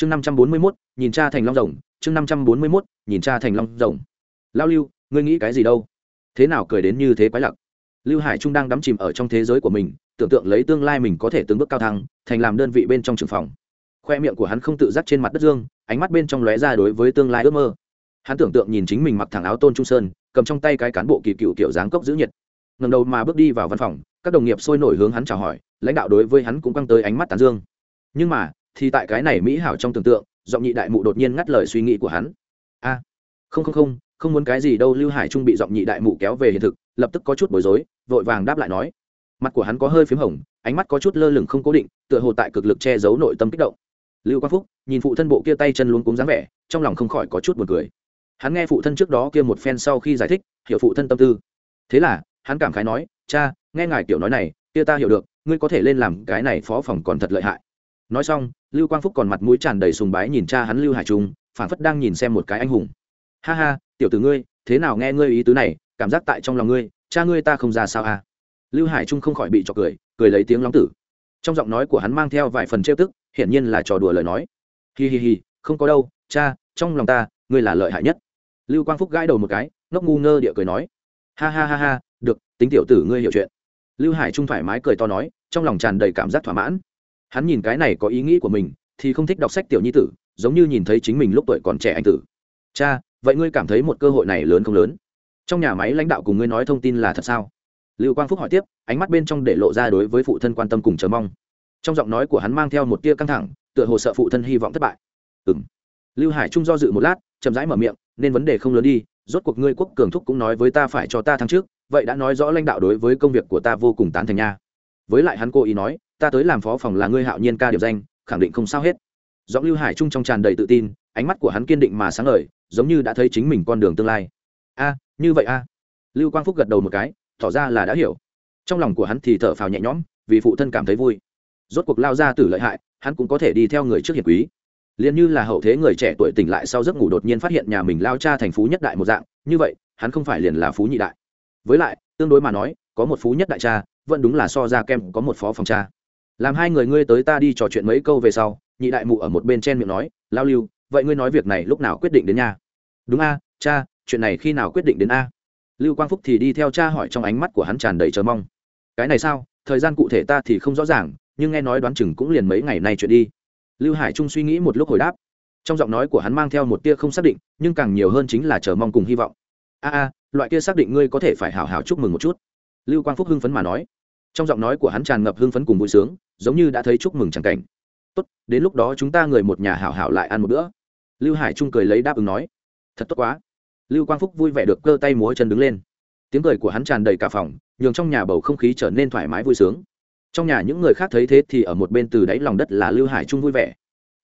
chương năm trăm bốn mươi mốt, nhìn cha thành long rồng. Chương năm trăm bốn mươi mốt, nhìn cha thành long rồng. Lao lưu, ngươi nghĩ cái gì đâu? Thế nào cười đến như thế quái lặc? Lưu hải trung đang đắm chìm ở trong thế giới của mình, tưởng tượng lấy tương lai mình có thể từng bước cao thăng, thành làm đơn vị bên trong trường phòng. Khoe miệng của hắn không tự giác trên mặt đất dương, ánh mắt bên trong lóe ra đối với tương lai ước mơ. Hắn tưởng tượng nhìn chính mình mặc thẳng áo tôn trung sơn, cầm trong tay cái cán bộ kỳ cựu kiểu dáng cốc giữ nhiệt. Ngầm đầu mà bước đi vào văn phòng, các đồng nghiệp sôi nổi hướng hắn chào hỏi, lãnh đạo đối với hắn cũng căng tới ánh mắt tán dương. Nhưng mà thì tại cái này mỹ hảo trong tưởng tượng, giọng nhị đại mụ đột nhiên ngắt lời suy nghĩ của hắn. A, không không không không muốn cái gì đâu, lưu hải trung bị giọng nhị đại mụ kéo về hiện thực, lập tức có chút bối rối, vội vàng đáp lại nói. Mặt của hắn có hơi p h í m hồng, ánh mắt có chút lơ lửng không cố định, tựa hồ tại cực lực che giấu nội tâm kích động. Lưu quang phúc, nhìn phụ thân bộ kia tay chân luôn cúng dáng vẻ, trong lòng không khỏi có chút b u ồ n cười. Hắn nghe phụ thân trước đó kia một phen sau khi giải thích, hiểu phụ thân tâm tư. Thế là, hắn cảm khái nói, cha, nghe ngài kiểu nói này, kia ta hiểu được, ngươi có thể lên làm cái này phó phòng còn thật lợi hại nói xong, lưu quang phúc còn mặt mũi tràn đầy sùng bái nhìn cha hắn lưu hải trung phản phất đang nhìn xem một cái anh hùng. Ha ha, tiểu tử ngươi, thế nào nghe ngươi ý tứ này, cảm giác tại trong lòng ngươi, cha ngươi ta không ra sao à? Lưu hải trung không khỏi bị trọc cười cười lấy tiếng lóng tử. Trong giọng nói của hắn mang theo vài phần trêu tức, hiển nhiên là trò đùa lời nói. Hi hi hi, không có đâu, cha, trong lòng ta, ngươi là lợi hại nhất. Lưu quang phúc gãi đầu một cái, ngốc ngu ngơ địa cười nói. Ha ha ha ha, được, tính tiểu tử ngươi hiểu chuyện. Lưu hải trung thoải mái cười to nói, trong lòng tràn đầy cảm giác thỏa mãn hắn nhìn cái này có ý nghĩ của mình, thì không thích đọc sách tiểu nhi tử, giống như nhìn thấy chính mình lúc tuổi còn trẻ anh tử. Cha, vậy ngươi cảm thấy một cơ hội này lớn không lớn? Trong nhà máy lãnh đạo cùng ngươi nói thông tin là thật sao? Lưu quang phúc hỏi tiếp, ánh mắt bên trong để lộ ra đối với phụ thân quan tâm cùng chờ mong. Trong giọng nói của hắn mang theo một tia căng thẳng, tựa hồ sợ phụ thân hy vọng thất bại. Ừ m lưu hải trung do dự một lát, chậm rãi mở miệng, nên vấn đề không lớn đi, rốt cuộc ngươi quốc cường thúc cũng nói với ta phải cho ta tháng trước vậy đã nói rõ lãnh đạo đối với công việc của ta vô cùng tán thành nha. Với lại hắn cố ý nói ta tới làm phó phòng là ngươi hạo nhiên ca điệp danh, khẳng định không sao hết. Giọng lưu hải trung trong tràn đầy tự tin, ánh mắt của hắn kiên định mà sáng ngời, giống như đã thấy chính mình con đường tương lai. A, như vậy a. Lưu quang phúc gật đầu một cái, tỏ ra là đã hiểu. Trong lòng của hắn thì thở phào nhẹ nhõm, vì phụ thân cảm thấy vui. Rốt cuộc lao ra tử lợi hại, hắn cũng có thể đi theo người trước hiền quý. Liền như là hậu thế người trẻ tuổi tỉnh lại sau giấc ngủ đột nhiên phát hiện nhà mình lao cha thành phú nhất đại một dạng, như vậy, hắn không phải liền là phú nhị đại. Với lại, tương đối mà nói, có một phú nhất đại cha, vẫn đúng là so ra kem có một phó phòng cha làm hai người ngươi tới ta đi trò chuyện mấy câu về sau, nhị đại mụ ở một bên chen miệng nói, lao lưu, vậy ngươi nói việc này lúc nào quyết định đến nhà đúng a, cha, chuyện này khi nào quyết định đến a? Lưu quang phúc thì đi theo cha hỏi trong ánh mắt của hắn tràn đầy chờ mong. Cái này sao? Thời gian cụ thể ta thì không rõ ràng, nhưng nghe nói đoán chừng cũng liền mấy ngày nay chuyện đi. Lưu hải trung suy nghĩ một lúc hồi đáp. Trong giọng nói của hắn mang theo một tia không xác định, nhưng càng nhiều hơn chính là chờ mong cùng hy vọng. A a, loại kia xác định ngươi có thể phải hào hào chúc mừng một chút. Lưu quang phúc hưng phấn mà nói. Trong giọng nói của hắn tràn ngập hưng phấn cùng vui sướng giống như đã thấy chúc mừng chẳng cảnh. Tốt, đến lúc đó chúng ta người một nhà hảo hảo lại ăn một bữa. Lưu hải trung cười lấy đáp ứng nói. Thật tốt quá. Lưu quang phúc vui vẻ được cơ tay múa chân đứng lên. Tiếng cười của hắn tràn đầy cả phòng, nhường trong nhà bầu không khí trở nên thoải mái vui sướng. Trong nhà những người khác thấy thế thì ở một bên từ đáy lòng đất là lưu hải trung vui vẻ.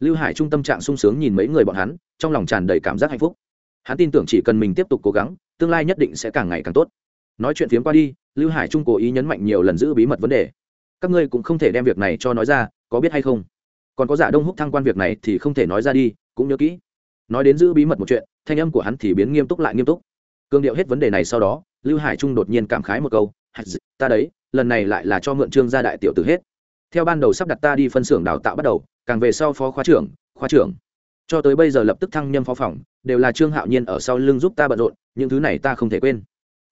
Lưu hải trung tâm trạng sung sướng nhìn mấy người bọn hắn, trong lòng tràn đầy cảm giác hạnh phúc. Hắn tin tưởng chỉ cần mình tiếp tục cố gắng, tương lai nhất định sẽ càng ngày càng tốt. Nói chuyện phiếm qua đi, lưu hải trung cố ý nhấn mạnh nhiều lần giữ bí mật vấn đề các ngươi cũng không thể đem việc này cho nói ra, có biết hay không? Còn có giả đông húc thăng quan việc này thì không thể nói ra đi, cũng nhớ kỹ. Nói đến giữ bí mật một chuyện, thanh âm của hắn thì biến nghiêm túc lại nghiêm túc. Cương điệu hết vấn đề này sau đó, lưu hải trung đột nhiên cảm khái một câu ta đấy, lần này lại là cho mượn trương gia đại tiểu tử hết. Theo ban đầu sắp đặt ta đi phân xưởng đào tạo bắt đầu, càng về sau phó khoa trưởng khoa trưởng. Cho tới bây giờ lập tức thăng nhâm phó phòng, đều là trương hạo nhiên ở sau lưng giúp ta bận rộn, những thứ này ta không thể quên.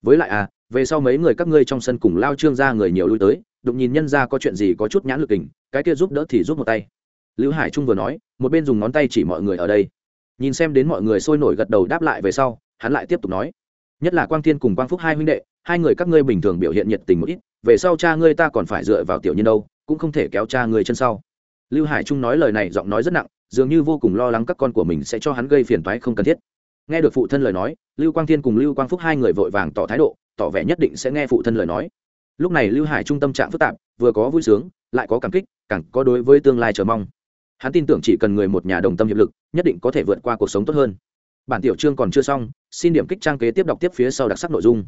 Với lại à về sau mấy người các ngươi trong sân cùng lao trương gia người nhiều lui tới đụng nhìn nhân ra có chuyện gì có chút nhãn lực tình cái kia giúp đỡ thì giúp một tay. Lưu hải trung vừa nói, một bên dùng ngón tay chỉ mọi người ở đây. Nhìn xem đến mọi người sôi nổi gật đầu đáp lại về sau, hắn lại tiếp tục nói. Nhất là quang thiên cùng quang phúc hai huynh đệ, hai người các ngươi bình thường biểu hiện nhiệt tình một ít, về sau cha ngươi ta còn phải dựa vào tiểu nhân đâu, cũng không thể kéo cha ngươi chân sau. Lưu hải trung nói lời này giọng nói rất nặng, dường như vô cùng lo lắng các con của mình sẽ cho hắn gây phiền toái không cần thiết. Nghe được phụ thân lời nói, lưu quang thiên cùng lưu quang phúc hai người vội vàng tỏ thái độ, tỏ vẻ nhất định sẽ nghe phụ thân lời nói lúc này lưu hải trung tâm trạng phức tạp, vừa có vui sướng, lại có cảm kích, càng có đối với tương lai chờ mong. Hắn tin tưởng chỉ cần người một nhà đồng tâm hiệp lực, nhất định có thể vượt qua cuộc sống tốt hơn. Bản tiểu chương còn chưa xong, xin điểm kích trang kế tiếp đọc tiếp phía sau đặc sắc nội dung.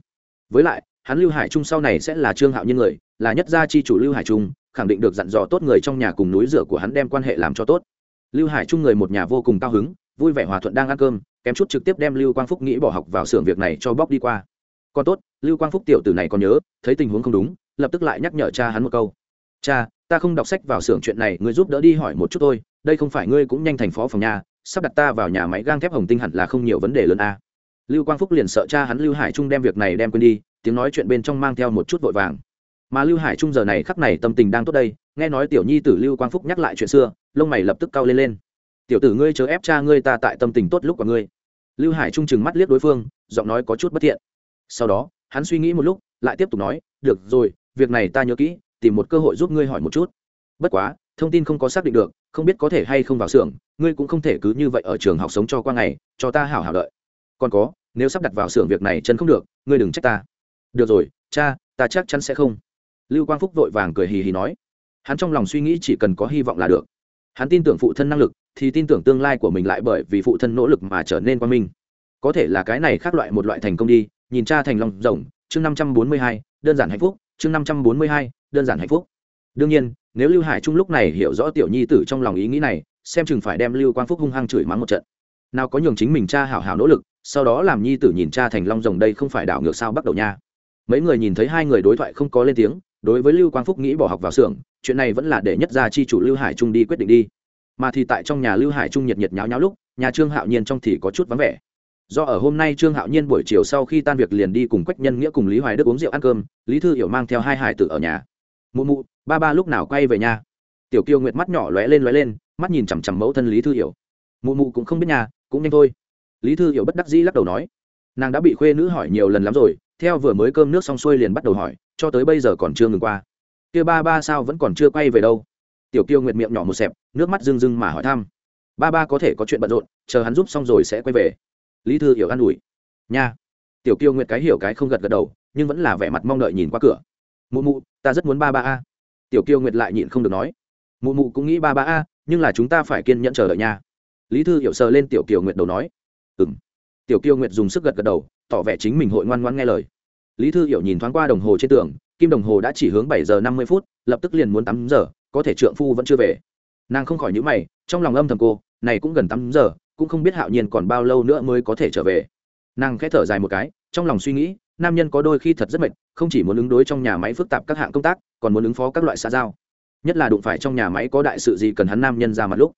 Với lại, hắn lưu hải trung sau này sẽ là trương hạo nhân người, là nhất gia chi chủ lưu hải trung, khẳng định được dặn dò tốt người trong nhà cùng núi rửa của hắn đem quan hệ làm cho tốt. Lưu hải trung người một nhà vô cùng cao hứng, vui vẻ hòa thuận đang ăn cơm, kém chút trực tiếp đem lưu quang phúc nghĩ bỏ học vào xưởng việc này cho bóc đi qua còn tốt, lưu quang phúc tiểu tử này còn nhớ, thấy tình huống không đúng, lập tức lại nhắc nhở cha hắn một câu. Cha, ta không đọc sách vào xưởng chuyện này, ngươi giúp đỡ đi hỏi một chút thôi đây không phải ngươi cũng nhanh thành phó phòng nhà, sắp đặt ta vào nhà máy gang thép hồng tinh hẳn là không nhiều vấn đề lớn a. À. lưu quang phúc liền sợ cha hắn lưu hải trung đem việc này đem quên đi, tiếng nói chuyện bên trong mang theo một chút vội vàng. Mà lưu hải trung giờ này khắc này tâm tình đang tốt đây, nghe nói tiểu nhi tử lưu quang phúc nhắc lại chuyện xưa, lông mày lập tức cau lên lên. Tiểu tử ngươi chớ ép cha ngươi ta tại tâm tình tốt lúc của ngươi. Lưu hải trung chừng mắt liếc đối phương, giọng nói có chút bất thiện sau đó, hắn suy nghĩ một lúc, lại tiếp tục nói, được rồi, việc này ta nhớ kỹ, tìm một cơ hội giúp ngươi hỏi một chút. Bất quá, thông tin không có xác định được, không biết có thể hay không vào xưởng, ngươi cũng không thể cứ như vậy ở trường học sống cho qua ngày, cho ta hảo hảo đợi. Còn có, nếu sắp đặt vào xưởng việc này chân không được, ngươi đừng trách ta. Được rồi, cha, ta chắc chắn sẽ không. Lưu quang phúc vội vàng cười hì hì nói. Hắn trong lòng suy nghĩ chỉ cần có hy vọng là được. Hắn tin tưởng phụ thân năng lực, thì tin tưởng tương lai của mình lại bởi vì phụ thân nỗ lực mà trở nên quan minh. Có thể là cái này khác loại một loại thành công đi nhìn cha thành lòng rồng, chương năm trăm bốn mươi hai, đơn giản hạnh phúc, chương năm trăm bốn mươi hai, đơn giản hạnh phúc. Đương nhiên, nếu lưu hải trung lúc này hiểu rõ tiểu nhi tử trong lòng ý nghĩ này, xem chừng phải đem lưu quang phúc hung hăng chửi mắng một trận. Nào có nhường chính mình cha hảo hảo nỗ lực, sau đó làm nhi tử nhìn cha thành long rồng đây không phải đảo ngược sao bắt đầu nha. Mấy người nhìn thấy hai người đối thoại không có lên tiếng, đối với lưu quang phúc nghĩ bỏ học vào xưởng, chuyện này vẫn là để nhất gia chi chủ lưu hải trung đi quyết định đi. Mà thì tại trong nhà lưu hải trung nhiệt nhiệt nháo nháo lúc, nhà trương hạo nhiên trong thì có chút vắng vẻ do ở hôm nay trương hạo nhiên buổi chiều sau khi tan việc liền đi cùng quách nhân nghĩa cùng lý hoài đức uống rượu ăn cơm, lý thư hiểu mang theo hai hải tử ở nhà. Mụ mụ, ba ba lúc nào quay về nhà? Tiểu kiều nguyệt mắt nhỏ lóe lên lóe lên, mắt nhìn chằm chằm mẫu thân lý thư hiểu. Mụ mụ cũng không biết nhà, cũng nhanh thôi. Lý thư hiểu bất đắc dĩ lắc đầu nói. Nàng đã bị khuê nữ hỏi nhiều lần lắm rồi, theo vừa mới cơm nước xong xuôi liền bắt đầu hỏi, cho tới bây giờ còn chưa ngừng qua. Kia ba ba sao vẫn còn chưa quay về đâu? Tiểu kiều nguyệt miệng nhỏ một xẹp, nước mắt rưng rưng mà hỏi thăm. Ba ba có thể có chuyện bận rộn, chờ hắn giúp xong rồi sẽ quay về lý thư hiểu an ủi. Nha. Tiểu Kiêu nguyệt cái hiểu cái không gật gật đầu, nhưng vẫn là vẻ mặt mong đợi nhìn qua cửa. Mụ mụ, ta rất muốn ba ba a. Tiểu Kiêu nguyệt lại nhịn không được nói. Mụ mụ cũng nghĩ ba ba a, nhưng là chúng ta phải kiên nhẫn chờ đợi nha. Lý thư hiểu sờ lên tiểu kiều nguyệt đầu nói. Ừ m tiểu kiều nguyệt dùng sức gật gật đầu, tỏ vẻ chính mình hội ngoan ngoan nghe lời. Lý thư hiểu nhìn thoáng qua đồng hồ trên tường, kim đồng hồ đã chỉ hướng bảy giờ năm mươi phút, lập tức liền muốn tám giờ, có thể trượng phu vẫn chưa về. Nàng không khỏi nhữ mày, trong lòng âm thầm cô, này cũng gần tám giờ cũng không biết hạo nhiên còn bao lâu nữa mới có thể trở về. Nàng khẽ thở dài một cái, trong lòng suy nghĩ, nam nhân có đôi khi thật rất mệt, không chỉ muốn ứng đối trong nhà máy phức tạp các hạng công tác, còn muốn ứng phó các loại xã giao. Nhất là đụng phải trong nhà máy có đại sự gì cần hắn nam nhân ra mặt lúc.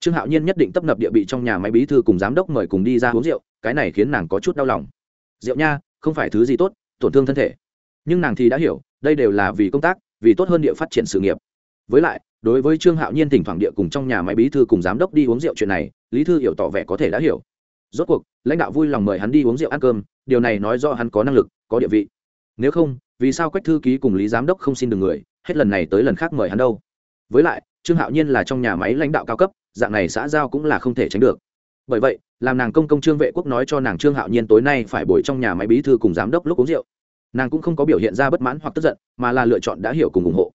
Trương hạo nhiên nhất định tấp nập địa bị trong nhà máy bí thư cùng giám đốc mời cùng đi ra uống rượu, cái này khiến nàng có chút đau lòng. Rượu nha, không phải thứ gì tốt, tổn thương thân thể. Nhưng nàng thì đã hiểu, đây đều là vì công tác, vì tốt hơn địa phát triển sự nghiệp. Với lại đối với trương hạo nhiên thỉnh thoảng địa cùng trong nhà máy bí thư cùng giám đốc đi uống rượu chuyện này, lý thư hiểu tỏ vẻ có thể đã hiểu. Rốt cuộc, lãnh đạo vui lòng mời hắn đi uống rượu ăn cơm, điều này nói do hắn có năng lực, có địa vị. Nếu không, vì sao quách thư ký cùng lý giám đốc không xin được người, hết lần này tới lần khác mời hắn đâu? Với lại, trương hạo nhiên là trong nhà máy lãnh đạo cao cấp, dạng này xã giao cũng là không thể tránh được. Bởi vậy, làm nàng công công trương vệ quốc nói cho nàng trương hạo nhiên tối nay phải bồi trong nhà máy bí thư cùng giám đốc lúc uống rượu. Nàng cũng không có biểu hiện ra bất mãn hoặc tức giận, mà là lựa chọn đã hiểu cùng ủng hộ.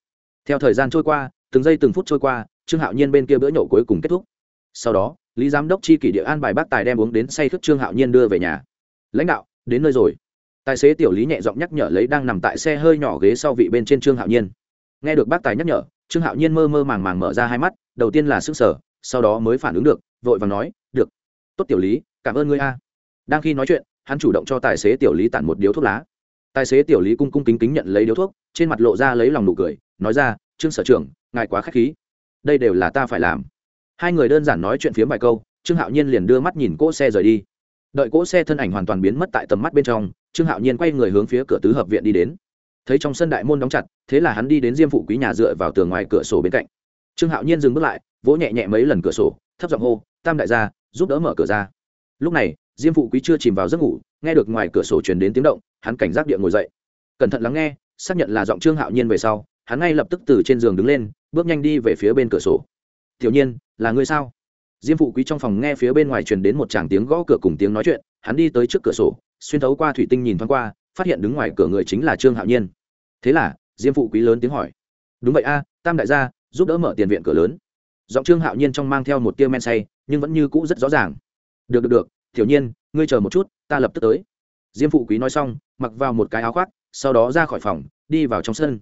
Theo thời gian trôi qua từng giây từng phút trôi qua, trương hạo nhiên bên kia bữa nhậu cuối cùng kết thúc. Sau đó, lý giám đốc chi kỷ địa an bài bác tài đem uống đến say thức trương hạo nhiên đưa về nhà. Lãnh đạo, đến nơi rồi. Tài xế tiểu lý nhẹ giọng nhắc nhở lấy đang nằm tại xe hơi nhỏ ghế sau vị bên trên trương hạo nhiên. Nghe được bác tài nhắc nhở, trương hạo nhiên mơ mơ màng màng mở ra hai mắt, đầu tiên là sức sở sau đó mới phản ứng được, vội và nói, được. Tốt tiểu lý, cảm ơn ngươi a. Đang khi nói chuyện, hắn chủ động cho tài xế tiểu lý tản một điếu thuốc lá. Tài xế tiểu lý cung cung kính kính nhận lấy điếu thuốc, trên mặt lộ ra lấy lòng nụ cười, nói ra, trương sở trưởng ngài quá k h á c h khí. Đây đều là ta phải làm. Hai người đơn giản nói chuyện phiếm vài câu, trương hạo nhiên liền đưa mắt nhìn cỗ xe rời đi. Đợi cỗ xe thân ảnh hoàn toàn biến mất tại tầm mắt bên trong, trương hạo nhiên quay người hướng phía cửa tứ hợp viện đi đến. Thấy trong sân đại môn đóng chặt, thế là hắn đi đến diêm phụ quý nhà dựa vào tường ngoài cửa sổ bên cạnh. Trương hạo nhiên dừng bước lại, vỗ nhẹ nhẹ mấy lần cửa sổ, thấp giọng hô, tam đại gia, giúp đỡ mở cửa ra. Lúc này, diêm phụ quý chưa chìm vào giấc ngủ, nghe được ngoài cửa sổ truyền đến tiếng động, hắn cảnh giác địa ngồi dậy. Cẩn thận lắng nghe, xác nhận là giọng trương hạo nhiên về sau hắn ngay lập tức từ trên giường đứng lên, bước nhanh đi về phía bên cửa sổ. Tiểu nhiên, là ngươi sao? Diêm phụ quý trong phòng nghe phía bên ngoài truyền đến một tràng tiếng gõ cửa cùng tiếng nói chuyện, hắn đi tới trước cửa sổ, xuyên thấu qua thủy tinh nhìn thoáng qua, phát hiện đứng ngoài cửa người chính là trương hạo nhiên. Thế là, diêm phụ quý lớn tiếng hỏi, đúng vậy a, tam đại gia, giúp đỡ mở tiền viện cửa lớn. Giọng trương hạo nhiên trong mang theo một tiêu men say, nhưng vẫn như cũ rất rõ ràng. Được được được, tiểu nhiên, ngươi chờ một chút, ta lập tức tới. Diêm phụ quý nói xong, mặc vào một cái áo khoác, sau đó ra khỏi phòng, đi vào trong sân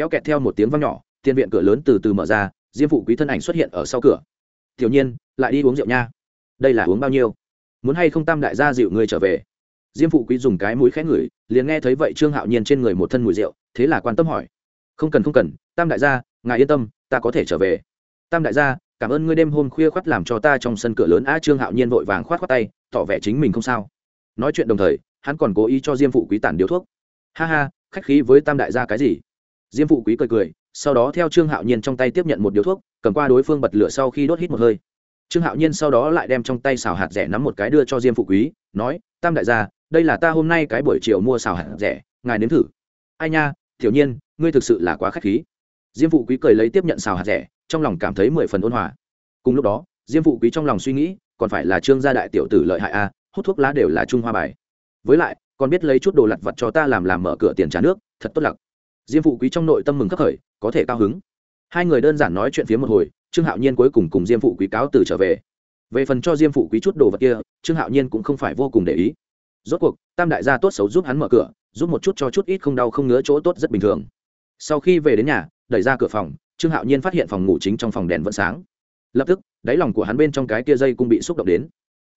kéo kẹt theo một tiếng vang nhỏ, tiền viện cửa lớn từ từ mở ra, diêm phụ quý thân ảnh xuất hiện ở sau cửa. Tiểu nhiên, lại đi uống rượu nha. Đây là uống bao nhiêu? Muốn hay không tam đại gia dịu người trở về? Diêm phụ quý dùng cái mũi khẽ ngửi, liền nghe thấy vậy trương hạo nhiên trên người một thân mùi rượu, thế là quan tâm hỏi. Không cần không cần, tam đại gia, ngài yên tâm, ta có thể trở về. Tam đại gia, cảm ơn ngươi đêm hôm khuya khoắt làm cho ta trong sân cửa lớn. A trương hạo nhiên vội vàng khoát khoát tay, tỏ vẻ chính mình không sao. Nói chuyện đồng thời, hắn còn cố ý cho diêm phụ quý tản điếu thuốc. Ha ha, khách khí với tam đại gia cái gì? Diêm phụ quý cười cười, sau đó theo trương hạo nhiên trong tay tiếp nhận một điếu thuốc, cầm qua đối phương bật lửa sau khi đốt hít một hơi. Trương hạo nhiên sau đó lại đem trong tay xào hạt rẻ nắm một cái đưa cho diêm phụ quý, nói, tam đại gia, đây là ta hôm nay cái buổi chiều mua xào hạt rẻ, ngài nếm thử. Ai nha thiểu nhiên, ngươi thực sự là quá k h á c h khí. Diêm phụ quý cười lấy tiếp nhận xào hạt rẻ, trong lòng cảm thấy mười phần ôn hòa. Cùng lúc đó, diêm phụ quý trong lòng suy nghĩ, còn phải là trương gia đại tiểu tử lợi hại a, hút thuốc lá đều là trung hoa bài. Với lại, còn biết lấy chút đồ lặt vặt cho ta làm làm mở cửa tiền trả nước, thật tốt lặc diêm phụ quý trong nội tâm mừng khắc khởi, có thể cao hứng. Hai người đơn giản nói chuyện phía một hồi, trương hạo nhiên cuối cùng cùng diêm phụ quý cáo từ trở về. Về phần cho diêm phụ quý chút đồ vật kia, trương hạo nhiên cũng không phải vô cùng để ý. Rốt cuộc, tam đại gia tốt xấu giúp hắn mở cửa, giúp một chút cho chút ít không đau không ngứa chỗ tốt rất bình thường. Sau khi về đến nhà, đẩy ra cửa phòng, trương hạo nhiên phát hiện phòng ngủ chính trong phòng đèn vẫn sáng. Lập tức, đáy lòng của hắn bên trong cái kia dây cũng bị xúc động đến.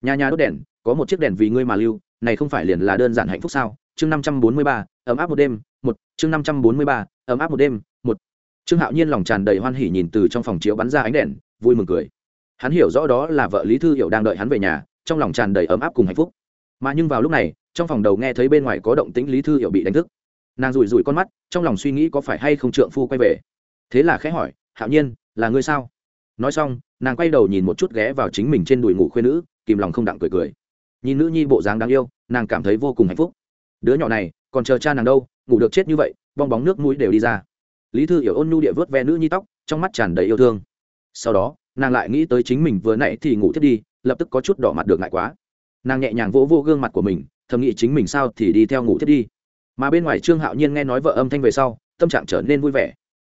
Nhà nhà đốt đèn, có một chiếc đèn vì ngươi mà lưu, này không phải liền là đơn giản hạnh phúc sao? Chương năm trăm bốn mươi ba, ấm áp một đêm, một, chương năm trăm bốn mươi ba, ấm áp một đêm, một. Trương hạo nhiên lòng tràn đầy hoan hỉ nhìn từ trong phòng chiếu bắn ra ánh đèn, vui mừng cười. Hắn hiểu rõ đó là vợ lý thư hiểu đang đợi hắn về nhà, trong lòng tràn đầy ấm áp cùng hạnh phúc. Mà nhưng vào lúc này, trong phòng đầu nghe thấy bên ngoài có động tĩnh lý thư hiểu bị đánh thức. Nàng rủi rủi con mắt, trong lòng suy nghĩ có phải hay không trượng phu quay về. Thế là khẽ hỏi, hạo nhiên, là ngươi sao? Nói xong, nàng quay đầu nhìn một chút ghé vào chính mình trên đùi ngủ khuyên nữ, kìm lòng không đặng cười cười. Nhìn nữ nhi bộ dáng đáng yêu, nàng cảm thấy vô cùng hạnh phúc đứa nhỏ này, còn chờ cha nàng đâu, ngủ được chết như vậy, bong bóng nước mũi đều đi ra. Lý thư hiểu ôn nhu địa vớt ve nữ nhi tóc, trong mắt tràn đầy yêu thương. Sau đó, nàng lại nghĩ tới chính mình vừa nãy thì ngủ thiết đi, lập tức có chút đỏ mặt được ngại quá. Nàng nhẹ nhàng vỗ vô gương mặt của mình, thầm nghĩ chính mình sao thì đi theo ngủ thiết đi. Mà bên ngoài trương hạo nhiên nghe nói vợ âm thanh về sau, tâm trạng trở nên vui vẻ.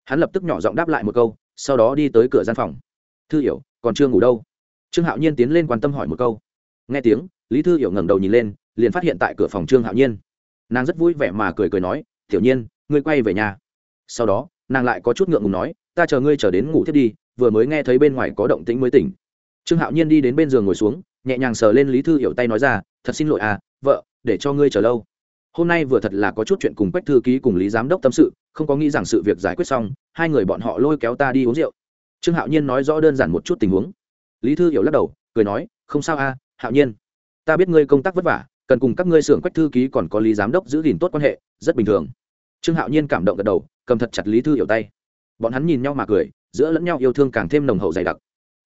Hắn lập tức nhỏ giọng đáp lại một câu, sau đó đi tới cửa gian phòng. Thư hiểu, còn chưa ngủ đâu. Trương hạo nhiên tiến lên quan tâm hỏi một câu. Nghe tiếng, lý thư hiểu ngẩng đầu nhìn lên, liền phát hiện tại cửa phòng trương hạo nhiên nàng rất vui vẻ mà cười cười nói, tiểu nhiên, ngươi quay về nhà. Sau đó, nàng lại có chút ngượng ngùng nói, ta chờ ngươi trở đến ngủ thiết đi, vừa mới nghe thấy bên ngoài có động tĩnh mới tỉnh. Trương hạo nhiên đi đến bên giường ngồi xuống, nhẹ nhàng sờ lên lý thư hiểu tay nói ra, thật xin lỗi à vợ, để cho ngươi chờ lâu. Hôm nay vừa thật là có chút chuyện cùng quách thư ký cùng lý giám đốc tâm sự, không có nghĩ rằng sự việc giải quyết xong, hai người bọn họ lôi kéo ta đi uống rượu. Trương hạo nhiên nói rõ đơn giản một chút tình huống. Lý thư hiểu lắc đầu, cười nói, không sao a hạo nhiên. Ta biết ngươi công tác vất vả cần cùng các ngươi xưởng quách thư ký còn có lý giám đốc giữ gìn tốt quan hệ, rất bình thường. Trương hạo nhiên cảm động gật đầu, cầm thật chặt lý thư hiểu tay. Bọn hắn nhìn nhau mà cười, giữa lẫn nhau yêu thương càng thêm nồng hậu dày đặc.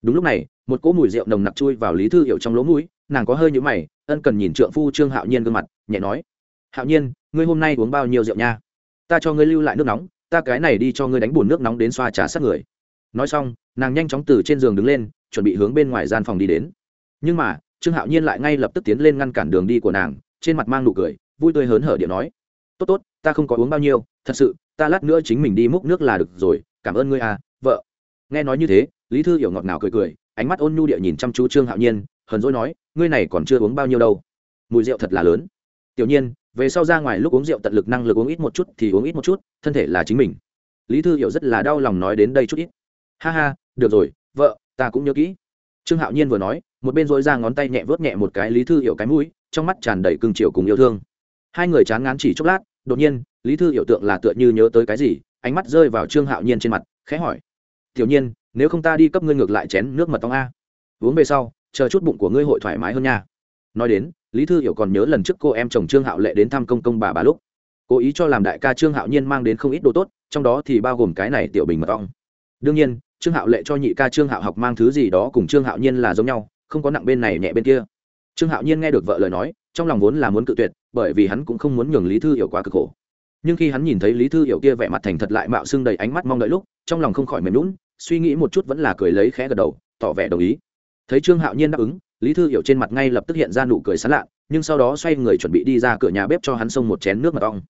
Đúng lúc này, một cỗ mùi rượu nồng nặc chui vào lý thư hiểu trong lỗ mũi, nàng có hơi nhũ mày, ân cần nhìn trượng phu trương hạo nhiên gương mặt, nhẹ nói, hạo nhiên, ngươi hôm nay uống bao nhiêu rượu nha? Ta cho ngươi lưu lại nước nóng, ta cái này đi cho ngươi đánh bùn nước nóng đến xoa trả sát người. Nói xong, nàng nhanh chóng từ trên giường đứng lên, chuẩn bị hướng bên ngoài gian phòng đi đến. Nhưng mà trương hạo nhiên lại ngay lập tức tiến lên ngăn cản đường đi của nàng, trên mặt mang nụ cười, vui tươi hớn hở điện nói, tốt tốt, ta không có uống bao nhiêu, thật sự, ta lát nữa chính mình đi múc nước là được rồi, cảm ơn ngươi à vợ. Nghe nói như thế, lý thư hiểu ngọt ngào cười cười, ánh mắt ôn nhu địa nhìn chăm chú trương hạo nhiên, hờn dỗi nói, ngươi này còn chưa uống bao nhiêu đâu, mùi rượu thật là lớn. Tiểu nhiên, về sau ra ngoài lúc uống rượu tận lực năng lực uống ít một chút thì uống ít một chút, thân thể là chính mình. Lý thư hiểu rất là đau lòng nói đến đây chút ít. Ha ha, được rồi, vợ, ta cũng nhớ kỹ. Trương hạo nhiên vừa nói một bên dối ra ngón tay nhẹ vớt nhẹ một cái lý thư hiểu cái mũi, trong mắt tràn đầy cưng chiều cùng yêu thương. Hai người chán ngán chỉ chốc lát, đột nhiên, lý thư hiểu tượng là tựa như nhớ tới cái gì, ánh mắt rơi vào trương hạo nhiên trên mặt, khẽ hỏi. Tiểu nhiên, nếu không ta đi cấp ngươi ngược lại chén nước mật ong a. Uống về sau, chờ chút bụng của ngươi hội thoải mái hơn nha. Nói đến, lý thư hiểu còn nhớ lần trước cô em chồng trương hạo lệ đến thăm công công bà bà lúc. Cố ý cho làm đại ca trương hạo nhiên mang đến không ít đồ tốt, trong đó thì bao gồm cái này tiểu bình mật ong. Đương nhiên, trương hạo lệ cho nhị ca trương hạo học mang thứ gì đó cùng trương hạo nhiên là giống nhau không có nặng bên này nhẹ bên kia. Trương hạo nhiên nghe được vợ lời nói, trong lòng vốn là muốn cự tuyệt, bởi vì hắn cũng không muốn nhường lý thư hiểu quá cực khổ. Nhưng khi hắn nhìn thấy lý thư hiểu kia vẻ mặt thành thật lại mạo xưng đầy ánh mắt mong đợi lúc, trong lòng không khỏi mềm lún suy nghĩ một chút vẫn là cười lấy khẽ gật đầu, tỏ vẻ đồng ý. Thấy trương hạo nhiên đáp ứng, lý thư hiểu trên mặt ngay lập tức hiện ra nụ cười sán lạ, nhưng sau đó xoay người chuẩn bị đi ra cửa nhà bếp cho hắn xông một chén nước mật ong.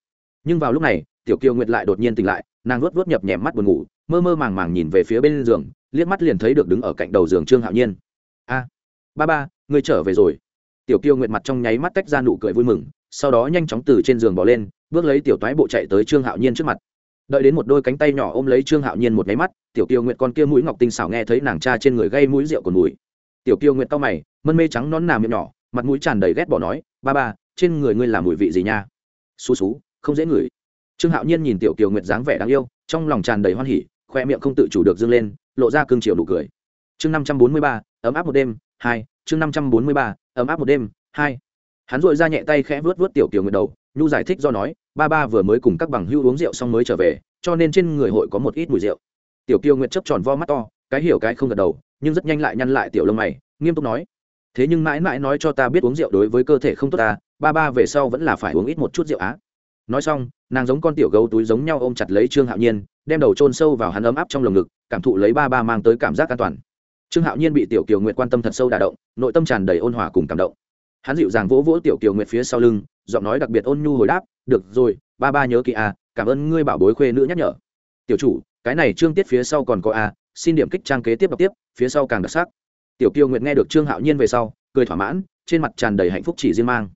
Nhưng vào lúc này, tiểu kiều nguyệt lại đột nhiên tỉnh lại, nàng luốt luốt nhập nhèm mắt buồn ngủ, mơ mơ màng màng nhìn về phía bên giường, liếc mắt liền thấy được đứng ở cạnh đầu giường trương hạo nhiên. A! Ba ba, ngươi trở về rồi. Tiểu kiêu nguyệt mặt trong nháy mắt tách ra nụ cười vui mừng, sau đó nhanh chóng từ trên giường bỏ lên, bước lấy tiểu toái bộ chạy tới trương hạo nhiên trước mặt. Đợi đến một đôi cánh tay nhỏ ôm lấy trương hạo nhiên một nháy mắt, tiểu kiều nguyệt con kia mũi ngọc tinh xảo nghe thấy nàng cha trên người gây mũi rượu còn mùi. Tiểu kiều nguyệt cau mày, mân mê trắng nón nà miệng nhỏ, mặt mũi tràn đầy ghét bỏ nói, ba ba, trên người ngươi làm mùi vị gì nha? Xú xú, không dễ ngửi. Trương hạo nhiên nhìn tiểu kiều nguyệt dáng vẻ đáng yêu, trong lòng tràn đầy hoan hỉ, khoe miệng không tự chủ được dâng lên, lộ ra cương chiều nụ cười. Chương năm trăm bốn mươi ba, ấm áp một đêm hai, chương năm trăm bốn mươi ba, ấm áp một đêm, hai. Hắn dội ra nhẹ tay khẽ vớt vớt tiểu kiều nguyệt đầu, nhu giải thích do nói, ba ba vừa mới cùng các bằng hưu uống rượu xong mới trở về, cho nên trên người hội có một ít mùi rượu. Tiểu kiều nguyệt chấp tròn vo mắt to, cái hiểu cái không gật đầu, nhưng rất nhanh lại nhăn lại tiểu lông mày, nghiêm túc nói. Thế nhưng mãi mãi nói cho ta biết uống rượu đối với cơ thể không tốt ta, ba ba về sau vẫn là phải uống ít một chút rượu á. Nói xong, nàng giống con tiểu gấu túi giống nhau ôm chặt lấy trương hạo nhiên, đem đầu chôn sâu vào hắn ấm áp trong lồng ngực, cảm thụ lấy ba ba mang tới cảm giác an toàn trương hạo nhiên bị tiểu kiều nguyệt quan tâm thật sâu đả động nội tâm tràn đầy ôn hòa cùng cảm động. Hắn dịu dàng vỗ vỗ tiểu kiều nguyệt phía sau lưng giọng nói đặc biệt ôn nhu hồi đáp được rồi ba ba nhớ kỹ a à, cảm ơn ngươi bảo bối khuê nữ nhắc nhở. Tiểu chủ cái này trương tiết phía sau còn có a à, xin điểm kích trang kế tiếp đọc tiếp phía sau càng đặc sắc. Tiểu kiều nguyệt nghe được trương hạo nhiên về sau cười thỏa mãn trên mặt tràn đầy hạnh phúc chỉ riêng mang.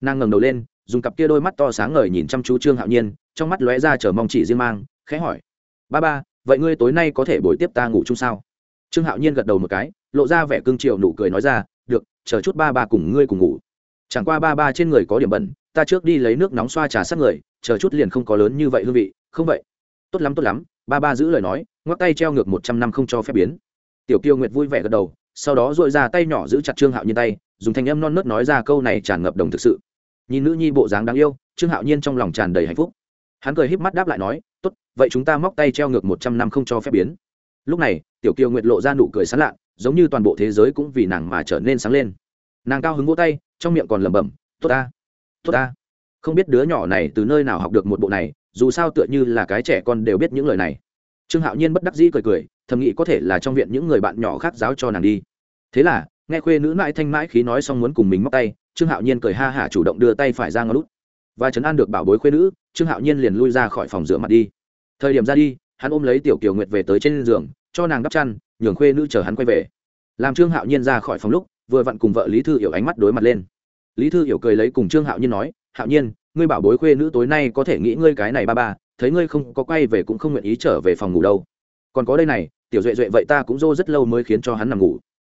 Nàng ngẩng đầu lên dùng cặp kia đôi mắt to sáng ngời nhìn chăm chú trương hạo nhiên trong mắt lóe ra chờ mong chỉ riêng mang khẽ hỏi ba ba vậy ngươi tối nay có thể buổi tiếp ta ngủ chung sao? Trương hạo nhiên gật đầu một cái, lộ ra vẻ cương triều nụ cười nói ra, được, chờ chút ba ba cùng ngươi cùng ngủ. Chẳng qua ba ba trên người có điểm bẩn, ta trước đi lấy nước nóng xoa trà sát người, chờ chút liền không có lớn như vậy hương vị. Không vậy. Tốt lắm tốt lắm. Ba ba giữ lời nói, ngoắc tay treo ngược một trăm năm không cho phép biến. Tiểu Kiêu nguyệt vui vẻ gật đầu, sau đó dội ra tay nhỏ giữ chặt trương hạo nhiên tay, dùng thanh âm non nớt nói ra câu này tràn ngập đồng thực sự. Nhìn nữ nhi bộ dáng đáng yêu, trương hạo nhiên trong lòng tràn đầy hạnh phúc. Hắn cười híp mắt đáp lại nói, tốt, vậy chúng ta móc tay treo ngược một trăm năm không cho phép biến lúc này, tiểu kiều nguyệt lộ ra nụ cười sán lạ, giống như toàn bộ thế giới cũng vì nàng mà trở nên sáng lên. Nàng cao hứng vỗ tay, trong miệng còn lẩm bẩm, tốt ta tốt ta. Không biết đứa nhỏ này từ nơi nào học được một bộ này, dù sao tựa như là cái trẻ con đều biết những lời này. Trương hạo nhiên bất đắc dĩ cười cười, thầm nghĩ có thể là trong viện những người bạn nhỏ khác giáo cho nàng đi. Thế là, nghe khuê nữ mãi thanh mãi khí nói xong muốn cùng mình móc tay, trương hạo nhiên cười ha hả chủ động đưa tay phải ra ngó lút và chấn an được bảo bối khuê nữ, trương hạo nhiên liền lui ra khỏi phòng rửa mặt đi. Thời điểm ra đi hắn ôm lấy tiểu kiều nguyệt về tới trên giường, cho nàng đắp chăn, nhường khuê nữ chờ hắn quay về. Làm trương hạo nhiên ra khỏi phòng lúc, vừa vặn cùng vợ lý thư hiểu ánh mắt đối mặt lên. Lý thư hiểu cười lấy cùng trương hạo nhiên nói, hạo nhiên, ngươi bảo bối khuê nữ tối nay có thể nghĩ ngươi cái này ba ba, thấy ngươi không có quay về cũng không nguyện ý trở về phòng ngủ đâu. Còn có đây này, tiểu duệ duệ vậy ta cũng dô rất lâu mới khiến cho hắn nằm ngủ.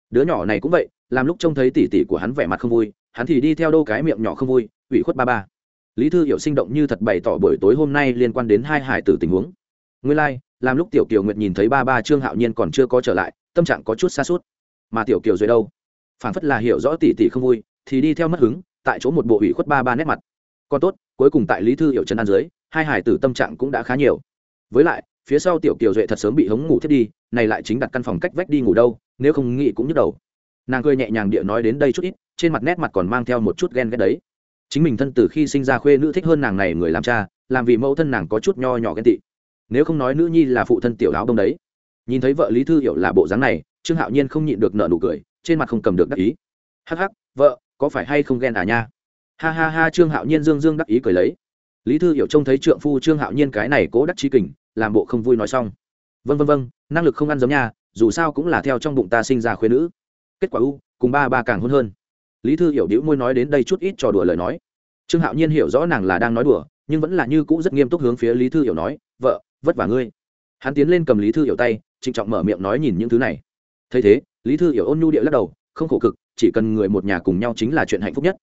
Đứa nhỏ này cũng vậy, làm lúc trông thấy tỉ tỉ của hắn vẻ mặt không vui, hắn thì đi theo đô cái miệng nhỏ không vui, ủy khuất ba ba. Lý thư hiểu sinh động như thật bày tỏ buổi tối hôm nay liên quan đến hai hải tử tình huống nguyên lai、like, làm lúc tiểu kiều nguyệt nhìn thấy ba ba trương hạo nhiên còn chưa có trở lại tâm trạng có chút xa sút. mà tiểu kiều dưới đâu? Phản phất là hiểu rõ tỷ tỷ không vui thì đi theo mất hứng tại chỗ một bộ ủy khuất ba ba nét mặt. Còn tốt cuối cùng tại lý thư hiểu chân an dưới hai hải tử tâm trạng cũng đã khá nhiều. Với lại phía sau tiểu kiều duệ thật sớm bị hống ngủ thiết đi này lại chính đặt căn phòng cách vách đi ngủ đâu nếu không nghĩ cũng nhức đầu. Nàng cười nhẹ nhàng địa nói đến đây chút ít trên mặt nét mặt còn mang theo một chút ghen ghét đấy. Chính mình thân từ khi sinh ra khuê nữ thích hơn nàng này người làm cha làm vì mẫu thân nàng có chút nho nhỏ ghen tị nếu không nói nữ nhi là phụ thân tiểu áo đông đấy. Nhìn thấy vợ lý thư hiểu là bộ dáng này, trương hạo nhiên không nhịn được nợ nụ cười, trên mặt không cầm được đắc ý. Hắc hắc, vợ, có phải hay không ghen à nha? Ha ha ha, trương hạo nhiên dương dương đắc ý cười lấy. Lý thư hiểu trông thấy trượng phu trương hạo nhiên cái này cố đắc trí kình, làm bộ không vui nói xong. Vân vân vân năng lực không ăn giống nha, dù sao cũng là theo trong bụng ta sinh ra khuyên nữ. Kết quả u, cùng ba ba càng hôn hơn. Lý thư hiểu đĩu môi nói đến đây chút ít trò đùa lời nói. Trương hạo nhiên hiểu rõ nàng là đang nói đùa, nhưng vẫn là như cũ rất nghiêm túc hướng phía lý thư hiểu nói, vợ vất vả ngươi. Hắn tiến lên cầm lý thư hiểu tay, trịnh trọng mở miệng nói nhìn những thứ này. Thấy thế, lý thư hiểu ôn nhu điệu lắc đầu, không khổ cực, chỉ cần người một nhà cùng nhau chính là chuyện hạnh phúc nhất.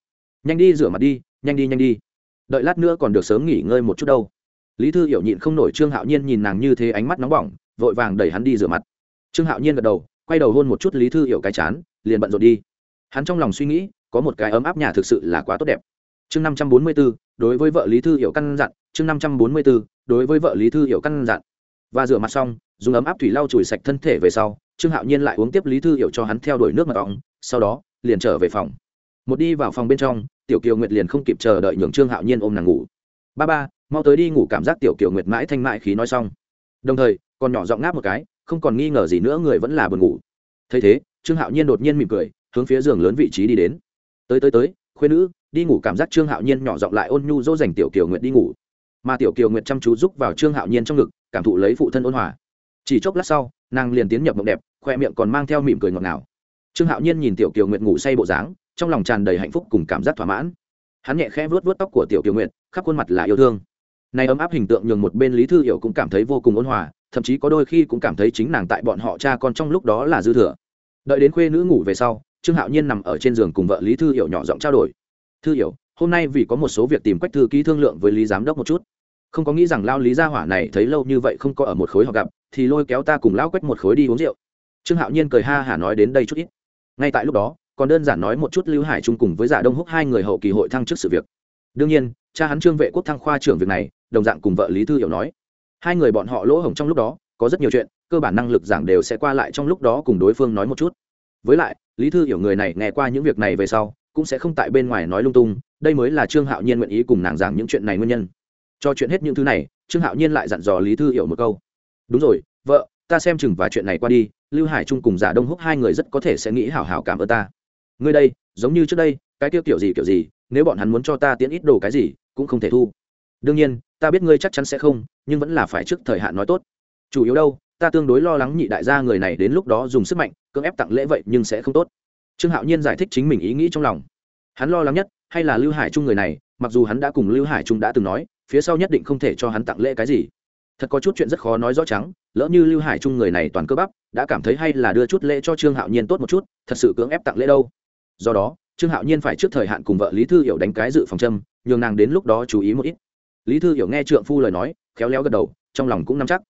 Nhanh đi rửa mặt đi, nhanh đi nhanh đi. Đợi lát nữa còn được sớm nghỉ ngơi một chút đâu. Lý thư hiểu nhịn không nổi, trương hạo nhiên nhìn nàng như thế ánh mắt nóng bỏng, vội vàng đẩy hắn đi rửa mặt. Trương hạo nhiên gật đầu, quay đầu hôn một chút lý thư hiểu cái chán, liền bận rộn đi. Hắn trong lòng suy nghĩ, có một cái ấm áp nhà thực sự là quá tốt đẹp. Chương năm trăm bốn mươi b ố đối với vợ lý thư hiểu căn dặn chương năm trăm bốn mươi b ố đối với vợ lý thư hiểu căn dặn. Và rửa mặt xong, dùng ấm áp thủy lau chùi sạch thân thể về sau, trương hạo nhiên lại uống tiếp lý thư hiểu cho hắn theo đuổi nước mật ong, sau đó, liền trở về phòng. Một đi vào phòng bên trong, tiểu kiều nguyệt liền không kịp chờ đợi nhường trương hạo nhiên ôm nàng ngủ. Ba ba, mau tới đi ngủ cảm giác tiểu kiều nguyệt mãi thanh mại khí nói xong. Đồng thời, còn nhỏ giọng ngáp một cái, không còn nghi ngờ gì nữa người vẫn là buồn ngủ. Thấy thế, trương hạo nhiên đột nhiên mỉm cười, hướng phía giường lớn vị trí đi đến. Tới tới tới khuyên nữ, đi ngủ cảm giác trương hạo nhiên nhỏ giọng lại ôn nhu dỗ dành tiểu kiều nguyệt đi ngủ mà tiểu kiều nguyệt chăm chú giúp vào trương hạo nhiên trong ngực, cảm thụ lấy phụ thân ôn hòa. chỉ chốc lát sau, nàng liền tiến nhập mộng đẹp, khoe miệng còn mang theo mỉm cười ngọt ngào. trương hạo nhiên nhìn tiểu kiều nguyệt ngủ say bộ dáng, trong lòng tràn đầy hạnh phúc cùng cảm giác thỏa mãn. hắn nhẹ khẽ vuốt vuốt tóc của tiểu kiều nguyệt, khắp khuôn mặt là yêu thương. nay ấm áp hình tượng nhường một bên lý thư hiểu cũng cảm thấy vô cùng ôn hòa, thậm chí có đôi khi cũng cảm thấy chính nàng tại bọn họ cha con trong lúc đó là dư thừa. đợi đến khuê nữ ngủ về sau, trương hạo nhiên nằm ở trên giường cùng vợ lý thư hiểu nhỏ giọng trao đổi. thư hiểu hôm nay vì có một số việc tìm quách thư ký thương lượng với lý giám đốc một chút. Không có nghĩ rằng lao lý gia hỏa này thấy lâu như vậy không có ở một khối họ gặp, thì lôi kéo ta cùng lao quách một khối đi uống rượu. Trương hạo nhiên cười ha hả nói đến đây chút ít. Ngay tại lúc đó, còn đơn giản nói một chút lưu hải trung cùng với giả đông húc hai người hậu kỳ hội thăng trước sự việc. Đương nhiên, cha hắn trương vệ quốc thăng khoa trưởng việc này, đồng dạng cùng vợ lý thư hiểu nói. Hai người bọn họ lỗ hổng trong lúc đó, có rất nhiều chuyện, cơ bản năng lực giảng đều sẽ qua lại trong lúc đó cùng đối phương nói một chút. Với lại, lý thư hiểu người này nghe qua những việc này về sau cũng sẽ không tại bên ngoài nói lung tung, đây mới là trương hạo nhiên nguyện ý cùng nàng giảng những chuyện này nguyên nhân. Cho chuyện hết những thứ này, trương hạo nhiên lại dặn dò lý thư hiểu một câu. Đúng rồi, vợ, ta xem chừng và chuyện này qua đi, lưu hải trung cùng giả đông húc hai người rất có thể sẽ nghĩ hảo hảo cảm ơn ta. Ngươi đây, giống như trước đây, cái tiêu kiểu gì kiểu gì, nếu bọn hắn muốn cho ta tiễn ít đồ cái gì, cũng không thể thu. Đương nhiên, ta biết ngươi chắc chắn sẽ không, nhưng vẫn là phải trước thời hạn nói tốt. Chủ yếu đâu, ta tương đối lo lắng nhị đại gia người này đến lúc đó dùng sức mạnh, cưỡng ép tặng lễ vậy nhưng sẽ không tốt trương hạo nhiên giải thích chính mình ý nghĩ trong lòng. Hắn lo lắng nhất hay là lưu hải trung người này, mặc dù hắn đã cùng lưu hải trung đã từng nói, phía sau nhất định không thể cho hắn tặng lễ cái gì. Thật có chút chuyện rất khó nói rõ trắng, lỡ như lưu hải trung người này toàn cơ bắp, đã cảm thấy hay là đưa chút lễ cho trương hạo nhiên tốt một chút, thật sự cưỡng ép tặng lễ đâu. Do đó, trương hạo nhiên phải trước thời hạn cùng vợ lý thư hiểu đánh cái dự phòng châm, nhường nàng đến lúc đó chú ý một ít. Lý thư hiểu nghe trượng phu lời nói, khéo léo gật đầu, trong lòng cũng nắm chắc.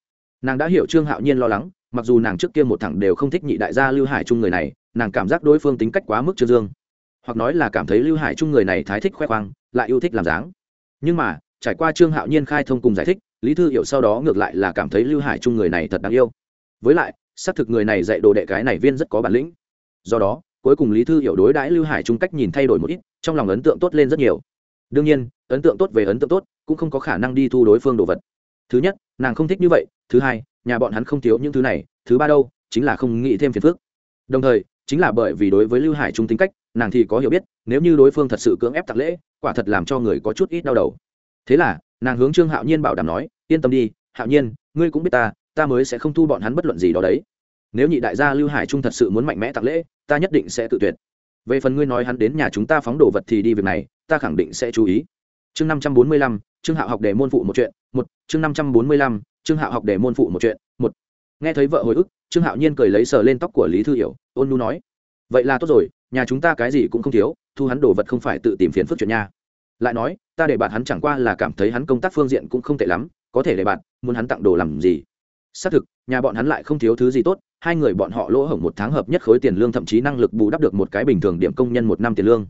Nàng đã hiểu trương hạo nhiên lo lắng, mặc dù nàng trước kia một thẳng đều không thích nhị đại gia lưu hải trung người này nàng cảm giác đối phương tính cách quá mức trương dương. Hoặc nói là cảm thấy lưu hải trung người này thái thích khoe khoang, lại yêu thích làm dáng. Nhưng mà, trải qua trương hạo nhiên khai thông cùng giải thích, lý thư hiểu sau đó ngược lại là cảm thấy lưu hải trung người này thật đáng yêu. Với lại, xác thực người này dạy đồ đệ cái này viên rất có bản lĩnh. Do đó, cuối cùng lý thư hiểu đối đãi lưu hải trung cách nhìn thay đổi một ít, trong lòng ấn tượng tốt lên rất nhiều. Đương nhiên, ấn tượng tốt về ấn tượng tốt, cũng không có khả năng đi thu đối phương đồ vật. Thứ nhất, nàng không thích như vậy. Thứ hai, nhà bọn hắn không thiếu những thứ này. Thứ ba đâu, chính là không nghĩ thêm phiền phức. Đồng thời chính là bởi vì đối với lưu hải trung tính cách, nàng thì có hiểu biết, nếu như đối phương thật sự cưỡng ép tặng lễ, quả thật làm cho người có chút ít đau đầu. Thế là, nàng hướng trương hạo nhiên bảo đảm nói, yên tâm đi, hạo nhiên, ngươi cũng biết ta ta mới sẽ không thu bọn hắn bất luận gì đó đấy. Nếu nhị đại gia lưu hải trung thật sự muốn mạnh mẽ tặng lễ, ta nhất định sẽ tự tuyệt. Về phần ngươi nói hắn đến nhà chúng ta phóng đồ vật thì đi việc này, ta khẳng định sẽ chú ý. Chương năm trăm bốn mươi lăm, trương hạo học để môn phụ một chuyện, một, chương năm trăm bốn mươi lăm, trương hạo học để môn phụ một chuyện, một. Nghe thấy vợ hồi ức trương hạo nhiên cười lấy sờ lên tóc của lý thư hiểu, ôn nu nói, vậy là tốt rồi, nhà chúng ta cái gì cũng không thiếu, thu hắn đồ vật không phải tự tìm phiền phức chuyện nha. Lại nói, ta để bạn hắn chẳng qua là cảm thấy hắn công tác phương diện cũng không tệ lắm, có thể để bạn, muốn hắn tặng đồ làm gì? Xác thực, nhà bọn hắn lại không thiếu thứ gì tốt, hai người bọn họ lỗ hổng một tháng hợp nhất khối tiền lương thậm chí năng lực bù đắp được một cái bình thường điểm công nhân một năm tiền lương.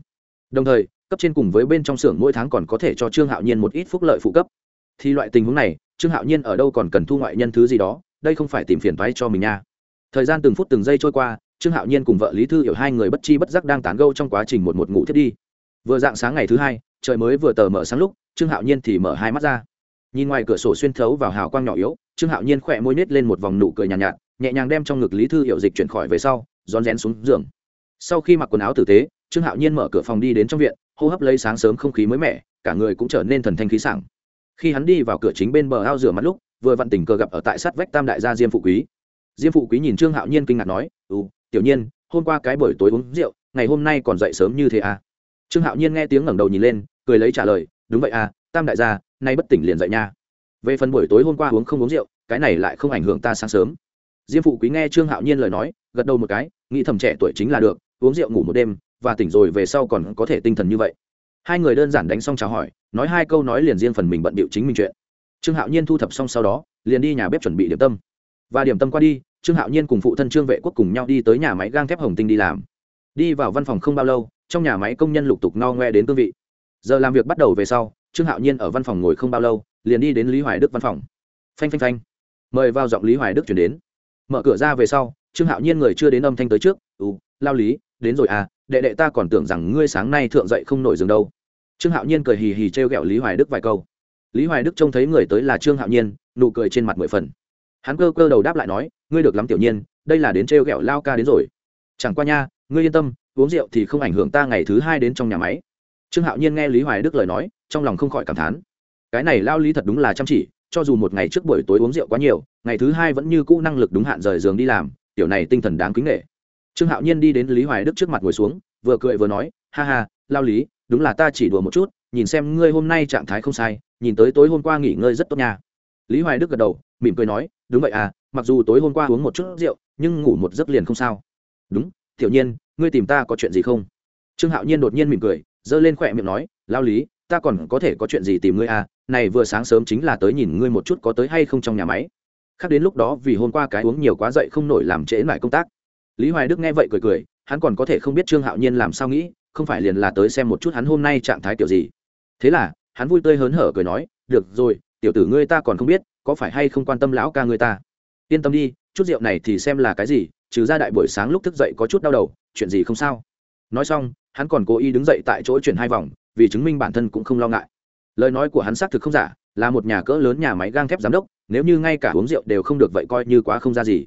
Đồng thời, cấp trên cùng với bên trong xưởng mỗi tháng còn có thể cho trương hạo nhiên một ít phúc lợi phụ cấp. Thì loại tình huống này, trương hạo nhiên ở đâu còn cần thu ngoại nhân thứ gì đó đây không phải tìm phiền toái cho mình nha. Thời gian từng phút từng giây trôi qua trương hạo nhiên cùng vợ lý thư hiểu hai người bất chi bất giác đang tán gâu trong quá trình một một ngủ thiết đi. Vừa dạng sáng ngày thứ hai trời mới vừa tờ mở sáng lúc trương hạo nhiên thì mở hai mắt ra. Nhìn ngoài cửa sổ xuyên thấu vào hào quang nhỏ yếu trương hạo nhiên khỏe môi nết lên một vòng nụ cười nhàn nhạt, nhạt nhẹ nhàng đem trong ngực lý thư hiệu dịch chuyển khỏi về sau rón rén xuống giường. Sau khi mặc quần áo tử tế trương hạo nhiên mở cửa phòng đi đến trong viện hô hấp lấy sáng sớm không khí mới mẻ cả người cũng trở nên thần thanh khí sảng. Khi hắn đi vào cửa chính bên bờ ao rửa mặt lúc vừa vặn tình cờ gặp ở tại sát vách tam đại gia diêm phụ quý. Diêm phụ quý nhìn trương hạo nhiên kinh ngạc nói ừ tiểu nhiên, hôm qua cái buổi tối uống rượu, ngày hôm nay còn dậy sớm như thế à? Trương hạo nhiên nghe tiếng ngẩng đầu nhìn lên, cười lấy trả lời, đúng vậy à tam đại gia, nay bất tỉnh liền dậy nha. Về phần buổi tối hôm qua uống không uống rượu, cái này lại không ảnh hưởng ta sáng sớm. Diêm phụ quý nghe trương hạo nhiên lời nói, gật đầu một cái, nghĩ thầm trẻ tuổi chính là được, uống rượu ngủ một đêm, và tỉnh rồi về sau còn có thể tinh thần như vậy. Hai người đơn giản đánh xong chào hỏi, nói hai câu nói liền riêng phần mình bận bịu chính mình chuyện trương hạo nhiên thu thập xong sau đó, liền đi nhà bếp chuẩn bị điểm tâm. Và điểm tâm qua đi, trương hạo nhiên cùng phụ thân trương vệ quốc cùng nhau đi tới nhà máy gang thép hồng tinh đi làm. Đi vào văn phòng không bao lâu, trong nhà máy công nhân lục tục no ngoe đến cương vị. Giờ làm việc bắt đầu về sau, trương hạo nhiên ở văn phòng ngồi không bao lâu, liền đi đến lý hoài đức văn phòng. Phanh phanh phanh. Mời vào giọng lý hoài đức chuyển đến. Mở cửa ra về sau, trương hạo nhiên người chưa đến âm thanh tới trước ừ lao lý, đến rồi à đệ đệ ta còn tưởng rằng ngươi sáng nay thượng dậy không nổi giường đâu. Trương hạo nhiên cười hì hì t r e o g ẹ o lý hoài đức vài câu lý hoài đức trông thấy người tới là trương hạo nhiên, nụ cười trên mặt mười phần. Hắn cơ cơ đầu đáp lại nói, ngươi được lắm tiểu nhiên, đây là đến t r e o g ẹ o lao ca đến rồi. Chẳng qua nha, ngươi yên tâm, uống rượu thì không ảnh hưởng ta ngày thứ hai đến trong nhà máy. Trương hạo nhiên nghe lý hoài đức lời nói, trong lòng không khỏi cảm thán. Cái này lao lý thật đúng là chăm chỉ, cho dù một ngày trước buổi tối uống rượu quá nhiều, ngày thứ hai vẫn như cũ năng lực đúng hạn rời giường đi làm, tiểu này tinh thần đáng kính nghệ trương hạo nhiên đi đến lý hoài đức trước mặt ngồi xuống, vừa cười vừa nói, ha ha, lao lý, đúng là ta chỉ đùa một chút nhìn xem ngươi hôm nay trạng thái không sai, nhìn tới tối hôm qua nghỉ ngơi rất tốt nha. Lý hoài đức gật đầu, mỉm cười nói, đúng vậy à mặc dù tối hôm qua uống một chút rượu, nhưng ngủ một giấc liền không sao. Đúng, tiểu nhiên, ngươi tìm ta có chuyện gì không? Trương hạo nhiên đột nhiên mỉm cười, giơ lên khỏe miệng nói, lao lý, ta còn có thể có chuyện gì tìm ngươi à này vừa sáng sớm chính là tới nhìn ngươi một chút có tới hay không trong nhà máy. Khác đến lúc đó vì hôm qua cái uống nhiều quá dậy không nổi làm trễ lại công tác. Lý hoài đức nghe vậy cười cười, hắn còn có thể không biết trương hạo nhiên làm sao nghĩ, không phải liền là tới xem một chút hắn hôm nay trạng thái kiểu gì thế là, hắn vui tươi hớn hở cười nói, được rồi, tiểu tử ngươi ta còn không biết, có phải hay không quan tâm lão ca ngươi ta? Yên tâm đi, chút rượu này thì xem là cái gì, trừ ra đại buổi sáng lúc thức dậy có chút đau đầu, chuyện gì không sao. Nói xong, hắn còn cố ý đứng dậy tại chỗ chuyển hai vòng, vì chứng minh bản thân cũng không lo ngại. Lời nói của hắn xác thực không giả, là một nhà cỡ lớn nhà máy gang thép giám đốc, nếu như ngay cả uống rượu đều không được vậy coi như quá không ra gì.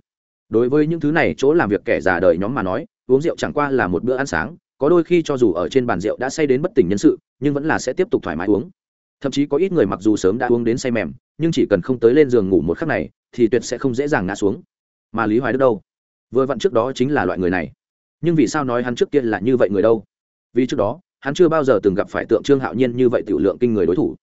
Đối với những thứ này chỗ làm việc kẻ già đời nhóm mà nói, uống rượu chẳng qua là một bữa ăn sáng có đôi khi cho dù ở trên bàn rượu đã say đến bất tỉnh nhân sự, nhưng vẫn là sẽ tiếp tục thoải mái uống. Thậm chí có ít người mặc dù sớm đã uống đến say mềm, nhưng chỉ cần không tới lên giường ngủ một khắc này, thì tuyệt sẽ không dễ dàng ngã xuống. Mà lý hoài đức đâu? Vừa vặn trước đó chính là loại người này. Nhưng vì sao nói hắn trước kia là như vậy người đâu? Vì trước đó, hắn chưa bao giờ từng gặp phải tượng trương hạo nhiên như vậy tiểu lượng kinh người đối thủ.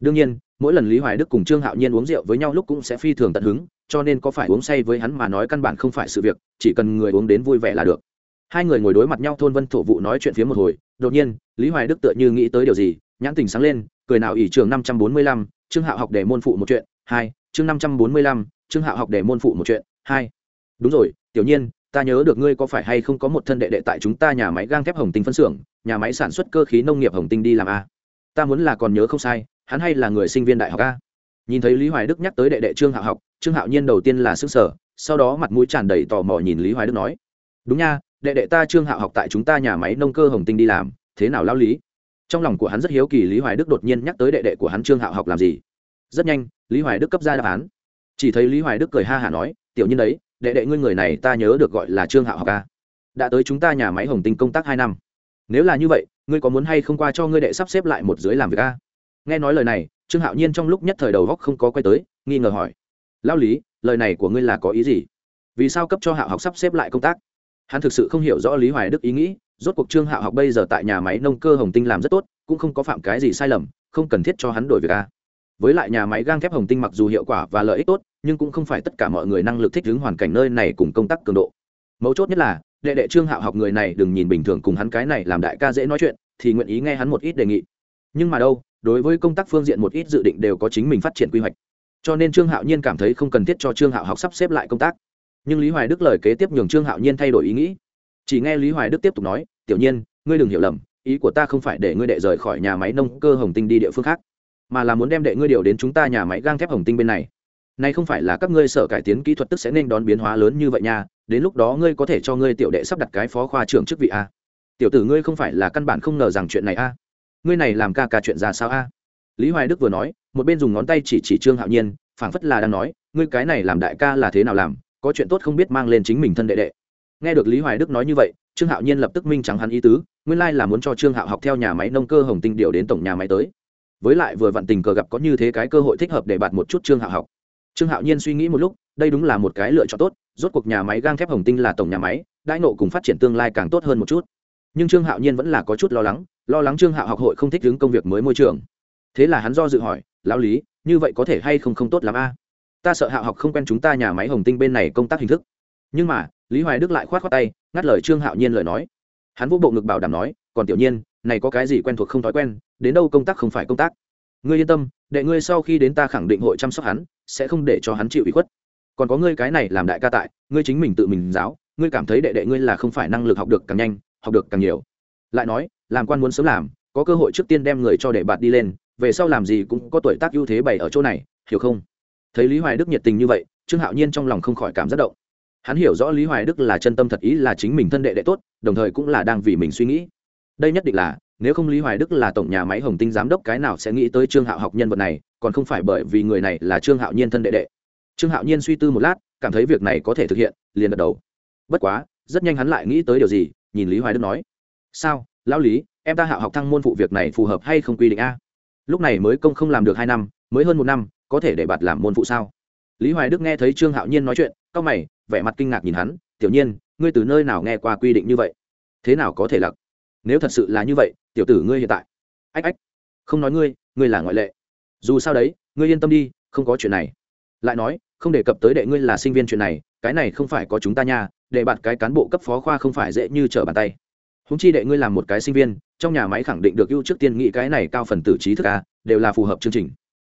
Đương nhiên, mỗi lần lý hoài đức cùng trương hạo nhiên uống rượu với nhau lúc cũng sẽ phi thường tận hứng, cho nên có phải uống say với hắn mà nói căn bản không phải sự việc, chỉ cần người uống đến vui vẻ là được hai người ngồi đối mặt nhau thôn vân thổ vụ nói chuyện phía một hồi, đột nhiên, lý hoài đức tựa như nghĩ tới điều gì, nhãn tình sáng lên, cười nào ỷ trường năm trăm bốn mươi lăm, trương hạo học để môn phụ một chuyện, hai, chương năm trăm bốn mươi lăm, trương hạo học để môn phụ một chuyện, hai. Đúng rồi, tiểu nhiên, ta nhớ được ngươi có phải hay không có một thân đệ đệ tại chúng ta nhà máy gang thép hồng tinh phân xưởng, nhà máy sản xuất cơ khí nông nghiệp hồng tinh đi làm a. Ta muốn là còn nhớ không sai, hắn hay là người sinh viên đại học a. Nhìn thấy lý hoài đức nhắc tới đệ đệ trương hạo học, trương hạo nhiên đầu tiên là xứ sở sau đó mặt mũi tràn đầy tò mò nhìn lý hoài đức nói, đúng nha đệ đệ ta trương hạo học tại chúng ta nhà máy nông cơ hồng tinh đi làm, thế nào lao lý? Trong lòng của hắn rất hiếu kỳ lý hoài đức đột nhiên nhắc tới đệ đệ của hắn trương hạo học làm gì. Rất nhanh, lý hoài đức cấp ra đáp án. Chỉ thấy lý hoài đức cười ha hả nói, tiểu nhân đấy, đệ đệ ngươi người này ta nhớ được gọi là trương hạo học ca đã tới chúng ta nhà máy hồng tinh công tác hai năm. Nếu là như vậy, ngươi có muốn hay không qua cho ngươi đệ sắp xếp lại một dưới làm việc ca nghe nói lời này, trương hạo nhiên trong lúc nhất thời đầu góc không có quay tới, nghi ngờ hỏi lao lý, lời này của ngươi là có ý gì? Vì sao cấp cho hạo học sắp xếp lại công tác? Hắn thực sự không hiểu rõ lý hoài đức ý nghĩ, rốt cuộc trương hạo học bây giờ tại nhà máy nông cơ hồng tinh làm rất tốt, cũng không có phạm cái gì sai lầm, không cần thiết cho hắn đổi việc a với lại nhà máy gang thép hồng tinh mặc dù hiệu quả và lợi ích tốt, nhưng cũng không phải tất cả mọi người năng lực thích ứng hoàn cảnh nơi này cùng công tác cường độ. Mấu chốt nhất là, đệ đệ trương hạo học người này đừng nhìn bình thường cùng hắn cái này làm đại ca dễ nói chuyện, thì nguyện ý nghe hắn một ít đề nghị. Nhưng mà đâu, đối với công tác phương diện một ít dự định đều có chính mình phát triển quy hoạch. Cho nên trương hạo nhiên cảm thấy không cần thiết cho trương hạo học sắp xếp lại công tác nhưng lý hoài đức lời kế tiếp nhường trương hạo nhiên thay đổi ý nghĩ. Chỉ nghe lý hoài đức tiếp tục nói, tiểu nhiên, ngươi đừng hiểu lầm, ý của ta không phải để ngươi đệ rời khỏi nhà máy nông cơ hồng tinh đi địa phương khác, mà là muốn đem đệ ngươi điều đến chúng ta nhà máy gang thép hồng tinh bên này. Nay không phải là các ngươi sở cải tiến kỹ thuật tức sẽ nên đón biến hóa lớn như vậy nha, đến lúc đó ngươi có thể cho ngươi tiểu đệ sắp đặt cái phó khoa trưởng chức vị a. Tiểu tử ngươi không phải là căn bản không ngờ rằng chuyện này a. Ngươi này làm ca ca chuyện ra sao a? Lý hoài đức vừa nói, một bên dùng ngón tay chỉ chỉ trương hạo nhiên, phảng phất là đang nói, ngươi cái này làm đại ca là thế nào làm? Có chuyện tốt không biết mang lên chính mình thân đệ đệ. Nghe được lý hoài đức nói như vậy, trương hạo nhiên lập tức minh trắng hắn ý tứ, nguyên lai là muốn cho trương hạo học theo nhà máy nông cơ hồng tinh điều đến tổng nhà máy tới. Với lại vừa vặn tình cờ gặp có như thế cái cơ hội thích hợp để bạt một chút trương hạo học. Trương hạo nhiên suy nghĩ một lúc, đây đúng là một cái lựa chọn tốt, rốt cuộc nhà máy gang thép hồng tinh là tổng nhà máy, đãi nộ cùng phát triển tương lai càng tốt hơn một chút. Nhưng trương hạo nhiên vẫn là có chút lo lắng lo lắng trương hạo học hội không thích đứng công việc mới môi trường. Thế là hắn do dự hỏi, lão lý, như vậy có thể hay không không tốt l a? Ta sợ hạo học không quen chúng ta nhà máy hồng tinh bên này công tác hình thức. Nhưng mà, lý hoài đức lại k h o á t khoác tay, ngắt lời trương hạo nhiên lời nói. Hắn vũ bộ ngực bảo đảm nói, còn tiểu nhiên, này có cái gì quen thuộc không thói quen, đến đâu công tác không phải công tác. Ngươi yên tâm, đệ ngươi sau khi đến ta khẳng định hội chăm sóc hắn, sẽ không để cho hắn chịu ủy khuất. Còn có ngươi cái này làm đại ca tại, ngươi chính mình tự mình giáo, ngươi cảm thấy đệ đệ ngươi là không phải năng lực học được càng nhanh, học được càng nhiều. Lại nói, làm quan muốn sớm làm, có cơ hội trước tiên đem người cho đệ bạt đi lên, về sau làm gì cũng có tuổi tác ưu thế bày ở chỗ này, hiểu không? Thấy lý hoài đức nhiệt tình như vậy trương hạo nhiên trong lòng không khỏi cảm giác động hắn hiểu rõ lý hoài đức là chân tâm thật ý là chính mình thân đệ đệ tốt đồng thời cũng là đang vì mình suy nghĩ đây nhất định là nếu không lý hoài đức là tổng nhà máy hồng tinh giám đốc cái nào sẽ nghĩ tới trương hạo học nhân vật này còn không phải bởi vì người này là trương hạo nhiên thân đệ đệ trương hạo nhiên suy tư một lát cảm thấy việc này có thể thực hiện liền gật đầu bất quá rất nhanh hắn lại nghĩ tới điều gì nhìn lý hoài đức nói sao lão lý em ta hạo học thăng môn phụ việc này phù hợp hay không quy định a lúc này mới công không làm được hai năm mới hơn một năm có thể để bạt làm môn phụ sao? Lý hoài đức nghe thấy trương hạo nhiên nói chuyện c mày, vẻ mặt kinh ngạc nhìn hắn, tiểu nhiên, ngươi từ nơi nào nghe qua quy định như vậy? Thế nào có thể lặc? Nếu thật sự là như vậy, tiểu tử ngươi hiện tại ách ách, không nói ngươi ngươi là ngoại lệ. Dù sao đấy, ngươi yên tâm đi, không có chuyện này. Lại nói, không đề cập tới đệ ngươi là sinh viên chuyện này, cái này không phải có chúng ta nha, để bạt cái cán bộ cấp phó khoa không phải dễ như trở bàn tay. Húng chi đệ ngươi làm một cái sinh viên, trong nhà máy khẳng định được ưu trước tiên nghĩ cái này cao phần tử trí thức a đều là phù hợp chương trình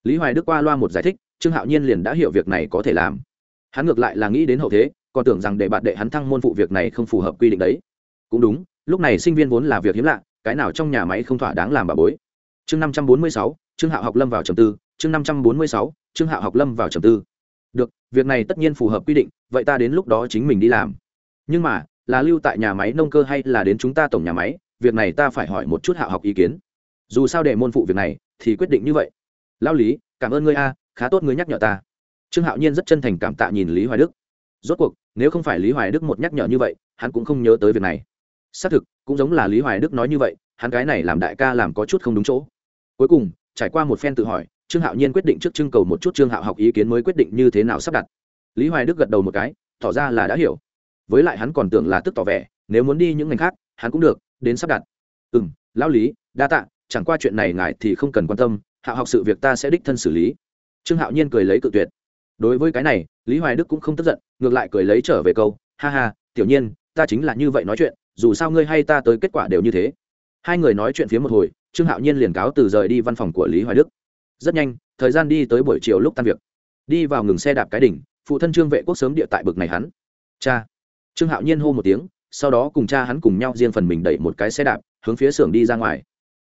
lý hoài đức qua loa một giải thích, trương hạo nhiên liền đã hiểu việc này có thể làm. Hắn ngược lại là nghĩ đến hậu thế, còn tưởng rằng để bạn đệ hắn thăng môn phụ việc này không phù hợp quy định đấy. Cũng đúng, lúc này sinh viên vốn là việc hiếm lạ, cái nào trong nhà máy không thỏa đáng làm bà bối. Chương năm trăm bốn mươi sáu, trương hạo học lâm vào trầm tư. Chương năm trăm bốn mươi sáu, trương hạo học lâm vào trầm tư. Được, việc này tất nhiên phù hợp quy định, vậy ta đến lúc đó chính mình đi làm. Nhưng mà, là lưu tại nhà máy nông cơ hay là đến chúng ta tổng nhà máy? Việc này ta phải hỏi một chút hạo học ý kiến. Dù sao để môn phụ việc này, thì quyết định như vậy lao lý, cảm ơn ngươi a, khá tốt ngươi nhắc nhở ta. Trương hạo nhiên rất chân thành cảm tạ nhìn lý hoài đức. Rốt cuộc, nếu không phải lý hoài đức một nhắc nhở như vậy, hắn cũng không nhớ tới việc này. Xác thực, cũng giống là lý hoài đức nói như vậy, hắn cái này làm đại ca làm có chút không đúng chỗ. Cuối cùng, trải qua một phen tự hỏi, trương hạo nhiên quyết định trước trưng cầu một chút trương hạo học ý kiến mới quyết định như thế nào sắp đặt. Lý hoài đức gật đầu một cái, tỏ ra là đã hiểu. Với lại hắn còn tưởng là tức tỏ vẻ, nếu muốn đi những ngành khác, hắn cũng được, đến sắp đặt. Ừ m lão lý, đa tạ, chẳng qua chuyện này ngài thì không cần quan tâm hạo học sự việc ta sẽ đích thân xử lý. Trương hạo nhiên cười lấy cự tuyệt. Đối với cái này, lý hoài đức cũng không tức giận, ngược lại cười lấy trở về câu, ha ha, tiểu nhiên, ta chính là như vậy nói chuyện, dù sao ngươi hay ta tới kết quả đều như thế. Hai người nói chuyện phía một hồi, trương hạo nhiên liền cáo từ rời đi văn phòng của lý hoài đức. Rất nhanh, thời gian đi tới buổi chiều lúc tan việc. Đi vào ngừng xe đạp cái đỉnh, phụ thân trương vệ quốc sớm địa tại bực này hắn. Cha. Trương hạo nhiên hô một tiếng, sau đó cùng cha hắn cùng nhau riêng phần mình đẩy một cái xe đạp, hướng phía xưởng đi ra ngoài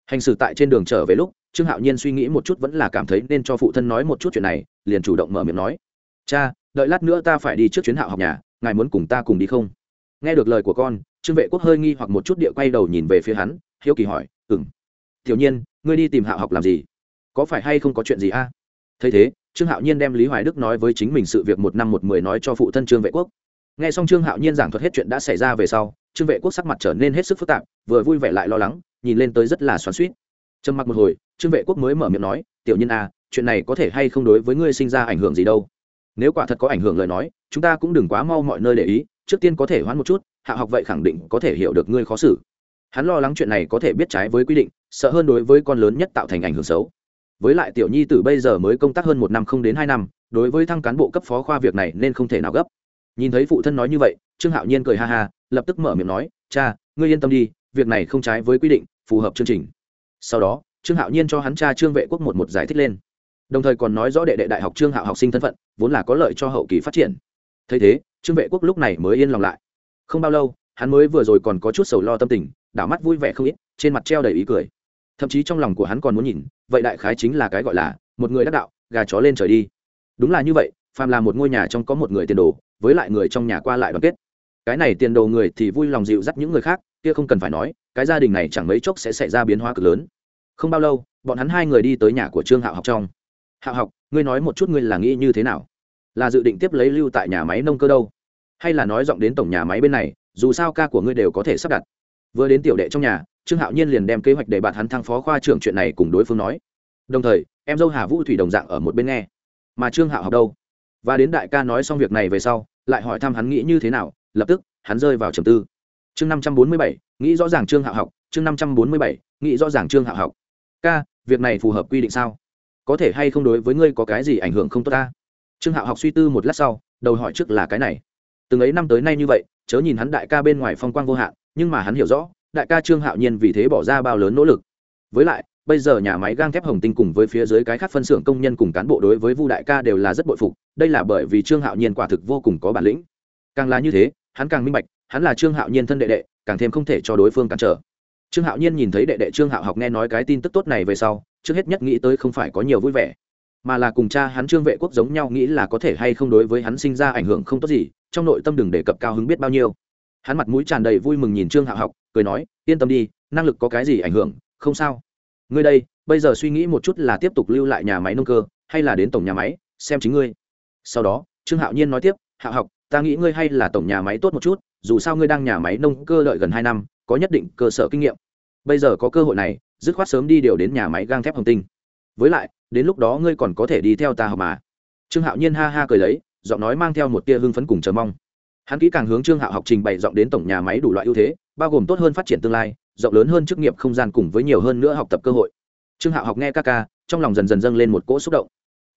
hành xử tại trên đường trở về lúc, trương hạo nhiên suy nghĩ một chút vẫn là cảm thấy nên cho phụ thân nói một chút chuyện này, liền chủ động mở miệng nói. Cha, đợi lát nữa ta phải đi trước chuyến hạo học nhà, ngài muốn cùng ta cùng đi không? Nghe được lời của con, trương vệ quốc hơi nghi hoặc một chút địa quay đầu nhìn về phía hắn, hiếu kỳ hỏi ừng tiểu nhiên, ngươi đi tìm hạo học làm gì? Có phải hay không có chuyện gì a? Thấy thế, trương hạo nhiên đem lý hoài đức nói với chính mình sự việc một năm một mười nói cho phụ thân trương vệ quốc. N g h e xong trương hạo nhiên giảng thuật hết chuyện đã xảy ra về sau, trương vệ quốc sắc mặt trở nên hết sức phức tạp, vừa vui vẻ lại lo lắng nhìn lên tới rất là xoắn suýt trầm mặc một hồi, trương vệ quốc mới mở miệng nói, tiểu nhân a chuyện này có thể hay không đối với ngươi sinh ra ảnh hưởng gì đâu? Nếu quả thật có ảnh hưởng lời nói, chúng ta cũng đừng quá mau mọi nơi để ý, trước tiên có thể hoãn một chút, hạ học vậy khẳng định có thể hiểu được ngươi khó xử. Hắn lo lắng chuyện này có thể biết trái với quy định, sợ hơn đối với con lớn nhất tạo thành ảnh hưởng xấu. Với lại tiểu nhi từ bây giờ mới công tác hơn một năm không đến hai năm, đối với thăng cán bộ cấp phó khoa việc này nên không thể nào gấp. Nhìn thấy phụ thân nói như vậy, trương hạo nhiên cười ha ha, lập tức mở miệng nói, cha, ngươi yên tâm đi việc này không trái với quy định, phù hợp chương trình. Sau đó, trương hạo nhiên cho hắn cha trương vệ quốc một một giải thích lên. Đồng thời còn nói rõ đệ đệ đại học trương hạo học sinh thân phận, vốn là có lợi cho hậu kỳ phát triển. Thấy thế, trương vệ quốc lúc này mới yên lòng lại. Không bao lâu, hắn mới vừa rồi còn có chút sầu lo tâm tình, đảo mắt vui vẻ không ít, trên mặt treo đầy ý cười. Thậm chí trong lòng của hắn còn muốn nhìn, vậy đại khái chính là cái gọi là, một người đắc đạo, gà chó lên trời đi. Đúng là như vậy, phàm là một ngôi nhà trong có một người tiền đồ, với lại người trong nhà qua lại đoàn kết cái này tiền đồ người thì vui lòng dịu dắt những người khác, kia không cần phải nói, cái gia đình này chẳng mấy chốc sẽ xảy ra biến hóa cực lớn. Không bao lâu, bọn hắn hai người đi tới nhà của trương hạo học trong. Hạo học, ngươi nói một chút ngươi là nghĩ như thế nào? Là dự định tiếp lấy lưu tại nhà máy nông cơ đâu? Hay là nói giọng đến tổng nhà máy bên này, dù sao ca của ngươi đều có thể sắp đặt. Vừa đến tiểu đệ trong nhà, trương hạo nhiên liền đem kế hoạch để bạn hắn thăng phó khoa trưởng chuyện này cùng đối phương nói. Đồng thời, em dâu hà vũ thủy đồng dạng ở một bên nghe. Mà trương hạo học đâu? Và đến đại ca nói xong việc này về sau, lại hỏi thăm hắn nghĩ như thế nào lập tức, hắn rơi vào trầm tư. Chương năm trăm bốn mươi bảy, nghĩ rõ ràng trương hạ học. Chương năm trăm bốn mươi bảy, nghĩ rõ ràng trương hạ học. Ca, việc này phù hợp quy định sao? Có thể hay không đối với ngươi có cái gì ảnh hưởng không tốt ta? Trương hạo học suy tư một lát sau, đầu hỏi trước là cái này. Từng ấy năm tới nay như vậy, chớ nhìn hắn đại ca bên ngoài phong quang vô hạn, nhưng mà hắn hiểu rõ, đại ca trương hạo nhiên vì thế bỏ ra bao lớn nỗ lực. Với lại, bây giờ nhà máy gang thép hồng tinh cùng với phía dưới cái khác phân xưởng công nhân cùng cán bộ đối với vu đại ca đều là rất bội phục, đây là bởi vì trương hạo nhiên quả thực vô cùng có bản lĩnh càng là như thế, hắn càng minh bạch, hắn là trương hạo nhiên thân đệ đệ, càng thêm không thể cho đối phương cản trở. Trương hạo nhiên nhìn thấy đệ đệ trương hạo học nghe nói cái tin tức tốt này về sau, trước hết nhất nghĩ tới không phải có nhiều vui vẻ, mà là cùng cha hắn trương vệ quốc giống nhau nghĩ là có thể hay không đối với hắn sinh ra ảnh hưởng không tốt gì, trong nội tâm đừng đề cập cao hứng biết bao nhiêu. Hắn mặt mũi tràn đầy vui mừng nhìn trương hạo học, cười nói, yên tâm đi, năng lực có cái gì ảnh hưởng, không sao. Ngươi đây, bây giờ suy nghĩ một chút là tiếp tục lưu lại nhà máy nông cơ, hay là đến tổng nhà máy, xem chính ngươi. Sau đó, trương hạo nhiên nói tiếp, hạo học ta nghĩ ngươi hay là tổng nhà máy tốt một chút, dù sao ngươi đang nhà máy nông cơ lợi gần hai năm, có nhất định cơ sở kinh nghiệm. Bây giờ có cơ hội này, dứt khoát sớm đi điều đến nhà máy gang thép hồng tinh. Với lại, đến lúc đó ngươi còn có thể đi theo ta học mà. Trương hạo nhiên ha ha cười lấy, giọng nói mang theo một tia hưng phấn cùng chờ mong. Hắn kỹ càng hướng trương hạo học trình bày giọng đến tổng nhà máy đủ loại ưu thế, bao gồm tốt hơn phát triển tương lai, rộng lớn hơn chức nghiệp không gian cùng với nhiều hơn nữa học tập cơ hội. Trương hạo học nghe ca ca, trong lòng dần dần dâng lên một cỗ xúc động.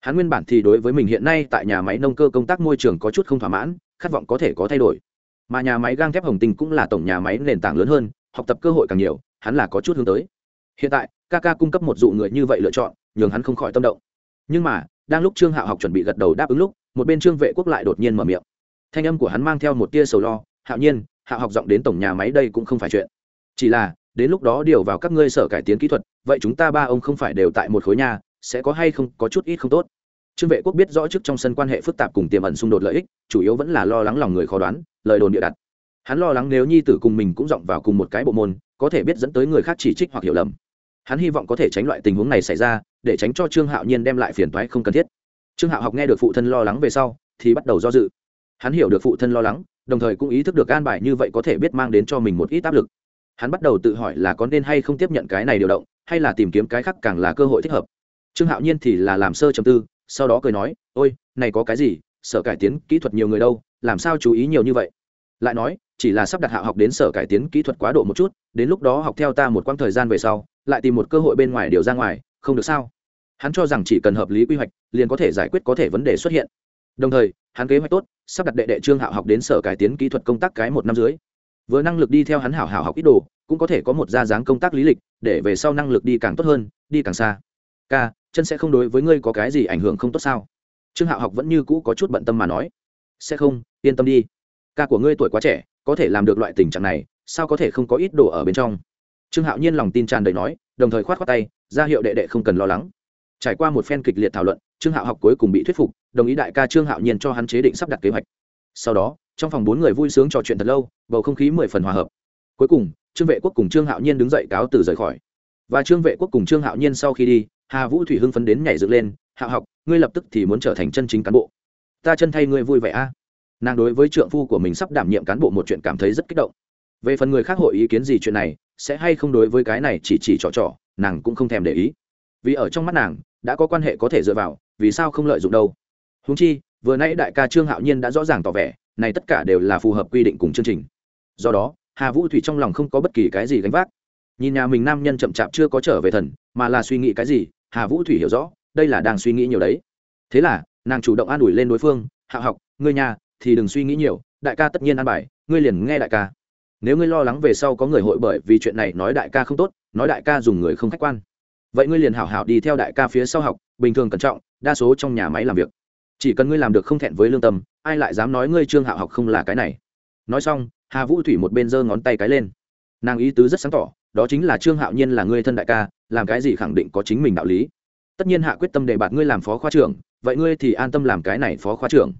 Hắn nguyên bản thì đối với mình hiện nay tại nhà máy nông cơ công tác môi trường có chút không thỏa mãn khát vọng có thể có thay đổi. Mà nhà máy gang thép hồng tinh cũng là tổng nhà máy nền tảng lớn hơn, học tập cơ hội càng nhiều, hắn là có chút hướng tới. Hiện tại, ca ca cung cấp một dụ người như vậy lựa chọn, nhường hắn không khỏi tâm động. Nhưng mà, đang lúc trương hạo học chuẩn bị gật đầu đáp ứng lúc, một bên trương vệ quốc lại đột nhiên mở miệng. Thanh âm của hắn mang theo một tia sầu lo, hạo nhiên, hạo học giọng đến tổng nhà máy đây cũng không phải chuyện. Chỉ là, đến lúc đó điều vào các ngươi sở cải tiến kỹ thuật, vậy chúng ta ba ông không phải đều tại một khối nhà, sẽ có hay không có chút ít không tốt trương vệ quốc biết rõ trước trong sân quan hệ phức tạp cùng tiềm ẩn xung đột lợi ích, chủ yếu vẫn là lo lắng lòng người khó đoán, lời đồn địa đặt. Hắn lo lắng nếu nhi tử cùng mình cũng dọng vào cùng một cái bộ môn, có thể biết dẫn tới người khác chỉ trích hoặc hiểu lầm. Hắn hy vọng có thể tránh loại tình huống này xảy ra, để tránh cho trương hạo nhiên đem lại phiền toái không cần thiết. Trương hạo học nghe được phụ thân lo lắng về sau, thì bắt đầu do dự. Hắn hiểu được phụ thân lo lắng, đồng thời cũng ý thức được an bài như vậy có thể biết mang đến cho mình một ít áp lực. Hắn bắt đầu tự hỏi là có nên hay không tiếp nhận cái này điều động, hay là tìm kiếm cái khác càng là cơ hội thích hợp. Trương hạo nhiên thì là làm sơ chầm tư sau đó cười nói, ôi, này có cái gì? Sở cải tiến kỹ thuật nhiều người đâu, làm sao chú ý nhiều như vậy? Lại nói, chỉ là sắp đặt hạ học đến sở cải tiến kỹ thuật quá độ một chút, đến lúc đó học theo ta một quãng thời gian về sau, lại tìm một cơ hội bên ngoài điều ra ngoài, không được sao? Hắn cho rằng chỉ cần hợp lý quy hoạch, liền có thể giải quyết có thể vấn đề xuất hiện. Đồng thời, hắn kế hoạch tốt, sắp đặt đệ đệ trương hạo học đến sở cải tiến kỹ thuật công tác cái một năm dưới. Vừa năng lực đi theo hắn hảo hảo học ít đồ, cũng có thể có một gia dáng công tác lý lịch, để về sau năng lực đi càng tốt hơn, đi càng xa. K chân sẽ không đối với ngươi có cái gì ảnh hưởng không tốt sao? Trương hạo học vẫn như cũ có chút bận tâm mà nói. Sẽ không, yên tâm đi. Ca của ngươi tuổi quá trẻ, có thể làm được loại tình trạng này, sao có thể không có ít đồ ở bên trong? Trương hạo nhiên lòng tin tràn đầy nói, đồng thời khoát khoát tay, ra hiệu đệ đệ không cần lo lắng. Trải qua một phen kịch liệt thảo luận, trương hạo học cuối cùng bị thuyết phục, đồng ý đại ca trương hạo nhiên cho hắn chế định sắp đặt kế hoạch. Sau đó, trong phòng bốn người vui sướng trò chuyện thật lâu, bầu không khí mười phần hòa hợp. Cuối cùng, trương vệ quốc cùng trương hạo nhiên đứng dậy cáo từ rời khỏi. Và trương vệ quốc cùng trương hạo nhiên sau khi đi hà vũ thủy hưng phấn đến nhảy dựng lên, hạo học, ngươi lập tức thì muốn trở thành chân chính cán bộ. Ta chân thay ngươi vui vẻ a. Nàng đối với trượng phu của mình sắp đảm nhiệm cán bộ một chuyện cảm thấy rất kích động. Về phần người khác hội ý kiến gì chuyện này, sẽ hay không đối với cái này chỉ chỉ trò trò, nàng cũng không thèm để ý. Vì ở trong mắt nàng, đã có quan hệ có thể dựa vào, vì sao không lợi dụng đâu? Húng chi, vừa nãy đại ca trương hạo nhiên đã rõ ràng tỏ vẻ, này tất cả đều là phù hợp quy định cùng chương trình. Do đó, hà vũ thủy trong lòng không có bất kỳ cái gì gánh vác. Nhìn nhà mình nam nhân chậm chạp chưa có trở về thần mà là suy nghĩ cái gì, hà vũ thủy hiểu rõ, đây là đang suy nghĩ nhiều đấy. Thế là, nàng chủ động an ủi lên đối phương, hạ học, ngươi nhà thì đừng suy nghĩ nhiều, đại ca tất nhiên an bài, ngươi liền nghe đại ca. Nếu ngươi lo lắng về sau có người hội bởi vì chuyện này nói đại ca không tốt, nói đại ca dùng người không khách quan, vậy ngươi liền hảo hảo đi theo đại ca phía sau học, bình thường cẩn trọng, đa số trong nhà máy làm việc. Chỉ cần ngươi làm được không thẹn với lương tâm, ai lại dám nói ngươi trương hạo học không là cái này. Nói xong, hà vũ thủy một bên giơ ngón tay cái lên. Nàng ý tứ rất sáng tỏ đó chính là trương hạo nhiên là ngươi thân đại ca, làm cái gì khẳng định có chính mình đạo lý. Tất nhiên hạ quyết tâm để bạt ngươi làm phó khoa trưởng, vậy ngươi thì an tâm làm cái này phó khoa trưởng.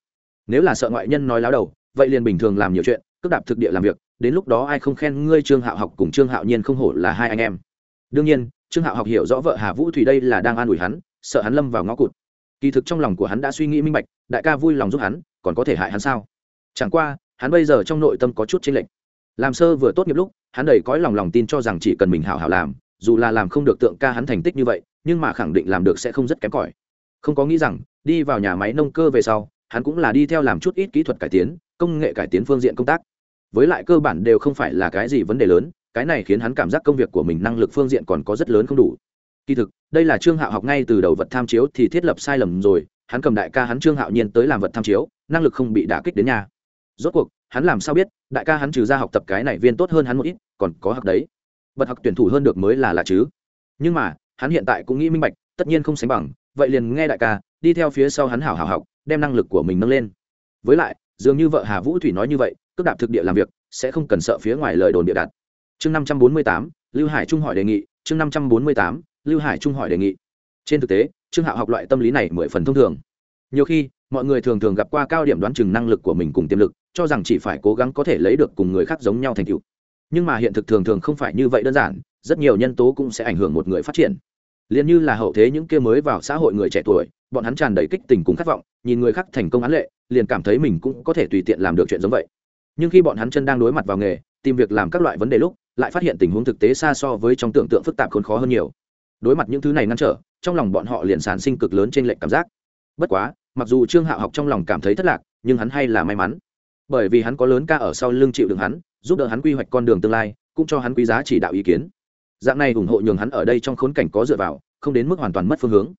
Nếu là sợ ngoại nhân nói láo đầu, vậy liền bình thường làm nhiều chuyện cướp đạp thực địa làm việc, đến lúc đó ai không khen ngươi trương hạo học cùng trương hạo nhiên không hổ là hai anh em. Đương nhiên, trương hạo học hiểu rõ vợ hà vũ thủy đây là đang an ủi hắn, sợ hắn lâm vào ngõ cụt. Kỳ thực trong lòng của hắn đã suy nghĩ minh bạch, đại ca vui lòng giúp hắn, còn có thể hại hắn sao? Chẳng qua, hắn bây giờ trong nội tâm có chút chênh lệch làm sơ vừa tốt nghiệp lúc, hắn đầy cõi lòng lòng tin cho rằng chỉ cần mình hảo hảo làm, dù là làm không được tượng ca hắn thành tích như vậy, nhưng mà khẳng định làm được sẽ không rất kém cỏi. Không có nghĩ rằng, đi vào nhà máy nông cơ về sau, hắn cũng là đi theo làm chút ít kỹ thuật cải tiến, công nghệ cải tiến phương diện công tác. Với lại cơ bản đều không phải là cái gì vấn đề lớn, cái này khiến hắn cảm giác công việc của mình năng lực phương diện còn có rất lớn không đủ. Kỳ thực, đây là trương hạo học ngay từ đầu vật tham chiếu thì thiết lập sai lầm rồi, hắn cầm đại ca hắn trương hạo nhiên tới làm vật tham chiếu, năng lực không bị đả kích đến nhà. Rốt cuộc hắn làm sao biết, đại ca hắn trừ ra học tập cái này viên tốt hơn hắn một ít, còn có học đấy. Bật học tuyển thủ hơn được mới là lạ chứ. Nhưng mà, hắn hiện tại cũng nghĩ minh bạch, tất nhiên không sánh bằng, vậy liền nghe đại ca, đi theo phía sau hắn hảo hảo học, đem năng lực của mình nâng lên. Với lại, dường như vợ hà vũ thủy nói như vậy, cước đạp thực địa làm việc, sẽ không cần sợ phía ngoài lời đồn địa đặt. Chương năm trăm bốn mươi tám, lưu hải trung hỏi đề nghị, chương năm trăm bốn mươi tám, lưu hải trung hỏi đề nghị. Trên thực tế, trương hạo học loại tâm lý này mười phần thông thường. Nhiều khi mọi người thường thường gặp qua cao điểm đoán chừng năng lực của mình cùng tiềm lực, cho rằng chỉ phải cố gắng có thể lấy được cùng người khác giống nhau thành tựu. Nhưng mà hiện thực thường thường không phải như vậy đơn giản, rất nhiều nhân tố cũng sẽ ảnh hưởng một người phát triển. Liền như là hậu thế những kia mới vào xã hội người trẻ tuổi, bọn hắn tràn đầy kích tình cùng khát vọng, nhìn người khác thành công án lệ, liền cảm thấy mình cũng có thể tùy tiện làm được chuyện giống vậy. Nhưng khi bọn hắn chân đang đối mặt vào nghề, tìm việc làm các loại vấn đề lúc, lại phát hiện tình huống thực tế xa so với trong tưởng tượng phức tạp khốn khó hơn nhiều. Đối mặt những thứ này ngăn trở, trong lòng bọn họ liền sản sinh cực lớn trên lệnh cảm giác. Bất quá mặc dù trương hạo học trong lòng cảm thấy thất lạc, nhưng hắn hay là may mắn. Bởi vì hắn có lớn ca ở sau lưng chịu đựng hắn, giúp đỡ hắn quy hoạch con đường tương lai, cũng cho hắn quý giá chỉ đạo ý kiến. Dạng này ủng hộ nhường hắn ở đây trong khốn cảnh có dựa vào, không đến mức hoàn toàn mất phương hướng.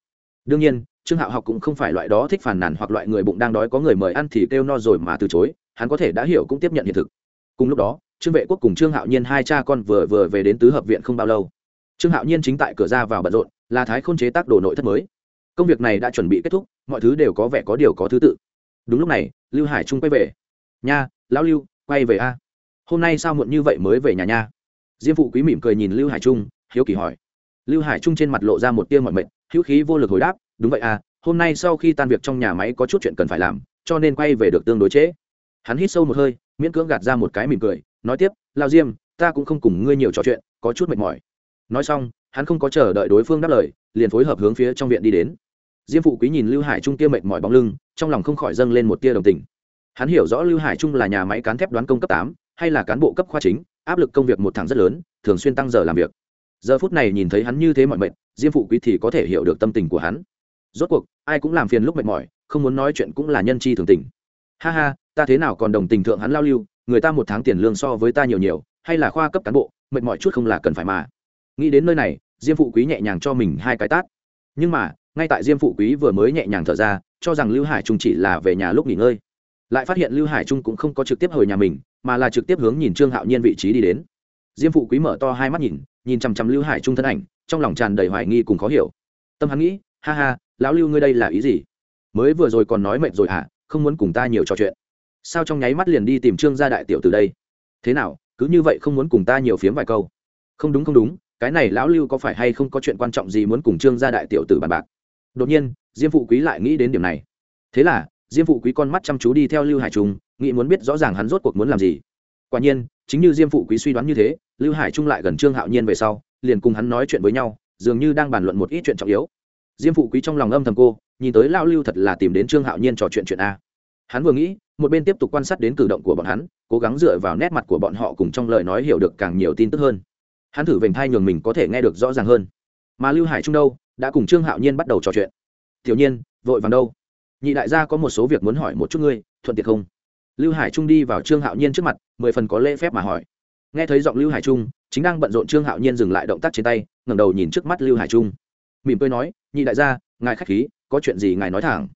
Đương nhiên, trương hạo học cũng không phải loại đó thích phản nàn hoặc loại người bụng đang đói có người mời ăn thì kêu no rồi mà từ chối, hắn có thể đã hiểu cũng tiếp nhận hiện thực. Cùng lúc đó, trương vệ quốc cùng trương hạo nhiên hai cha con vừa vừa về đến tứ hợp viện không bao lâu. Trương hạo nhiên chính tại cửa ra vào bận rộn, là thái khôn chế tác đồ nội thất mới công việc này đã chuẩn bị kết thúc, mọi thứ đều có vẻ có điều có thứ tự. Đúng lúc này, lưu hải trung quay về. Nha, lão lưu, quay về a. Hôm nay sao muộn như vậy mới về nhà nha? Diêm phụ quý mỉm cười nhìn lưu hải trung, hiếu kỳ hỏi. Lưu hải trung trên mặt lộ ra một tia mọi mệt, hữu khí vô lực hồi đáp, đúng vậy à hôm nay sau khi tan việc trong nhà máy có chút chuyện cần phải làm, cho nên quay về được tương đối trễ. Hắn hít sâu một hơi, miễn cưỡng gạt ra một cái mỉm cười, nói tiếp lao diêm, ta cũng không cùng ngươi nhiều trò chuyện, có chút mệt mỏi. Nói xong, hắn không có chờ đợi đối phương đáp lời, liền phối hợp hướng phía trong viện đi đến diêm phụ quý nhìn lưu hải trung kia mệt mỏi bóng lưng, trong lòng không khỏi dâng lên một tia đồng tình. Hắn hiểu rõ lưu hải trung là nhà máy cán thép đoán công cấp tám, hay là cán bộ cấp khoa chính, áp lực công việc một thẳng rất lớn, thường xuyên tăng giờ làm việc. Giờ phút này nhìn thấy hắn như thế mọi mệt, diêm phụ quý thì có thể hiểu được tâm tình của hắn. Rốt cuộc, ai cũng làm phiền lúc mệt mỏi, không muốn nói chuyện cũng là nhân chi thường tình. Ha ha, ta thế nào còn đồng tình thượng hắn lao lưu, người ta một tháng tiền lương so với ta nhiều nhiều, hay là khoa cấp cán bộ, mệt mỏi chút không là cần phải mà. Nghĩ đến nơi này, diêm phụ quý nhẹ nhàng cho mình hai cái tát. Nhưng mà ngay tại diêm phụ quý vừa mới nhẹ nhàng thở ra cho rằng lưu hải trung chỉ là về nhà lúc nghỉ ngơi. Lại phát hiện lưu hải trung cũng không có trực tiếp hồi nhà mình mà là trực tiếp hướng nhìn trương hạo nhiên vị trí đi đến. Diêm phụ quý mở to hai mắt nhìn nhìn chằm chằm lưu hải trung thân ảnh trong lòng tràn đầy hoài nghi cùng khó hiểu. Tâm hắn nghĩ ha ha lão lưu ngươi đây là ý gì? Mới vừa rồi còn nói mệt rồi hả? À, không muốn cùng ta nhiều trò chuyện. Sao trong nháy mắt liền đi tìm trương gia đại tiểu từ đây? Thế nào cứ như vậy không muốn cùng ta nhiều phiếm vài câu? Không đúng không đúng cái này lão lưu có phải hay không có chuyện quan trọng gì muốn cùng trương gia đại tiểu tử bàn bạc? Đột nhiên, diêm phụ quý lại nghĩ đến điểm này. Thế là, diêm phụ quý con mắt chăm chú đi theo lưu hải trung, nghĩ muốn biết rõ ràng hắn rốt cuộc muốn làm gì. Quả nhiên, chính như diêm phụ quý suy đoán như thế, lưu hải trung lại gần trương hạo nhiên về sau, liền cùng hắn nói chuyện với nhau, dường như đang bàn luận một ít chuyện trọng yếu. Diêm phụ quý trong lòng âm thầm cô, nhìn tới lao lưu thật là tìm đến trương hạo nhiên trò chuyện chuyện a. Hắn vừa nghĩ, một bên tiếp tục quan sát đến cử động của bọn hắn, cố gắng dựa vào nét mặt của bọn họ cùng trong lời nói hiểu được càng nhiều tin tức hơn. Hắn thử vành thai nhường mình có thể nghe được rõ ràng hơn mà lưu hải trung đâu, đã cùng trương hạo nhiên bắt đầu trò chuyện. Tiểu nhiên, vội vàng đâu? Nhị đại gia có một số việc muốn hỏi một chút ngươi, thuận tiện không? Lưu hải trung đi vào trương hạo nhiên trước mặt, mười phần có lễ phép mà hỏi. Nghe thấy giọng lưu hải trung, chính đang bận rộn trương hạo nhiên dừng lại động tác trên tay, ngẩng đầu nhìn trước mắt lưu hải trung. Mỉm cười nói, nhị đại gia, ngài khách khí, có chuyện gì ngài nói thẳng.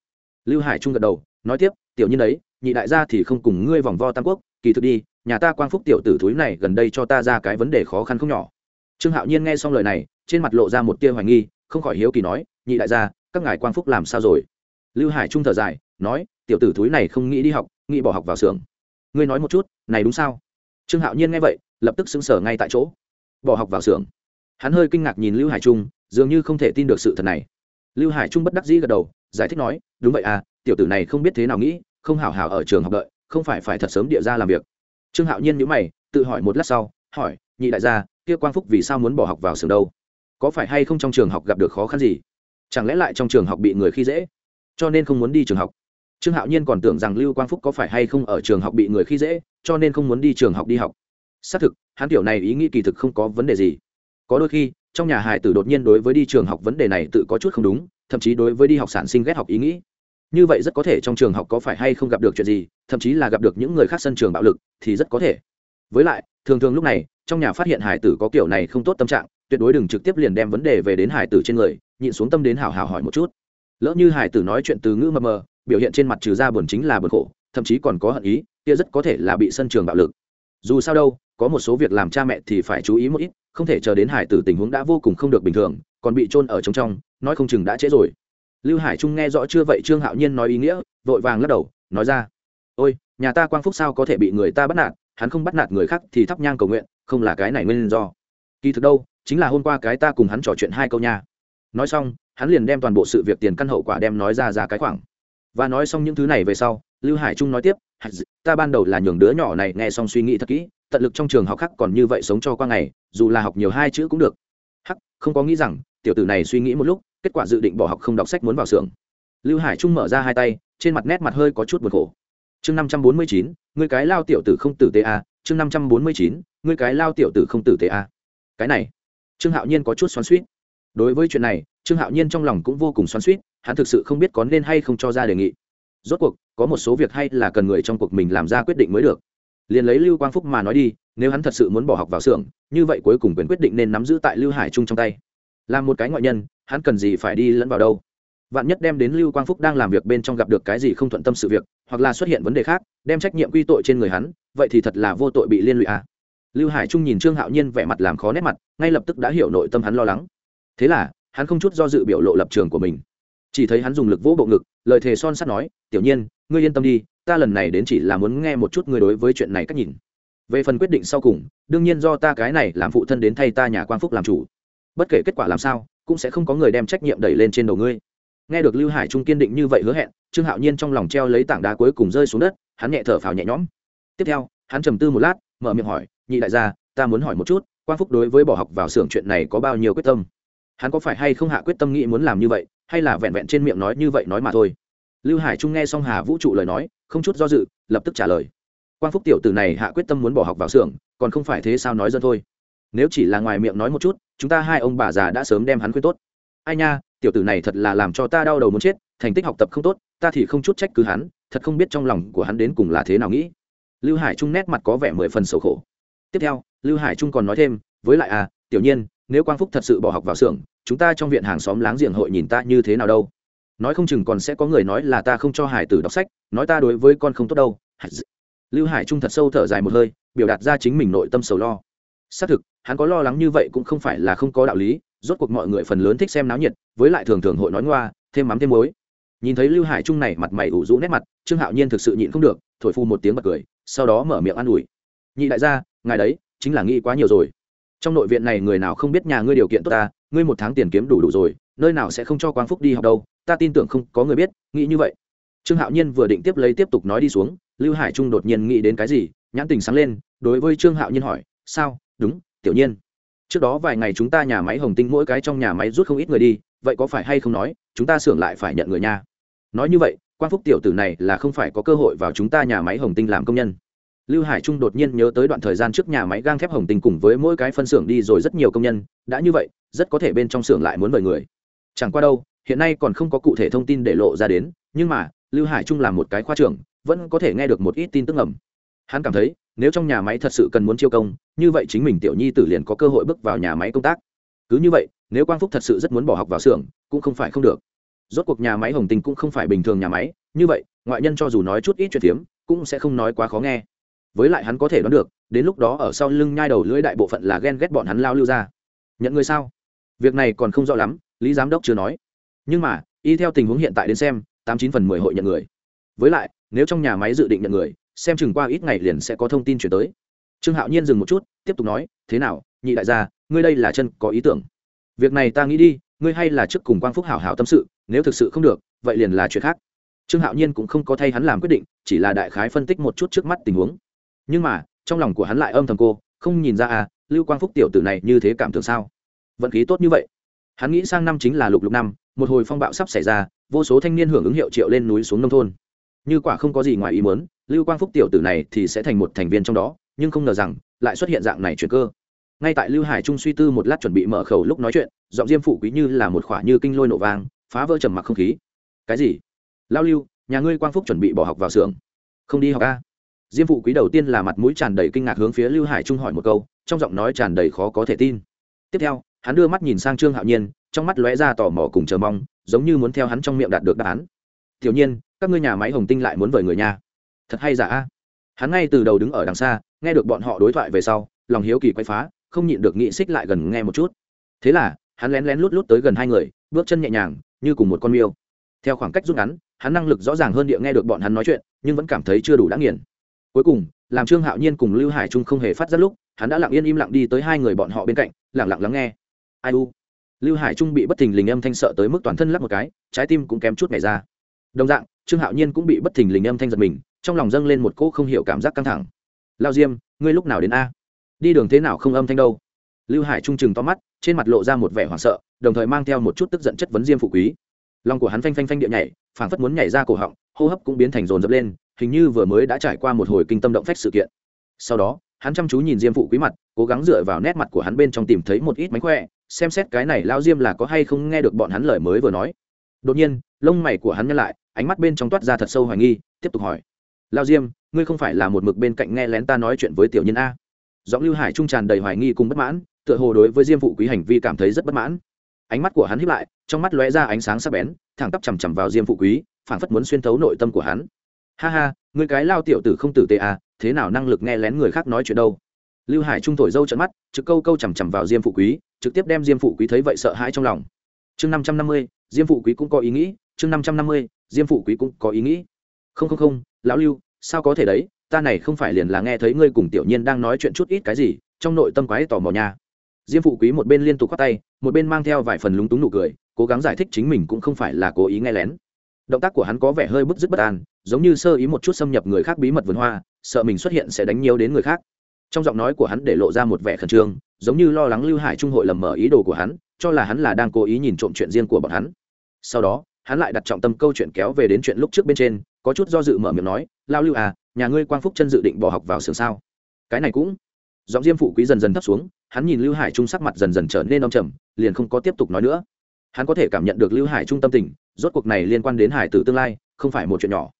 Lưu hải trung gật đầu, nói tiếp, tiểu nhiên đấy, nhị đại gia thì không cùng ngươi vòng vo tam quốc, kỳ thực đi, nhà ta quang phúc tiểu tử thúi này gần đây cho ta ra cái vấn đề khó khăn không nhỏ trương hạo nhiên nghe xong lời này, trên mặt lộ ra một tia hoài nghi, không khỏi hiếu kỳ nói, nhị đại gia, các ngài quang phúc làm sao rồi? Lưu hải trung thở dài, nói, tiểu tử thúi này không nghĩ đi học, nghĩ bỏ học vào xưởng. Ngươi nói một chút, này đúng sao? Trương hạo nhiên nghe vậy, lập tức xứng sở ngay tại chỗ. Bỏ học vào xưởng. Hắn hơi kinh ngạc nhìn lưu hải trung, dường như không thể tin được sự thật này. Lưu hải trung bất đắc dĩ gật đầu, giải thích nói, đúng vậy à tiểu tử này không biết thế nào nghĩ, không hào hào ở trường học đợi, không phải phải thật sớm địa ra làm việc. Trương hạo nhiên nhữ mày, tự hỏi một lát sau, hỏi, nhị đại gia kia quang phúc vì sao muốn bỏ học vào xưởng đâu? Có phải hay không trong trường học gặp được khó khăn gì? Chẳng lẽ lại trong trường học bị người khi dễ, cho nên không muốn đi trường học? Trương hạo nhiên còn tưởng rằng lưu quang phúc có phải hay không ở trường học bị người khi dễ, cho nên không muốn đi trường học đi học. Xác thực, hắn kiểu này ý nghĩ kỳ thực không có vấn đề gì. Có đôi khi, trong nhà hài tử đột nhiên đối với đi trường học vấn đề này tự có chút không đúng, thậm chí đối với đi học sản sinh ghét học ý nghĩ. Như vậy rất có thể trong trường học có phải hay không gặp được chuyện gì, thậm chí là gặp được những người khác sân trường bạo lực, thì rất có thể. Với lại, thường thường lúc này trong nhà phát hiện hải tử có kiểu này không tốt tâm trạng, tuyệt đối đừng trực tiếp liền đem vấn đề về đến hải tử trên người, nhịn xuống tâm đến hào hào hỏi một chút. Lỡ như hải tử nói chuyện từ ngữ mờ mờ, biểu hiện trên mặt trừ ra buồn chính là buồn khổ, thậm chí còn có hận ý, kia rất có thể là bị sân trường bạo lực. Dù sao đâu, có một số việc làm cha mẹ thì phải chú ý một ít, không thể chờ đến hải tử tình huống đã vô cùng không được bình thường, còn bị trôn ở trong trong, nói không chừng đã trễ rồi. Lưu hải trung nghe rõ chưa vậy trương hạo nhiên nói ý nghĩa, vội vàng lắc đầu, nói ra. Ôi, nhà ta quang phúc sao có thể bị người ta bắt nạt, hắn không bắt nạt người khác thì thắp nhang cầu nguyện không là cái này nguyên do. Kỳ thực đâu, chính là hôm qua cái ta cùng hắn trò chuyện hai câu nha. Nói xong, hắn liền đem toàn bộ sự việc tiền căn hậu quả đem nói ra ra cái khoảng. Và nói xong những thứ này về sau, lưu hải trung nói tiếp ta ban đầu là nhường đứa nhỏ này nghe xong suy nghĩ thật kỹ, tận lực trong trường học khác còn như vậy sống cho qua ngày, dù là học nhiều hai chữ cũng được. Hắc, không có nghĩ rằng, tiểu tử này suy nghĩ một lúc, kết quả dự định bỏ học không đọc sách muốn vào xưởng. Lưu hải trung mở ra hai tay, trên mặt nét mặt hơi có chút buồn khổ. Chương năm trăm bốn mươi chín người cái lao tiểu tử không tử ta. À, chương năm trăm bốn mươi chín ngươi cái lao tiểu tử không tử tế a cái này, trương hạo nhiên có chút xoắn suýt đối với chuyện này, trương hạo nhiên trong lòng cũng vô cùng xoắn suýt hắn thực sự không biết có nên hay không cho ra đề nghị. Rốt cuộc, có một số việc hay là cần người trong cuộc mình làm ra quyết định mới được. Liền lấy lưu quang phúc mà nói đi, nếu hắn thật sự muốn bỏ học vào xưởng, như vậy cuối cùng quyền quyết định nên nắm giữ tại lưu hải trung trong tay. Làm một cái ngoại nhân, hắn cần gì phải đi lẫn vào đâu? Vạn nhất đem đến lưu quang phúc đang làm việc bên trong gặp được cái gì không thuận tâm sự việc, hoặc là xuất hiện vấn đề khác, đem trách nhiệm quy tội trên người hắn, vậy thì thật là vô tội bị liên lụy à lưu hải trung nhìn trương hạo nhiên vẻ mặt làm khó nét mặt, ngay lập tức đã hiểu nội tâm hắn lo lắng. Thế là, hắn không chút do dự biểu lộ lập trường của mình. Chỉ thấy hắn dùng lực vỗ bộ ngực, lời thề son sắt nói, tiểu nhiên, ngươi yên tâm đi, ta lần này đến chỉ là muốn nghe một chút ngươi đối với chuyện này cách nhìn. Về phần quyết định sau cùng, đương nhiên do ta cái này làm phụ thân đến thay ta nhà quang phúc làm chủ. Bất kể kết quả làm sao, cũng sẽ không có người đem trách nhiệm đẩy lên trên đầu ngươi. Nghe được lưu hải trung kiên định như vậy hứa hẹn, trương hạo nhiên trong lòng treo lấy tảng đá cuối cùng rơi xuống đất, hắn nhẹ thở phào nhẹ nhõm. Tiếp theo, hắn trầm tư một lát, mở miệng hỏi nhị đại gia, ta muốn hỏi một chút, quang phúc đối với bỏ học vào xưởng chuyện này có bao nhiêu quyết tâm? Hắn có phải hay không hạ quyết tâm nghĩ muốn làm như vậy, hay là vẹn vẹn trên miệng nói như vậy nói mà thôi? Lưu hải trung nghe xong hà vũ trụ lời nói, không chút do dự, lập tức trả lời. Quang phúc tiểu tử này hạ quyết tâm muốn bỏ học vào xưởng, còn không phải thế sao nói dân thôi. Nếu chỉ là ngoài miệng nói một chút, chúng ta hai ông bà già đã sớm đem hắn khuyên tốt. Ai nha, tiểu tử này thật là làm cho ta đau đầu muốn chết, thành tích học tập không tốt, ta thì không chút trách cứ hắn, thật không biết trong lòng của hắn đến cùng là thế nào nghĩ. Lưu hải trung nét mặt có vẻ mười phần sầu khổ tiếp theo, lưu hải trung còn nói thêm, với lại à tiểu nhiên, nếu quang phúc thật sự bỏ học vào xưởng, chúng ta trong viện hàng xóm láng giềng hội nhìn ta như thế nào đâu? Nói không chừng còn sẽ có người nói là ta không cho hải tử đọc sách, nói ta đối với con không tốt đâu. Lưu hải trung thật sâu thở dài một hơi, biểu đạt ra chính mình nội tâm sầu lo. Xác thực, hắn có lo lắng như vậy cũng không phải là không có đạo lý, rốt cuộc mọi người phần lớn thích xem náo nhiệt, với lại thường thường hội nói ngoa, thêm mắm thêm muối. Nhìn thấy lưu hải trung này mặt mày ủ rũ nét mặt, trương hạo nhiên thực sự nhịn không được, thổi phu một tiếng bật cười, sau đó mở miệng an ủi. Nhị đại gia ngài đấy, chính là nghĩ quá nhiều rồi. Trong nội viện này người nào không biết nhà ngươi điều kiện tốt ta, ngươi một tháng tiền kiếm đủ đủ rồi, nơi nào sẽ không cho quang phúc đi học đâu, ta tin tưởng không có người biết, nghĩ như vậy. Trương hạo nhiên vừa định tiếp lấy tiếp tục nói đi xuống, lưu hải trung đột nhiên nghĩ đến cái gì, nhãn tình sáng lên, đối với trương hạo nhiên hỏi, sao? Đúng, tiểu nhiên. Trước đó vài ngày chúng ta nhà máy hồng tinh mỗi cái trong nhà máy rút không ít người đi, vậy có phải hay không nói, chúng ta xưởng lại phải nhận người nha? Nói như vậy, quang phúc tiểu tử này là không phải có cơ hội vào chúng ta nhà máy hồng tinh làm công nhân lưu hải trung đột nhiên nhớ tới đoạn thời gian trước nhà máy gang thép hồng tinh cùng với mỗi cái phân xưởng đi rồi rất nhiều công nhân, đã như vậy, rất có thể bên trong xưởng lại muốn mời người. Chẳng qua đâu, hiện nay còn không có cụ thể thông tin để lộ ra đến, nhưng mà, lưu hải trung làm một cái khoa trưởng, vẫn có thể nghe được một ít tin tức ngầm. Hắn cảm thấy, nếu trong nhà máy thật sự cần muốn chiêu công, như vậy chính mình tiểu nhi tử liền có cơ hội bước vào nhà máy công tác. Cứ như vậy, nếu quang phúc thật sự rất muốn bỏ học vào xưởng, cũng không phải không được. Rốt cuộc nhà máy hồng tinh cũng không phải bình thường nhà máy, như vậy, ngoại nhân cho dù nói chút ít chuyện phiếm, cũng sẽ không nói quá khó nghe với lại hắn có thể đoán được, đến lúc đó ở sau lưng nhai đầu lưỡi đại bộ phận là ghen ghét bọn hắn lao lưu ra. Nhận người sao? Việc này còn không rõ lắm, lý giám đốc chưa nói. Nhưng mà, y theo tình huống hiện tại đến xem, tám chín phần mười hội nhận người. Với lại, nếu trong nhà máy dự định nhận người, xem chừng qua ít ngày liền sẽ có thông tin chuyển tới. Trương hạo nhiên dừng một chút, tiếp tục nói, thế nào, nhị đại gia, ngươi đây là chân có ý tưởng. Việc này ta nghĩ đi, ngươi hay là trước cùng quang phúc hảo hảo tâm sự, nếu thực sự không được, vậy liền là chuyện khác. Trương hạo nhiên cũng không có thay hắn làm quyết định, chỉ là đại khái phân tích một chút trước mắt tình huống nhưng mà, trong lòng của hắn lại âm thầm cô, không nhìn ra à lưu quang phúc tiểu tử này như thế cảm tưởng sao? Vận khí tốt như vậy. Hắn nghĩ sang năm chính là lục lục năm, một hồi phong bạo sắp xảy ra, vô số thanh niên hưởng ứng hiệu triệu lên núi xuống nông thôn. Như quả không có gì ngoài ý muốn, lưu quang phúc tiểu tử này thì sẽ thành một thành viên trong đó, nhưng không ngờ rằng, lại xuất hiện dạng này chuyện cơ. Ngay tại lưu hải trung suy tư một lát chuẩn bị mở khẩu lúc nói chuyện, giọng diêm phụ quý như là một khỏa như kinh lôi nổ vang, phá vỡ trầm mặc không khí. Cái gì? Lao lưu, nhà ngươi quang phúc chuẩn bị bỏ học vào xưởng. Không đi học a diêm phụ quý đầu tiên là mặt mũi tràn đầy kinh ngạc hướng phía lưu hải trung hỏi một câu, trong giọng nói tràn đầy khó có thể tin. Tiếp theo, hắn đưa mắt nhìn sang trương hạo nhiên, trong mắt lóe ra tò mò cùng chờ mong, giống như muốn theo hắn trong miệng đạt được đáp án. Tiểu nhiên, các ngươi nhà máy hồng tinh lại muốn vời người nhà. Thật hay giả? A hắn ngay từ đầu đứng ở đằng xa, nghe được bọn họ đối thoại về sau, lòng hiếu kỳ quay phá, không nhịn được nghị xích lại gần nghe một chút. Thế là, hắn lén lén lút lút tới gần hai người, bước chân nhẹ nhàng, như cùng một con miêu. Theo khoảng cách rút ngắn, hắn năng lực rõ ràng hơn địa nghe được bọn hắn nói chuyện, nhưng vẫn cảm thấy chưa đủ đã nghiền cuối cùng, làm trương hạo nhiên cùng lưu hải trung không hề phát giác lúc, hắn đã lặng yên im lặng đi tới hai người bọn họ bên cạnh lẳng lặng lắng nghe. Ai u? Lưu hải trung bị bất thình lình âm thanh sợ tới mức toàn thân lắc một cái, trái tim cũng kém chút nhảy ra. Đồng dạng, trương hạo nhiên cũng bị bất thình lình âm thanh giật mình, trong lòng dâng lên một cỗ không hiểu cảm giác căng thẳng. Lao diêm, ngươi lúc nào đến a? Đi đường thế nào không âm thanh đâu? Lưu hải trung chừng to mắt, trên mặt lộ ra một vẻ hoảng sợ, đồng thời mang theo một chút tức giận chất vấn diêm phụ quý. Lòng của hắn phanh phanh phanh địa nhảy, phảng phất muốn nhảy ra cổ họng, hô hấp cũng biến thành rồn dập lên hình như vừa mới đã trải qua một hồi kinh tâm động phách sự kiện. Sau đó, hắn chăm chú nhìn diêm phụ quý mặt, cố gắng dựa vào nét mặt của hắn bên trong tìm thấy một ít mánh khỏe, xem xét cái này lao diêm là có hay không nghe được bọn hắn lời mới vừa nói. Đột nhiên, lông mày của hắn nhăn lại, ánh mắt bên trong toát ra thật sâu hoài nghi, tiếp tục hỏi. Lao diêm, ngươi không phải là một mực bên cạnh nghe lén ta nói chuyện với tiểu nhân a? Giọng lưu hải trung tràn đầy hoài nghi cùng bất mãn, tựa hồ đối với diêm phụ quý hành vi cảm thấy rất bất mãn. Ánh mắt của hắn hiếp lại, trong mắt lóe ra ánh sáng sắc bén, thẳng tắp chằm chằm vào diêm phụ quý, phảng phất muốn xuyên thấu nội tâm của hắn ha ha người cái lao tiểu tử không tử tệ à thế nào năng lực nghe lén người khác nói chuyện đâu? Lưu hải trung thổi dâu trận mắt, trực câu câu chằm chằm vào diêm phụ quý, trực tiếp đem diêm phụ quý thấy vậy sợ hãi trong lòng. Chương năm trăm năm mươi, diêm phụ quý cũng có ý nghĩ, chương năm trăm năm mươi, diêm phụ quý cũng có ý nghĩ. Không không không, lão lưu, sao có thể đấy, ta này không phải liền là nghe thấy ngươi cùng tiểu nhiên đang nói chuyện chút ít cái gì, trong nội tâm quái tò mò nha. Diêm phụ quý một bên liên tục khoác tay, một bên mang theo vài phần lúng túng nụ cười, cố gắng giải thích chính mình cũng không phải là cố ý nghe lén động tác của hắn có vẻ hơi bức dứt bất an, giống như sơ ý một chút xâm nhập người khác bí mật vườn hoa, sợ mình xuất hiện sẽ đánh nhiều đến người khác. Trong giọng nói của hắn để lộ ra một vẻ khẩn trương, giống như lo lắng lưu hải trung hội lầm mở ý đồ của hắn, cho là hắn là đang cố ý nhìn trộm chuyện riêng của bọn hắn. Sau đó, hắn lại đặt trọng tâm câu chuyện kéo về đến chuyện lúc trước bên trên, có chút do dự mở miệng nói, lao lưu à nhà ngươi quang phúc chân dự định bỏ học vào sườn sao? Cái này cũng, giọng diêm phụ quý dần dần thấp xuống, hắn nhìn lưu hải trung sắc mặt dần dần trở nên đông trầm, liền không có tiếp tục nói nữa hắn có thể cảm nhận được lưu hải trung tâm tình, rốt cuộc này liên quan đến hải tử tương lai, không phải một chuyện nhỏ.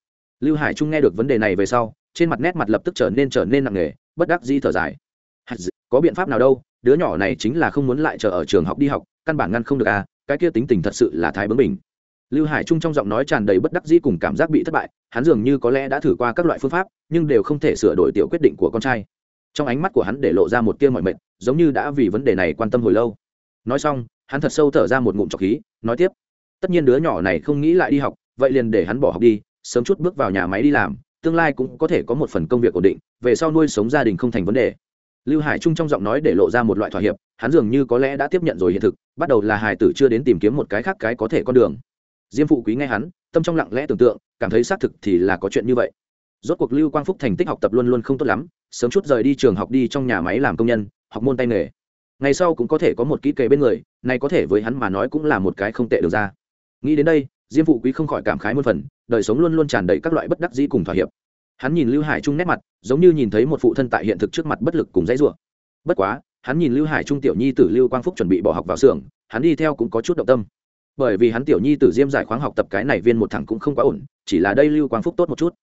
Lưu hải trung nghe được vấn đề này về sau, trên mặt nét mặt lập tức trở nên trở nên nặng nề, bất đắc di thở dài. Có biện pháp nào đâu, đứa nhỏ này chính là không muốn lại chờ ở trường học đi học, căn bản ngăn không được à cái kia tính tình thật sự là thái bướng mình. lưu hải trung trong giọng nói tràn đầy bất đắc dĩ cùng cảm giác bị thất bại, hắn dường như có lẽ đã thử qua các loại phương pháp, nhưng đều không thể sửa đổi tiểu quyết định của con trai. Trong ánh mắt của hắn để lộ ra một tia mọi mệt, giống như đã vì vấn đề này quan tâm hồi lâu. Nói xong hắn thật sâu thở ra một ngụm trọc khí, nói tiếp, tất nhiên đứa nhỏ này không nghĩ lại đi học, vậy liền để hắn bỏ học đi, sớm chút bước vào nhà máy đi làm, tương lai cũng có thể có một phần công việc ổn định, về sau nuôi sống gia đình không thành vấn đề. Lưu hải trung trong giọng nói để lộ ra một loại thỏa hiệp, hắn dường như có lẽ đã tiếp nhận rồi hiện thực, bắt đầu là Hải tử chưa đến tìm kiếm một cái khác cái có thể con đường. Diêm phụ quý nghe hắn, tâm trong lặng lẽ tưởng tượng, cảm thấy xác thực thì là có chuyện như vậy. Rốt cuộc lưu quang phúc thành tích học tập luôn luôn không tốt lắm, sớm chút rời đi trường học đi trong nhà máy làm công nhân, học môn tay nghề ngày sau cũng có thể có một kỹ kề bên người, này có thể với hắn mà nói cũng là một cái không tệ được ra. Nghĩ đến đây, diêm phụ quý không khỏi cảm khái muôn phần, đời sống luôn luôn tràn đầy các loại bất đắc dĩ cùng thỏa hiệp. Hắn nhìn lưu hải trung nét mặt, giống như nhìn thấy một phụ thân tại hiện thực trước mặt bất lực cùng dãy rủa. Bất quá, hắn nhìn lưu hải trung tiểu nhi tử lưu quang phúc chuẩn bị bỏ học vào xưởng, hắn đi theo cũng có chút động tâm. Bởi vì hắn tiểu nhi tử diêm giải khoáng học tập cái này viên một thằng cũng không quá ổn, chỉ là đây lưu quang phúc tốt một chút.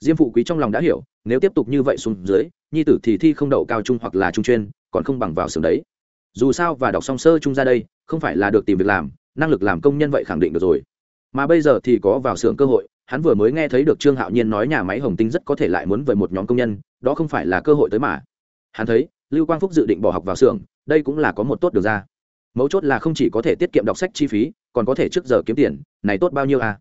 Diêm phụ quý trong lòng đã hiểu, nếu tiếp tục như vậy xuống dưới, nhi tử thì thi không đậu cao trung hoặc là trung chuyên, còn không bằng vào xưởng đấy dù sao và đọc song sơ chung ra đây, không phải là được tìm việc làm, năng lực làm công nhân vậy khẳng định được rồi. Mà bây giờ thì có vào xưởng cơ hội, hắn vừa mới nghe thấy được trương hạo nhiên nói nhà máy hồng tinh rất có thể lại muốn về một nhóm công nhân, đó không phải là cơ hội tới mà. Hắn thấy, lưu quang phúc dự định bỏ học vào xưởng, đây cũng là có một tốt được ra. Mấu chốt là không chỉ có thể tiết kiệm đọc sách chi phí, còn có thể trước giờ kiếm tiền, này tốt bao nhiêu à?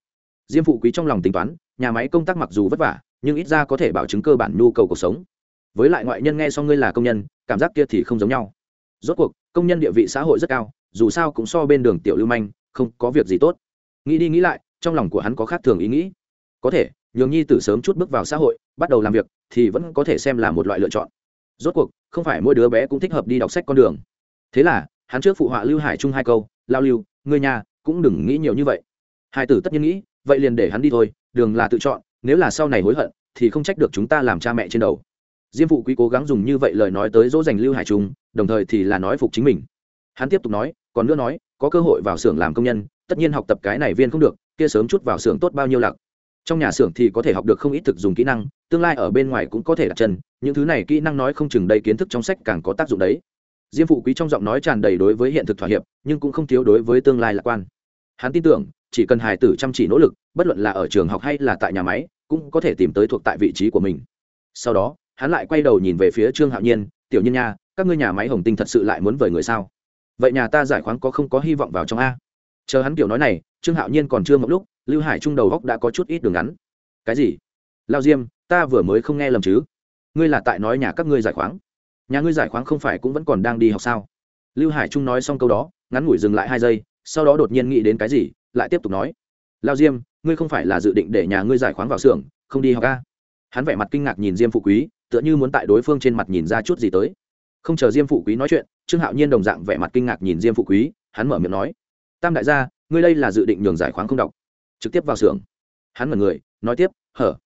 Diêm phụ quý trong lòng tính toán, nhà máy công tác mặc dù vất vả, nhưng ít ra có thể bảo chứng cơ bản nhu cầu cuộc sống. Với lại ngoại nhân nghe xong ngươi là công nhân, cảm giác kia thì không giống nhau rốt cuộc, công nhân địa vị xã hội rất cao, dù sao cũng so bên đường tiểu lưu manh, không có việc gì tốt. Nghĩ đi nghĩ lại, trong lòng của hắn có khác thường ý nghĩ. Có thể, nhường nhi tử sớm chút bước vào xã hội, bắt đầu làm việc, thì vẫn có thể xem là một loại lựa chọn. Rốt cuộc, không phải mỗi đứa bé cũng thích hợp đi đọc sách con đường. Thế là, hắn trước phụ họa lưu hải trung hai câu, lao lưu, người nhà cũng đừng nghĩ nhiều như vậy. Hai tử tất nhiên nghĩ, vậy liền để hắn đi thôi, đường là tự chọn, nếu là sau này hối hận, thì không trách được chúng ta làm cha mẹ trên đầu diêm phụ quý cố gắng dùng như vậy lời nói tới dỗ dành lưu hải trung, đồng thời thì là nói phục chính mình. Hắn tiếp tục nói, còn nữa nói, có cơ hội vào xưởng làm công nhân, tất nhiên học tập cái này viên không được, kia sớm chút vào xưởng tốt bao nhiêu lặc. Trong nhà xưởng thì có thể học được không ít thực dùng kỹ năng, tương lai ở bên ngoài cũng có thể đặt chân, những thứ này kỹ năng nói không chừng đầy kiến thức trong sách càng có tác dụng đấy. Diêm phụ quý trong giọng nói tràn đầy đối với hiện thực thỏa hiệp, nhưng cũng không thiếu đối với tương lai lạc quan. Hắn tin tưởng, chỉ cần hài tử chăm chỉ nỗ lực, bất luận là ở trường học hay là tại nhà máy, cũng có thể tìm tới thuộc tại vị trí của mình. Sau đó hắn lại quay đầu nhìn về phía trương hạo nhiên, tiểu nhân nha, các ngươi nhà máy hồng tinh thật sự lại muốn vời người sao? Vậy nhà ta giải khoáng có không có hy vọng vào trong a? Chờ hắn kiểu nói này, trương hạo nhiên còn chưa một lúc, lưu hải trung đầu góc đã có chút ít đường ngắn. Cái gì? Lao diêm, ta vừa mới không nghe lầm chứ? Ngươi là tại nói nhà các ngươi giải khoáng. Nhà ngươi giải khoáng không phải cũng vẫn còn đang đi học sao? Lưu hải trung nói xong câu đó, ngắn ngủi dừng lại hai giây, sau đó đột nhiên nghĩ đến cái gì, lại tiếp tục nói, lao diêm, ngươi không phải là dự định để nhà ngươi giải khoáng vào xưởng, không đi học ca hắn vẻ mặt kinh ngạc nhìn diêm phụ quý tựa như muốn tại đối phương trên mặt nhìn ra chút gì tới. Không chờ diêm phụ quý nói chuyện, trương hạo nhiên đồng dạng vẻ mặt kinh ngạc nhìn diêm phụ quý, hắn mở miệng nói, tam đại gia, ngươi đây là dự định nhường giải khoáng không đọc. Trực tiếp vào xưởng. Hắn mở người, nói tiếp, hở?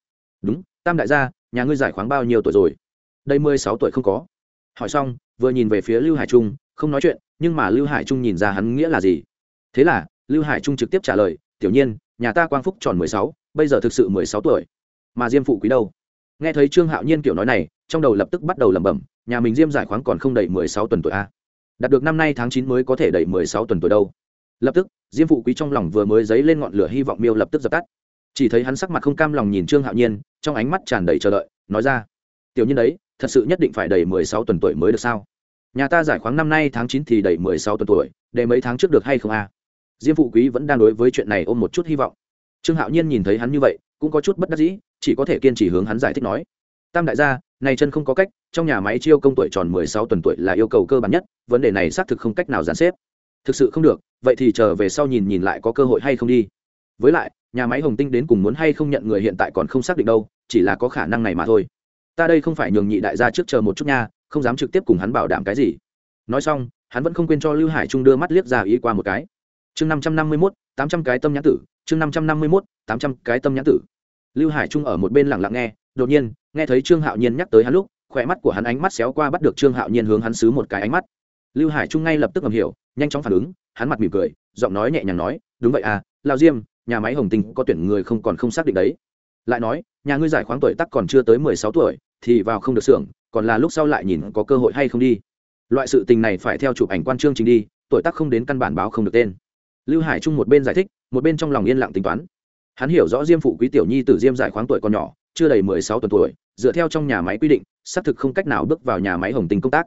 Đúng, tam đại gia, nhà ngươi giải khoáng bao nhiêu tuổi rồi? Đây mười sáu tuổi không có. Hỏi xong, vừa nhìn về phía lưu hải trung, không nói chuyện, nhưng mà lưu hải trung nhìn ra hắn nghĩa là gì. Thế là, lưu hải trung trực tiếp trả lời, tiểu nhiên, nhà ta quang phúc tròn mười sáu, bây giờ thực sự mười sáu tuổi. Mà diêm phụ quý đâu? Nghe thấy trương hạo nhiên kiểu nói này, trong đầu lập tức bắt đầu lẩm bẩm, nhà mình diêm giải khoáng còn không đầy mười sáu tuần tuổi a đạt được năm nay tháng chín mới có thể đầy mười sáu tuần tuổi đâu. Lập tức, diêm phụ quý trong lòng vừa mới dấy lên ngọn lửa hy vọng miêu lập tức dập tắt. Chỉ thấy hắn sắc mặt không cam lòng nhìn trương hạo nhiên, trong ánh mắt tràn đầy chờ đợi, nói ra, tiểu nhiên đấy, thật sự nhất định phải đầy mười sáu tuần tuổi mới được sao? Nhà ta giải khoáng năm nay tháng chín thì đầy mười sáu tuần tuổi, để mấy tháng trước được hay không a à? diêm phụ quý vẫn đang đối với chuyện này ôm một chút hy vọng. Trương hạo nhiên nhìn thấy hắn như vậy, cũng có chút bất đắc dĩ chỉ có thể kiên trì hướng hắn giải thích nói. Tam đại gia, này chân không có cách, trong nhà máy chiêu công tuổi tròn mười sáu tuần tuổi là yêu cầu cơ bản nhất, vấn đề này xác thực không cách nào gián xếp. Thực sự không được, vậy thì chờ về sau nhìn nhìn lại có cơ hội hay không đi. Với lại, nhà máy hồng tinh đến cùng muốn hay không nhận người hiện tại còn không xác định đâu, chỉ là có khả năng này mà thôi. Ta đây không phải nhường nhị đại gia trước chờ một chút nha, không dám trực tiếp cùng hắn bảo đảm cái gì. Nói xong, hắn vẫn không quên cho lưu hải trung đưa mắt liếc ra ý qua một cái. Chương năm trăm năm mươi mốt, tám trăm cái tâm nhãn tử, chương năm trăm năm mươi mốt, tám trăm cái tâm nhãn tử lưu hải trung ở một bên lặng lặng nghe, đột nhiên, nghe thấy trương hạo nhiên nhắc tới hắn lúc, khỏe mắt của hắn ánh mắt xéo qua bắt được trương hạo nhiên hướng hắn xứ một cái ánh mắt. Lưu hải trung ngay lập tức ngầm hiểu, nhanh chóng phản ứng, hắn mặt mỉm cười, giọng nói nhẹ nhàng nói, đúng vậy à lao diêm, nhà máy hồng tinh có tuyển người không còn không xác định đấy. Lại nói, nhà ngươi giải khoáng tuổi tắc còn chưa tới mười sáu tuổi, thì vào không được xưởng, còn là lúc sau lại nhìn có cơ hội hay không đi. Loại sự tình này phải theo chụp ảnh quan chương trình đi, tuổi tác không đến căn bản báo không được tên. Lưu hải trung một bên giải thích, một bên trong lòng yên lặng tính toán hắn hiểu rõ diêm phụ quý tiểu nhi từ diêm giải khoáng tuổi còn nhỏ, chưa đầy mười sáu tuần tuổi, dựa theo trong nhà máy quy định, xác thực không cách nào bước vào nhà máy hồng Tình công tác.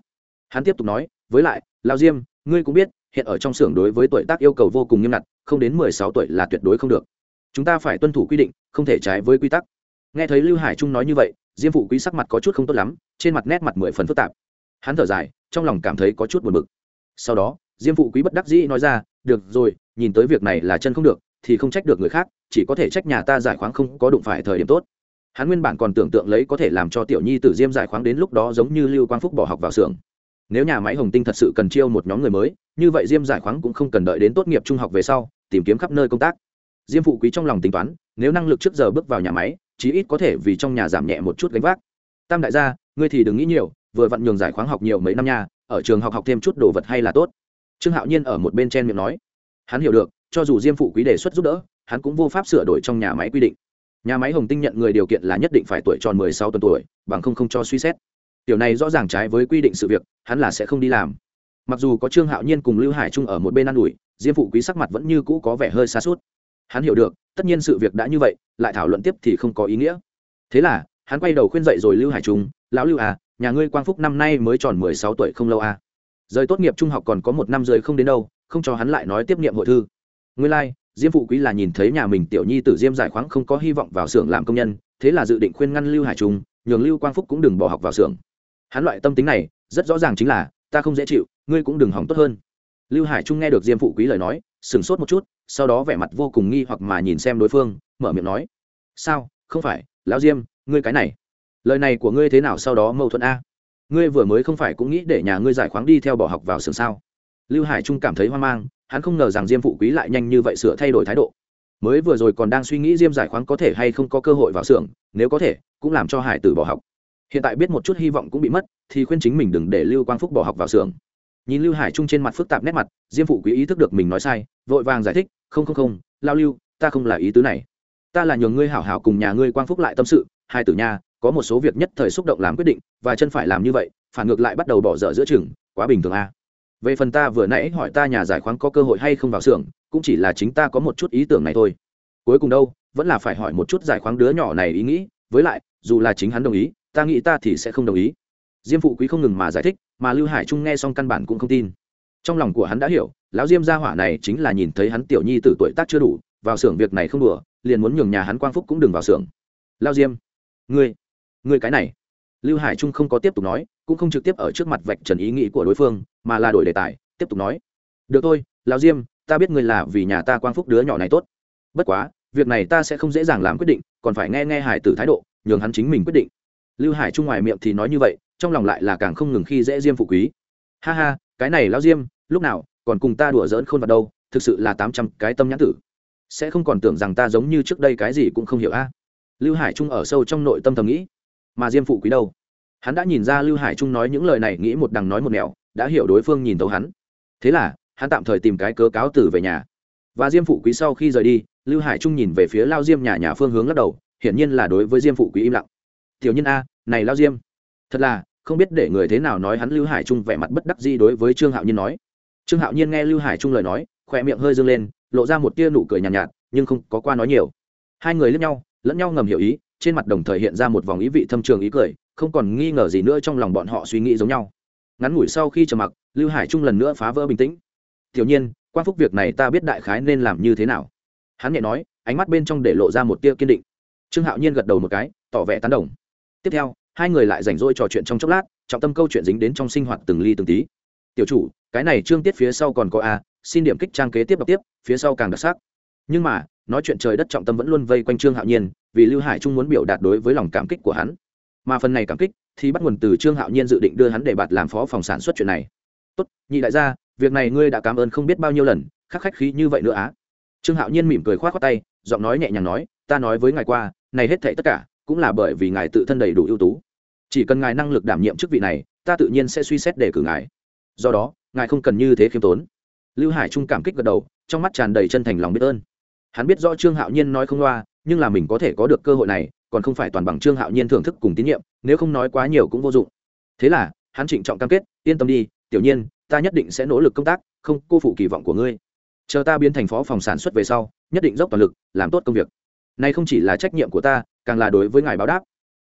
Hắn tiếp tục nói, với lại, lao diêm, ngươi cũng biết, hiện ở trong xưởng đối với tuổi tác yêu cầu vô cùng nghiêm ngặt, không đến mười sáu tuổi là tuyệt đối không được. Chúng ta phải tuân thủ quy định, không thể trái với quy tắc. Nghe thấy lưu hải trung nói như vậy, diêm phụ quý sắc mặt có chút không tốt lắm, trên mặt nét mặt mười phần phức tạp. Hắn thở dài, trong lòng cảm thấy có chút buồn bực. Sau đó, diêm phụ quý bất đắc dĩ nói ra, được rồi, nhìn tới việc này là chân không được thì không trách được người khác, chỉ có thể trách nhà ta giải khoáng không có đụng phải thời điểm tốt. Hắn nguyên bản còn tưởng tượng lấy có thể làm cho tiểu nhi tử diêm giải khoáng đến lúc đó giống như lưu quang phúc bỏ học vào xưởng. Nếu nhà máy hồng tinh thật sự cần chiêu một nhóm người mới, như vậy diêm giải khoáng cũng không cần đợi đến tốt nghiệp trung học về sau, tìm kiếm khắp nơi công tác. Diêm phụ quý trong lòng tính toán, nếu năng lực trước giờ bước vào nhà máy, chí ít có thể vì trong nhà giảm nhẹ một chút gánh vác. Tam đại gia, ngươi thì đừng nghĩ nhiều, vừa vặn nhường giải khoáng học nhiều mấy năm nha, ở trường học học thêm chút đồ vật hay là tốt. Trương hạo nhiên ở một bên chen miệng nói. Hắn hiểu được cho dù diêm phụ quý đề xuất giúp đỡ, hắn cũng vô pháp sửa đổi trong nhà máy quy định. Nhà máy hồng tinh nhận người điều kiện là nhất định phải tuổi tròn mười sáu tuần tuổi, bằng không không cho suy xét. Điều này rõ ràng trái với quy định sự việc, hắn là sẽ không đi làm. Mặc dù có trương hạo nhiên cùng lưu hải trung ở một bên ă n ủi, diêm phụ quý sắc mặt vẫn như cũ có vẻ hơi xa suốt. Hắn hiểu được, tất nhiên sự việc đã như vậy, lại thảo luận tiếp thì không có ý nghĩa. Thế là, hắn quay đầu khuyên dậy rồi lưu hải trung, lão lưu à nhà ngươi quang phúc năm nay mới tròn mười sáu tuổi không lâu à? Rời tốt nghiệp trung học còn có một năm rời không đến đâu, không cho hắn lại nói tiếp nghiệm hội thư nguyên lai、like, diêm phụ quý là nhìn thấy nhà mình tiểu nhi tử diêm giải khoáng không có hy vọng vào xưởng làm công nhân thế là dự định khuyên ngăn lưu hải trung nhường lưu quang phúc cũng đừng bỏ học vào xưởng. Hắn loại tâm tính này rất rõ ràng chính là ta không dễ chịu ngươi cũng đừng hỏng tốt hơn. Lưu hải trung nghe được diêm phụ quý lời nói sửng sốt một chút sau đó vẻ mặt vô cùng nghi hoặc mà nhìn xem đối phương mở miệng nói sao? Không phải lão diêm ngươi cái này lời này của ngươi thế nào sau đó mâu thuẫn a? Ngươi vừa mới không phải cũng nghĩ để nhà ngươi giải khoáng đi theo bỏ học vào xưởng sao? Lưu hải trung cảm thấy hoang mang hắn không ngờ rằng diêm phụ quý lại nhanh như vậy sửa thay đổi thái độ. Mới vừa rồi còn đang suy nghĩ diêm giải khoáng có thể hay không có cơ hội vào xưởng, nếu có thể, cũng làm cho hải tử bỏ học. Hiện tại biết một chút hy vọng cũng bị mất, thì khuyên chính mình đừng để lưu quang phúc bỏ học vào xưởng. Nhìn lưu hải trung trên mặt phức tạp nét mặt, diêm phụ quý ý thức được mình nói sai, vội vàng giải thích, không không không, lao lưu, ta không là ý tứ này. Ta là nhường ngươi hảo hảo cùng nhà ngươi quang phúc lại tâm sự, hai tử nha, có một số việc nhất thời xúc động làm quyết định, và chân phải làm như vậy, phản ngược lại bắt đầu bỏ dở giữa chừng, quá bình thường a. à về phần ta vừa nãy hỏi ta nhà giải khoáng có cơ hội hay không vào xưởng, cũng chỉ là chính ta có một chút ý tưởng này thôi. Cuối cùng đâu, vẫn là phải hỏi một chút giải khoáng đứa nhỏ này ý nghĩ, với lại, dù là chính hắn đồng ý, ta nghĩ ta thì sẽ không đồng ý. Diêm phụ quý không ngừng mà giải thích, mà lưu hải trung nghe xong căn bản cũng không tin. Trong lòng của hắn đã hiểu, lão diêm gia hỏa này chính là nhìn thấy hắn tiểu nhi từ tuổi tác chưa đủ, vào xưởng việc này không đùa, liền muốn nhường nhà hắn quang phúc cũng đừng vào xưởng. Lao diêm, ngươi ngươi cái này. Lưu hải trung không có tiếp tục nói, cũng không trực tiếp ở trước mặt vạch trần ý nghĩ của đối phương mà là đổi đề tài, tiếp tục nói. Được thôi lao diêm, ta biết ngươi là vì nhà ta quang phúc đứa nhỏ này tốt. Bất quá, việc này ta sẽ không dễ dàng làm quyết định, còn phải nghe nghe hải tử thái độ, nhường hắn chính mình quyết định. Lưu hải trung ngoài miệng thì nói như vậy, trong lòng lại là càng không ngừng khi dễ diêm phụ quý. Ha ha, cái này lao diêm, lúc nào, còn cùng ta đùa giỡn khôn vào đâu, thực sự là tám trăm cái tâm nhãn tử. Sẽ không còn tưởng rằng ta giống như trước đây cái gì cũng không hiểu a. Lưu hải trung ở sâu trong nội tâm thầm nghĩ. Mà diêm phụ quý đâu? Hắn đã nhìn ra lưu hải trung nói những lời này, nghĩ một đằng nói một nẻo đã hiểu đối phương nhìn tấu hắn. Thế là hắn tạm thời tìm cái cớ cáo từ về nhà. Và diêm phụ quý sau khi rời đi lưu hải trung nhìn về phía lao diêm nhà nhà phương hướng lắc đầu hiển nhiên là đối với diêm phụ quý im lặng. Tiểu nhân a này lao diêm. Thật là không biết để người thế nào nói hắn lưu hải trung vẻ mặt bất đắc gì đối với trương hạo nhiên nói. Trương hạo nhiên nghe lưu hải trung lời nói khỏe miệng hơi dâng lên lộ ra một tia nụ cười nhàn nhạt, nhạt nhưng không có qua nói nhiều. Hai người lẫn nhau lẫn nhau ngầm hiểu ý trên mặt đồng thời hiện ra một vòng ý vị thâm trường ý cười không còn nghi ngờ gì nữa trong lòng bọn họ suy nghĩ giống nhau ngắn ngủi sau khi trầm mặc, lưu hải trung lần nữa phá vỡ bình tĩnh. Tiểu nhiên quan phúc việc này ta biết đại khái nên làm như thế nào? Hắn nhẹ nói, ánh mắt bên trong để lộ ra một tia kiên định. Trương hạo nhiên gật đầu một cái, tỏ vẻ tán đồng. Tiếp theo, hai người lại rảnh rỗi trò chuyện trong chốc lát, trọng tâm câu chuyện dính đến trong sinh hoạt từng ly từng tí. Tiểu chủ, cái này trương tiết phía sau còn có a, xin điểm kích trang kế tiếp đọc tiếp, phía sau càng đặc sắc. Nhưng mà, nói chuyện trời đất trọng tâm vẫn luôn vây quanh trương hạo nhiên, vì lưu hải trung muốn biểu đạt đối với lòng cảm kích của hắn. Mà phần này cảm kích thì bắt nguồn từ trương hạo nhiên dự định đưa hắn để bạt làm phó phòng sản xuất chuyện này. Tốt, nhị đại gia, việc này ngươi đã cảm ơn không biết bao nhiêu lần, khắc khách khí như vậy nữa á. Trương hạo nhiên mỉm cười k h o á t khoác tay, giọng nói nhẹ nhàng nói, ta nói với ngài qua, này hết thệ tất cả, cũng là bởi vì ngài tự thân đầy đủ ưu tú. Chỉ cần ngài năng lực đảm nhiệm chức vị này, ta tự nhiên sẽ suy xét để cử ngài. Do đó, ngài không cần như thế khiêm tốn. Lưu hải trung cảm kích gật đầu, trong mắt tràn đầy chân thành lòng biết ơn. Hắn biết rõ trương hạo nhiên nói không loa, nhưng là mình có thể có được cơ hội này, còn không phải toàn bằng trương hạo nhiên thưởng thức cùng tín nhiệm nếu không nói quá nhiều cũng vô dụng. Thế là, hắn trịnh trọng cam kết, yên tâm đi, tiểu nhiên, ta nhất định sẽ nỗ lực công tác, không cô phụ kỳ vọng của ngươi. Chờ ta biến thành phó phòng sản xuất về sau, nhất định dốc toàn lực, làm tốt công việc. Này không chỉ là trách nhiệm của ta, càng là đối với ngài báo đáp.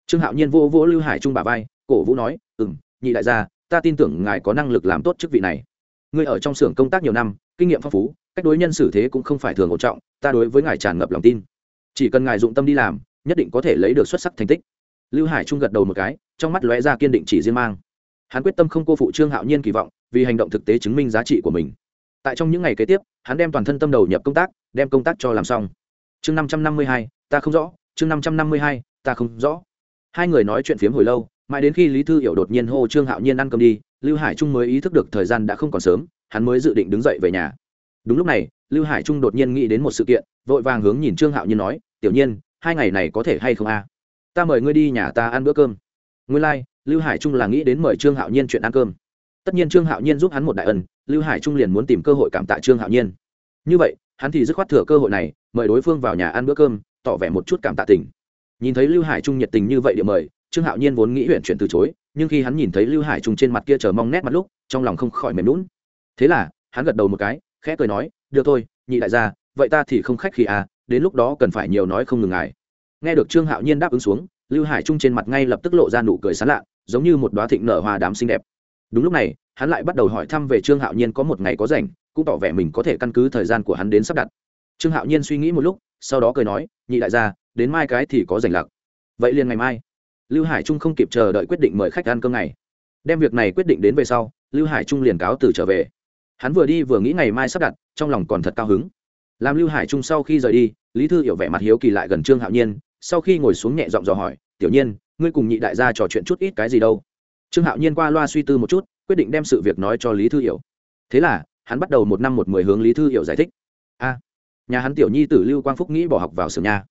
Trương hạo nhiên vô vô lưu hải trung bà vai, cổ vũ nói ừ m nhị đại gia, ta tin tưởng ngài có năng lực làm tốt chức vị này. Ngươi ở trong xưởng công tác nhiều năm, kinh nghiệm phong phú, cách đối nhân xử thế cũng không phải thường ổn trọng, ta đối với ngài tràn ngập lòng tin. Chỉ cần ngài dụng tâm đi làm, nhất định có thể lấy được xuất sắc thành tích lưu hải trung gật đầu một cái, trong mắt lóe ra kiên định chỉ riêng mang. Hắn quyết tâm không cô phụ trương hạo nhiên kỳ vọng, vì hành động thực tế chứng minh giá trị của mình. Tại trong những ngày kế tiếp, hắn đem toàn thân tâm đầu nhập công tác, đem công tác cho làm xong. Chương năm trăm năm mươi hai, ta không rõ. Chương năm trăm năm mươi hai, ta không rõ. Hai người nói chuyện phiếm hồi lâu, mãi đến khi lý thư hiểu đột nhiên hô trương hạo nhiên ăn cơm đi, lưu hải trung mới ý thức được thời gian đã không còn sớm, hắn mới dự định đứng dậy về nhà. Đúng lúc này, lưu hải trung đột nhiên nghĩ đến một sự kiện, vội vàng hướng nhìn trương hạo nhiên nói, tiểu nhiên, hai ngày này có thể hay không a? Ta mời ngươi đi nhà ta ăn bữa cơm. Ngươi lai、like, lưu hải trung là nghĩ đến mời trương hạo nhiên chuyện ăn cơm. Tất nhiên trương hạo nhiên giúp hắn một đại ân lưu hải trung liền muốn tìm cơ hội cảm tạ trương hạo nhiên. Như vậy hắn thì dứt khoát thừa cơ hội này mời đối phương vào nhà ăn bữa cơm tỏ vẻ một chút cảm tạ tình. Nhìn thấy lưu hải trung nhiệt tình như vậy địa mời trương hạo nhiên vốn nghĩ huyện chuyển từ chối nhưng khi hắn nhìn thấy lưu hải trung trên mặt kia chờ mong nét mặt lúc trong lòng không khỏi mềm lún thế là hắn gật đầu một cái khẽ cười nói được thôi nhị đại gia vậy ta thì không khách khi à đến lúc đó cần phải nhiều nói không ngừng ngài nghe được trương hạo nhiên đáp ứng xuống, lưu hải trung trên mặt ngay lập tức lộ ra nụ cười sán lạ, giống như một đoá thịnh nở hoa đám xinh đẹp. Đúng lúc này, hắn lại bắt đầu hỏi thăm về trương hạo nhiên có một ngày có rảnh, cũng tỏ vẻ mình có thể căn cứ thời gian của hắn đến sắp đặt. Trương hạo nhiên suy nghĩ một lúc, sau đó cười nói, nhị đại gia, đến mai cái thì có rảnh lặc. Vậy liền ngày mai. Lưu hải trung không kịp chờ đợi quyết định mời khách ăn cơm ngày. Đem việc này quyết định đến về sau, lưu hải trung liền cáo từ trở về. Hắn vừa đi vừa nghĩ ngày mai sắp đặt, trong lòng còn thật cao hứng. Làm lưu hải trung sau khi rời đi, lý thư hiểu vẻ mặt hiếu kỳ lại gần trương hạo nhiên sau khi ngồi xuống nhẹ giọng dò hỏi, tiểu nhiên, ngươi cùng nhị đại gia trò chuyện chút ít cái gì đâu? Trương hạo nhiên qua loa suy tư một chút, quyết định đem sự việc nói cho lý thư hiểu. Thế là, hắn bắt đầu một năm một mười hướng lý thư hiểu giải thích. A, nhà hắn tiểu nhi tử lưu quang phúc nghĩ bỏ học vào sưởng nhà.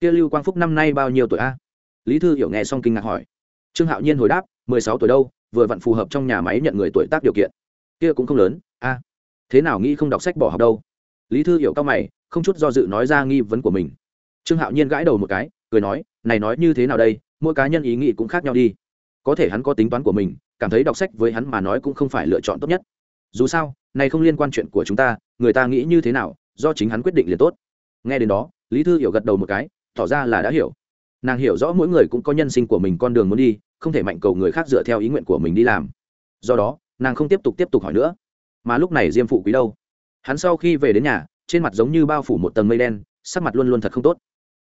Kia lưu quang phúc năm nay bao nhiêu tuổi a? Lý thư hiểu nghe xong kinh ngạc hỏi. Trương hạo nhiên hồi đáp, mười sáu tuổi đâu, vừa vặn phù hợp trong nhà máy nhận người tuổi tác điều kiện. Kia cũng không lớn, a. Thế nào nghĩ không đọc sách bỏ học đâu? Lý thư hiểu cao mày, không chút do dự nói ra nghi vấn của mình. Trương hạo nhiên gãi đầu một cái cười nói, này nói như thế nào đây, mỗi cá nhân ý nghĩ cũng khác nhau đi. Có thể hắn có tính toán của mình, cảm thấy đọc sách với hắn mà nói cũng không phải lựa chọn tốt nhất. Dù sao, này không liên quan chuyện của chúng ta, người ta nghĩ như thế nào, do chính hắn quyết định liền tốt. Nghe đến đó, lý thư hiểu gật đầu một cái, tỏ ra là đã hiểu. Nàng hiểu rõ mỗi người cũng có nhân sinh của mình con đường muốn đi, không thể mạnh cầu người khác dựa theo ý nguyện của mình đi làm. Do đó, nàng không tiếp tục tiếp tục hỏi nữa. Mà lúc này diêm phụ quý đâu? Hắn sau khi về đến nhà, trên mặt giống như bao phủ một tầng mây đen, sắc mặt luôn luôn thật không tốt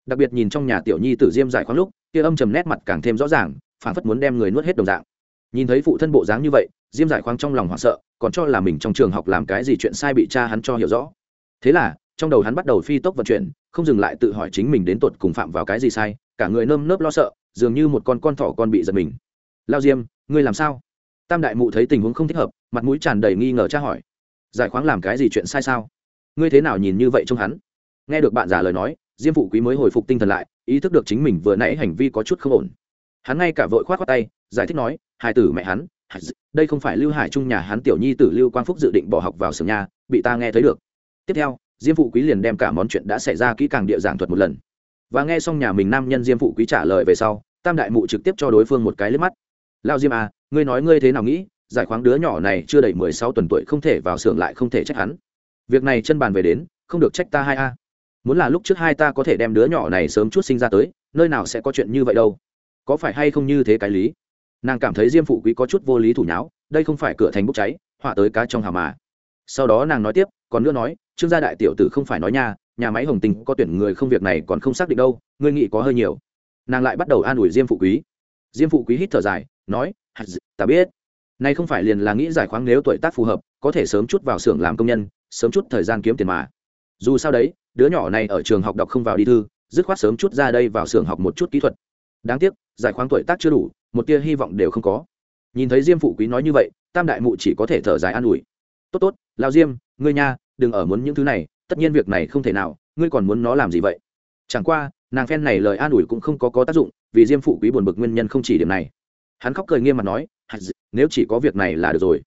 đặc biệt nhìn trong nhà tiểu nhi tử diêm giải khoáng lúc, kia âm trầm nét mặt càng thêm rõ ràng phản phất muốn đem người nuốt hết đồng dạng. Nhìn thấy phụ thân bộ dáng như vậy, diêm giải khoáng trong lòng hoảng sợ, còn cho là mình trong trường học làm cái gì chuyện sai bị cha hắn cho hiểu rõ. Thế là, trong đầu hắn bắt đầu phi tốc vận chuyển, không dừng lại tự hỏi chính mình đến tột cùng phạm vào cái gì sai, cả người nơm nớp lo sợ, dường như một con con thỏ con bị giật mình. Lao diêm, ngươi làm sao? Tam đại mụ thấy tình huống không thích hợp, mặt mũi tràn đầy nghi ngờ tra hỏi. Giải khoáng làm cái gì chuyện sai sao? Ngươi thế nào nhìn như vậy trong hắn? Nghe được bạn giả lời nói diêm phụ quý mới hồi phục tinh thần lại, ý thức được chính mình vừa nãy hành vi có chút không ổn. Hắn ngay cả vội k h o á t khoác tay, giải thích nói hai tử mẹ hắn đây không phải lưu hải trung nhà hắn tiểu nhi tử lưu quang phúc dự định bỏ học vào sưởng nhà, bị ta nghe thấy được. Tiếp theo, diêm phụ quý liền đem cả món chuyện đã xảy ra kỹ càng địa giảng thuật một lần. Và nghe xong nhà mình nam nhân diêm phụ quý trả lời về sau, tam đại mụ trực tiếp cho đối phương một cái lướt mắt. Lao diêm à ngươi nói ngươi thế nào nghĩ, giải khoáng đứa nhỏ này chưa đầy mười sáu tuần tuổi không thể vào xưởng lại không thể trách hắn. Việc này chân bàn về đến, không được trách ta hai a muốn là lúc trước hai ta có thể đem đứa nhỏ này sớm chút sinh ra tới, nơi nào sẽ có chuyện như vậy đâu. Có phải hay không như thế cái lý? Nàng cảm thấy diêm phụ quý có chút vô lý thủ nháo, đây không phải cửa thành bốc cháy, họa tới cá trong hào mà. Sau đó nàng nói tiếp, còn nữa nói, trương gia đại tiểu tử không phải nói nha, nhà máy hồng tình có tuyển người không việc này còn không xác định đâu, ngươi nghĩ có hơi nhiều. Nàng lại bắt đầu an ủi diêm phụ quý. Diêm phụ quý hít thở dài, nói ta biết. Nay không phải liền là nghĩ giải khoáng nếu tuổi tác phù hợp, có thể sớm chút vào xưởng làm công nhân, sớm chút thời gian kiếm tiền mà dù sao đấy, đứa nhỏ này ở trường học đọc không vào đi thư, dứt khoát sớm chút ra đây vào xưởng học một chút kỹ thuật. Đáng tiếc, giải khoáng tuổi tác chưa đủ, một tia hy vọng đều không có. Nhìn thấy diêm phụ quý nói như vậy, tam đại mụ chỉ có thể thở dài an ủi. Tốt tốt lao diêm, ngươi nha, đừng ở muốn những thứ này, tất nhiên việc này không thể nào, ngươi còn muốn nó làm gì vậy? Chẳng qua, nàng phen này lời an ủi cũng không có có tác dụng, vì diêm phụ quý buồn bực nguyên nhân không chỉ điểm này. Hắn khóc cười nghiêm mặt nói nếu chỉ có việc này là được rồi.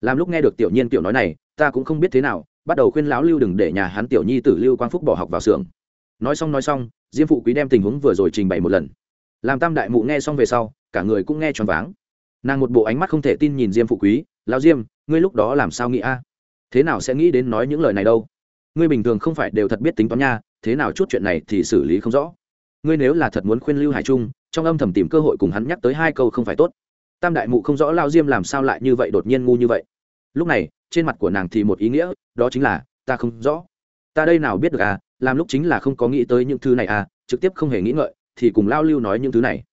Làm lúc nghe được tiểu nhiên tiểu nói này, ta cũng không biết thế nào bắt đầu khuyên lão lưu đừng để nhà hắn tiểu nhi tử lưu quang phúc bỏ học vào xưởng. Nói xong nói xong, diêm phụ quý đem tình huống vừa rồi trình bày một lần. Làm tam đại mụ nghe xong về sau, cả người cũng nghe choáng váng. Nàng một bộ ánh mắt không thể tin nhìn diêm phụ quý, lão diêm, ngươi lúc đó làm sao nghĩ a? Thế nào sẽ nghĩ đến nói những lời này đâu? Ngươi bình thường không phải đều thật biết tính toán nha, thế nào chút chuyện này thì xử lý không rõ. Ngươi nếu là thật muốn khuyên lưu hải trung, trong âm thầm tìm cơ hội cùng hắn nhắc tới hai câu không phải tốt. Tam đại mụ không rõ lao diêm làm sao lại như vậy đột nhiên ngu như vậy lúc này, trên mặt của nàng thì một ý nghĩa, đó chính là, ta không rõ. Ta đây nào biết được à làm lúc chính là không có nghĩ tới những thứ này à trực tiếp không hề nghĩ ngợi, thì cùng lao lưu nói những thứ này.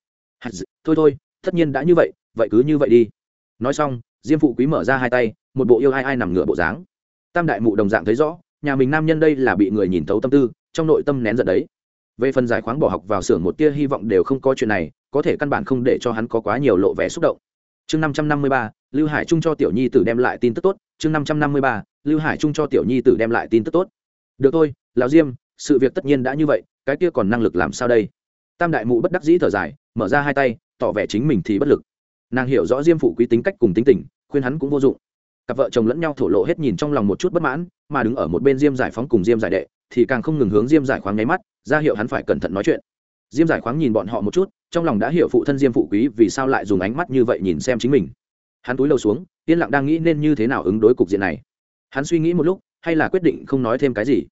Thôi thôi, tất nhiên đã như vậy vậy cứ như vậy đi. Nói xong, diêm phụ quý mở ra hai tay, một bộ yêu ai ai nằm ngửa bộ dáng. Tam đại mụ đồng dạng thấy rõ, nhà mình nam nhân đây là bị người nhìn thấu tâm tư, trong nội tâm nén giận đấy. Về phần giải khoáng bỏ học vào xưởng một tia hy vọng đều không có chuyện này, có thể căn bản không để cho hắn có quá nhiều lộ vẻ xúc động chương năm trăm năm mươi ba, lưu hải trung cho tiểu nhi tử đem lại tin tức tốt. Chương năm trăm năm mươi ba, lưu hải trung cho tiểu nhi tử đem lại tin tức tốt. Được thôi, lão diêm, sự việc tất nhiên đã như vậy, cái kia còn năng lực làm sao đây? Tam đại mụ bất đắc dĩ thở dài, mở ra hai tay, tỏ vẻ chính mình thì bất lực. Nàng hiểu rõ diêm phụ quý tính cách cùng tính tình, khuyên hắn cũng vô dụng. Cặp vợ chồng lẫn nhau thổ lộ hết nhìn trong lòng một chút bất mãn, mà đứng ở một bên diêm giải phóng cùng diêm giải đệ, thì càng không ngừng hướng diêm giải khoáng nháy mắt, ra hiệu hắn phải cẩn thận nói chuyện diêm giải khoáng nhìn bọn họ một chút, trong lòng đã hiểu phụ thân diêm phụ quý vì sao lại dùng ánh mắt như vậy nhìn xem chính mình. Hắn túi lâu xuống, yên lặng đang nghĩ nên như thế nào ứng đối cục diện này. Hắn suy nghĩ một lúc, hay là quyết định không nói thêm cái gì.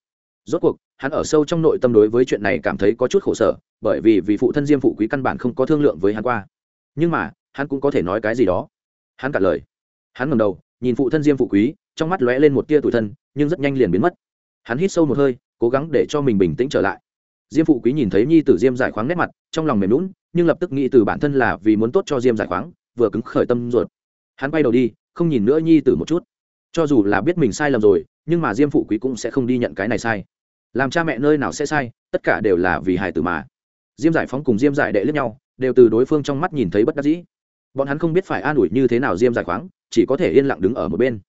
Rốt cuộc, hắn ở sâu trong nội tâm đối với chuyện này cảm thấy có chút khổ sở, bởi vì vì phụ thân diêm phụ quý căn bản không có thương lượng với hắn qua. Nhưng mà, hắn cũng có thể nói cái gì đó. Hắn cả lời. Hắn ngầm đầu, nhìn phụ thân diêm phụ quý, trong mắt lóe lên một tia tủi thân, nhưng rất nhanh liền biến mất. Hắn hít sâu một hơi, cố gắng để cho mình bình tĩnh trở lại diêm phụ quý nhìn thấy nhi tử diêm giải khoáng nét mặt, trong lòng mềm lún nhưng lập tức nghĩ từ bản thân là vì muốn tốt cho diêm giải khoáng, vừa cứng khởi tâm ruột. Hắn bay đầu đi, không nhìn nữa nhi tử một chút. Cho dù là biết mình sai lầm rồi, nhưng mà diêm phụ quý cũng sẽ không đi nhận cái này sai. Làm cha mẹ nơi nào sẽ sai, tất cả đều là vì hài tử mà. Diêm giải phóng cùng diêm giải đệ lẫn nhau, đều từ đối phương trong mắt nhìn thấy bất đắc dĩ. Bọn hắn không biết phải an ủi như thế nào diêm giải khoáng, chỉ có thể yên lặng đứng ở một bên.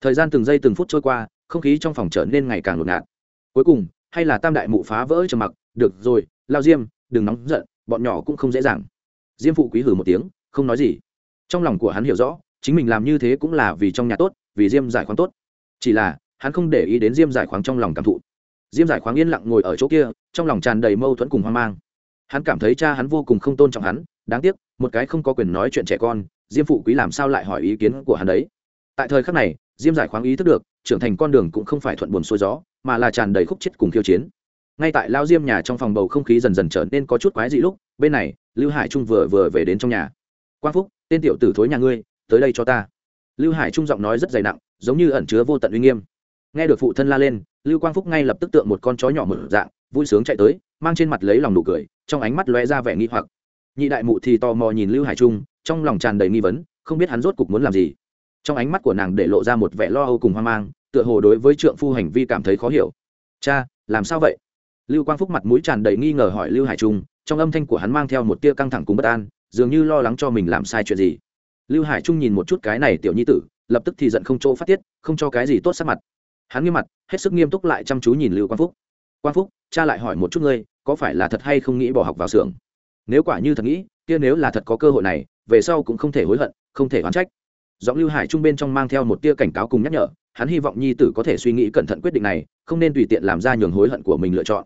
Thời gian từng giây từng phút trôi qua, không khí trong phòng trở nên ngày càng ngột ngạt cuối cùng hay là tam đại mụ phá vỡ trầm mặc, được rồi, lao diêm, đừng nóng giận, bọn nhỏ cũng không dễ dàng. Diêm phụ quý hử một tiếng, không nói gì. Trong lòng của hắn hiểu rõ, chính mình làm như thế cũng là vì trong nhà tốt, vì diêm giải khoáng tốt. Chỉ là, hắn không để ý đến diêm giải khoáng trong lòng cảm thụ. Diêm giải khoáng yên lặng ngồi ở chỗ kia, trong lòng tràn đầy mâu thuẫn cùng hoang mang. Hắn cảm thấy cha hắn vô cùng không tôn trọng hắn, đáng tiếc, một cái không có quyền nói chuyện trẻ con, diêm phụ quý làm sao lại hỏi ý kiến của hắn đấy? Tại thời khắc này, diêm giải khoáng ý thức được, trưởng thành con đường cũng không phải thuận buồn xuôi gió mà là tràn đầy khúc chết cùng khiêu chiến. Ngay tại lao diêm nhà trong phòng bầu không khí dần dần trở nên có chút quái dị lúc, bên này, lưu hải trung vừa vừa về đến trong nhà. Quang phúc, tên tiểu tử thối nhà ngươi, tới đây cho ta. Lưu hải trung giọng nói rất dày nặng, giống như ẩn chứa vô tận uy nghiêm. Nghe được phụ thân la lên, lưu quang phúc ngay lập tức tượng một con chó nhỏ mở dạng, vui sướng chạy tới, mang trên mặt lấy lòng nụ cười, trong ánh mắt lóe ra vẻ nghi hoặc. Nhị đại mụ thì tò mò nhìn lưu hải trung, trong lòng tràn đầy nghi vấn, không biết hắn rốt cục muốn làm gì. Trong ánh mắt của nàng để lộ ra một vẻ lo âu cùng hoang mang tựa hồ đối với trượng phu hành vi cảm thấy khó hiểu. Cha, làm sao vậy? Lưu quang phúc mặt mũi tràn đầy nghi ngờ hỏi lưu hải trung, trong âm thanh của hắn mang theo một tia căng thẳng cùng bất an, dường như lo lắng cho mình làm sai chuyện gì. Lưu hải trung nhìn một chút cái này tiểu nhi tử, lập tức thì giận không chỗ phát tiết, không cho cái gì tốt sắc mặt. Hắn nghiêm mặt, hết sức nghiêm túc lại chăm chú nhìn lưu quang phúc. Quang phúc, cha lại hỏi một chút ngươi, có phải là thật hay không nghĩ bỏ học vào xưởng? Nếu quả như thật nghĩ, kia nếu là thật có cơ hội này, về sau cũng không thể hối hận, không thể oán trách. Giọng lưu hải trung bên trong mang theo một tia cảnh cáo cùng nhắc nhở hắn hy vọng nhi tử có thể suy nghĩ cẩn thận quyết định này, không nên tùy tiện làm ra nhường hối hận của mình lựa chọn.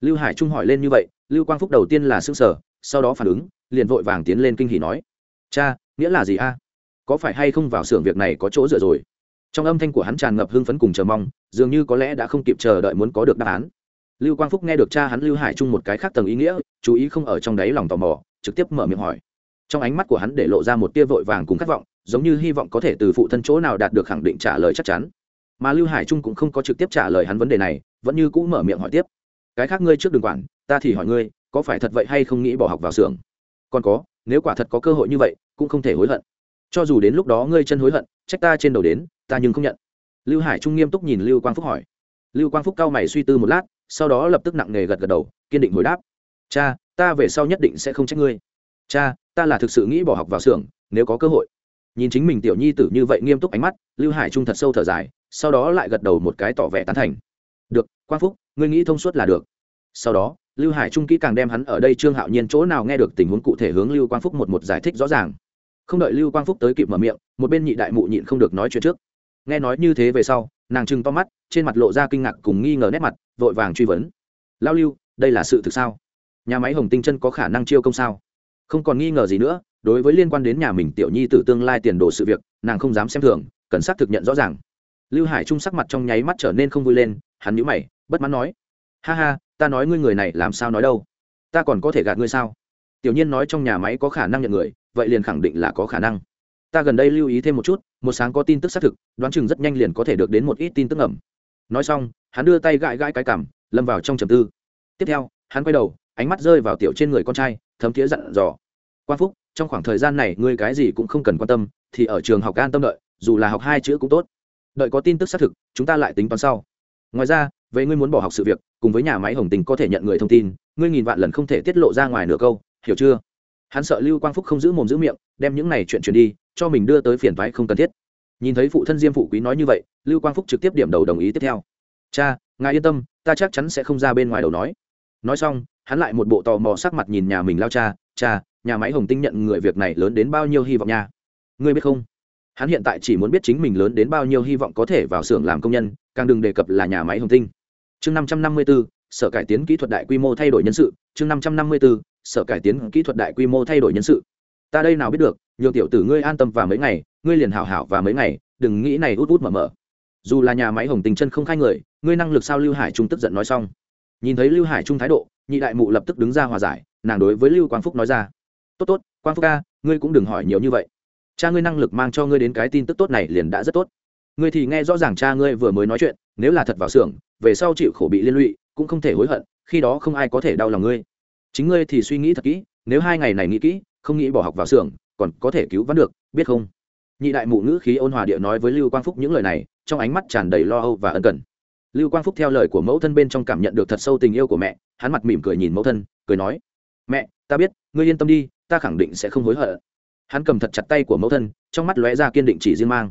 Lưu hải trung hỏi lên như vậy, lưu quang phúc đầu tiên là s ư n g sở sau đó phản ứng, liền vội vàng tiến lên kinh hỉ nói, cha, nghĩa là gì a? Có phải hay không vào xưởng việc này có chỗ dựa rồi? Trong âm thanh của hắn tràn ngập hưng phấn cùng chờ mong, dường như có lẽ đã không kịp chờ đợi muốn có được đáp án. Lưu quang phúc nghe được cha hắn lưu hải trung một cái khác tầng ý nghĩa, chú ý không ở trong đáy lòng tò mò, trực tiếp mở miệng hỏi. Trong ánh mắt của hắn để lộ ra một tia vội vàng cùng khát vọng giống như hy vọng có thể từ phụ thân chỗ nào đạt được khẳng định trả lời chắc chắn. Mà lưu hải trung cũng không có trực tiếp trả lời hắn vấn đề này, vẫn như cũ mở miệng hỏi tiếp. Cái khác ngươi trước đừng quản, ta thì hỏi ngươi, có phải thật vậy hay không nghĩ bỏ học vào xưởng? Còn có, nếu quả thật có cơ hội như vậy, cũng không thể hối hận. Cho dù đến lúc đó ngươi chân hối hận, trách ta trên đầu đến, ta nhưng không nhận. Lưu hải trung nghiêm túc nhìn lưu quang phúc hỏi. Lưu quang phúc cao mày suy tư một lát, sau đó lập tức nặng nề gật gật đầu, kiên định hồi đáp. Cha, ta về sau nhất định sẽ không trách ngươi. Cha, ta là thực sự nghĩ bỏ học vào xưởng, nếu có cơ hội nhìn chính mình tiểu nhi tử như vậy nghiêm túc ánh mắt, lưu hải trung thật sâu thở dài, sau đó lại gật đầu một cái tỏ vẻ tán thành. Được, quang phúc, ngươi nghĩ thông suốt là được. Sau đó, lưu hải trung kỹ càng đem hắn ở đây trương hạo nhiên chỗ nào nghe được tình huống cụ thể hướng lưu quang phúc một một giải thích rõ ràng. Không đợi lưu quang phúc tới kịp mở miệng, một bên nhị đại mụ nhịn không được nói chuyện trước. Nghe nói như thế về sau, nàng trừng to mắt, trên mặt lộ ra kinh ngạc cùng nghi ngờ nét mặt, vội vàng truy vấn. Lao lưu, đây là sự thực sao? Nhà máy hồng tinh chân có khả năng chiêu công sao? Không còn nghi ngờ gì nữa đối với liên quan đến nhà mình tiểu nhi tử tương lai tiền đồ sự việc, nàng không dám xem thường, cần xác thực nhận rõ ràng. Lưu hải trung sắc mặt trong nháy mắt trở nên không vui lên, hắn nhíu mày, bất mãn nói, ha ha, ta nói ngươi người này làm sao nói đâu? Ta còn có thể gạt ngươi sao? Tiểu nhiên nói trong nhà máy có khả năng nhận người, vậy liền khẳng định là có khả năng. Ta gần đây lưu ý thêm một chút, một sáng có tin tức xác thực, đoán chừng rất nhanh liền có thể được đến một ít tin tức ẩm. Nói xong, hắn đưa tay gãi gãi cái cảm lâm vào trong trầm tư. Tiếp theo, hắn quay đầu, ánh mắt rơi vào tiểu trên người con trai, thấm thiế dặn dò. Quan phúc trong khoảng thời gian này ngươi cái gì cũng không cần quan tâm, thì ở trường học an tâm đợi, dù là học hai chữ cũng tốt. Đợi có tin tức xác thực, chúng ta lại tính toán sau. Ngoài ra, về ngươi muốn bỏ học sự việc, cùng với nhà máy hồng tình có thể nhận người thông tin, ngươi nghìn vạn lần không thể tiết lộ ra ngoài nửa câu, hiểu chưa? Hắn sợ lưu quang phúc không giữ mồm giữ miệng, đem những này chuyện truyền đi, cho mình đưa tới phiền thoái không cần thiết. Nhìn thấy phụ thân diêm phụ quý nói như vậy, lưu quang phúc trực tiếp điểm đầu đồng ý tiếp theo. Cha, ngài yên tâm, ta chắc chắn sẽ không ra bên ngoài đầu nói. Nói xong, hắn lại một bộ tò mò sắc mặt nhìn nhà mình lao cha cha, nhà máy hồng tinh nhận người việc này lớn đến bao nhiêu hy vọng nha? Ngươi biết không? Hắn hiện tại chỉ muốn biết chính mình lớn đến bao nhiêu hy vọng có thể vào xưởng làm công nhân, càng đừng đề cập là nhà máy hồng tinh. Chương năm trăm năm mươi bốn sở cải tiến kỹ thuật đại quy mô thay đổi nhân sự. Chương năm trăm năm mươi bốn sở cải tiến kỹ thuật đại quy mô thay đổi nhân sự. Ta đây nào biết được nhiều tiểu tử ngươi an tâm và mấy ngày, ngươi liền hảo hảo và mấy ngày, đừng nghĩ này út út mở mở. Dù là nhà máy hồng tình chân không khai người, ngươi năng lực sao lưu hải trung tức giận nói xong. Nhìn thấy lưu hải trung thái độ, nhị đại mụ lập tức đứng ra hòa giải nàng đối với lưu quang phúc nói ra tốt tốt quang phúc ca ngươi cũng đừng hỏi nhiều như vậy cha ngươi năng lực mang cho ngươi đến cái tin tức tốt này liền đã rất tốt ngươi thì nghe rõ ràng cha ngươi vừa mới nói chuyện nếu là thật vào xưởng về sau chịu khổ bị liên lụy cũng không thể hối hận khi đó không ai có thể đau lòng ngươi chính ngươi thì suy nghĩ thật kỹ nếu hai ngày này nghĩ kỹ không nghĩ bỏ học vào xưởng còn có thể cứu vãn được biết không nhị đại mụ ngữ khí ôn hòa địa nói với lưu quang phúc những lời này trong ánh mắt tràn đầy lo âu và ân cần lưu quang phúc theo lời của mẫu thân bên trong cảm nhận được thật sâu tình yêu của mẹ hắn mặt mỉm cười nhìn mẫu thân cười nói mẹ, ta biết, ngươi yên tâm đi, ta khẳng định sẽ không hối hận. Hắn cầm thật chặt tay của mẫu thân, trong mắt lóe ra kiên định chỉ riêng mang.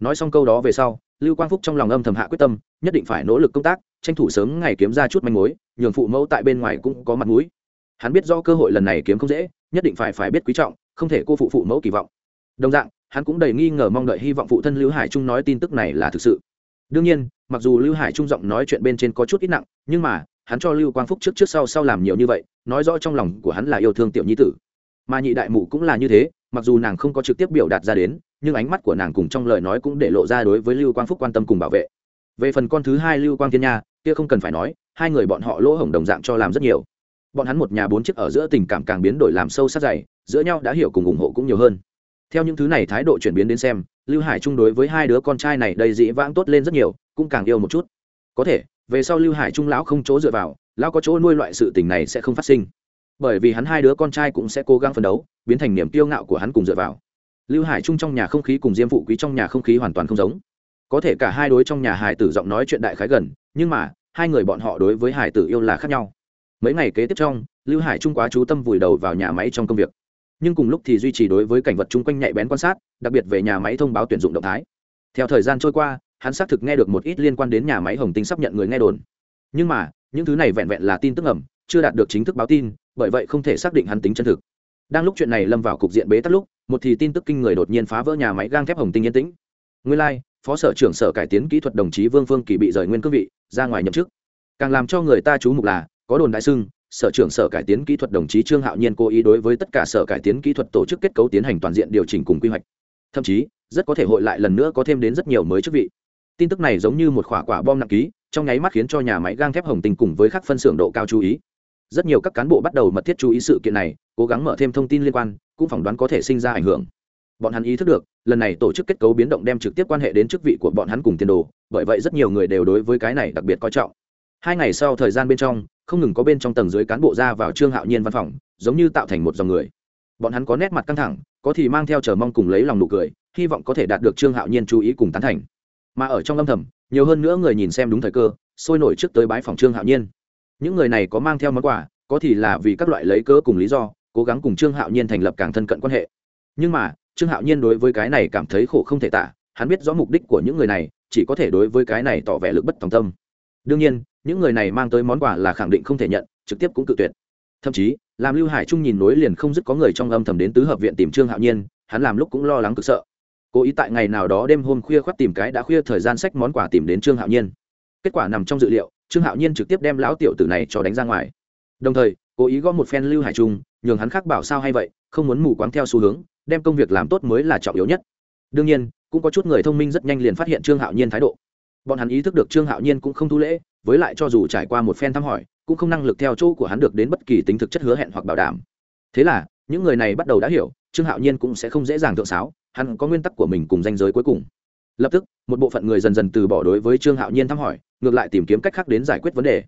Nói xong câu đó về sau, lưu quang phúc trong lòng âm thầm hạ quyết tâm, nhất định phải nỗ lực công tác, tranh thủ sớm ngày kiếm ra chút manh mối, nhường phụ mẫu tại bên ngoài cũng có mặt mũi. Hắn biết do cơ hội lần này kiếm không dễ, nhất định phải phải biết quý trọng, không thể cô phụ phụ mẫu kỳ vọng. Đồng dạng, hắn cũng đầy nghi ngờ mong đợi hy vọng phụ thân lưu hải trung nói tin tức này là thực sự. Đương nhiên, mặc dù lưu hải trung giọng nói chuyện bên trên có chút ít nặng, nhưng mà hắn cho lưu quang phúc trước trước sau sau làm nhiều như vậy, nói rõ trong lòng của hắn là yêu thương tiểu nhi tử. Mà nhị đại mụ cũng là như thế, mặc dù nàng không có trực tiếp biểu đạt ra đến, nhưng ánh mắt của nàng cùng trong lời nói cũng để lộ ra đối với lưu quang phúc quan tâm cùng bảo vệ. Về phần con thứ hai lưu quang thiên nha, kia không cần phải nói, hai người bọn họ lỗ hổng đồng dạng cho làm rất nhiều. Bọn hắn một nhà bốn chiếc ở giữa tình cảm càng biến đổi làm sâu sắc dày, giữa nhau đã hiểu cùng ủng hộ cũng nhiều hơn. Theo những thứ này thái độ chuyển biến đến xem, lưu hải trung đối với hai đứa con trai này đầy dĩ vãng tốt lên rất nhiều, cũng càng yêu một chút. Có thể về sau lưu hải trung lão không chỗ dựa vào, lão có chỗ nuôi loại sự tình này sẽ không phát sinh. Bởi vì hắn hai đứa con trai cũng sẽ cố gắng phấn đấu, biến thành niềm kiêu ngạo của hắn cùng dựa vào. Lưu hải trung trong nhà không khí cùng diêm phụ quý trong nhà không khí hoàn toàn không giống. Có thể cả hai đối trong nhà hải tử giọng nói chuyện đại khái gần, nhưng mà, hai người bọn họ đối với hải tử yêu là khác nhau. Mấy ngày kế tiếp trong, lưu hải trung quá chú tâm vùi đầu vào nhà máy trong công việc. Nhưng cùng lúc thì duy trì đối với cảnh vật chung quanh nhạy bén quan sát, đặc biệt về nhà máy thông báo tuyển dụng động thái. Theo thời gian trôi qua hắn xác thực nghe được một ít liên quan đến nhà máy hồng tinh sắp nhận người nghe đồn. Nhưng mà những thứ này vẹn vẹn là tin tức ẩm chưa đạt được chính thức báo tin bởi vậy không thể xác định hắn tính chân thực. Đang lúc chuyện này lâm vào cục diện bế tắc lúc một thì tin tức kinh người đột nhiên phá vỡ nhà máy gang thép hồng tinh yên tĩnh. Nguyên lai、like, phó sở trưởng sở cải tiến kỹ thuật đồng chí vương phương kỳ bị rời nguyên cương vị ra ngoài nhậm chức. Càng làm cho người ta chú mục là có đồn đại sưng sở trưởng sở cải tiến kỹ thuật đồng chí trương hạo nhiên cố ý đối với tất cả sở cải tiến kỹ thuật tổ chức kết cấu tiến hành toàn diện điều chỉnh cùng quy hoạch. Thậm chí rất có thể hội lại lần nữa có thêm đến rất nhiều mới chức vị tin tức này giống như một quả quả bom nặng ký, trong nháy mắt khiến cho nhà máy gang thép hồng tình cùng với các phân xưởng độ cao chú ý. Rất nhiều các cán bộ bắt đầu mật thiết chú ý sự kiện này, cố gắng mở thêm thông tin liên quan, cũng phỏng đoán có thể sinh ra ảnh hưởng. Bọn hắn ý thức được, lần này tổ chức kết cấu biến động đem trực tiếp quan hệ đến chức vị của bọn hắn cùng tiền đồ, bởi vậy rất nhiều người đều đối với cái này đặc biệt coi trọng. Hai ngày sau thời gian bên trong, không ngừng có bên trong tầng dưới cán bộ ra vào trương hạo nhiên văn phòng, giống như tạo thành một dòng người. Bọn hắn có nét mặt căng thẳng, có thì mang theo chờ mong cùng lấy lòng nụ cười, hy vọng có thể đạt được trương hạo nhiên chú ý cùng tán thành mà ở trong âm thầm, nhiều hơn nữa người nhìn xem đúng thời cơ, sôi nổi trước tới bái phòng trương hạo nhiên. Những người này có mang theo món quà, có thì là vì các loại lấy cớ cùng lý do, cố gắng cùng trương hạo nhiên thành lập càng thân cận quan hệ. Nhưng mà, trương hạo nhiên đối với cái này cảm thấy khổ không thể tả, hắn biết rõ mục đích của những người này, chỉ có thể đối với cái này tỏ vẻ lực bất tòng tâm. Đương nhiên, những người này mang tới món quà là khẳng định không thể nhận, trực tiếp cũng cự tuyệt. Thậm chí, làm lưu hải trung nhìn nối liền không dứt có người trong âm thầm đến tứ hợp viện tìm trương hạo nhiên, hắn làm lúc cũng lo lắng cực sợ cố ý tại ngày nào đó đêm hôm khuya khoác tìm cái đã khuya thời gian sách món quà tìm đến trương hạo nhiên. Kết quả nằm trong dự liệu, trương hạo nhiên trực tiếp đem lão tiểu tử này cho đánh ra ngoài. Đồng thời, cố ý gõ một phen lưu hải trung, nhường hắn khác bảo sao hay vậy, không muốn mù quáng theo xu hướng, đem công việc làm tốt mới là trọng yếu nhất. Đương nhiên, cũng có chút người thông minh rất nhanh liền phát hiện trương hạo nhiên thái độ. Bọn hắn ý thức được trương hạo nhiên cũng không thu lễ, với lại cho dù trải qua một phen thăm hỏi, cũng không năng lực theo chỗ của hắn được đến bất kỳ tính thực chất hứa hẹn hoặc bảo đảm. Thế là, những người này bắt đầu đã hiểu, trương hạo nhiên cũng sẽ không dễ dàng thượng sáo hắn có nguyên tắc của mình cùng danh giới cuối cùng. Lập tức, một bộ phận người dần dần từ bỏ đối với trương hạo nhiên thăm hỏi, ngược lại tìm kiếm cách khác đến giải quyết vấn đề.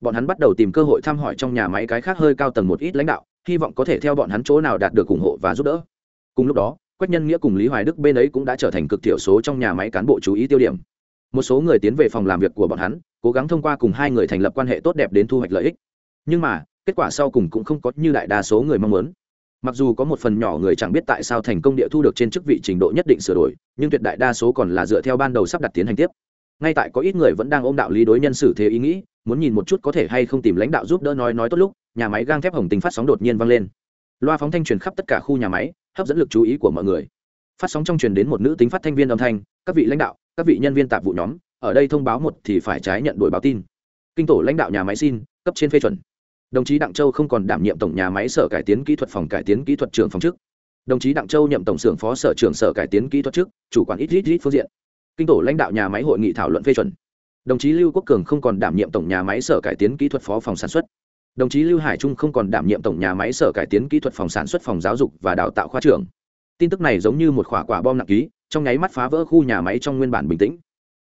Bọn hắn bắt đầu tìm cơ hội thăm hỏi trong nhà máy cái khác hơi cao tầng một ít lãnh đạo, hy vọng có thể theo bọn hắn chỗ nào đạt được ủng hộ và giúp đỡ. Cùng lúc đó, quách nhân nghĩa cùng lý hoài đức bên ấy cũng đã trở thành cực thiểu số trong nhà máy cán bộ chú ý tiêu điểm. Một số người tiến về phòng làm việc của bọn hắn, cố gắng thông qua cùng hai người thành lập quan hệ tốt đẹp đến thu hoạch lợi ích. Nhưng mà, kết quả sau cùng cũng không có như đại đa số người mong muốn mặc dù có một phần nhỏ người chẳng biết tại sao thành công địa thu được trên chức vị trình độ nhất định sửa đổi, nhưng tuyệt đại đa số còn là dựa theo ban đầu sắp đặt tiến hành tiếp. Ngay tại có ít người vẫn đang ôm đạo lý đối nhân xử thế ý nghĩ, muốn nhìn một chút có thể hay không tìm lãnh đạo giúp đỡ nói nói tốt lúc, nhà máy gang thép hồng tình phát sóng đột nhiên vang lên. Loa phóng thanh truyền khắp tất cả khu nhà máy, hấp dẫn lực chú ý của mọi người. Phát sóng trong truyền đến một nữ tính phát thanh viên âm thanh, các vị lãnh đạo, các vị nhân viên tạp vụ nhóm, ở đây thông báo một thì phải trái nhận đổi báo tin. Kinh tổ lãnh đạo nhà máy xin, cấp trên phê chuẩn đồng chí đặng châu không còn đảm nhiệm tổng nhà máy sở cải tiến kỹ thuật phòng cải tiến kỹ thuật trưởng phòng chức. Đồng chí đặng châu nhậm tổng xưởng phó sở trưởng sở cải tiến kỹ thuật trước, chủ quản ít ít ít phương diện. Kinh tổ lãnh đạo nhà máy hội nghị thảo luận phê chuẩn. Đồng chí lưu quốc cường không còn đảm nhiệm tổng nhà máy sở cải tiến kỹ thuật phó phòng sản xuất. Đồng chí lưu hải trung không còn đảm nhiệm tổng nhà máy sở cải tiến kỹ thuật phòng sản xuất phòng giáo dục và đào tạo khoa trưởng. Tin tức này giống như một quả quả bom nặng ký trong nháy mắt phá vỡ khu nhà máy trong nguyên bản bình tĩnh.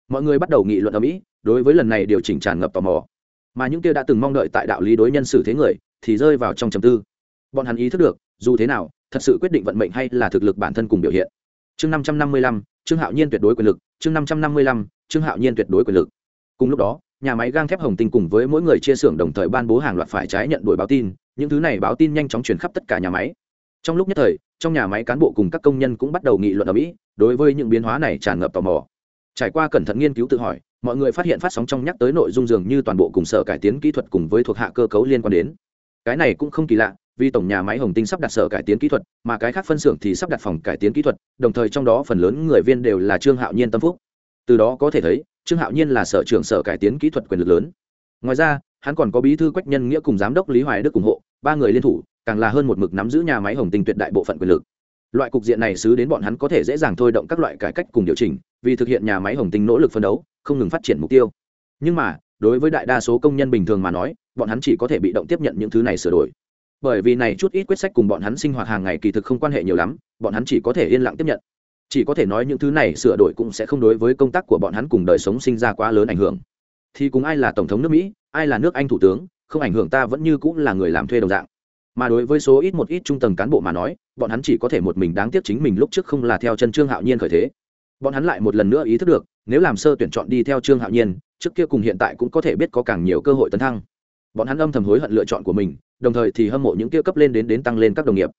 Mọi người bắt đầu nghị luận ở mỹ đối với lần này điều chỉnh tràn ngập tò mò mà những kia đã từng mong đợi tại đạo lý đối nhân xử thế người thì rơi vào trong trầm tư. Bọn hắn ý thức được, dù thế nào, thật sự quyết định vận mệnh hay là thực lực bản thân cùng biểu hiện. Chương năm trăm năm mươi lăm, trương hạo nhiên tuyệt đối quyền lực. Chương năm trăm năm mươi lăm, trương hạo nhiên tuyệt đối quyền lực. Cùng lúc đó, nhà máy gang thép hồng tinh cùng với mỗi người chia xưởng đồng thời ban bố hàng loạt phải trái nhận đổi báo tin, những thứ này báo tin nhanh chóng truyền khắp tất cả nhà máy. Trong lúc nhất thời, trong nhà máy cán bộ cùng các công nhân cũng bắt đầu nghị luận ở mỹ, đối với những biến hóa này tràn ngập tò mò trải qua cẩn thận nghiên cứu tự hỏi, mọi người phát hiện phát sóng trong nhắc tới nội dung dường như toàn bộ cùng sở cải tiến kỹ thuật cùng với thuộc hạ cơ cấu liên quan đến. Cái này cũng không kỳ lạ, vì tổng nhà máy hồng tinh sắp đặt sở cải tiến kỹ thuật, mà cái khác phân xưởng thì sắp đặt phòng cải tiến kỹ thuật, đồng thời trong đó phần lớn người viên đều là trương hạo nhiên tâm phúc. Từ đó có thể thấy, trương hạo nhiên là sở trưởng sở cải tiến kỹ thuật quyền lực lớn. Ngoài ra, hắn còn có bí thư quách nhân nghĩa cùng giám đốc lý hoài đức ủng hộ, ba người liên thủ, càng là hơn một mực nắm giữ nhà máy hồng tinh tuyệt đại bộ phận quyền lực loại cục diện này xứ đến bọn hắn có thể dễ dàng thôi động các loại cải cách cùng điều chỉnh, vì thực hiện nhà máy hồng tinh nỗ lực phân đấu, không ngừng phát triển mục tiêu. Nhưng mà, đối với đại đa số công nhân bình thường mà nói, bọn hắn chỉ có thể bị động tiếp nhận những thứ này sửa đổi. Bởi vì này chút ít quyết sách cùng bọn hắn sinh hoạt hàng ngày kỳ thực không quan hệ nhiều lắm, bọn hắn chỉ có thể yên lặng tiếp nhận. Chỉ có thể nói những thứ này sửa đổi cũng sẽ không đối với công tác của bọn hắn cùng đời sống sinh ra quá lớn ảnh hưởng. Thì cùng ai là tổng thống nước mỹ, ai là nước anh thủ tướng, không ảnh hưởng ta vẫn như cũng là người làm thuê đồng dạng mà đối với số ít một ít trung tầng cán bộ mà nói, bọn hắn chỉ có thể một mình đáng tiếc chính mình lúc trước không là theo chân trương hạo nhiên khởi thế. Bọn hắn lại một lần nữa ý thức được, nếu làm sơ tuyển chọn đi theo trương hạo nhiên, trước kia cùng hiện tại cũng có thể biết có càng nhiều cơ hội tấn thăng. Bọn hắn âm thầm hối hận lựa chọn của mình, đồng thời thì hâm mộ những kia cấp lên đến đến tăng lên các đồng nghiệp.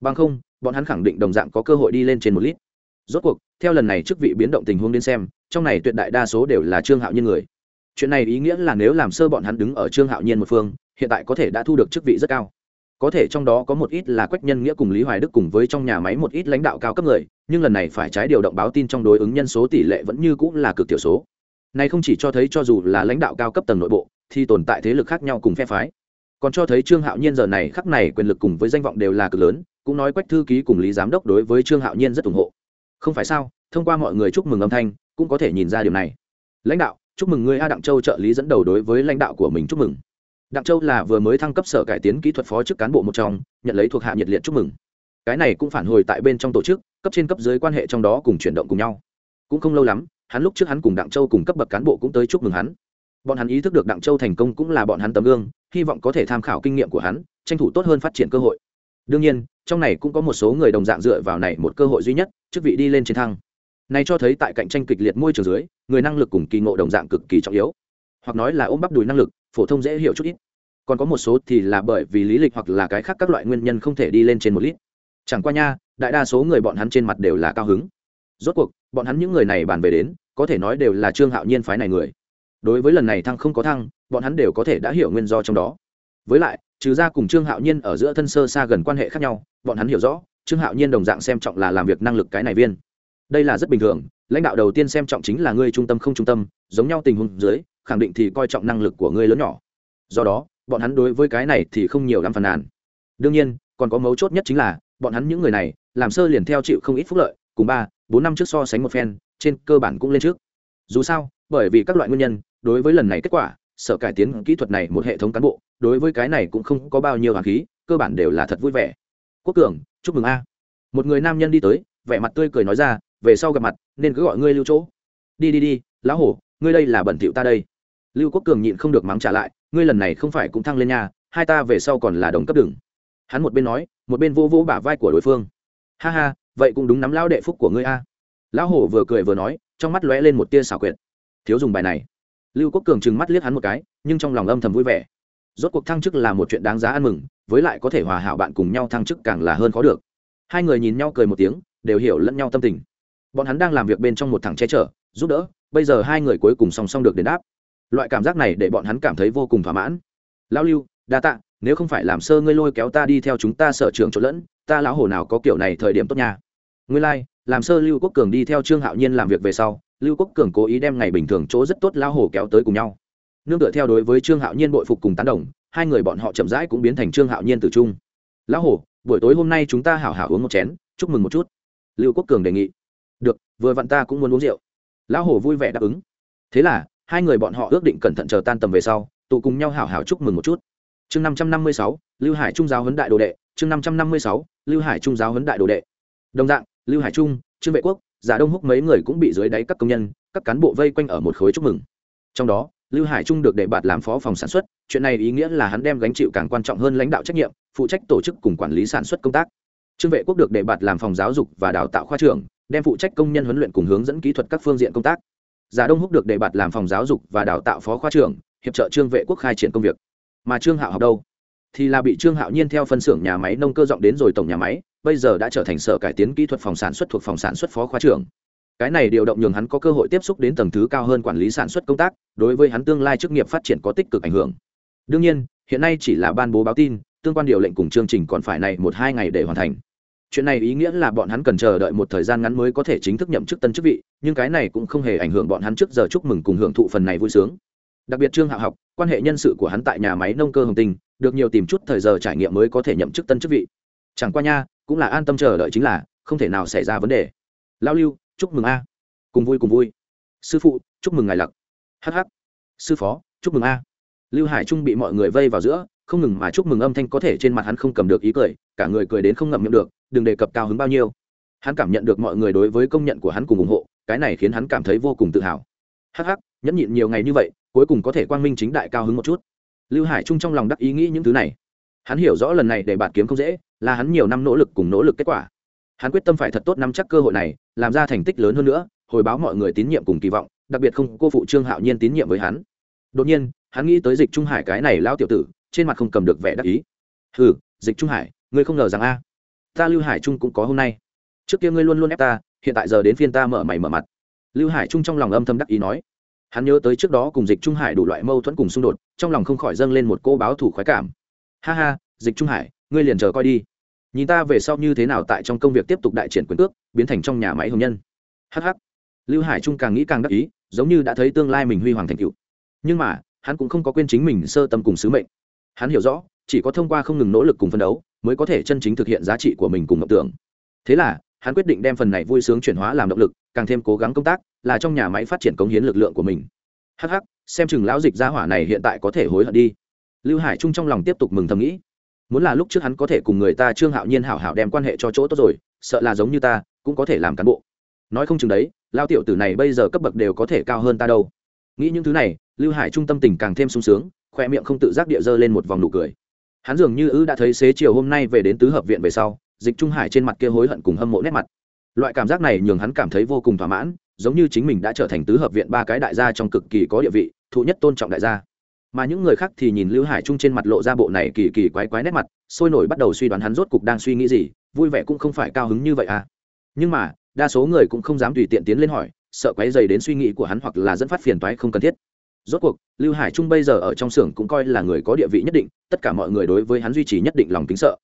Bằng không, bọn hắn khẳng định đồng dạng có cơ hội đi lên trên một lít. Rốt cuộc, theo lần này chức vị biến động tình huống đến xem, trong này tuyệt đại đa số đều là trương hạo nhiên người. Chuyện này ý nghĩa là nếu làm sơ bọn hắn đứng ở trương hạo nhiên một phương, hiện tại có thể đã thu được chức vị rất cao có thể trong đó có một ít là quách nhân nghĩa cùng lý hoài đức cùng với trong nhà máy một ít lãnh đạo cao cấp người, nhưng lần này phải trái điều động báo tin trong đối ứng nhân số tỷ lệ vẫn như cũng là cực thiểu số. Này không chỉ cho thấy cho dù là lãnh đạo cao cấp tầng nội bộ, thì tồn tại thế lực khác nhau cùng phe phái. Còn cho thấy trương hạo nhiên giờ này khắc này quyền lực cùng với danh vọng đều là cực lớn, cũng nói quách thư ký cùng lý giám đốc đối với trương hạo nhiên rất ủng hộ. Không phải sao, thông qua mọi người chúc mừng âm thanh, cũng có thể nhìn ra điều này. Lãnh đạo, chúc mừng người a đặng châu trợ lý dẫn đầu đối với lãnh đạo của mình chúc mừng đặng châu là vừa mới thăng cấp sở cải tiến kỹ thuật phó chức cán bộ một trong, nhận lấy thuộc hạ nhiệt liệt chúc mừng. Cái này cũng phản hồi tại bên trong tổ chức, cấp trên cấp dưới quan hệ trong đó cùng chuyển động cùng nhau. Cũng không lâu lắm, hắn lúc trước hắn cùng đặng châu cùng cấp bậc cán bộ cũng tới chúc mừng hắn. Bọn hắn ý thức được đặng châu thành công cũng là bọn hắn tấm gương, hy vọng có thể tham khảo kinh nghiệm của hắn, tranh thủ tốt hơn phát triển cơ hội. Đương nhiên, trong này cũng có một số người đồng dạng dựa vào này một cơ hội duy nhất, chức vị đi lên chiến thăng. Này cho thấy tại cạnh tranh kịch liệt môi trường dưới, người năng lực cùng kỳ ngộ đồng dạng cực kỳ trọng yếu. Hoặc nói là ôm bắp đùi năng lực phổ thông dễ hiểu chút ít. Còn có một số thì là bởi vì lý lịch hoặc là cái khác các loại nguyên nhân không thể đi lên trên một lít. Chẳng qua nha, đại đa số người bọn hắn trên mặt đều là cao hứng. Rốt cuộc, bọn hắn những người này bàn về đến, có thể nói đều là trương hạo nhiên phái này người. Đối với lần này thăng không có thăng, bọn hắn đều có thể đã hiểu nguyên do trong đó. Với lại, trừ ra cùng trương hạo nhiên ở giữa thân sơ xa gần quan hệ khác nhau, bọn hắn hiểu rõ, trương hạo nhiên đồng dạng xem trọng là làm việc năng lực cái này viên. Đây là rất bình thường, lãnh đạo đầu tiên xem trọng chính là ngươi trung tâm không trung tâm, giống nhau tình huống dưới khẳng định thì coi trọng năng lực của ngươi lớn nhỏ. Do đó, bọn hắn đối với cái này thì không nhiều lắm phàn nàn. Đương nhiên, còn có mấu chốt nhất chính là, bọn hắn những người này, làm sơ liền theo chịu không ít phúc lợi, cùng ba, bốn năm trước so sánh một phen, trên cơ bản cũng lên trước. Dù sao, bởi vì các loại nguyên nhân, đối với lần này kết quả, sở cải tiến kỹ thuật này một hệ thống cán bộ, đối với cái này cũng không có bao nhiêu hàng khí, cơ bản đều là thật vui vẻ. Quốc cường, chúc mừng a. Một người nam nhân đi tới, vẻ mặt tươi cười nói ra, về sau gặp mặt, nên cứ gọi ngươi lưu chỗ. Đi đi đi, lão hổ, ngươi đây là bẩn thỉu ta đây lưu quốc cường nhịn không được mắng trả lại, ngươi lần này không phải cũng thăng lên nhà hai ta về sau còn là đồng cấp đường. Hắn một bên nói, một bên vô vô bả vai của đối phương. Ha ha, vậy cũng đúng nắm lão đệ phúc của ngươi a. Lão hổ vừa cười vừa nói, trong mắt lóe lên một tia xảo quyệt. Thiếu dùng bài này. Lưu quốc cường trừng mắt liếc hắn một cái, nhưng trong lòng âm thầm vui vẻ. Rốt cuộc thăng chức là một chuyện đáng giá ăn mừng, với lại có thể hòa hảo bạn cùng nhau thăng chức càng là hơn khó được. Hai người nhìn nhau cười một tiếng, đều hiểu lẫn nhau tâm tình. Bọn hắn đang làm việc bên trong một thằng che chở, giúp đỡ, bây giờ hai người cuối cùng song song được đền đáp loại cảm giác này để bọn hắn cảm thấy vô cùng thỏa mãn. Lão lưu đa tạ nếu không phải làm sơ ngươi lôi kéo ta đi theo chúng ta sở trường chỗ lẫn ta lão hồ nào có kiểu này thời điểm tốt nha. Ngươi lai、like, làm sơ lưu quốc cường đi theo trương hạo nhiên làm việc về sau lưu quốc cường cố ý đem ngày bình thường chỗ rất tốt lão hồ kéo tới cùng nhau. Nương tựa theo đối với trương hạo nhiên bội phục cùng tán đồng hai người bọn họ chậm rãi cũng biến thành trương hạo nhiên từ trung lão hồ buổi tối hôm nay chúng ta hảo hảo uống một chén chúc mừng một chút. Lưu quốc cường đề nghị. Được vừa vặn ta cũng muốn uống rượu. Lão hồ vui vẻ đáp ứng. Thế là hai người bọn họ ước định cẩn thận chờ tan tầm về sau, tụ cùng nhau hảo hảo chúc mừng một chút. Chương năm trăm năm mươi sáu, lưu hải trung giáo huấn đại đồ đệ. Chương năm trăm năm mươi sáu, lưu hải trung giáo huấn đại đồ đệ. Đồng dạng, lưu hải trung, trương vệ quốc, giả đông húc mấy người cũng bị dưới đáy các công nhân, các cán bộ vây quanh ở một khối chúc mừng. Trong đó, lưu hải trung được đề bạt làm phó phòng sản xuất, chuyện này ý nghĩa là hắn đem gánh chịu càng quan trọng hơn lãnh đạo trách nhiệm, phụ trách tổ chức cùng quản lý sản xuất công tác. Trương vệ quốc được đề bạt làm phòng giáo dục và đào tạo khoa trưởng, đem phụ trách công nhân huấn luyện cùng hướng dẫn kỹ thuật các phương diện công tác giả đông húc được đề bạt làm phòng giáo dục và đào tạo phó khoa trưởng, hiệp trợ trương vệ quốc khai triển công việc. Mà trương hạo học đâu? Thì là bị trương hạo nhiên theo phân xưởng nhà máy nông cơ dọn đến rồi tổng nhà máy, bây giờ đã trở thành sở cải tiến kỹ thuật phòng sản xuất thuộc phòng sản xuất phó khoa trưởng. Cái này điều động nhường hắn có cơ hội tiếp xúc đến tầng thứ cao hơn quản lý sản xuất công tác, đối với hắn tương lai chức nghiệp phát triển có tích cực ảnh hưởng. Đương nhiên, hiện nay chỉ là ban bố báo tin, tương quan điều lệnh cùng chương trình còn phải này một hai ngày để hoàn thành chuyện này ý nghĩa là bọn hắn cần chờ đợi một thời gian ngắn mới có thể chính thức nhậm chức tân chức vị, nhưng cái này cũng không hề ảnh hưởng bọn hắn trước giờ chúc mừng cùng hưởng thụ phần này vui sướng. Đặc biệt trương hạ học, quan hệ nhân sự của hắn tại nhà máy nông cơ hồng tinh, được nhiều tìm chút thời giờ trải nghiệm mới có thể nhậm chức tân chức vị. Chẳng qua nha, cũng là an tâm chờ đợi chính là, không thể nào xảy ra vấn đề. Lao lưu, chúc mừng a. Cùng vui cùng vui. Sư phụ, chúc mừng ngài lặc. Hh sư phó, chúc mừng a. Lưu hải trung bị mọi người vây vào giữa, không ngừng mà chúc mừng âm thanh có thể trên mặt hắn không cầm được ý cười, cả người cười đến không ngậm miệng được đừng đề cập cao hứng bao nhiêu. Hắn cảm nhận được mọi người đối với công nhận của hắn cùng ủng hộ, cái này khiến hắn cảm thấy vô cùng tự hào. Hắc hắc, nhẫn nhịn nhiều ngày như vậy, cuối cùng có thể quang minh chính đại cao hứng một chút. Lưu hải trung trong lòng đắc ý nghĩ những thứ này. Hắn hiểu rõ lần này để bạt kiếm không dễ, là hắn nhiều năm nỗ lực cùng nỗ lực kết quả. Hắn quyết tâm phải thật tốt nắm chắc cơ hội này, làm ra thành tích lớn hơn nữa, hồi báo mọi người tín nhiệm cùng kỳ vọng, đặc biệt không, cô phụ trương hạo nhiên tín nhiệm với hắn. Đột nhiên, hắn nghĩ tới dịch trung hải cái này lao tiểu tử, trên mặt không cầm được vẻ đắc ý. Ừ dịch trung hải, ngươi không ngờ rằng a ta lưu hải trung cũng có hôm nay. Trước kia ngươi luôn luôn ép ta, hiện tại giờ đến phiên ta mở mày mở mặt. Lưu hải trung trong lòng âm thầm đắc ý nói. Hắn nhớ tới trước đó cùng dịch trung hải đủ loại mâu thuẫn cùng xung đột, trong lòng không khỏi dâng lên một cô báo thủ khoái cảm. Ha ha, dịch trung hải, ngươi liền chờ coi đi. Nhìn ta về sau như thế nào tại trong công việc tiếp tục đại triển quyền cước, biến thành trong nhà máy hồng nhân. Hh lưu hải trung càng nghĩ càng đắc ý, giống như đã thấy tương lai mình huy hoàng thành cựu nhưng mà, hắn cũng không có quên chính mình sơ tâm cùng sứ mệnh. Hắn hiểu rõ, chỉ có thông qua không ngừng nỗ lực cùng phân đấu mới có thể chân chính thực hiện giá trị của mình cùng mộng tưởng. Thế là, hắn quyết định đem phần này vui sướng chuyển hóa làm động lực, càng thêm cố gắng công tác, là trong nhà máy phát triển cống hiến lực lượng của mình. Hắc hắc, xem chừng lão dịch gia hỏa này hiện tại có thể hối hận đi. Lưu hải trung trong lòng tiếp tục mừng thầm nghĩ. Muốn là lúc trước hắn có thể cùng người ta trương hạo nhiên hảo hảo đem quan hệ cho chỗ tốt rồi, sợ là giống như ta, cũng có thể làm cán bộ. Nói không chừng đấy lao tiểu tử này bây giờ cấp bậc đều có thể cao hơn ta đâu. Nghĩ những thứ này, lưu hải trung tâm tình càng thêm sung sướng, khoe miệng không tự giác địa dơ lên một vòng nụ cười hắn dường như ư đã thấy xế chiều hôm nay về đến tứ hợp viện về sau, dịch trung hải trên mặt kia hối hận cùng hâm mộ nét mặt. Loại cảm giác này nhường hắn cảm thấy vô cùng thỏa mãn, giống như chính mình đã trở thành tứ hợp viện ba cái đại gia trong cực kỳ có địa vị, thụ nhất tôn trọng đại gia. Mà những người khác thì nhìn lưu hải trung trên mặt lộ ra bộ này kỳ kỳ quái quái nét mặt, sôi nổi bắt đầu suy đoán hắn rốt cục đang suy nghĩ gì, vui vẻ cũng không phải cao hứng như vậy à. Nhưng mà, đa số người cũng không dám tùy tiện tiến lên hỏi, sợ quấy dày đến suy nghĩ của hắn hoặc là dẫn phát phiền toái không cần thiết rốt cuộc, lưu hải trung bây giờ ở trong xưởng cũng coi là người có địa vị nhất định, tất cả mọi người đối với hắn duy trì nhất định lòng kính sợ.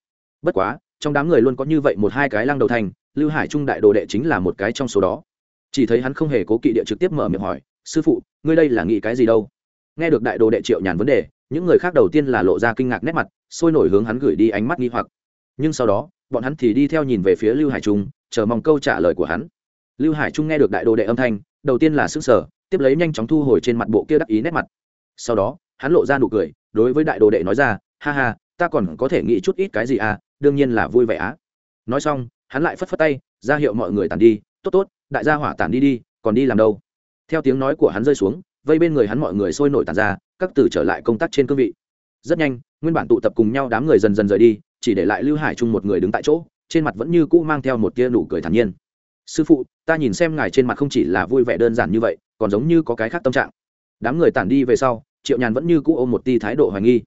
Bất quá, trong đám người luôn có như vậy một hai cái lăng đầu thành, lưu hải trung đại đồ đệ chính là một cái trong số đó. Chỉ thấy hắn không hề cố kỵ địa trực tiếp mở miệng hỏi, sư phụ, ngươi đây là nghĩ cái gì đâu? Nghe được đại đồ đệ triệu nhàn vấn đề, những người khác đầu tiên là lộ ra kinh ngạc nét mặt, sôi nổi hướng hắn gửi đi ánh mắt nghi hoặc. Nhưng sau đó, bọn hắn thì đi theo nhìn về phía lưu hải trung, chờ mong câu trả lời của hắn. Lưu hải trung nghe được đại đồ đệ âm thanh, đầu tiên là sức sở tiếp lấy nhanh chóng thu hồi trên mặt bộ kia đắc ý nét mặt. Sau đó, hắn lộ ra nụ cười, đối với đại đồ đệ nói ra, ha ha, ta còn có thể nghĩ chút ít cái gì à đương nhiên là vui vẻ á. Nói xong, hắn lại phất phất tay, ra hiệu mọi người tàn đi, tốt tốt, đại gia hỏa tàn đi đi, còn đi làm đâu? Theo tiếng nói của hắn rơi xuống, vây bên người hắn mọi người sôi nổi tàn ra, các từ trở lại công tác trên cương vị. Rất nhanh, nguyên bản tụ tập cùng nhau đám người dần dần rời đi, chỉ để lại lưu hải trung một người đứng tại chỗ, trên mặt vẫn như cũ mang theo một tia nụ cười thản nhiên. Sư phụ, ta nhìn xem ngài trên mặt không chỉ là vui vẻ đơn giản như vậy còn giống như có cái khác tâm trạng. Đám người tản đi về sau, triệu nhàn vẫn như cũ ôm một ti thái độ hoài nghi.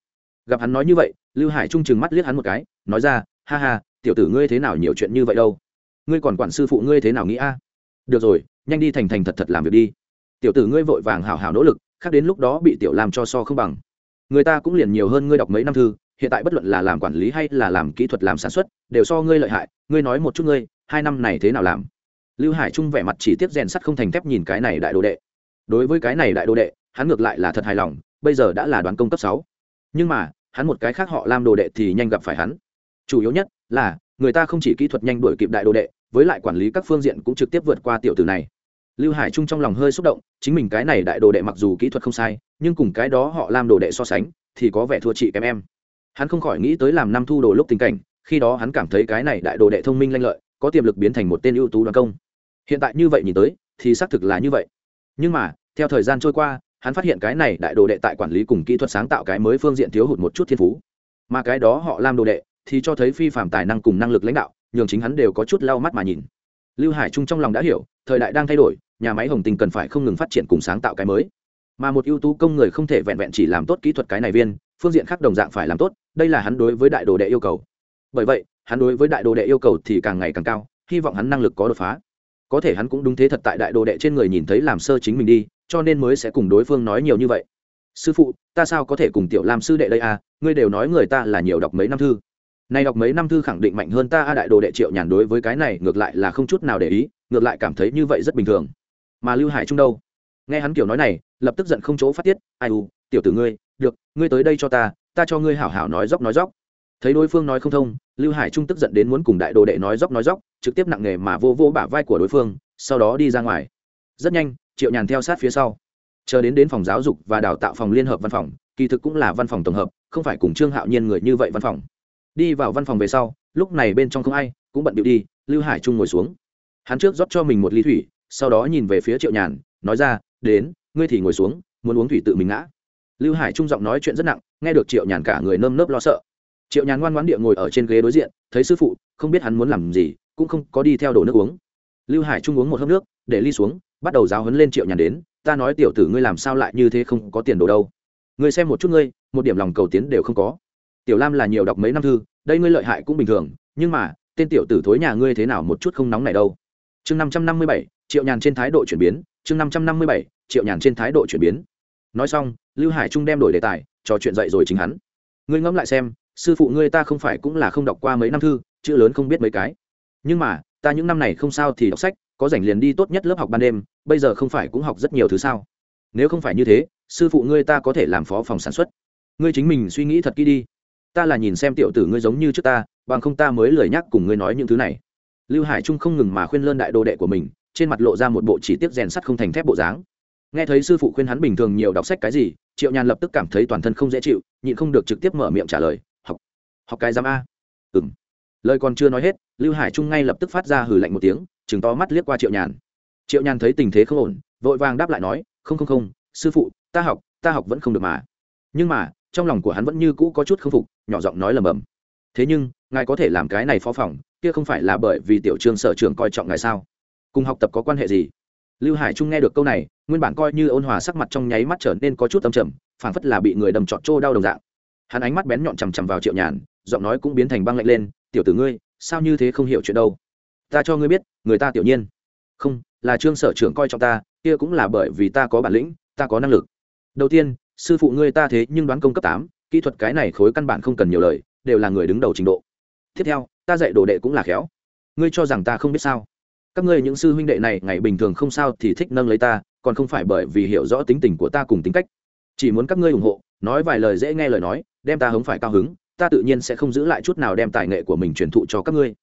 Gặp hắn nói như vậy, lưu hải trung chừng mắt liếc hắn một cái, nói ra, ha ha, tiểu tử ngươi thế nào nhiều chuyện như vậy đâu? Ngươi còn quản sư phụ ngươi thế nào nghĩ a? Được rồi, nhanh đi thành thành thật thật làm việc đi. Tiểu tử ngươi vội vàng hào hào nỗ lực, khác đến lúc đó bị tiểu làm cho so không bằng. Người ta cũng liền nhiều hơn ngươi đọc mấy năm thư, hiện tại bất luận là làm quản lý hay là làm kỹ thuật làm sản xuất, đều so ngươi lợi hại. Ngươi nói một chút ngươi, hai năm này thế nào làm? Lưu hải trung vẻ mặt chỉ tiếp rèn sắt không thành thép nhìn cái này đại đồ đệ. Đối với cái này đại đồ đệ, hắn ngược lại là thật hài lòng, bây giờ đã là đoán công cấp sáu. Nhưng mà, hắn một cái khác họ làm đồ đệ thì nhanh gặp phải hắn. Chủ yếu nhất là, người ta không chỉ kỹ thuật nhanh đuổi kịp đại đồ đệ, với lại quản lý các phương diện cũng trực tiếp vượt qua tiểu tử này. Lưu hải trung trong lòng hơi xúc động, chính mình cái này đại đồ đệ mặc dù kỹ thuật không sai, nhưng cùng cái đó họ làm đồ đệ so sánh, thì có vẻ thua chị kém em. Hắn không khỏi nghĩ tới làm năm thu đồ lúc tình cảnh, khi đó hắn cảm thấy cái này đại đồ đệ thông minh lanh lợi, có tiềm lực biến thành một tên ưu tú đoàn công hiện tại như vậy nhìn tới, thì xác thực là như vậy. Nhưng mà, theo thời gian trôi qua, hắn phát hiện cái này đại đồ đệ tại quản lý cùng kỹ thuật sáng tạo cái mới phương diện thiếu hụt một chút thiên phú. Mà cái đó họ làm đồ đệ, thì cho thấy phi phạm tài năng cùng năng lực lãnh đạo, nhường chính hắn đều có chút lau mắt mà nhìn. Lưu hải trung trong lòng đã hiểu, thời đại đang thay đổi, nhà máy hồng tình cần phải không ngừng phát triển cùng sáng tạo cái mới. Mà một ưu tú công người không thể vẹn vẹn chỉ làm tốt kỹ thuật cái này viên, phương diện khác đồng dạng phải làm tốt, đây là hắn đối với đại đồ đệ yêu cầu. Bởi vậy, hắn đối với đại đồ đệ yêu cầu thì càng ngày càng cao, hy vọng hắn năng lực có đột phá có thể hắn cũng đúng thế thật tại đại đồ đệ trên người nhìn thấy làm sơ chính mình đi, cho nên mới sẽ cùng đối phương nói nhiều như vậy. Sư phụ, ta sao có thể cùng tiểu lam sư đệ đây à? Ngươi đều nói người ta là nhiều đọc mấy năm thư. Này đọc mấy năm thư khẳng định mạnh hơn ta a đại đồ đệ triệu nhàn đối với cái này ngược lại là không chút nào để ý, ngược lại cảm thấy như vậy rất bình thường. Mà lưu hải trung đâu? Nghe hắn kiểu nói này, lập tức giận không chỗ phát tiết, ai u, tiểu tử ngươi, được, ngươi tới đây cho ta ta cho ngươi hảo hảo nói dốc nói dốc thấy đối phương nói không thông, lưu hải trung tức giận đến muốn cùng đại đồ đệ nói dốc nói dốc trực tiếp nặng nề mà vô vô bả vai của đối phương, sau đó đi ra ngoài. Rất nhanh, triệu nhàn theo sát phía sau. Chờ đến đến phòng giáo dục và đào tạo phòng liên hợp văn phòng, kỳ thực cũng là văn phòng tổng hợp, không phải cùng trương hạo nhiên người như vậy văn phòng. Đi vào văn phòng về sau, lúc này bên trong không ai, cũng bận điệu đi, lưu hải trung ngồi xuống. Hắn trước rót cho mình một ly thủy, sau đó nhìn về phía triệu nhàn, nói ra, đến, ngươi thì ngồi xuống, muốn uống thủy tự mình ngã. Lưu hải trung giọng nói chuyện rất nặng, nghe được triệu nhàn cả người nơm nớp lo sợ triệu nhàn ngoan ngoãn địa ngồi ở trên ghế đối diện, thấy sư phụ, không biết hắn muốn làm gì, cũng không có đi theo đổ nước uống. Lưu hải trung uống một hớp nước, để ly xuống, bắt đầu giáo hấn lên triệu nhàn đến, ta nói tiểu tử ngươi làm sao lại như thế không có tiền đồ đâu? Ngươi xem một chút ngươi, một điểm lòng cầu tiến đều không có. Tiểu lam là nhiều đọc mấy năm thư, đây ngươi lợi hại cũng bình thường, nhưng mà, tên tiểu tử thối nhà ngươi thế nào một chút không nóng này đâu. Chương năm trăm năm mươi bảy, triệu nhàn trên thái độ chuyển biến, chương năm trăm năm mươi bảy, triệu nhàn trên thái độ chuyển biến. Nói xong, lưu hải trung đem đổi đề tài, trò chuyện dậy rồi chính hắn. Ngươi ngẫm lại xem sư phụ ngươi ta không phải cũng là không đọc qua mấy năm thư, chữ lớn không biết mấy cái. Nhưng mà, ta những năm này không sao thì đọc sách, có rảnh liền đi tốt nhất lớp học ban đêm, bây giờ không phải cũng học rất nhiều thứ sao? Nếu không phải như thế, sư phụ ngươi ta có thể làm phó phòng sản xuất. Ngươi chính mình suy nghĩ thật kỹ đi. Ta là nhìn xem tiểu tử ngươi giống như trước ta, bằng không ta mới lời nhắc cùng ngươi nói những thứ này. Lưu hải trung không ngừng mà khuyên lơn đại đồ đệ của mình, trên mặt lộ ra một bộ chỉ tiết rèn sắt không thành thép bộ dáng. Nghe thấy sư phụ khuyên hắn bình thường nhiều đọc sách cái gì, triệu nhàn lập tức cảm thấy toàn thân không dễ chịu, nhịn không được trực tiếp mở miệng trả lời học cái giám a. Ừ m lời còn chưa nói hết, lưu hải trung ngay lập tức phát ra hử lạnh một tiếng chừng to mắt liếc qua triệu nhàn. Triệu nhàn thấy tình thế không ổn, vội vàng đáp lại nói, không không không, sư phụ, ta học ta học vẫn không được mà. Nhưng mà, trong lòng của hắn vẫn như cũ có chút k phục, nhỏ giọng nói lầm bầm. Thế nhưng, ngài có thể làm cái này phó phòng, kia không phải là bởi vì tiểu trường sở trường coi trọng ngài sao? Cùng học tập có quan hệ gì? Lưu hải trung nghe được câu này, nguyên bản coi như ôn hòa sắc mặt trong nháy mắt trở nên có chút âm trầm, phảng phất là bị người đầm trọt trô đau đồng dạng. Hắn ánh mắt bén nhọn chằm chằm vào triệu nhàn giọng nói cũng biến thành băng lạnh lên, tiểu tử ngươi, sao như thế không hiểu chuyện đâu? Ta cho ngươi biết, người ta tiểu nhiên. Không, là trương sở trưởng coi trọng ta, kia cũng là bởi vì ta có bản lĩnh, ta có năng lực. Đầu tiên, sư phụ ngươi ta thế nhưng đoán công cấp tám, kỹ thuật cái này khối căn bản không cần nhiều lời, đều là người đứng đầu trình độ. Tiếp theo, ta dạy đồ đệ cũng là khéo. Ngươi cho rằng ta không biết sao? Các ngươi những sư huynh đệ này ngày bình thường không sao thì thích nâng lấy ta, còn không phải bởi vì hiểu rõ tính tình của ta cùng tính cách. Chỉ muốn các ngươi ủng hộ, nói vài lời dễ nghe lời nói, đem ta hống phải cao hứng ta tự nhiên sẽ không giữ lại chút nào đem tài nghệ của mình truyền thụ cho các ngươi.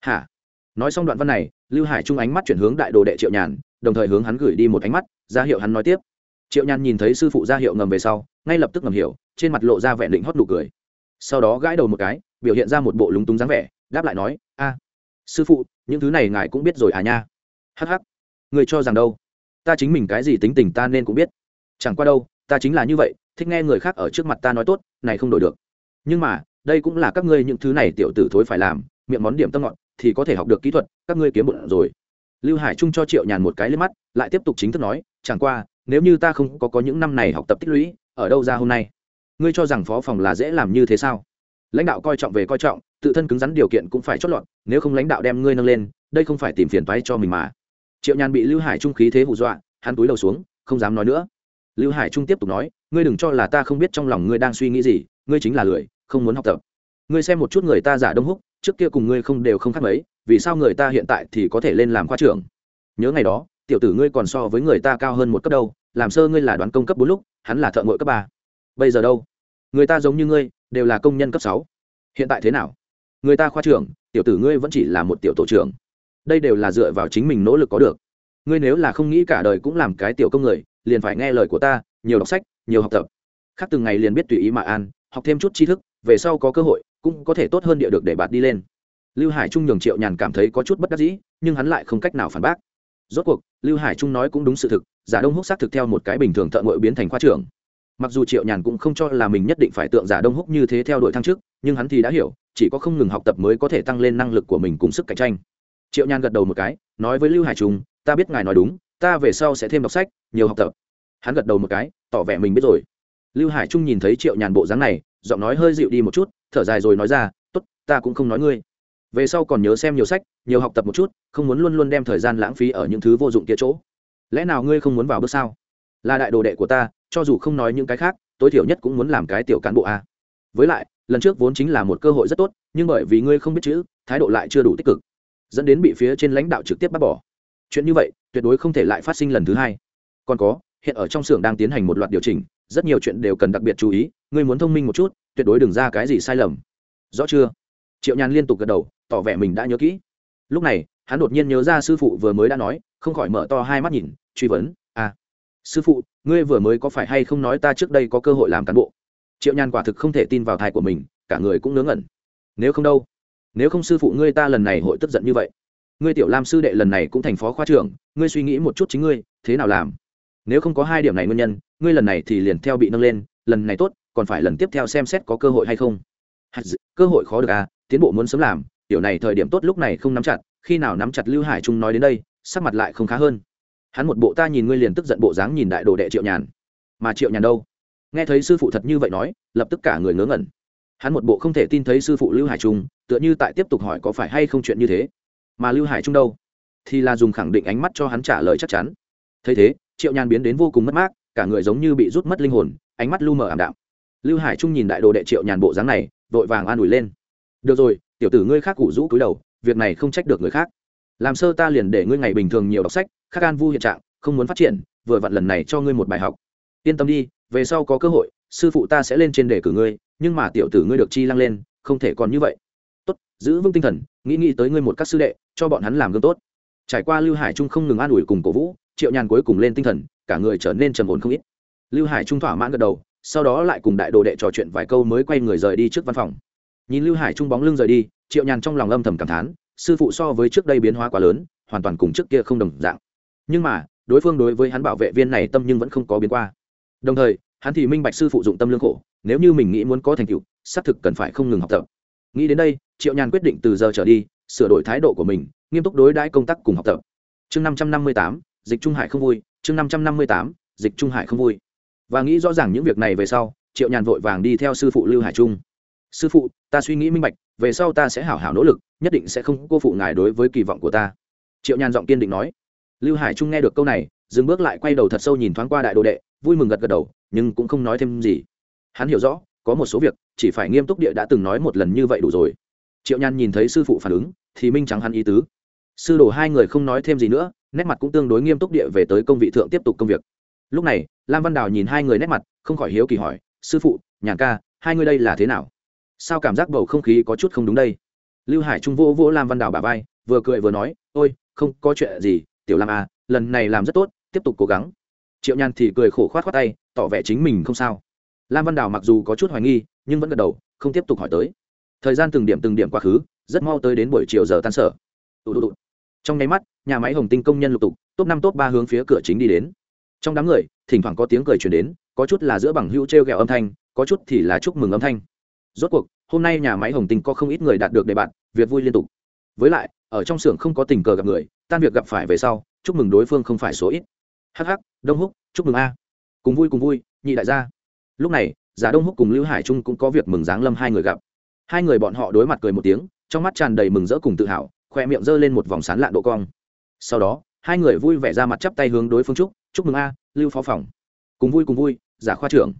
Hả? Nói xong đoạn văn này, lưu hải trung ánh mắt chuyển hướng đại đồ đệ triệu nhàn, đồng thời hướng hắn gửi đi một ánh mắt, ra hiệu hắn nói tiếp. Triệu nhàn nhìn thấy sư phụ ra hiệu ngầm về sau, ngay lập tức ngầm hiểu, trên mặt lộ ra vẻ định hót nụ cười. Sau đó gãi đầu một cái, biểu hiện ra một bộ lúng túng dáng vẻ, đáp lại nói, a, sư phụ, những thứ này ngài cũng biết rồi à nha. Hh người cho rằng đâu? Ta chính mình cái gì tính tình ta nên cũng biết. Chẳng qua đâu, ta chính là như vậy, thích nghe người khác ở trước mặt ta nói tốt, này không đổi được nhưng mà, đây cũng là các ngươi những thứ này tiểu tử thối phải làm, miệng món điểm tâm ngọn thì có thể học được kỹ thuật, các ngươi kiếm bụng rồi. Lưu hải trung cho triệu nhàn một cái lên mắt, lại tiếp tục chính thức nói, chẳng qua, nếu như ta không có có những năm này học tập tích lũy, ở đâu ra hôm nay? Ngươi cho rằng phó phòng là dễ làm như thế sao? Lãnh đạo coi trọng về coi trọng, tự thân cứng rắn điều kiện cũng phải chót lọt, nếu không lãnh đạo đem ngươi nâng lên, đây không phải tìm phiền toái cho mình mà. Triệu nhàn bị lưu hải trung khí thế hù dọa, hắn túi đầu xuống, không dám nói nữa. Lưu hải trung tiếp tục nói, ngươi đừng cho là ta không biết trong lòng ngươi đang suy nghĩ gì, ngươi chính là lười không muốn học tập. Ngươi xem một chút người ta giả đông húc, trước kia cùng ngươi không đều không khác mấy, vì sao người ta hiện tại thì có thể lên làm khoa trưởng? Nhớ ngày đó, tiểu tử ngươi còn so với người ta cao hơn một cấp đâu, làm sơ ngươi là đoán công cấp bốn lúc, hắn là thợ ngội cấp ba. Bây giờ đâu? Người ta giống như ngươi, đều là công nhân cấp sáu. Hiện tại thế nào? Người ta khoa trưởng, tiểu tử ngươi vẫn chỉ là một tiểu tổ trưởng. Đây đều là dựa vào chính mình nỗ lực có được. Ngươi nếu là không nghĩ cả đời cũng làm cái tiểu công người, liền phải nghe lời của ta, nhiều đọc sách, nhiều học tập. Khác từng ngày liền biết tùy ý mà an, học thêm chút tri thức về sau có cơ hội, cũng có thể tốt hơn địa được để bạt đi lên. Lưu hải trung nhường triệu nhàn cảm thấy có chút bất đắc dĩ, nhưng hắn lại không cách nào phản bác. Rốt cuộc, lưu hải trung nói cũng đúng sự thực, giả đông húc xác thực theo một cái bình thường thợ ngội biến thành khoa trưởng. Mặc dù triệu nhàn cũng không cho là mình nhất định phải tượng giả đông húc như thế theo đuổi thăng chức, nhưng hắn thì đã hiểu, chỉ có không ngừng học tập mới có thể tăng lên năng lực của mình cùng sức cạnh tranh. Triệu nhàn gật đầu một cái, nói với lưu hải trung, ta biết ngài nói đúng, ta về sau sẽ thêm đọc sách, nhiều học tập. Hắn gật đầu một cái, tỏ vẻ mình biết rồi lưu hải trung nhìn thấy triệu nhàn bộ dáng này, giọng nói hơi dịu đi một chút, thở dài rồi nói ra t ố t ta cũng không nói ngươi. Về sau còn nhớ xem nhiều sách, nhiều học tập một chút, không muốn luôn luôn đem thời gian lãng phí ở những thứ vô dụng kia chỗ. Lẽ nào ngươi không muốn vào bước sao? Là đại đồ đệ của ta, cho dù không nói những cái khác, tối thiểu nhất cũng muốn làm cái tiểu cán bộ a. Với lại, lần trước vốn chính là một cơ hội rất tốt, nhưng bởi vì ngươi không biết chữ, thái độ lại chưa đủ tích cực, dẫn đến bị phía trên lãnh đạo trực tiếp bắt bỏ. Chuyện như vậy, tuyệt đối không thể lại phát sinh lần thứ hai. Còn có, hiện ở trong xưởng đang tiến hành một loạt điều chỉnh rất nhiều chuyện đều cần đặc biệt chú ý, ngươi muốn thông minh một chút, tuyệt đối đừng ra cái gì sai lầm. Rõ chưa? Triệu nhàn liên tục gật đầu, tỏ vẻ mình đã nhớ kỹ. Lúc này, hắn đột nhiên nhớ ra sư phụ vừa mới đã nói, không khỏi mở to hai mắt nhìn, truy vấn à sư phụ, ngươi vừa mới có phải hay không nói ta trước đây có cơ hội làm cán bộ? Triệu nhàn quả thực không thể tin vào thai của mình, cả người cũng ngớ ngẩn. Nếu không đâu, nếu không sư phụ ngươi ta lần này hội tức giận như vậy, ngươi tiểu lam sư đệ lần này cũng thành phó khoa trưởng, ngươi suy nghĩ một chút chính ngươi, thế nào làm? Nếu không có hai điểm này nguyên nhân, ngươi lần này thì liền theo bị nâng lên, lần này tốt, còn phải lần tiếp theo xem xét có cơ hội hay không. Cơ hội khó được à tiến bộ muốn sớm làm tiểu này thời điểm tốt lúc này không nắm chặt, khi nào nắm chặt lưu hải trung nói đến đây, sắc mặt lại không khá hơn. Hắn một bộ ta nhìn ngươi liền tức giận bộ dáng nhìn đại đồ đệ triệu nhàn. Mà triệu nhàn đâu? Nghe thấy sư phụ thật như vậy nói, lập tức cả người ngớ ngẩn. Hắn một bộ không thể tin thấy sư phụ lưu hải trung, tựa như tại tiếp tục hỏi có phải hay không chuyện như thế. Mà lưu hải trung đâu? Thì là dùng khẳng định ánh mắt cho hắn trả lời chắc chắn. Thấy thế triệu nhàn biến đến vô cùng mất mát, cả người giống như bị rút mất linh hồn, ánh mắt lu mờ ảm đạm. Lưu hải trung nhìn đại đồ đệ triệu nhàn bộ dáng này, vội vàng an ủi lên. Được rồi, tiểu tử ngươi khác cụ rũ cúi đầu, việc này không trách được người khác. Làm sơ ta liền để ngươi ngày bình thường nhiều đọc sách, khắc an vu hiện trạng, không muốn phát triển, vừa vặn lần này cho ngươi một bài học. Yên tâm đi, về sau có cơ hội, sư phụ ta sẽ lên trên đề cử ngươi, nhưng mà tiểu tử ngươi được chi lăng lên, không thể còn như vậy. Tốt, giữ vững tinh thần, nghĩ nghĩ tới ngươi một các sư đệ, cho bọn hắn làm gương tốt. Trải qua lưu hải trung không ngừng an ủi cùng cổ vũ triệu nhàn cuối cùng lên tinh thần, cả người trở nên trầm ổn không ít. Lưu hải trung thỏa mãn gật đầu, sau đó lại cùng đại đồ đệ trò chuyện vài câu mới quay người rời đi trước văn phòng. Nhìn lưu hải trung bóng lưng rời đi, triệu nhàn trong lòng âm thầm cảm thán, sư phụ so với trước đây biến hóa quá lớn, hoàn toàn cùng trước kia không đồng dạng. Nhưng mà, đối phương đối với hắn bảo vệ viên này tâm nhưng vẫn không có biến qua. Đồng thời, hắn thì minh bạch sư phụ dụng tâm lương khổ, nếu như mình nghĩ muốn có thành tựu, xác thực cần phải không ngừng học tập. Nghĩ đến đây, triệu nhàn quyết định từ giờ trở đi, sửa đổi thái độ của mình, nghiêm túc đối đãi công tác cùng học tập. Chương năm trăm năm mươi tám dịch trung hải không vui, chương năm trăm năm mươi tám, dịch trung hải không vui. Và nghĩ rõ ràng những việc này về sau, triệu nhàn vội vàng đi theo sư phụ lưu hải trung. Sư phụ, ta suy nghĩ minh bạch, về sau ta sẽ hảo hảo nỗ lực, nhất định sẽ không cô phụ ngài đối với kỳ vọng của ta. Triệu nhàn giọng kiên định nói. Lưu hải trung nghe được câu này, dừng bước lại quay đầu thật sâu nhìn thoáng qua đại đồ đệ, vui mừng gật gật đầu, nhưng cũng không nói thêm gì. Hắn hiểu rõ, có một số việc, chỉ phải nghiêm túc địa đã từng nói một lần như vậy đủ rồi. Triệu nhàn nhìn thấy sư phụ phản ứng, thì minh trắng hắn ý tứ. Sư đồ hai người không nói thêm gì nữa nét mặt cũng tương đối nghiêm túc địa về tới công vị thượng tiếp tục công việc. Lúc này, lam văn đào nhìn hai người nét mặt, không khỏi hiếu kỳ hỏi, sư phụ nhàn ca, hai người đây là thế nào? Sao cảm giác bầu không khí có chút không đúng đây? Lưu hải trung vô vỗ lam văn đào bà vai, vừa cười vừa nói, ôi, không có chuyện gì, tiểu lam à lần này làm rất tốt, tiếp tục cố gắng. Triệu nhàn thì cười khổ khoát khoát tay, tỏ vẻ chính mình không sao. Lam văn đào mặc dù có chút hoài nghi, nhưng vẫn gật đầu, không tiếp tục hỏi tới. Thời gian từng điểm từng điểm quá khứ, rất mau tới đến buổi chiều giờ tan sở. Trong nháy mắt nhà máy hồng tinh công nhân lục tục, top năm, top ba hướng phía cửa chính đi đến. Trong đám người, thỉnh thoảng có tiếng cười chuyển đến, có chút là giữa bằng hữu t r e o g ẹ o âm thanh, có chút thì là chúc mừng âm thanh. Rốt cuộc, hôm nay nhà máy hồng tinh có không ít người đạt được đề bạn, việc vui liên tục. Với lại, ở trong xưởng không có tình cờ gặp người, tan việc gặp phải về sau, chúc mừng đối phương không phải số ít. Hh đông húc, chúc mừng a. Cùng vui cùng vui, nhị đại gia. Lúc này, giả đông húc cùng lưu hải trung cũng có việc mừng giáng lâm hai người gặp. Hai người bọn họ đối mặt cười một tiếng, trong mắt tràn đầy mừng rỡ cùng tự hào, khoe miệng g lên một vòng sán lạn độ cong sau đó, hai người vui vẻ ra mặt chắp tay hướng đối phương trúc chúc mừng a, lưu phó phòng. Cùng vui cùng vui, giả khoa trưởng.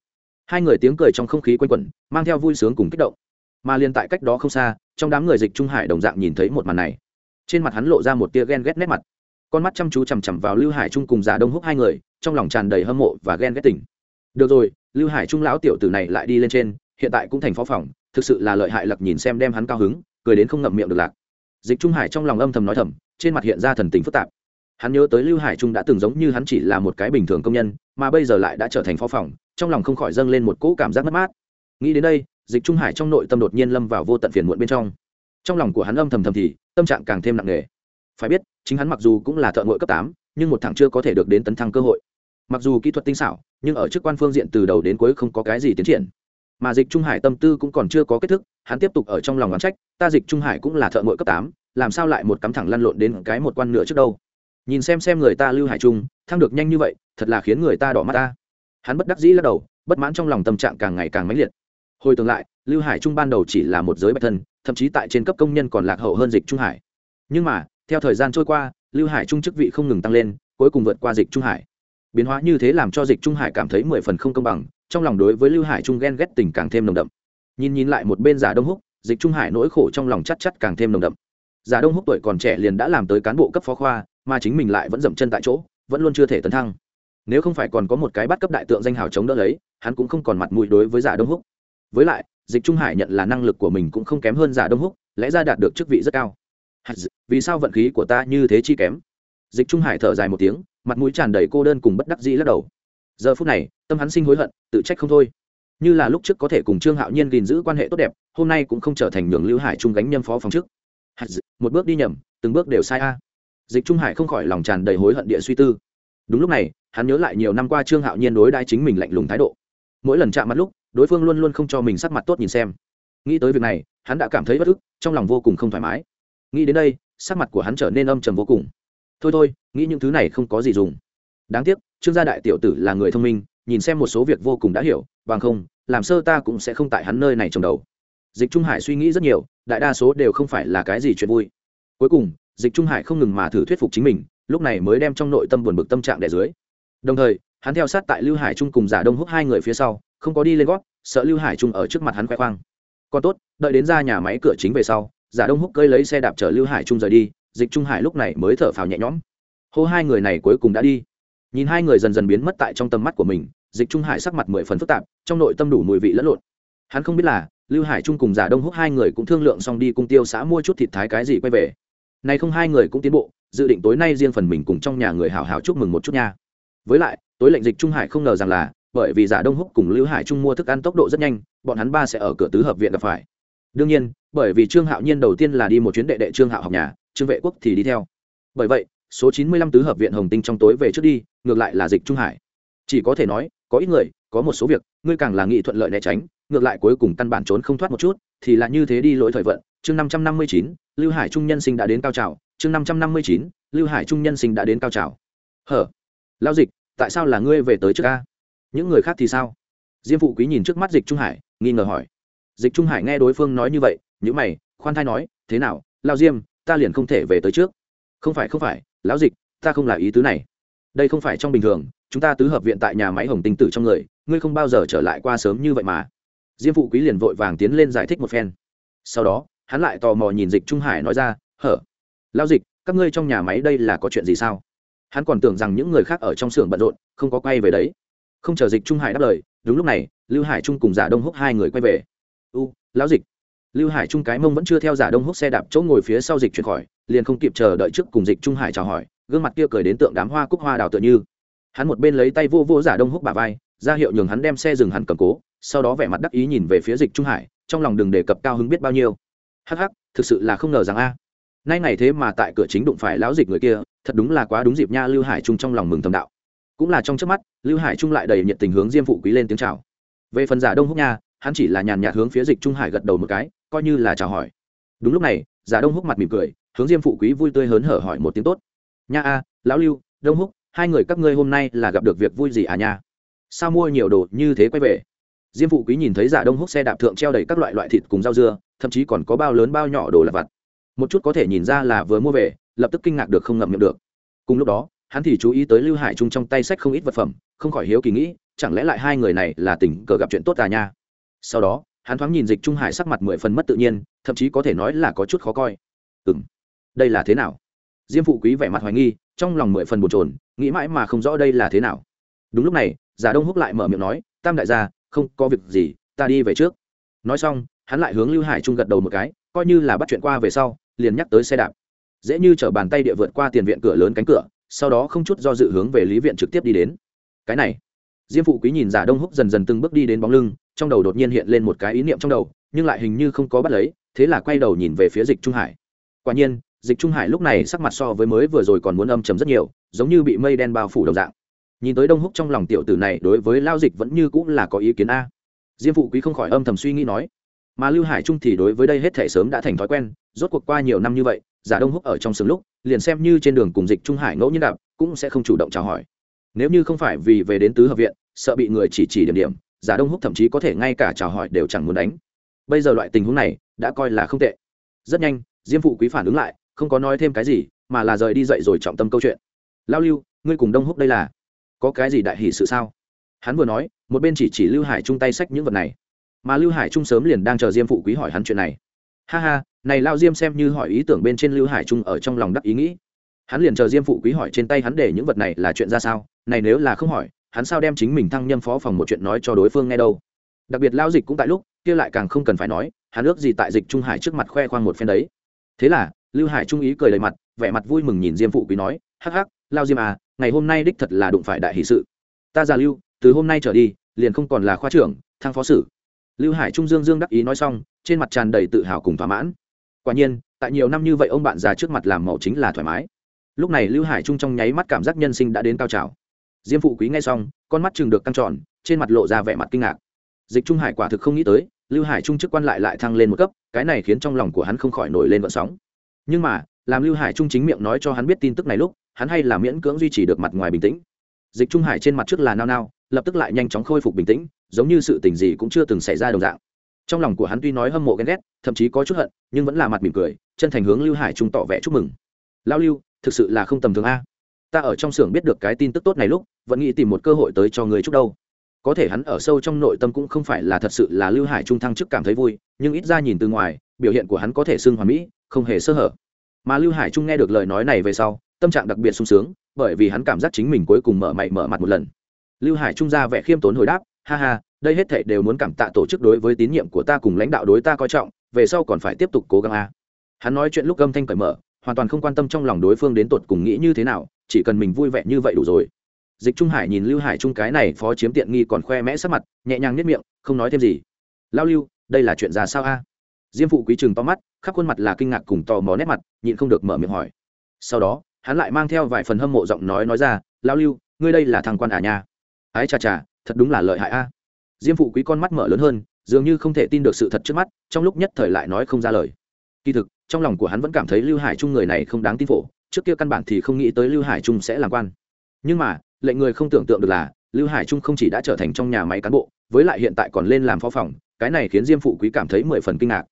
Hai người tiếng cười trong không khí quanh quẩn, mang theo vui sướng cùng kích động. Mà liên tại cách đó không xa, trong đám người dịch trung hải đồng dạng nhìn thấy một màn này. Trên mặt hắn lộ ra một tia ghen ghét nét mặt. Con mắt chăm chú chằm chằm vào lưu hải trung cùng giả đông húc hai người, trong lòng tràn đầy hâm mộ và ghen ghét tỉnh được rồi, lưu hải trung lão tiểu tử này lại đi lên trên, hiện tại cũng thành phó phòng, thực sự là lợi hại lặc nhìn xem đem hắn cao hứng, cười đến không ngậm miệng được lạc. Dịch trung hải trong lòng âm thầm nói thầm trên mặt hiện ra thần tình phức tạp. Hắn nhớ tới lưu hải trung đã từng giống như hắn chỉ là một cái bình thường công nhân, mà bây giờ lại đã trở thành phó phòng, trong lòng không khỏi dâng lên một cỗ cảm giác mất mát. Nghĩ đến đây, dịch trung hải trong nội tâm đột nhiên lâm vào vô tận phiền muộn bên trong. Trong lòng của hắn âm thầm thầm thì, tâm trạng càng thêm nặng nề. Phải biết, chính hắn mặc dù cũng là thợ ngội cấp tám, nhưng một thằng chưa có thể được đến tấn thăng cơ hội. Mặc dù kỹ thuật tinh xảo, nhưng ở chức quan phương diện từ đầu đến cuối không có cái gì tiến triển. Mà dịch trung hải tâm tư cũng còn chưa có kết thúc, hắn tiếp tục ở trong lòng oán trách, ta dịch trung hải cũng là thợ ngội cấp tám làm sao lại một cắm thẳng lăn lộn đến cái một quan nữa trước đâu? Nhìn xem xem người ta lưu hải trung, thăng được nhanh như vậy, thật là khiến người ta đỏ mắt ta. Hắn bất đắc dĩ lắc đầu, bất mãn trong lòng tâm trạng càng ngày càng mãnh liệt. Hồi tương lại, lưu hải trung ban đầu chỉ là một giới bạch thân, thậm chí tại trên cấp công nhân còn lạc hậu hơn dịch trung hải. Nhưng mà, theo thời gian trôi qua, lưu hải trung chức vị không ngừng tăng lên, cuối cùng vượt qua dịch trung hải. Biến hóa như thế làm cho dịch trung hải cảm thấy mười phần không công bằng, trong lòng đối với lưu hải trung ghen ghét tình càng thêm nồng đậm. Nhìn nhìn lại một bên giả đông húc, dịch trung hải nỗi khổ trong lòng chắc chắc càng thêm nồng đậm giả đông húc tuổi còn trẻ liền đã làm tới cán bộ cấp phó khoa, mà chính mình lại vẫn dậm chân tại chỗ, vẫn luôn chưa thể tấn thăng. Nếu không phải còn có một cái bắt cấp đại tượng danh hào chống đỡ lấy, hắn cũng không còn mặt mũi đối với giả đông húc. Với lại, dịch trung hải nhận là năng lực của mình cũng không kém hơn giả đông húc, lẽ ra đạt được chức vị rất cao. Vì sao vận khí của ta như thế chi kém? Dịch trung hải thở dài một tiếng, mặt mũi tràn đầy cô đơn cùng bất đắc dĩ lắc đầu. Giờ phút này, tâm hắn sinh hối hận, tự trách không thôi. Như là lúc trước có thể cùng trương hạo nhiên gìn giữ quan hệ tốt đẹp, hôm nay cũng không trở thành nhường lưu hải trung gánh nhâm phó phòng trước một bước đi nhầm, từng bước đều sai a. Dịch trung hải không khỏi lòng tràn đầy hối hận địa suy tư. Đúng lúc này, hắn nhớ lại nhiều năm qua trương hạo nhiên đối đãi chính mình lạnh lùng thái độ. Mỗi lần chạm mặt lúc, đối phương luôn luôn không cho mình sắc mặt tốt nhìn xem. Nghĩ tới việc này, hắn đã cảm thấy bất ức, trong lòng vô cùng không thoải mái. Nghĩ đến đây, sắc mặt của hắn trở nên âm trầm vô cùng. Thôi thôi, nghĩ những thứ này không có gì dùng. Đáng tiếc, trương gia đại tiểu tử là người thông minh, nhìn xem một số việc vô cùng đã hiểu, bằng không, làm sơ ta cũng sẽ không tại hắn nơi này trồng đầu dịch trung hải suy nghĩ rất nhiều, đại đa số đều không phải là cái gì chuyện vui. Cuối cùng, dịch trung hải không ngừng mà thử thuyết phục chính mình, lúc này mới đem trong nội tâm buồn bực tâm trạng đẻ dưới. Đồng thời, hắn theo sát tại lưu hải trung cùng giả đông húc hai người phía sau, không có đi lên gót, sợ lưu hải trung ở trước mặt hắn khoe khoang. Còn tốt, đợi đến ra nhà máy cửa chính về sau, giả đông húc cơi lấy xe đạp chở lưu hải trung rời đi, dịch trung hải lúc này mới thở phào nhẹ nhõm. Hô hai người này cuối cùng đã đi. Nhìn hai người dần dần biến mất tại trong tầm mắt của mình, dịch trung hải sắc mặt mười phần phức tạp, trong nội tâm đủ mùi vị lẫn lộn. Hắn không biết là lưu hải trung cùng giả đông húc hai người cũng thương lượng xong đi cung tiêu xã mua chút thịt thái cái gì quay về. Nay không hai người cũng tiến bộ, dự định tối nay riêng phần mình cùng trong nhà người hào hào chúc mừng một chút nha. Với lại, tối lệnh dịch trung hải không ngờ rằng là, bởi vì giả đông húc cùng lưu hải trung mua thức ăn tốc độ rất nhanh, bọn hắn ba sẽ ở cửa tứ hợp viện gặp phải. Đương nhiên, bởi vì trương hạo nhiên đầu tiên là đi một chuyến đệ đệ trương hạo học nhà, trương vệ quốc thì đi theo. Bởi vậy, số chín mươi lăm tứ hợp viện hồng tinh trong tối về trước đi, ngược lại là dịch trung hải. Chỉ có thể nói, có ít người, có một số việc, ngươi càng là nghị thuận lợi né tránh ngược lại cuối cùng căn bản trốn không thoát một chút, thì là như thế đi lỗi thời vận. Chương năm trăm năm mươi chín, lưu hải trung nhân sinh đã đến cao trào. Chương năm trăm năm mươi chín, lưu hải trung nhân sinh đã đến cao trào. Hở? Lao dịch, tại sao là ngươi về tới trước ca những người khác thì sao? Diêm phụ quý nhìn trước mắt dịch trung hải, nghi ngờ hỏi. Dịch trung hải nghe đối phương nói như vậy nhữ mày, khoan thai nói, thế nào lao diêm, ta liền không thể về tới trước. Không phải không phải, lão dịch, ta không là ý tứ này. Đây không phải trong bình thường, chúng ta tứ hợp viện tại nhà máy hồng tinh tử trong người, ngươi không bao giờ trở lại qua sớm như vậy mà diêm phụ quý liền vội vàng tiến lên giải thích một phen. Sau đó, hắn lại tò mò nhìn dịch trung hải nói ra, hở lao dịch, các ngươi trong nhà máy đây là có chuyện gì sao? Hắn còn tưởng rằng những người khác ở trong xưởng bận rộn, không có quay về đấy. Không chờ dịch trung hải đáp lời, đúng lúc này, lưu hải trung cùng giả đông húc hai người quay về. U, lão dịch. Lưu hải trung cái mông vẫn chưa theo giả đông húc xe đạp chỗ ngồi phía sau dịch chuyển khỏi, liền không kịp chờ đợi trước cùng dịch trung hải chào hỏi, gương mặt kia cười đến tượng đám hoa cúc hoa đào tựa như. Hắn một bên lấy tay vô vô giả đông húc bà vai ra hiệu nhường hắn đem xe dừng hẳn cầm cố, sau đó vẻ mặt đắc ý nhìn về phía dịch trung hải, trong lòng đừng đề cập cao hứng biết bao nhiêu. Hắc hắc, thực sự là không ngờ rằng a. Nay ngày thế mà tại cửa chính đụng phải lão dịch người kia, thật đúng là quá đúng dịp nha, lưu hải trung trong lòng mừng thầm đạo. Cũng là trong trước mắt, lưu hải trung lại đầy nhiệt tình hướng diêm phụ quý lên tiếng chào. Về phần giả đông húc nha, hắn chỉ là nhàn nhạt hướng phía dịch trung hải gật đầu một cái, coi như là chào hỏi. Đúng lúc này, giả đông húc mặt mỉm cười, hướng diêm phụ quý vui tươi hớn hở hỏi một tiếng tốt. Nha a, lão lưu, đông húc, hai người các ngươi hôm nay là gặp được việc vui gì à nha? Sao mua nhiều đồ như thế quay về? Diêm phụ quý nhìn thấy giả đông húc xe đạp thượng treo đầy các loại loại thịt cùng rau dưa, thậm chí còn có bao lớn bao nhỏ đồ lặt vặt. Một chút có thể nhìn ra là vừa mua về, lập tức kinh ngạc được không ngậm miệng được. Cùng lúc đó, hắn thì chú ý tới lưu hải trung trong tay sách không ít vật phẩm, không khỏi hiếu kỳ nghĩ, chẳng lẽ lại hai người này là tình cờ gặp chuyện tốt à nha? Sau đó, hắn thoáng nhìn dịch trung hải sắc mặt mười phần mất tự nhiên, thậm chí có thể nói là có chút khó coi. Ừ m đây là thế nào? Diêm phụ quý vẻ mặt hoài nghi, trong lòng mười phần bồn trồn nghĩ mãi mà không rõ đây là thế nào. Đúng lúc này giả đông húc lại mở miệng nói, tam đại gia, không có việc gì, ta đi về trước. Nói xong, hắn lại hướng lưu hải trung gật đầu một cái, coi như là bắt chuyện qua về sau, liền nhắc tới xe đạp. Dễ như chở bàn tay địa vượt qua tiền viện cửa lớn cánh cửa, sau đó không chút do dự hướng về lý viện trực tiếp đi đến. Cái này, diêm phụ quý nhìn giả đông húc dần dần từng bước đi đến bóng lưng, trong đầu đột nhiên hiện lên một cái ý niệm trong đầu, nhưng lại hình như không có bắt lấy, thế là quay đầu nhìn về phía dịch trung hải. Quả nhiên, dịch trung hải lúc này sắc mặt so với mới vừa rồi còn muốn âm chấm rất nhiều, giống như bị mây đen bao phủ đồng dạng nhìn tới đông húc trong lòng tiểu tử này, đối với lao dịch vẫn như cũng là có ý kiến a. Diêm phụ quý không khỏi âm thầm suy nghĩ nói, mà lưu hải trung thì đối với đây hết thể sớm đã thành thói quen, rốt cuộc qua nhiều năm như vậy, giả đông húc ở trong sừng lúc, liền xem như trên đường cùng dịch trung hải ngẫu nhiên đạp cũng sẽ không chủ động chào hỏi. Nếu như không phải vì về đến tứ hợp viện, sợ bị người chỉ chỉ điểm điểm, giả đông húc thậm chí có thể ngay cả chào hỏi đều chẳng muốn đánh. Bây giờ loại tình huống này, đã coi là không tệ. Rất nhanh, diêm phụ quý phản ứng lại, không có nói thêm cái gì, mà là rời đi dậy rồi trọng tâm câu chuyện. Lao lưu, ngươi cùng đông húc đây là có cái gì đại hỷ sự sao? Hắn vừa nói, một bên chỉ chỉ lưu hải chung tay sách những vật này. Mà lưu hải trung sớm liền đang chờ diêm phụ quý hỏi hắn chuyện này. Ha ha, này lao diêm xem như hỏi ý tưởng bên trên lưu hải trung ở trong lòng đắc ý nghĩ. Hắn liền chờ diêm phụ quý hỏi trên tay hắn để những vật này là chuyện ra sao? Này nếu là không hỏi, hắn sao đem chính mình thăng nhâm phó phòng một chuyện nói cho đối phương nghe đâu? Đặc biệt lao dịch cũng tại lúc, kia lại càng không cần phải nói, hắn ước gì tại dịch trung hải trước mặt khoe khoang một phen đấy. Thế là, lưu hải trung ý cười đầy mặt, vẻ mặt vui mừng nhìn diêm phụ quý nói, hắc hắc, lao diêm à ngày hôm nay đích thật là đụng phải đại hỷ sự. Ta già lưu, từ hôm nay trở đi, liền không còn là khoa trưởng thăng phó sử. Lưu hải trung dương dương đắc ý nói xong, trên mặt tràn đầy tự hào cùng thỏa mãn. Quả nhiên, tại nhiều năm như vậy ông bạn già trước mặt làm màu chính là thoải mái. Lúc này lưu hải trung trong nháy mắt cảm giác nhân sinh đã đến cao trào. Diêm phụ quý nghe xong, con mắt chừng được căng tròn, trên mặt lộ ra vẻ mặt kinh ngạc. Dịch trung hải quả thực không nghĩ tới, lưu hải trung chức quan lại lại thăng lên một cấp, cái này khiến trong lòng của hắn không khỏi nổi lên vận sóng. Nhưng mà, làm lưu hải trung chính miệng nói cho hắn biết tin tức này lúc hắn hay là miễn cưỡng duy trì được mặt ngoài bình tĩnh. Dịch trung hải trên mặt trước là nao nao, lập tức lại nhanh chóng khôi phục bình tĩnh, giống như sự tình gì cũng chưa từng xảy ra đồng dạng. Trong lòng của hắn tuy nói hâm mộ ghen ghét, thậm chí có chút hận, nhưng vẫn là mặt mỉm cười, chân thành hướng lưu hải trung tỏ vẻ chúc mừng. Lao lưu, thực sự là không tầm thường a. Ta ở trong xưởng biết được cái tin tức tốt này lúc, vẫn nghĩ tìm một cơ hội tới cho người chúc đâu. Có thể hắn ở sâu trong nội tâm cũng không phải là thật sự là lưu hải trung thăng chức cảm thấy vui, nhưng ít ra nhìn từ ngoài, biểu hiện của hắn có thể xưng hoàn mỹ, không hề sơ hở. Mà lưu hải trung nghe được lời nói này về sau tâm trạng đặc biệt sung sướng, bởi vì hắn cảm giác chính mình cuối cùng mở mày mở mặt một lần. Lưu hải trung ra vẻ khiêm tốn hồi đáp, ha ha, đây hết thảy đều muốn cảm tạ tổ chức đối với tín nhiệm của ta cùng lãnh đạo đối ta coi trọng, về sau còn phải tiếp tục cố gắng a. Hắn nói chuyện lúc âm thanh cởi mở, hoàn toàn không quan tâm trong lòng đối phương đến tột cùng nghĩ như thế nào, chỉ cần mình vui vẻ như vậy đủ rồi. Dịch trung hải nhìn lưu hải trung cái này phó chiếm tiện nghi còn khoe mẽ sắc mặt, nhẹ nhàng nhất miệng, không nói thêm gì. Lao lưu, đây là chuyện ra sao a? Diêm phụ quý chừng to mắt, khắp khuôn mặt là kinh ngạc cùng tò mò nét mặt, nhịn không được mở miệng hỏi. Sau đó hắn lại mang theo vài phần hâm mộ giọng nói nói ra lao lưu, ngươi đây là thằng quan à nha? Ái chà chà, thật đúng là lợi hại a. Diêm phụ quý con mắt mở lớn hơn, dường như không thể tin được sự thật trước mắt, trong lúc nhất thời lại nói không ra lời. Kỳ thực, trong lòng của hắn vẫn cảm thấy lưu hải trung người này không đáng tin phổ, trước kia căn bản thì không nghĩ tới lưu hải trung sẽ làm quan. Nhưng mà, lệnh người không tưởng tượng được là, lưu hải trung không chỉ đã trở thành trong nhà máy cán bộ, với lại hiện tại còn lên làm phó phòng, cái này khiến diêm phụ quý cảm thấy mười phần kinh ngạc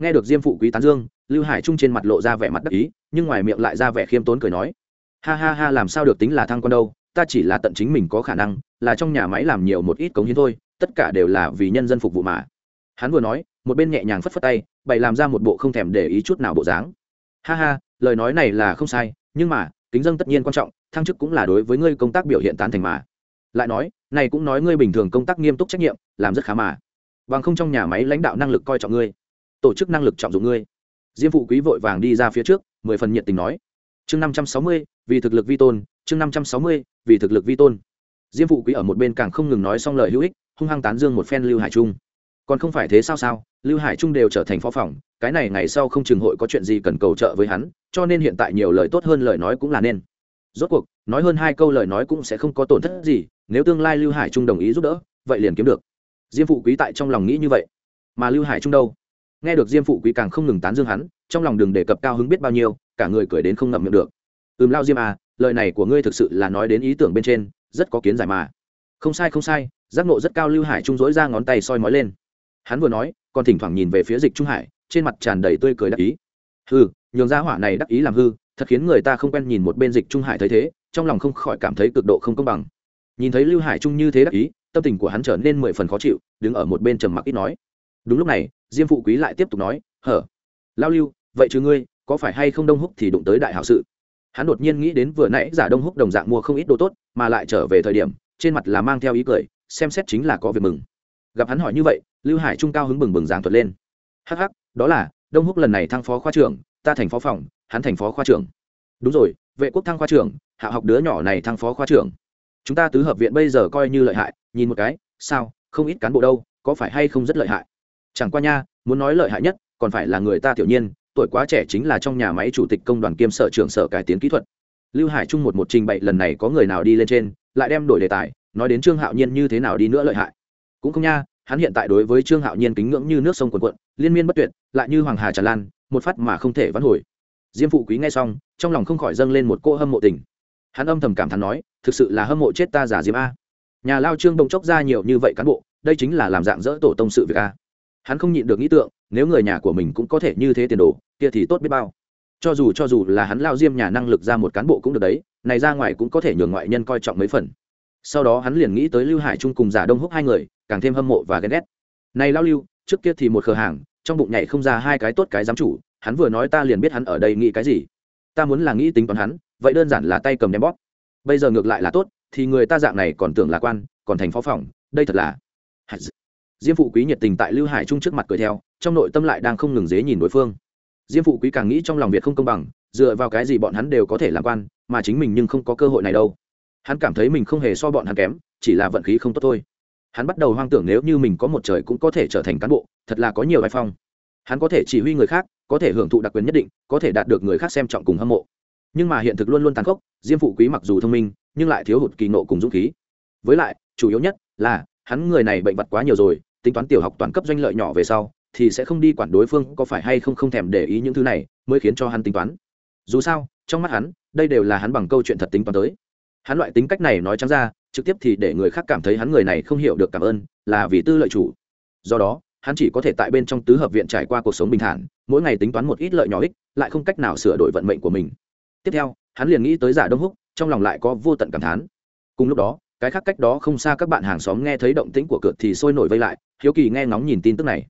nghe được diêm phụ quý tán dương, lưu hải trung trên mặt lộ ra vẻ mặt đắc ý, nhưng ngoài miệng lại ra vẻ khiêm tốn cười nói, ha ha ha, làm sao được tính là thăng quan đâu, ta chỉ là tận chính mình có khả năng, là trong nhà máy làm nhiều một ít cống hiến thôi, tất cả đều là vì nhân dân phục vụ mà. Hắn vừa nói, một bên nhẹ nhàng phất phất tay, bày làm ra một bộ không thèm để ý chút nào bộ dáng. Ha ha, lời nói này là không sai, nhưng mà, kính dân tất nhiên quan trọng, thăng chức cũng là đối với ngươi công tác biểu hiện tán thành mà. Lại nói, này cũng nói ngươi bình thường công tác nghiêm túc trách nhiệm, làm rất khá mà. Bằng không trong nhà máy lãnh đạo năng lực coi trọng ngươi tổ chức năng lực trọng dụng ngươi. Diêm phụ quý vội vàng đi ra phía trước, mười phần nhiệt tình nói. Chương năm trăm sáu mươi, vì thực lực vi tôn, chương năm trăm sáu mươi, vì thực lực vi tôn. Diêm phụ quý ở một bên càng không ngừng nói xong lời hữu ích, hung hăng tán dương một phen lưu hải trung. Còn không phải thế sao sao, lưu hải trung đều trở thành phó phòng, cái này ngày sau không chừng hội có chuyện gì cần cầu trợ với hắn, cho nên hiện tại nhiều lời tốt hơn lời nói cũng là nên. Rốt cuộc, nói hơn hai câu lời nói cũng sẽ không có tổn thất gì, nếu tương lai lưu hải trung đồng ý giúp đỡ, vậy liền kiếm được. Diêm phụ quý tại trong lòng nghĩ như vậy. Mà lưu hải trung đâu? Nghe được diêm phụ quý càng không ngừng tán dương hắn, trong lòng đừng đề cập cao hứng biết bao nhiêu, cả người cười đến không ngậm miệng được. Ừm lao diêm à lời này của ngươi thực sự là nói đến ý tưởng bên trên, rất có kiến giải mà. Không sai không sai, giác nộ rất cao lưu hải trung dối ra ngón tay soi mói lên. Hắn vừa nói, còn thỉnh thoảng nhìn về phía dịch trung hải, trên mặt tràn đầy tươi cười đắc ý. Hư nhường ra hỏa này đắc ý làm hư, thật khiến người ta không quen nhìn một bên dịch trung hải thấy thế, trong lòng không khỏi cảm thấy cực độ không công bằng. Nhìn thấy lưu hải trung như thế đắc ý, tâm tình của hắn trở nên mười phần khó chịu, đứng ở một bên trầm mặc ít nói. Đúng lúc này diêm phụ quý lại tiếp tục nói, hở, lao lưu, vậy chứ ngươi, có phải hay không đông húc thì đụng tới đại hảo sự? Hắn đột nhiên nghĩ đến vừa nãy giả đông húc đồng dạng mua không ít đồ tốt, mà lại trở về thời điểm, trên mặt là mang theo ý cười, xem xét chính là có việc mừng. Gặp hắn hỏi như vậy, lưu hải trung cao hứng bừng bừng giảng thuật lên. Hắc hắc, đó là, đông húc lần này thăng phó khoa trưởng, ta thành phó phòng, hắn thành phó khoa trưởng. Đúng rồi, vệ quốc thăng khoa trưởng, hạ học đứa nhỏ này thăng phó khoa trưởng. Chúng ta tứ hợp viện bây giờ coi như lợi hại, nhìn một cái, sao, không ít cán bộ đâu, có phải hay không rất lợi hại? Chẳng qua nha, muốn nói lợi hại nhất, còn phải là người ta tiểu nhiên, tuổi quá trẻ chính là trong nhà máy chủ tịch công đoàn kiêm sở trưởng sở cải tiến kỹ thuật. Lưu hải trung một một trình bày, lần này có người nào đi lên trên, lại đem đổi đề tài, nói đến trương hạo nhiên như thế nào đi nữa lợi hại. Cũng không nha, hắn hiện tại đối với trương hạo nhiên kính ngưỡng như nước sông quần quận liên miên bất tuyệt, lại như hoàng hà tràn lan, một phát mà không thể vãn hồi. Diêm phụ quý nghe xong, trong lòng không khỏi dâng lên một cô hâm mộ tình. Hắn âm thầm cảm thán nói, thực sự là hâm mộ chết ta giả diêm a. Nhà lao trương đông chốc ra nhiều như vậy cán bộ, đây chính là làm dạng dỡ tổ tông sự việc a hắn không nhịn được nghĩ tượng, nếu người nhà của mình cũng có thể như thế tiền đồ, kia thì tốt biết bao. Cho dù cho dù là hắn lao diêm nhà năng lực ra một cán bộ cũng được đấy, này ra ngoài cũng có thể nhường ngoại nhân coi trọng mấy phần. Sau đó hắn liền nghĩ tới lưu hải trung cùng giả đông húc hai người, càng thêm hâm mộ và ghen ghét. Này lao lưu, trước kia thì một cửa hàng, trong bụng nhảy không ra hai cái tốt cái giám chủ, hắn vừa nói ta liền biết hắn ở đây nghĩ cái gì. Ta muốn là nghĩ tính toán hắn, vậy đơn giản là tay cầm đem bóp. Bây giờ ngược lại là tốt, thì người ta dạng này còn tưởng là quan, còn thành phó phòng, đây thật là diêm phụ quý nhiệt tình tại lưu hải trung trước mặt cười theo, trong nội tâm lại đang không ngừng dế nhìn đối phương. Diêm phụ quý càng nghĩ trong lòng việt không công bằng, dựa vào cái gì bọn hắn đều có thể làm quan, mà chính mình nhưng không có cơ hội này đâu. Hắn cảm thấy mình không hề so bọn hắn kém, chỉ là vận khí không tốt thôi. Hắn bắt đầu hoang tưởng nếu như mình có một trời cũng có thể trở thành cán bộ, thật là có nhiều vai phong. Hắn có thể chỉ huy người khác, có thể hưởng thụ đặc quyền nhất định, có thể đạt được người khác xem trọng cùng hâm mộ. Nhưng mà hiện thực luôn luôn tàn khốc, diêm phụ quý mặc dù thông minh, nhưng lại thiếu hụt kỳ nộ cùng dũng khí. Với lại, chủ yếu nhất là, hắn người này bệnh vật quá nhiều rồi tính toán tiểu học toàn cấp doanh lợi nhỏ về sau, thì sẽ không đi quản đối phương có phải hay không không thèm để ý những thứ này, mới khiến cho hắn tính toán. Dù sao, trong mắt hắn, đây đều là hắn bằng câu chuyện thật tính toán tới. Hắn loại tính cách này nói trắng ra, trực tiếp thì để người khác cảm thấy hắn người này không hiểu được cảm ơn, là vì tư lợi chủ. Do đó, hắn chỉ có thể tại bên trong tứ hợp viện trải qua cuộc sống bình thản, mỗi ngày tính toán một ít lợi nhỏ ích, lại không cách nào sửa đổi vận mệnh của mình. Tiếp theo, hắn liền nghĩ tới giả đông húc, trong lòng lại có vô tận cảm thán. Cùng lúc đó cái khác cách đó không xa các bạn hàng xóm nghe thấy động tĩnh của cửa thì sôi nổi vây lại, hiếu kỳ nghe ngóng nhìn tin tức này.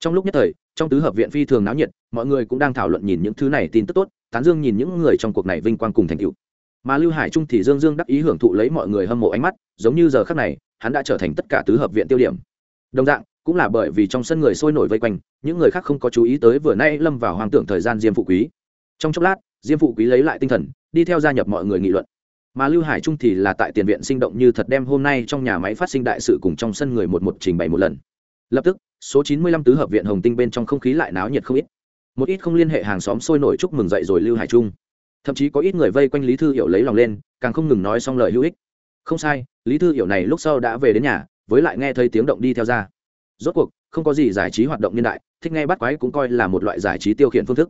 Trong lúc nhất thời, trong tứ hợp viện phi thường náo nhiệt, mọi người cũng đang thảo luận nhìn những thứ này tin tức tốt, tán dương nhìn những người trong cuộc này vinh quang cùng thành tựu. Mà lưu hải trung thì dương dương đắc ý hưởng thụ lấy mọi người hâm mộ ánh mắt, giống như giờ khắc này, hắn đã trở thành tất cả tứ hợp viện tiêu điểm. Đồng dạng, cũng là bởi vì trong sân người sôi nổi vây quanh, những người khác không có chú ý tới vừa nay lâm vào hoàng tưởng thời gian diêm phụ quý. Trong chốc lát, diêm phụ quý lấy lại tinh thần, đi theo gia nhập mọi người nghị luận mà lưu hải trung thì là tại tiền viện sinh động như thật đem hôm nay trong nhà máy phát sinh đại sự cùng trong sân người một một trình bày một lần. Lập tức, số chín mươi lăm tứ hợp viện hồng tinh bên trong không khí lại náo nhiệt không ít. Một ít không liên hệ hàng xóm sôi nổi chúc mừng dậy rồi lưu hải trung. Thậm chí có ít người vây quanh lý thư hiểu lấy lòng lên, càng không ngừng nói xong lời hữu ích. Không sai, lý thư hiểu này lúc sau đã về đến nhà, với lại nghe thấy tiếng động đi theo ra. Rốt cuộc, không có gì giải trí hoạt động niên đại, thích nghe bắt quái cũng coi là một loại giải trí tiêu khiển phương thức.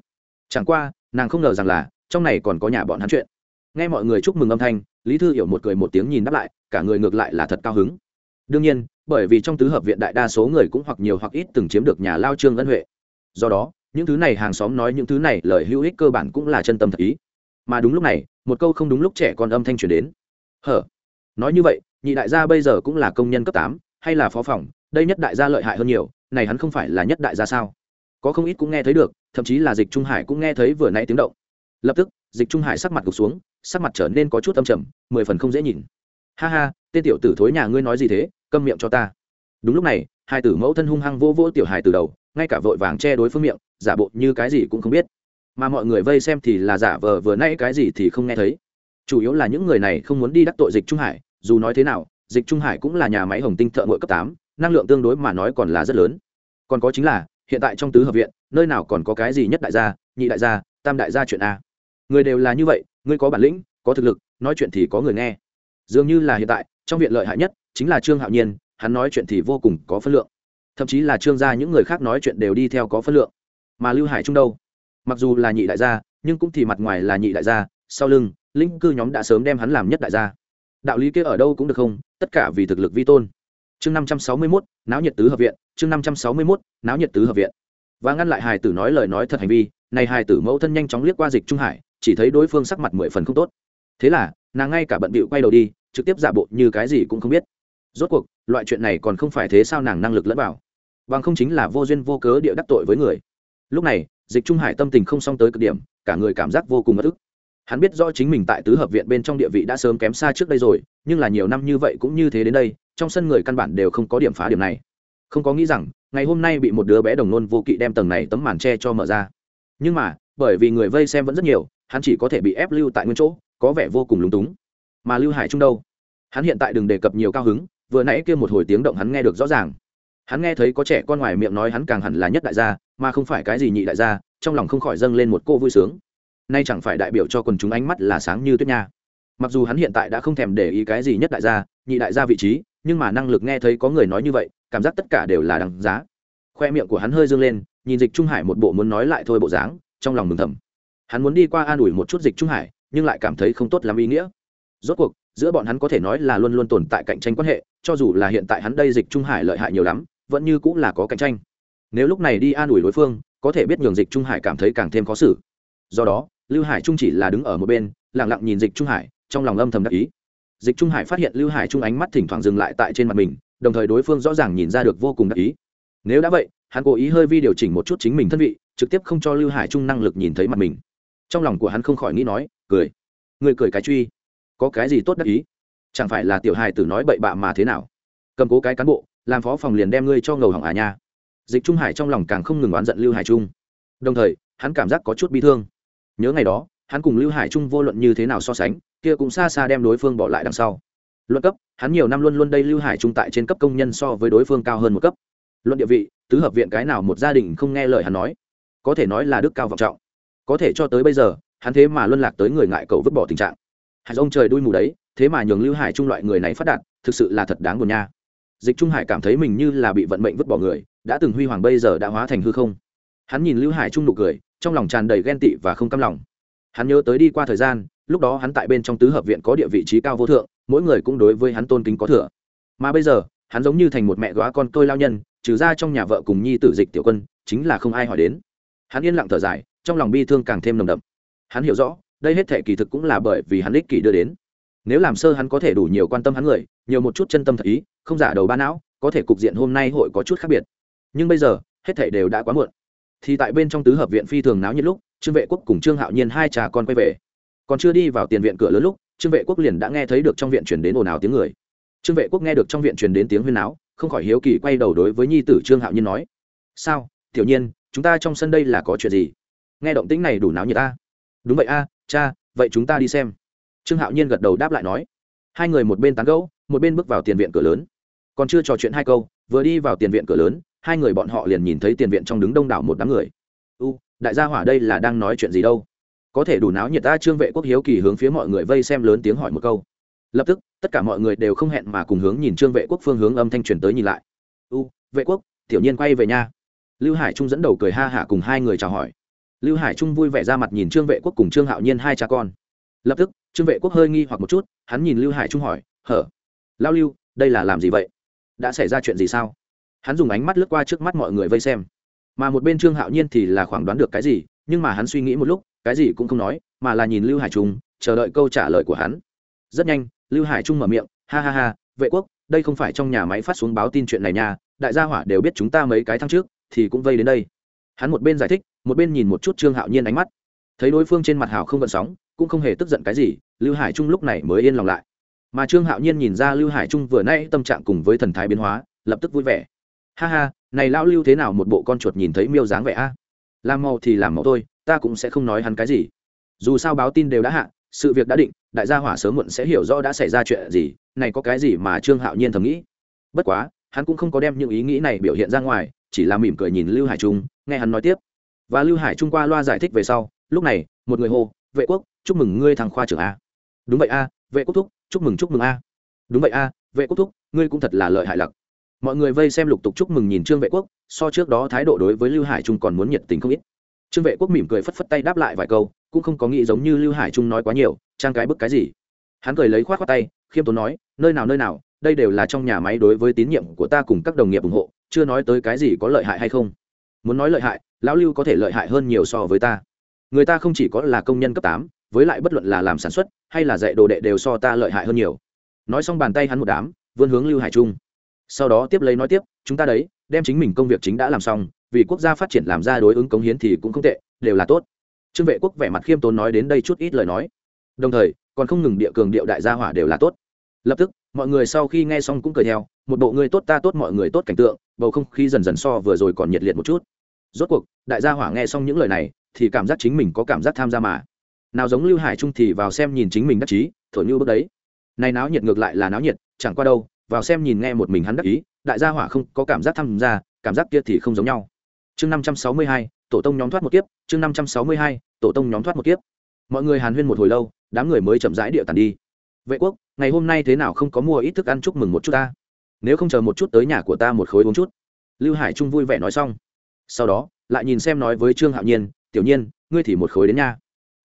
Chẳng qua, nàng không ngờ rằng là, trong này còn có nhà bọn hắn chuyện nghe mọi người chúc mừng âm thanh, lý thư hiểu một cười một tiếng nhìn đáp lại, cả người ngược lại là thật cao hứng. Đương nhiên, bởi vì trong tứ hợp viện đại đa số người cũng hoặc nhiều hoặc ít từng chiếm được nhà lao trương ân huệ. Do đó, những thứ này hàng xóm nói những thứ này lời hữu ích cơ bản cũng là chân tâm thật ý. Mà đúng lúc này, một câu không đúng lúc trẻ con âm thanh truyền đến. Hở? Nói như vậy, nhị đại gia bây giờ cũng là công nhân cấp tám, hay là phó phòng, đây nhất đại gia lợi hại hơn nhiều, này hắn không phải là nhất đại gia sao? Có không ít cũng nghe thấy được, thậm chí là dịch trung hải cũng nghe thấy vừa nãy tiếng động. Lập tức, dịch trung hải sắc mặt gục xuống sắc mặt trở nên có chút âm trầm, mười phần không dễ nhìn. Ha ha, tên tiểu tử thối nhà ngươi nói gì thế, câm miệng cho ta. Đúng lúc này, hai tử mẫu thân hung hăng vô vô tiểu hài từ đầu, ngay cả vội vàng che đối phương miệng, giả bộ như cái gì cũng không biết. Mà mọi người vây xem thì là giả vờ vừa nay cái gì thì không nghe thấy. Chủ yếu là những người này không muốn đi đắc tội dịch trung hải, dù nói thế nào, dịch trung hải cũng là nhà máy hồng tinh thợ ngội cấp tám, năng lượng tương đối mà nói còn là rất lớn. Còn có chính là, hiện tại trong tứ hợp viện, nơi nào còn có cái gì nhất đại gia, nhị đại gia, tam đại gia chuyện a. Người đều là như vậy ngươi có bản lĩnh, có thực lực, nói chuyện thì có người nghe. Dường như là hiện tại, trong viện lợi hại nhất chính là trương hạo nhiên, hắn nói chuyện thì vô cùng có phân lượng. Thậm chí là trương gia những người khác nói chuyện đều đi theo có phân lượng. Mà lưu hải trung đâu? Mặc dù là nhị đại gia, nhưng cũng thì mặt ngoài là nhị đại gia, sau lưng, linh cư nhóm đã sớm đem hắn làm nhất đại gia. Đạo lý kia ở đâu cũng được không, tất cả vì thực lực vi tôn. Chương năm trăm sáu mươi mốt, náo nhiệt tứ hợp viện, chương năm trăm sáu mươi mốt, náo nhiệt tứ hợp viện. Và ngăn lại hài tử nói lời nói thật hành vi, này hài tử mẫu thân nhanh chóng liếc qua dịch trung hải chỉ thấy đối phương sắc mặt mười phần không tốt. Thế là, nàng ngay cả bận bịu quay đầu đi, trực tiếp giả bộ như cái gì cũng không biết. Rốt cuộc, loại chuyện này còn không phải thế sao nàng năng lực lẫn vào. Bằng không chính là vô duyên vô cớ địa đắc tội với người. Lúc này, dịch trung hải tâm tình không xong tới cực điểm, cả người cảm giác vô cùng bất ức. Hắn biết rõ chính mình tại tứ hợp viện bên trong địa vị đã sớm kém xa trước đây rồi, nhưng là nhiều năm như vậy cũng như thế đến đây, trong sân người căn bản đều không có điểm phá điểm này. Không có nghĩ rằng, ngày hôm nay bị một đứa bé đồng nôn vô kỵ đem tầng này tấm màn tre cho mở ra. Nhưng mà, bởi vì người vây xem vẫn rất nhiều hắn chỉ có thể bị ép lưu tại nguyên chỗ, có vẻ vô cùng lúng túng. Mà lưu hải trung đâu? Hắn hiện tại đừng đề cập nhiều cao hứng, vừa nãy kia một hồi tiếng động hắn nghe được rõ ràng. Hắn nghe thấy có trẻ con ngoài miệng nói hắn càng hẳn là nhất đại gia, mà không phải cái gì nhị đại gia, trong lòng không khỏi dâng lên một cô vui sướng. Nay chẳng phải đại biểu cho quần chúng ánh mắt là sáng như tuyết nha. Mặc dù hắn hiện tại đã không thèm để ý cái gì nhất đại gia, nhị đại gia vị trí, nhưng mà năng lực nghe thấy có người nói như vậy, cảm giác tất cả đều là đằng giá. Khoe miệng của hắn hơi dâng lên, nhìn dịch trung hải một bộ muốn nói lại thôi bộ dáng, trong lòng mừng thầm hắn muốn đi qua an ủi một chút dịch trung hải, nhưng lại cảm thấy không tốt lắm ý nghĩa. Rốt cuộc, giữa bọn hắn có thể nói là luôn luôn tồn tại cạnh tranh quan hệ, cho dù là hiện tại hắn đây dịch trung hải lợi hại nhiều lắm, vẫn như cũng là có cạnh tranh. Nếu lúc này đi an ủi đối phương, có thể biết nhường dịch trung hải cảm thấy càng thêm khó xử. Do đó, lưu hải trung chỉ là đứng ở một bên lẳng lặng nhìn dịch trung hải, trong lòng âm thầm đắc ý. Dịch trung hải phát hiện lưu hải trung ánh mắt thỉnh thoảng dừng lại tại trên mặt mình, đồng thời đối phương rõ ràng nhìn ra được vô cùng đắc ý. Nếu đã vậy, hắn cố ý hơi vi điều chỉnh một chút chính mình thân vị, trực tiếp không cho lưu hải trung năng lực nhìn thấy mặt mình trong lòng của hắn không khỏi nghĩ nói, cười. Người cười cái truy. Có cái gì tốt đắc ý? Chẳng phải là tiểu hài tử nói bậy bạ mà thế nào? Cầm cố cái cán bộ, làm phó phòng liền đem ngươi cho ngầu hỏng à nha. Dịch trung hải trong lòng càng không ngừng oán giận lưu hải trung. Đồng thời, hắn cảm giác có chút bi thương. Nhớ ngày đó, hắn cùng lưu hải trung vô luận như thế nào so sánh, kia cũng xa xa đem đối phương bỏ lại đằng sau. Luận cấp, hắn nhiều năm luôn luôn đây lưu hải trung tại trên cấp công nhân so với đối phương cao hơn một cấp. Luận địa vị, tứ hợp viện cái nào một gia đình không nghe lời hắn nói. Có thể nói là đức cao vọng trọng có thể cho tới bây giờ, hắn thế mà luân lạc tới người ngại cầu vứt bỏ tình trạng. Hạt ông trời đuôi mù đấy, thế mà nhường lưu hải trung loại người này phát đạt, thực sự là thật đáng buồn nha. Dịch trung hải cảm thấy mình như là bị vận mệnh vứt bỏ người, đã từng huy hoàng bây giờ đã hóa thành hư không. Hắn nhìn lưu hải trung nụ cười, trong lòng tràn đầy ghen tị và không căm lòng. Hắn nhớ tới đi qua thời gian, lúc đó hắn tại bên trong tứ hợp viện có địa vị trí cao vô thượng, mỗi người cũng đối với hắn tôn kính có thừa. Mà bây giờ, hắn giống như thành một mẹ góa con tôi lao nhân, trừ ra trong nhà vợ cùng nhi tử dịch tiểu quân, chính là không ai hỏi đến. Hắn yên lặng thở dài trong lòng bi thương càng thêm nồng đậm. Hắn hiểu rõ, đây hết thể kỳ thực cũng là bởi vì hắn ích kỷ đưa đến. Nếu làm sơ hắn có thể đủ nhiều quan tâm hắn người, nhiều một chút chân tâm thật ý, không giả đầu ba não, có thể cục diện hôm nay hội có chút khác biệt. Nhưng bây giờ, hết thể đều đã quá muộn. Thì tại bên trong tứ hợp viện phi thường náo nhiệt lúc, trương vệ quốc cùng trương hạo nhiên hai trà con quay về. Còn chưa đi vào tiền viện cửa lớn lúc, trương vệ quốc liền đã nghe thấy được trong viện chuyển đến ồn ào tiếng người. Trương vệ quốc nghe được trong viện truyền đến tiếng huyên náo, không khỏi hiếu kỳ quay đầu đối với nhi tử trương hạo nhiên nói, sao, tiểu nhiên, chúng ta trong sân đây là có chuyện gì? Nghe động tĩnh này đủ náo nhiệt ta. Đúng vậy a, cha, vậy chúng ta đi xem. Trương hạo nhiên gật đầu đáp lại nói. Hai người một bên tán gẫu, một bên bước vào tiền viện cửa lớn. Còn chưa trò chuyện hai câu, vừa đi vào tiền viện cửa lớn, hai người bọn họ liền nhìn thấy tiền viện trong đứng đông đảo một đám người. U, đại gia hỏa đây là đang nói chuyện gì đâu? Có thể đủ náo nhiệt ta, trương vệ quốc hiếu kỳ hướng phía mọi người vây xem lớn tiếng hỏi một câu. Lập tức, tất cả mọi người đều không hẹn mà cùng hướng nhìn trương vệ quốc phương hướng âm thanh truyền tới nhìn lại. U, vệ quốc, tiểu nhiên quay về nhà lưu hải trung dẫn đầu cười ha hả cùng hai người chào hỏi lưu hải trung vui vẻ ra mặt nhìn trương vệ quốc cùng trương hạo nhiên hai cha con. Lập tức, trương vệ quốc hơi nghi hoặc một chút, hắn nhìn lưu hải trung hỏi, hở, lao lưu, đây là làm gì vậy? Đã xảy ra chuyện gì sao? Hắn dùng ánh mắt lướt qua trước mắt mọi người vây xem. Mà một bên trương hạo nhiên thì là khoảng đoán được cái gì, nhưng mà hắn suy nghĩ một lúc, cái gì cũng không nói, mà là nhìn lưu hải trung, chờ đợi câu trả lời của hắn. Rất nhanh, lưu hải trung mở miệng, ha ha ha, vệ quốc, đây không phải trong nhà máy phát xuống báo tin chuyện này nha, đại gia hỏa đều biết chúng ta mấy cái tháng trước, thì cũng vây đến đây. Hắn một bên giải thích một bên nhìn một chút trương hạo nhiên ánh mắt. Thấy đối phương trên mặt hào không gợn sóng, cũng không hề tức giận cái gì, lưu hải trung lúc này mới yên lòng lại. Mà trương hạo nhiên nhìn ra lưu hải trung vừa nay tâm trạng cùng với thần thái biến hóa, lập tức vui vẻ. Ha ha, này lão lưu thế nào một bộ con chuột nhìn thấy miêu dáng vẻ a? Làm màu thì làm màu thôi, ta cũng sẽ không nói hắn cái gì. Dù sao báo tin đều đã hạ, sự việc đã định, đại gia hỏa sớm muộn sẽ hiểu rõ đã xảy ra chuyện gì, này có cái gì mà trương hạo nhiên thầm nghĩ. Bất quá, hắn cũng không có đem những ý nghĩ này biểu hiện ra ngoài, chỉ là mỉm cười nhìn lưu hải trung, nghe hắn nói tiếp và lưu hải trung qua loa giải thích về sau, lúc này, một người hô, vệ quốc, chúc mừng ngươi thằng khoa trưởng a. Đúng vậy a, vệ quốc thúc, chúc mừng chúc mừng a. Đúng vậy a, vệ quốc thúc, ngươi cũng thật là lợi hại lặc. Mọi người vây xem lục tục chúc mừng nhìn trương vệ quốc, so trước đó thái độ đối với lưu hải trung còn muốn nhiệt tình không ít. Trương vệ quốc mỉm cười phất phất tay đáp lại vài câu, cũng không có nghĩ giống như lưu hải trung nói quá nhiều, trang cái bức cái gì. Hắn cười lấy khoát khoát tay, khiêm tốn nói, nơi nào nơi nào, đây đều là trong nhà máy đối với tín nhiệm của ta cùng các đồng nghiệp ủng hộ, chưa nói tới cái gì có lợi hại hay không muốn nói lợi hại, lão lưu có thể lợi hại hơn nhiều so với ta. Người ta không chỉ có là công nhân cấp tám, với lại bất luận là làm sản xuất hay là dạy đồ đệ đều so ta lợi hại hơn nhiều. Nói xong bàn tay hắn một đám, vươn hướng lưu hải trung. Sau đó tiếp lấy nói tiếp, chúng ta đấy, đem chính mình công việc chính đã làm xong, vì quốc gia phát triển làm ra đối ứng cống hiến thì cũng không tệ, đều là tốt. Trương vệ quốc vẻ mặt khiêm tốn nói đến đây chút ít lời nói. Đồng thời, còn không ngừng địa cường điệu đại gia hỏa đều là tốt. Lập tức, mọi người sau khi nghe xong cũng cười theo, một bộ người tốt ta tốt, mọi người tốt cảnh tượng, bầu không khí dần dần so vừa rồi còn nhiệt liệt một chút rốt cuộc, đại gia hỏa nghe xong những lời này, thì cảm giác chính mình có cảm giác tham gia mà. Nào giống lưu hải trung thì vào xem nhìn chính mình đắc chí, thổi như bước đấy. Này náo nhiệt ngược lại là náo nhiệt, chẳng qua đâu, vào xem nhìn nghe một mình hắn đắc ý, đại gia hỏa không có cảm giác tham gia, cảm giác kia thì không giống nhau. Chương năm trăm sáu mươi hai, tổ tông nhóm thoát một kiếp, chương năm trăm sáu mươi hai, tổ tông nhóm thoát một kiếp. Mọi người hàn huyên một hồi lâu, đám người mới chậm rãi địa tàn đi. Vệ quốc, ngày hôm nay thế nào không có mua ít thức ăn chúc mừng một chút ta? Nếu không chờ một chút tới nhà của ta một khối uống chút. Lưu hải trung vui vẻ nói xong sau đó, lại nhìn xem nói với trương hạo nhiên, tiểu nhiên, ngươi thì một khối đến nha.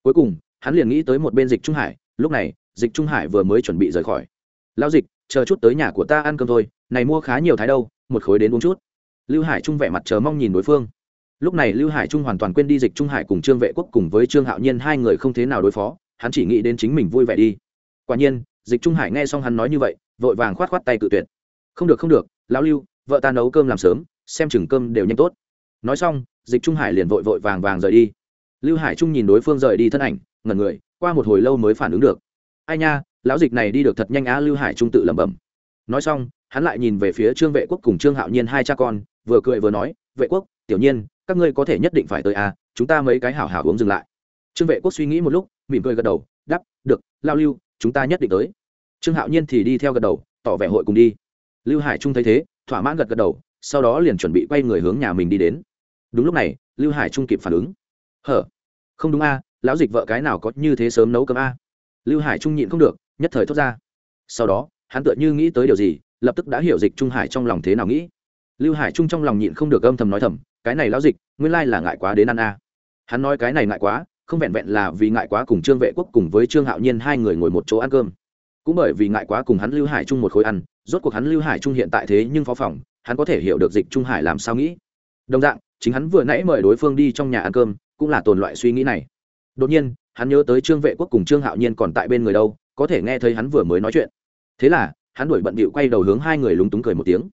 Cuối cùng, hắn liền nghĩ tới một bên dịch trung hải, lúc này, dịch trung hải vừa mới chuẩn bị rời khỏi. Lao dịch, chờ chút tới nhà của ta ăn cơm thôi, này mua khá nhiều thái đâu, một khối đến uống chút. Lưu hải trung vẻ mặt chờ mong nhìn đối phương. Lúc này lưu hải trung hoàn toàn quên đi dịch trung hải cùng trương vệ quốc cùng với trương hạo nhiên hai người không thế nào đối phó, hắn chỉ nghĩ đến chính mình vui vẻ đi. Quả nhiên, dịch trung hải nghe xong hắn nói như vậy, vội vàng khoát khoát tay cự tuyệt. Không được không được, lão lưu, vợ ta nấu cơm làm sớm, xem chừng cơm đều nhanh tốt nói xong, dịch trung hải liền vội vội vàng vàng rời đi. Lưu hải trung nhìn đối phương rời đi thân ảnh, ngẩn người, qua một hồi lâu mới phản ứng được. Ai nha, lão dịch này đi được thật nhanh á, lưu hải trung tự lẩm bẩm. Nói xong, hắn lại nhìn về phía trương vệ quốc cùng trương hạo nhiên hai cha con, vừa cười vừa nói, vệ quốc, tiểu nhiên, các ngươi có thể nhất định phải tới à chúng ta mấy cái hảo hảo uống dừng lại. Trương vệ quốc suy nghĩ một lúc, mỉm cười gật đầu đắp được, lao lưu, chúng ta nhất định tới. Trương hạo nhiên thì đi theo gật đầu, tỏ vẻ hội cùng đi. Lưu hải trung thấy thế, thỏa mãn gật gật đầu, sau đó liền chuẩn bị quay người hướng nhà mình đi đến đúng lúc này, lưu hải trung kịp phản ứng. Hở? Không đúng a, lão dịch vợ cái nào có như thế sớm nấu cơm a? Lưu hải trung nhịn không được, nhất thời thốt ra. Sau đó, hắn tựa như nghĩ tới điều gì, lập tức đã hiểu dịch trung hải trong lòng thế nào nghĩ. Lưu hải trung trong lòng nhịn không được âm thầm nói thầm, cái này lão dịch, nguyên lai là ngại quá đến ăn a. Hắn nói cái này ngại quá, không vẹn vẹn là vì ngại quá cùng trương vệ quốc cùng với trương hạo nhiên hai người ngồi một chỗ ăn cơm. Cũng bởi vì ngại quá cùng hắn lưu hải trung một khối ăn, rốt cuộc hắn lưu hải trung hiện tại thế nhưng phó phòng, hắn có thể hiểu được dịch trung hải làm sao nghĩ. Đồng dạng chính hắn vừa nãy mời đối phương đi trong nhà ăn cơm, cũng là tồn loại suy nghĩ này. Đột nhiên, hắn nhớ tới trương vệ quốc cùng trương hạo nhiên còn tại bên người đâu, có thể nghe thấy hắn vừa mới nói chuyện. Thế là, hắn đuổi bận bịu quay đầu hướng hai người lúng túng cười một tiếng.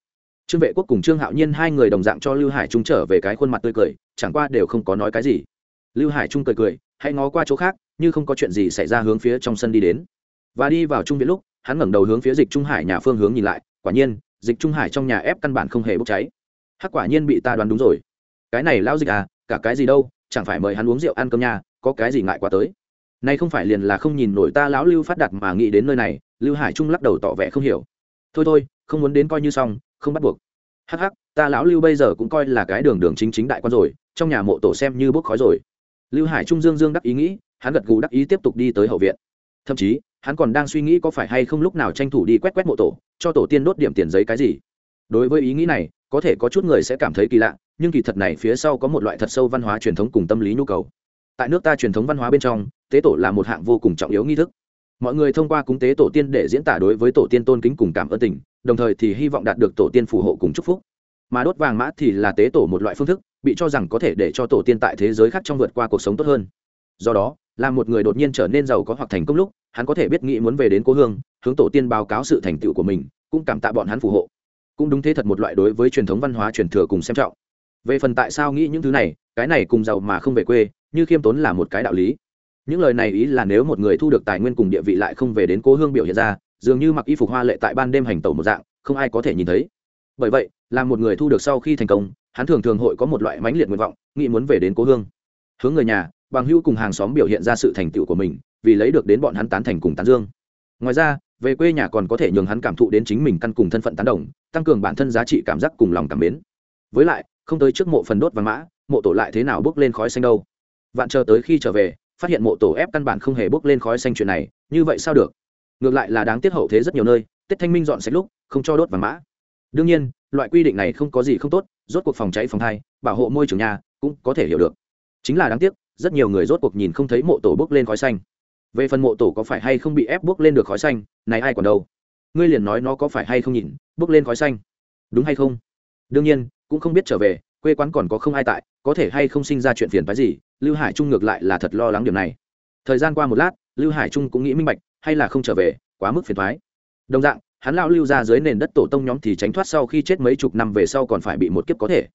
Trương vệ quốc cùng trương hạo nhiên hai người đồng dạng cho lưu hải trung trở về cái khuôn mặt tươi cười, chẳng qua đều không có nói cái gì. Lưu hải trung cười cười, hãy ngó qua chỗ khác, như không có chuyện gì xảy ra hướng phía trong sân đi đến. Và đi vào trung viện lúc, hắn ngẩng đầu hướng phía dịch trung hải nhà phương hướng nhìn lại, quả nhiên, dịch trung hải trong nhà ép căn bản không hề bốc cháy. Hắc quả nhiên bị ta đoán đúng rồi cái này lao dịch à cả cái gì đâu, chẳng phải mời hắn uống rượu ăn cơm nhà có cái gì ngại quá tới. Nay không phải liền là không nhìn nổi ta lão lưu phát đạt mà nghĩ đến nơi này, lưu hải trung lắc đầu tỏ vẻ không hiểu. Thôi thôi, không muốn đến coi như xong, không bắt buộc. Hắc hắc, ta lão lưu bây giờ cũng coi là cái đường đường chính chính đại quan rồi, trong nhà mộ tổ xem như bốc khói rồi. Lưu hải trung dương dương đắc ý nghĩ, hắn gật gù đắc ý tiếp tục đi tới hậu viện. Thậm chí, hắn còn đang suy nghĩ có phải hay không lúc nào tranh thủ đi quét quét mộ tổ, cho tổ tiên đốt điểm tiền giấy cái gì đối với ý nghĩ này, có thể có chút người sẽ cảm thấy kỳ lạ, nhưng kỳ thật này phía sau có một loại thật sâu văn hóa truyền thống cùng tâm lý nhu cầu. Tại nước ta truyền thống văn hóa bên trong, tế tổ là một hạng vô cùng trọng yếu nghi thức. Mọi người thông qua cúng tế tổ tiên để diễn tả đối với tổ tiên tôn kính cùng cảm ơn tình, đồng thời thì hy vọng đạt được tổ tiên phù hộ cùng chúc phúc. Mà đốt vàng mã thì là tế tổ một loại phương thức, bị cho rằng có thể để cho tổ tiên tại thế giới khác trong vượt qua cuộc sống tốt hơn. Do đó là một người đột nhiên trở nên giàu có hoặc thành công lúc, hắn có thể biết nghĩ muốn về đến cố hương, hướng tổ tiên báo cáo sự thành tựu của mình, cũng cảm tạ bọn hắn phù hộ cũng đúng thế thật một loại đối với truyền thống văn hóa truyền thừa cùng xem trọng. Về phần tại sao nghĩ những thứ này, cái này cùng giàu mà không về quê, như khiêm tốn là một cái đạo lý. Những lời này ý là nếu một người thu được tài nguyên cùng địa vị lại không về đến cố hương biểu hiện ra, dường như mặc y phục hoa lệ tại ban đêm hành tẩu một dạng, không ai có thể nhìn thấy. Bởi vậy là một người thu được sau khi thành công, hắn thường thường hội có một loại mãnh liệt nguyện vọng, nghĩ muốn về đến cố hương. Hướng người nhà, bằng hữu cùng hàng xóm biểu hiện ra sự thành tựu của mình, vì lấy được đến bọn hắn tán thành cùng tán dương. Ngoài ra về quê nhà còn có thể nhường hắn cảm thụ đến chính mình căn cùng thân phận tán đồng, tăng cường bản thân giá trị cảm giác cùng lòng cảm mến. Với lại, không tới trước mộ phần đốt và mã, mộ tổ lại thế nào bước lên khói xanh đâu? Vạn chờ tới khi trở về, phát hiện mộ tổ ép căn bản không hề bước lên khói xanh chuyện này, như vậy sao được? Ngược lại là đáng tiếc hậu thế rất nhiều nơi, tết thanh minh dọn sạch lúc, không cho đốt vàng mã. Đương nhiên, loại quy định này không có gì không tốt, rốt cuộc phòng cháy phòng thai, bảo hộ môi trường nhà, cũng có thể hiểu được. Chính là đáng tiếc, rất nhiều người rốt cuộc nhìn không thấy mộ tổ bước lên khói xanh về phần mộ tổ có phải hay không bị ép bước lên được khói xanh, này ai còn đâu? Ngươi liền nói nó có phải hay không nhìn, bước lên khói xanh. Đúng hay không? Đương nhiên, cũng không biết trở về, quê quán còn có không ai tại, có thể hay không sinh ra chuyện phiền phái gì, lưu hải trung ngược lại là thật lo lắng điều này. Thời gian qua một lát, lưu hải trung cũng nghĩ minh bạch, hay là không trở về, quá mức phiền thoái đồng dạng, hắn lao lưu ra dưới nền đất tổ tông nhóm thì tránh thoát sau khi chết mấy chục năm về sau còn phải bị một kiếp có thể.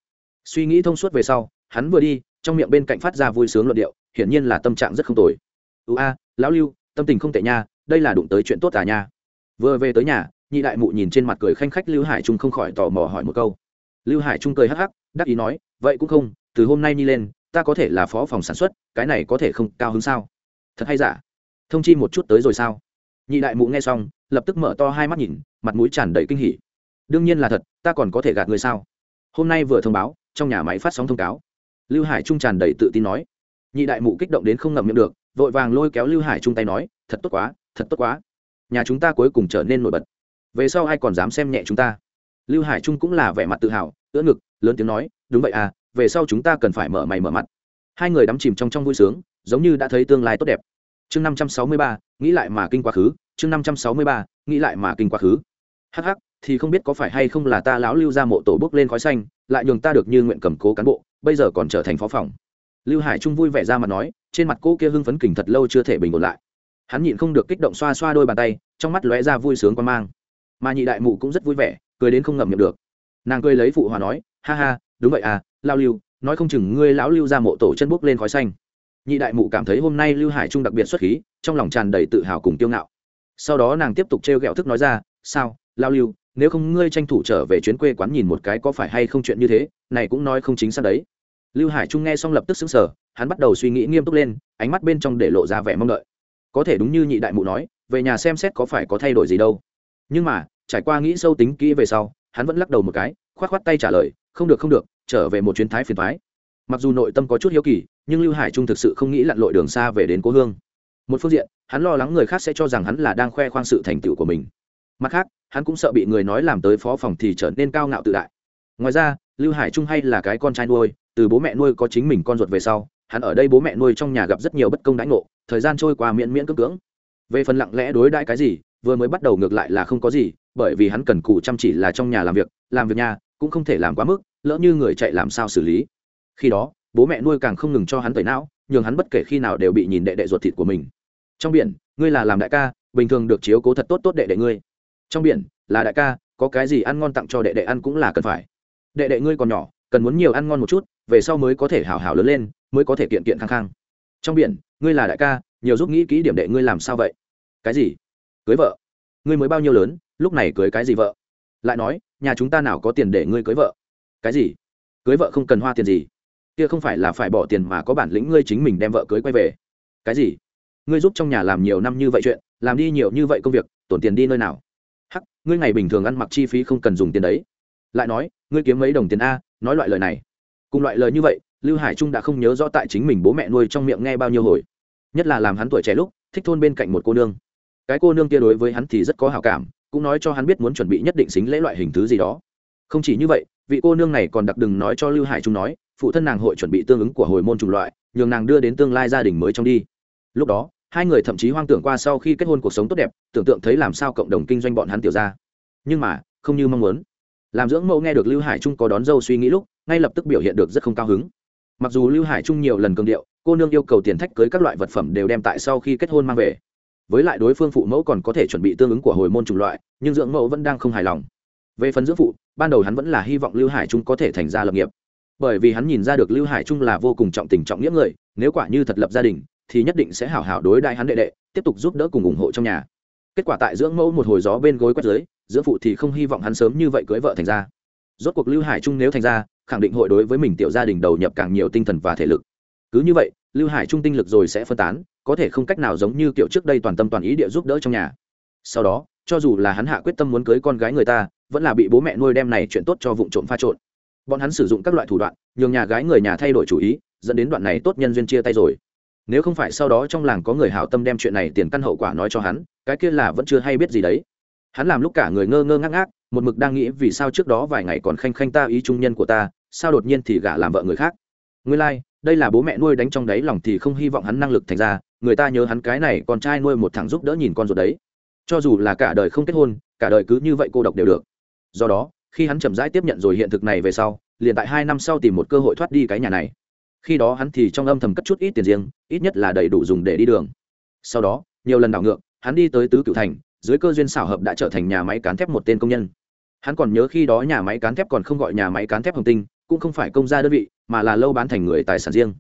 Suy nghĩ thông suốt về sau, hắn vừa đi, trong miệng bên cạnh phát ra vui sướng luận điệu, hiển nhiên là tâm trạng rất không tồi. Ưu a lão lưu, tâm tình không tệ nha, đây là đụng tới chuyện tốt à nha. Vừa về tới nhà, nhị đại mụ nhìn trên mặt cười khanh khách lưu hải trung không khỏi tò mò hỏi một câu. Lưu hải trung cười hắc hắc, đắc ý nói, vậy cũng không, từ hôm nay đi lên, ta có thể là phó phòng sản xuất, cái này có thể không cao hứng sao? Thật hay giả? Thông chi một chút tới rồi sao? Nhị đại mụ nghe xong, lập tức mở to hai mắt nhìn, mặt mũi tràn đầy kinh hỉ. Đương nhiên là thật, ta còn có thể gạt người sao? Hôm nay vừa thông báo, trong nhà máy phát sóng thông cáo. Lưu hải trung tràn đầy tự tin nói. Nhị đại mụ kích động đến không ngậm miệng được vội vàng lôi kéo lưu hải trung tay nói, thật tốt quá, thật tốt quá. Nhà chúng ta cuối cùng trở nên nổi bật. Về sau ai còn dám xem nhẹ chúng ta? Lưu hải trung cũng là vẻ mặt tự hào, ưỡn ngực, lớn tiếng nói, đúng vậy à về sau chúng ta cần phải mở mày mở mặt. Hai người đắm chìm trong trong vui sướng, giống như đã thấy tương lai tốt đẹp. Chương năm trăm sáu mươi ba, nghĩ lại mà kinh quá khứ. Chương năm trăm sáu mươi ba, nghĩ lại mà kinh quá khứ. Hh thì không biết có phải hay không là ta lão lưu ra mộ tổ bước lên khói xanh, lại nhường ta được như nguyện cầm cố cán bộ, bây giờ còn trở thành phó phòng lưu hải trung vui vẻ ra mà nói, trên mặt cô kia hưng phấn kình thật lâu chưa thể bình ổn lại. Hắn nhịn không được kích động xoa xoa đôi bàn tay, trong mắt lóe ra vui sướng quan mang. Mà nhị đại mụ cũng rất vui vẻ, cười đến không ngậm miệng được. Nàng cười lấy phụ hòa nói, ha ha, đúng vậy à lao lưu, nói không chừng ngươi lão lưu ra mộ tổ chân bốc lên khói xanh. Nhị đại mụ cảm thấy hôm nay lưu hải trung đặc biệt xuất khí, trong lòng tràn đầy tự hào cùng kiêu ngạo. Sau đó nàng tiếp tục t r e o g ẹ o thức nói ra, sao, lao lưu, nếu không ngươi tranh thủ trở về chuyến quê quán nhìn một cái có phải hay không chuyện như thế, này cũng nói không chính xác đấy lưu hải trung nghe xong lập tức xứng sở hắn bắt đầu suy nghĩ nghiêm túc lên, ánh mắt bên trong để lộ ra vẻ mong đợi. Có thể đúng như nhị đại mụ nói, về nhà xem xét có phải có thay đổi gì đâu. Nhưng mà, trải qua nghĩ sâu tính kỹ về sau, hắn vẫn lắc đầu một cái k h o á t k h o á t tay trả lời, không được không được, trở về một chuyến thái phiền thoái mặc dù nội tâm có chút hiếu kỳ, nhưng lưu hải trung thực sự không nghĩ lặn lội đường xa về đến cố hương. Một phương diện, hắn lo lắng người khác sẽ cho rằng hắn là đang khoe khoang sự thành tựu của mình. Mặt khác, hắn cũng sợ bị người nói làm tới phó phòng thì trở nên cao ngạo tự đại. Ngoài ra, lưu hải trung hay là cái con trai nuôi từ bố mẹ nuôi có chính mình con ruột về sau, hắn ở đây bố mẹ nuôi trong nhà gặp rất nhiều bất công đãi ngộ, thời gian trôi qua miễn miễn cưỡng cưỡng. Về phần lặng lẽ đối đãi cái gì, vừa mới bắt đầu ngược lại là không có gì, bởi vì hắn cần cù chăm chỉ là trong nhà làm việc làm việc nhà cũng không thể làm quá mức, lỡ như người chạy làm sao xử lý. Khi đó, bố mẹ nuôi càng không ngừng cho hắn tẩy não, nhường hắn bất kể khi nào đều bị nhìn đệ đệ ruột thịt của mình. Trong biển, ngươi là làm đại ca, bình thường được chiếu cố thật tốt tốt đệ đệ ngươi. Trong biển, là đại ca, có cái gì ăn ngon tặng cho đệ đệ ăn cũng là cần phải. Đệ đệ ngươi còn nhỏ, cần muốn nhiều ăn ngon một chút về sau mới có thể hảo hảo lớn lên, mới có thể kiện kiện khang khang trong biển, ngươi là đại ca, nhiều giúp nghĩ kỹ điểm đệ ngươi làm sao vậy? Cái gì? Cưới vợ. Ngươi mới bao nhiêu lớn, lúc này cưới cái gì vợ? Lại nói, nhà chúng ta nào có tiền để ngươi cưới vợ? Cái gì? Cưới vợ không cần hoa tiền gì. Kia không phải là phải bỏ tiền mà có bản lĩnh ngươi chính mình đem vợ cưới quay về. Cái gì? Ngươi giúp trong nhà làm nhiều năm như vậy chuyện, làm đi nhiều như vậy công việc, tổn tiền đi nơi nào? Hắc, ngươi ngày bình thường ăn mặc chi phí không cần dùng tiền đấy. Lại nói, ngươi kiếm mấy đồng tiền a, nói loại lời này cùng loại lời như vậy, lưu hải trung đã không nhớ rõ tại chính mình bố mẹ nuôi trong miệng nghe bao nhiêu hồi. Nhất là làm hắn tuổi trẻ lúc, thích thôn bên cạnh một cô nương. Cái cô nương kia đối với hắn thì rất có hào cảm, cũng nói cho hắn biết muốn chuẩn bị nhất định xính lễ loại hình thứ gì đó. Không chỉ như vậy, vị cô nương này còn đặc đừng nói cho lưu hải trung nói, phụ thân nàng hội chuẩn bị tương ứng của hồi môn chủng loại, nhường nàng đưa đến tương lai gia đình mới trong đi. Lúc đó, hai người thậm chí hoang tưởng qua sau khi kết hôn cuộc sống tốt đẹp, tưởng tượng thấy làm sao cộng đồng kinh doanh bọn hắn tiểu ra. Nhưng mà, không như mong muốn. Làm dưỡng mẫu nghe được lưu hải trung có đón dâu suy nghĩ lúc ngay lập tức biểu hiện được rất không cao hứng. Mặc dù lưu hải trung nhiều lần cường điệu, cô nương yêu cầu tiền thách cưới các loại vật phẩm đều đem tại sau khi kết hôn mang về. Với lại đối phương phụ mẫu còn có thể chuẩn bị tương ứng của hồi môn chủng loại, nhưng dưỡng mẫu vẫn đang không hài lòng. Về phần dưỡng phụ, ban đầu hắn vẫn là hy vọng lưu hải trung có thể thành ra lập nghiệp. Bởi vì hắn nhìn ra được lưu hải trung là vô cùng trọng tình trọng nghĩa người, nếu quả như thật lập gia đình, thì nhất định sẽ hảo hảo đối đại hắn đệ đệ, tiếp tục giúp đỡ cùng ủng hộ trong nhà. Kết quả tại dưỡng mẫu một hồi gió bên gối quét dưới, dưỡng phụ thì không hy vọng hắn sớm như vậy cưới vợ thành ra rốt cuộc lưu hải trung nếu thành ra khẳng định hội đối với mình tiểu gia đình đầu nhập càng nhiều tinh thần và thể lực. Cứ như vậy, lưu hải trung tinh lực rồi sẽ phân tán, có thể không cách nào giống như kiểu trước đây toàn tâm toàn ý địa giúp đỡ trong nhà. Sau đó, cho dù là hắn hạ quyết tâm muốn cưới con gái người ta, vẫn là bị bố mẹ nuôi đem này chuyện tốt cho vụ trộm pha trộn. Bọn hắn sử dụng các loại thủ đoạn, nhường nhà gái người nhà thay đổi chủ ý, dẫn đến đoạn này tốt nhân duyên chia tay rồi. Nếu không phải sau đó trong làng có người hảo tâm đem chuyện này tiền căn hậu quả nói cho hắn, cái kia là vẫn chưa hay biết gì đấy hắn làm lúc cả người ngơ ngơ ngác ngác một mực đang nghĩ vì sao trước đó vài ngày còn khanh khanh ta ý trung nhân của ta sao đột nhiên thì gả làm vợ người khác. Nguyên lai、like, đây là bố mẹ nuôi đánh trong đáy lòng thì không hy vọng hắn năng lực thành ra người ta nhớ hắn cái này con trai nuôi một thằng giúp đỡ nhìn con ruột đấy. Cho dù là cả đời không kết hôn cả đời cứ như vậy cô độc đều được. Do đó khi hắn chậm rãi tiếp nhận rồi hiện thực này về sau liền tại hai năm sau tìm một cơ hội thoát đi cái nhà này. Khi đó hắn thì trong âm thầm cất chút ít tiền riêng ít nhất là đầy đủ dùng để đi đường. Sau đó nhiều lần đảo ngược hắn đi tới tứ cựu thành dưới cơ duyên xảo hợp đã trở thành nhà máy cán thép một tên công nhân. Hắn còn nhớ khi đó nhà máy cán thép còn không gọi nhà máy cán thép hồng tinh, cũng không phải công gia đơn vị, mà là lâu bán thành người tài sản riêng.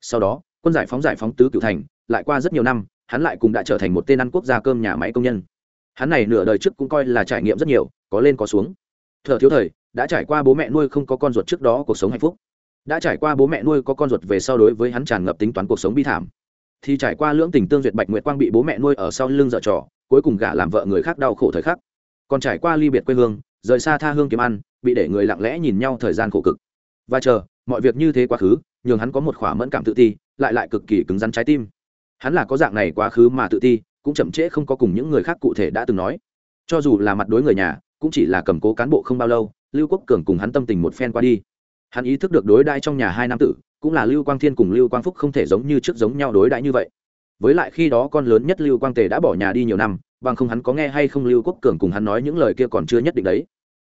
Sau đó, quân giải phóng giải phóng tứ cựu thành, lại qua rất nhiều năm, hắn lại cùng đã trở thành một tên ăn quốc gia cơm nhà máy công nhân. Hắn này nửa đời trước cũng coi là trải nghiệm rất nhiều, có lên có xuống. Thợ thiếu thời, đã trải qua bố mẹ nuôi không có con ruột trước đó cuộc sống hạnh phúc. Đã trải qua bố mẹ nuôi có con ruột về sau đối với hắn tràn ngập tính toán cuộc sống bi thảm. Thì trải qua lưỡng tình tương duyệt bạch nguyệt quang bị bố mẹ nuôi ở sau lưng dở trò cuối cùng gả làm vợ người khác đau khổ thời khắc. Còn trải qua ly biệt quê hương, rời xa tha hương kiếm ăn, bị để người lặng lẽ nhìn nhau thời gian khổ cực. Và chờ, mọi việc như thế quá khứ, nhường hắn có một khỏa mẫn cảm tự ti, lại lại cực kỳ cứng rắn trái tim. Hắn là có dạng này quá khứ mà tự ti, cũng chậm trễ không có cùng những người khác cụ thể đã từng nói. Cho dù là mặt đối người nhà, cũng chỉ là cầm cố cán bộ không bao lâu, lưu quốc cường cùng hắn tâm tình một phen qua đi. Hắn ý thức được đối đãi trong nhà hai nam tử, cũng là lưu quang thiên cùng lưu quang phúc không thể giống như trước giống nhau đối đãi như vậy với lại khi đó con lớn nhất lưu quang tề đã bỏ nhà đi nhiều năm, bằng không hắn có nghe hay không lưu quốc cường cùng hắn nói những lời kia còn chưa nhất định đấy.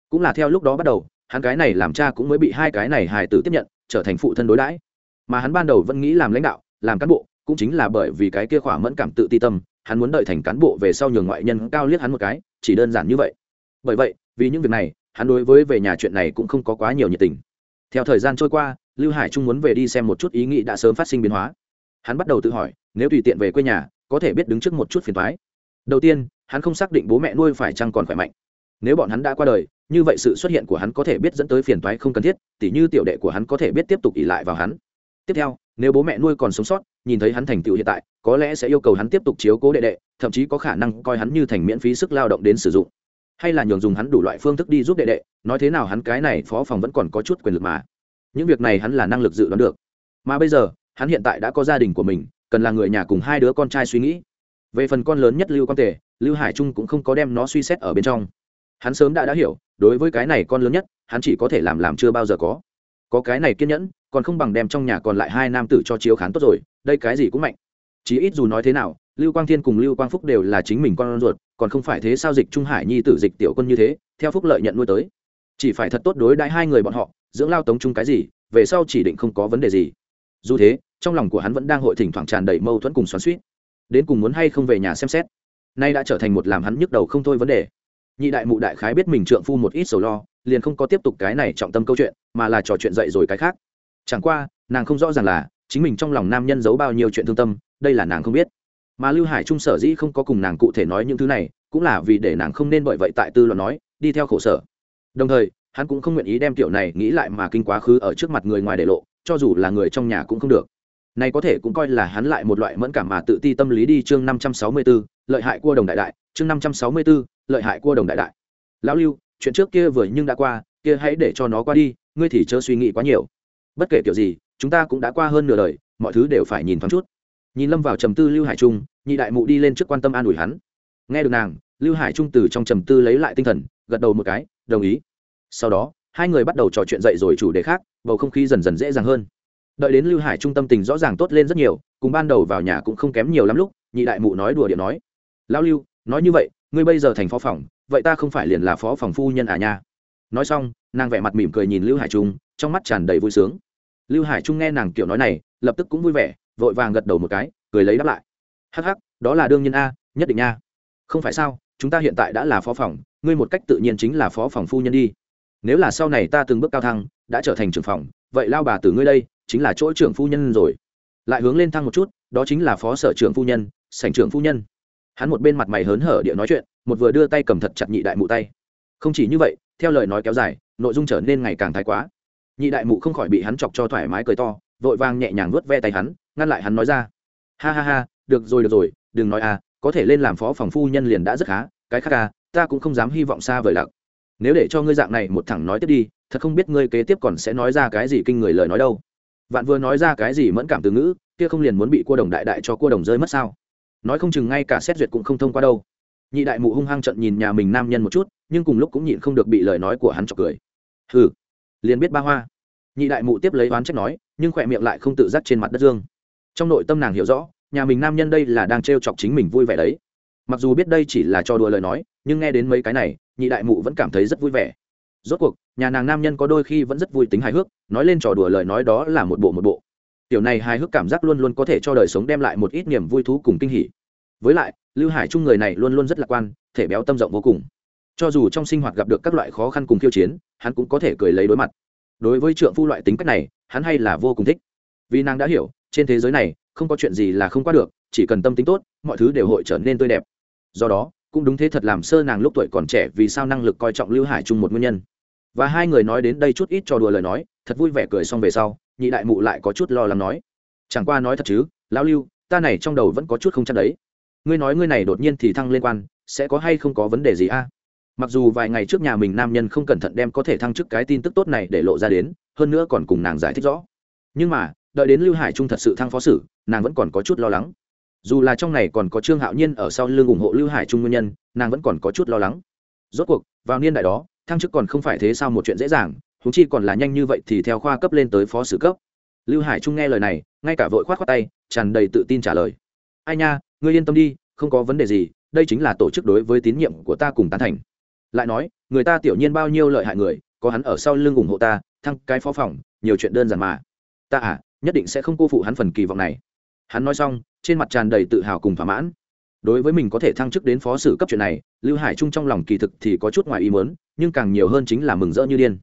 Cũng là theo lúc đó bắt đầu, hắn cái này làm cha cũng mới bị hai cái này hài tử tiếp nhận, trở thành phụ thân đối đãi. Mà hắn ban đầu vẫn nghĩ làm lãnh đạo, làm cán bộ, cũng chính là bởi vì cái kia khỏa mẫn cảm tự ti tâm, hắn muốn đợi thành cán bộ về sau nhường ngoại nhân cao liếc hắn một cái, chỉ đơn giản như vậy. Bởi vậy, vì những việc này, hắn đối với về nhà chuyện này cũng không có quá nhiều nhiệt tình. Theo thời gian trôi qua, lưu hải trung muốn về đi xem một chút ý nghĩ đã sớm phát sinh biến hóa hắn bắt đầu tự hỏi, nếu tùy tiện về quê nhà, có thể biết đứng trước một chút phiền thoái đầu tiên, hắn không xác định bố mẹ nuôi phải chăng còn khỏe mạnh. Nếu bọn hắn đã qua đời, như vậy sự xuất hiện của hắn có thể biết dẫn tới phiền toái không cần thiết, tỉ như tiểu đệ của hắn có thể biết tiếp tục ỉ lại vào hắn. Tiếp theo, nếu bố mẹ nuôi còn sống sót, nhìn thấy hắn thành tựu hiện tại, có lẽ sẽ yêu cầu hắn tiếp tục chiếu cố đệ đệ, thậm chí có khả năng coi hắn như thành miễn phí sức lao động đến sử dụng. Hay là nhường dùng hắn đủ loại phương thức đi giúp đệ đệ, nói thế nào hắn cái này phó phòng vẫn còn có chút quyền lực mà. Những việc này hắn là năng lực dự đoán được. Mà bây giờ hắn hiện tại đã có gia đình của mình, cần là người nhà cùng hai đứa con trai suy nghĩ. Về phần con lớn nhất lưu quang tề, lưu hải trung cũng không có đem nó suy xét ở bên trong. Hắn sớm đã đã hiểu, đối với cái này con lớn nhất, hắn chỉ có thể làm làm chưa bao giờ có. Có cái này kiên nhẫn, còn không bằng đem trong nhà còn lại hai nam tử cho chiếu khán tốt rồi, đây cái gì cũng mạnh. Chí ít dù nói thế nào, lưu quang thiên cùng lưu quang phúc đều là chính mình con ruột, còn không phải thế sao dịch trung hải nhi tử dịch tiểu quân như thế, theo phúc lợi nhận nuôi tới. Chỉ phải thật tốt đối đãi hai người bọn họ, dưỡng lao tống chung cái gì, về sau chỉ định không có vấn đề gì dù thế, trong lòng của hắn vẫn đang hội thỉnh thoảng tràn đầy mâu thuẫn cùng xoắn suýt. Đến cùng muốn hay không về nhà xem xét. Nay đã trở thành một làm hắn nhức đầu không thôi vấn đề. Nhị đại mụ đại khái biết mình trượng phu một ít sầu lo, liền không có tiếp tục cái này trọng tâm câu chuyện, mà là trò chuyện dậy rồi cái khác. Chẳng qua, nàng không rõ ràng là, chính mình trong lòng nam nhân giấu bao nhiêu chuyện thương tâm, đây là nàng không biết. Mà lưu hải trung sở dĩ không có cùng nàng cụ thể nói những thứ này, cũng là vì để nàng không nên bởi vậy tại tư luận nói, đi theo khổ sở. Đồng thời hắn cũng không nguyện ý đem tiểu này nghĩ lại mà kinh quá khứ ở trước mặt người ngoài để lộ cho dù là người trong nhà cũng không được. Này có thể cũng coi là hắn lại một loại mẫn cảm mà tự ti tâm lý đi chương năm trăm sáu mươi 564, lợi hại cua đồng đại đại chương năm trăm sáu mươi 564, lợi hại cua đồng đại đại. Lão lưu chuyện trước kia vừa nhưng đã qua kia hãy để cho nó qua đi ngươi thì chớ suy nghĩ quá nhiều. Bất kể kiểu gì chúng ta cũng đã qua hơn nửa đời mọi thứ đều phải nhìn thoáng chút. Nhìn lâm vào trầm tư lưu hải trung nhị đại mụ đi lên trước quan tâm an ủi hắn. Nghe được nàng lưu hải trung từ trong trầm tư lấy lại tinh thần gật đầu một cái đồng ý sau đó, hai người bắt đầu trò chuyện dậy rồi chủ đề khác, bầu không khí dần dần dễ dàng hơn. Đợi đến lưu hải trung tâm tình rõ ràng tốt lên rất nhiều, cùng ban đầu vào nhà cũng không kém nhiều lắm lúc, nhị đại mụ nói đùa điện nói lao lưu, nói như vậy, ngươi bây giờ thành phó phòng, vậy ta không phải liền là phó phòng phu nhân à nha? Nói xong, nàng vẻ mặt mỉm cười nhìn lưu hải trung, trong mắt tràn đầy vui sướng. Lưu hải trung nghe nàng kiểu nói này, lập tức cũng vui vẻ, vội vàng gật đầu một cái, cười lấy đáp lại. Hắc hắc, đó là đương nhiên a, nhất định nha. Không phải sao, chúng ta hiện tại đã là phó phòng, ngươi một cách tự nhiên chính là phó phòng phu nhân đi nếu là sau này ta từng bước cao thăng, đã trở thành trưởng phòng, vậy lao bà từ ngươi đây, chính là chỗ trưởng phu nhân rồi. Lại hướng lên thăng một chút, đó chính là phó sở trưởng phu nhân, sảnh trưởng phu nhân. Hắn một bên mặt mày hớn hở địa nói chuyện, một vừa đưa tay cầm thật chặt nhị đại mụ tay. Không chỉ như vậy, theo lời nói kéo dài, nội dung trở nên ngày càng thái quá. Nhị đại mụ không khỏi bị hắn chọc cho thoải mái cười to, vội vàng nhẹ nhàng vuốt ve tay hắn, ngăn lại hắn nói ra. Ha ha ha, được rồi được rồi, đừng nói à có thể lên làm phó phòng phu nhân liền đã rất khá, cái khác à ta cũng không dám hy vọng xa vời lặc nếu để cho ngươi dạng này một thẳng nói tiếp đi, thật không biết ngươi kế tiếp còn sẽ nói ra cái gì kinh người lời nói đâu. Vạn vừa nói ra cái gì mẫn cảm từ ngữ, kia không liền muốn bị cua đồng đại đại cho cua đồng rơi mất sao? Nói không chừng ngay cả xét duyệt cũng không thông qua đâu. Nhị đại mụ hung hăng trận nhìn nhà mình nam nhân một chút, nhưng cùng lúc cũng nhịn không được bị lời nói của hắn chọc cười. Hừ, liền biết ba hoa. Nhị đại mụ tiếp lấy oán trách nói, nhưng khỏe miệng lại không tự giác trên mặt đất dương. Trong nội tâm nàng hiểu rõ, nhà mình nam nhân đây là đang trêu chọc chính mình vui vẻ đấy. Mặc dù biết đây chỉ là cho đùa lời nói, nhưng nghe đến mấy cái này nhị đại mụ vẫn cảm thấy rất vui vẻ. Rốt cuộc, nhà nàng nam nhân có đôi khi vẫn rất vui tính hài hước, nói lên trò đùa lời nói đó là một bộ một bộ. Tiểu này hài hước cảm giác luôn luôn có thể cho đời sống đem lại một ít niềm vui thú cùng kinh hỉ. Với lại, lưu hải trung người này luôn luôn rất lạc quan, thể béo tâm rộng vô cùng. Cho dù trong sinh hoạt gặp được các loại khó khăn cùng khiêu chiến, hắn cũng có thể cười lấy đối mặt. Đối với trượng phu loại tính cách này, hắn hay là vô cùng thích. Vì nàng đã hiểu, trên thế giới này, không có chuyện gì là không qua được, chỉ cần tâm tính tốt, mọi thứ đều hội trở nên tươi đẹp. Do đó cũng đúng thế thật làm sơ nàng lúc tuổi còn trẻ vì sao năng lực coi trọng lưu hải trung một nguyên nhân. Và hai người nói đến đây chút ít cho đùa lời nói, thật vui vẻ cười xong về sau, nhị đại mụ lại có chút lo lắng nói. Chẳng qua nói thật chứ, lão lưu, ta này trong đầu vẫn có chút không chắc đấy. Ngươi nói ngươi này đột nhiên thì thăng lên quan, sẽ có hay không có vấn đề gì a? Mặc dù vài ngày trước nhà mình nam nhân không cẩn thận đem có thể thăng chức cái tin tức tốt này để lộ ra đến, hơn nữa còn cùng nàng giải thích rõ. Nhưng mà, đợi đến lưu hải trung thật sự thăng phó sử, nàng vẫn còn có chút lo lắng dù là trong này còn có trương hạo nhiên ở sau lưng ủng hộ lưu hải trung nguyên nhân, nàng vẫn còn có chút lo lắng. Rốt cuộc, vào niên đại đó, thăng chức còn không phải thế sao một chuyện dễ dàng húng chi còn là nhanh như vậy thì theo khoa cấp lên tới phó sử cấp. Lưu hải trung nghe lời này, ngay cả vội k h o á t khoác tay, tràn đầy tự tin trả lời. Ai nha, ngươi yên tâm đi, không có vấn đề gì, đây chính là tổ chức đối với tín nhiệm của ta cùng tán thành. Lại nói, người ta tiểu nhiên bao nhiêu lợi hại người, có hắn ở sau lưng ủng hộ ta, thăng cái phó phòng, nhiều chuyện đơn giản mà. Ta à nhất định sẽ không cô phụ hắn phần kỳ vọng này. Hắn nói xong trên mặt tràn đầy tự hào cùng thỏa mãn. Đối với mình có thể thăng chức đến phó sử cấp chuyện này, lưu hải trung trong lòng kỳ thực thì có chút ngoài ý mớn nhưng càng nhiều hơn chính là mừng rỡ như điên.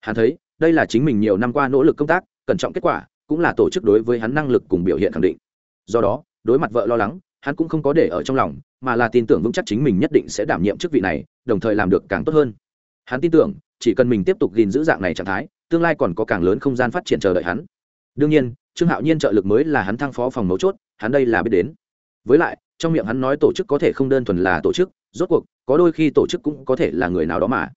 Hắn thấy, đây là chính mình nhiều năm qua nỗ lực công tác, cẩn trọng kết quả, cũng là tổ chức đối với hắn năng lực cùng biểu hiện khẳng định. Do đó, đối mặt vợ lo lắng, hắn cũng không có để ở trong lòng, mà là tin tưởng vững chắc chính mình nhất định sẽ đảm nhiệm chức vị này, đồng thời làm được càng tốt hơn. Hắn tin tưởng, chỉ cần mình tiếp tục gìn giữ dạng này trạng thái, tương lai còn có càng lớn không gian phát triển chờ đợi hắn. Đương nhiên trương hạo nhiên trợ lực mới là hắn thăng phó phòng mấu chốt, hắn đây là biết đến. Với lại, trong miệng hắn nói tổ chức có thể không đơn thuần là tổ chức, rốt cuộc, có đôi khi tổ chức cũng có thể là người nào đó mà.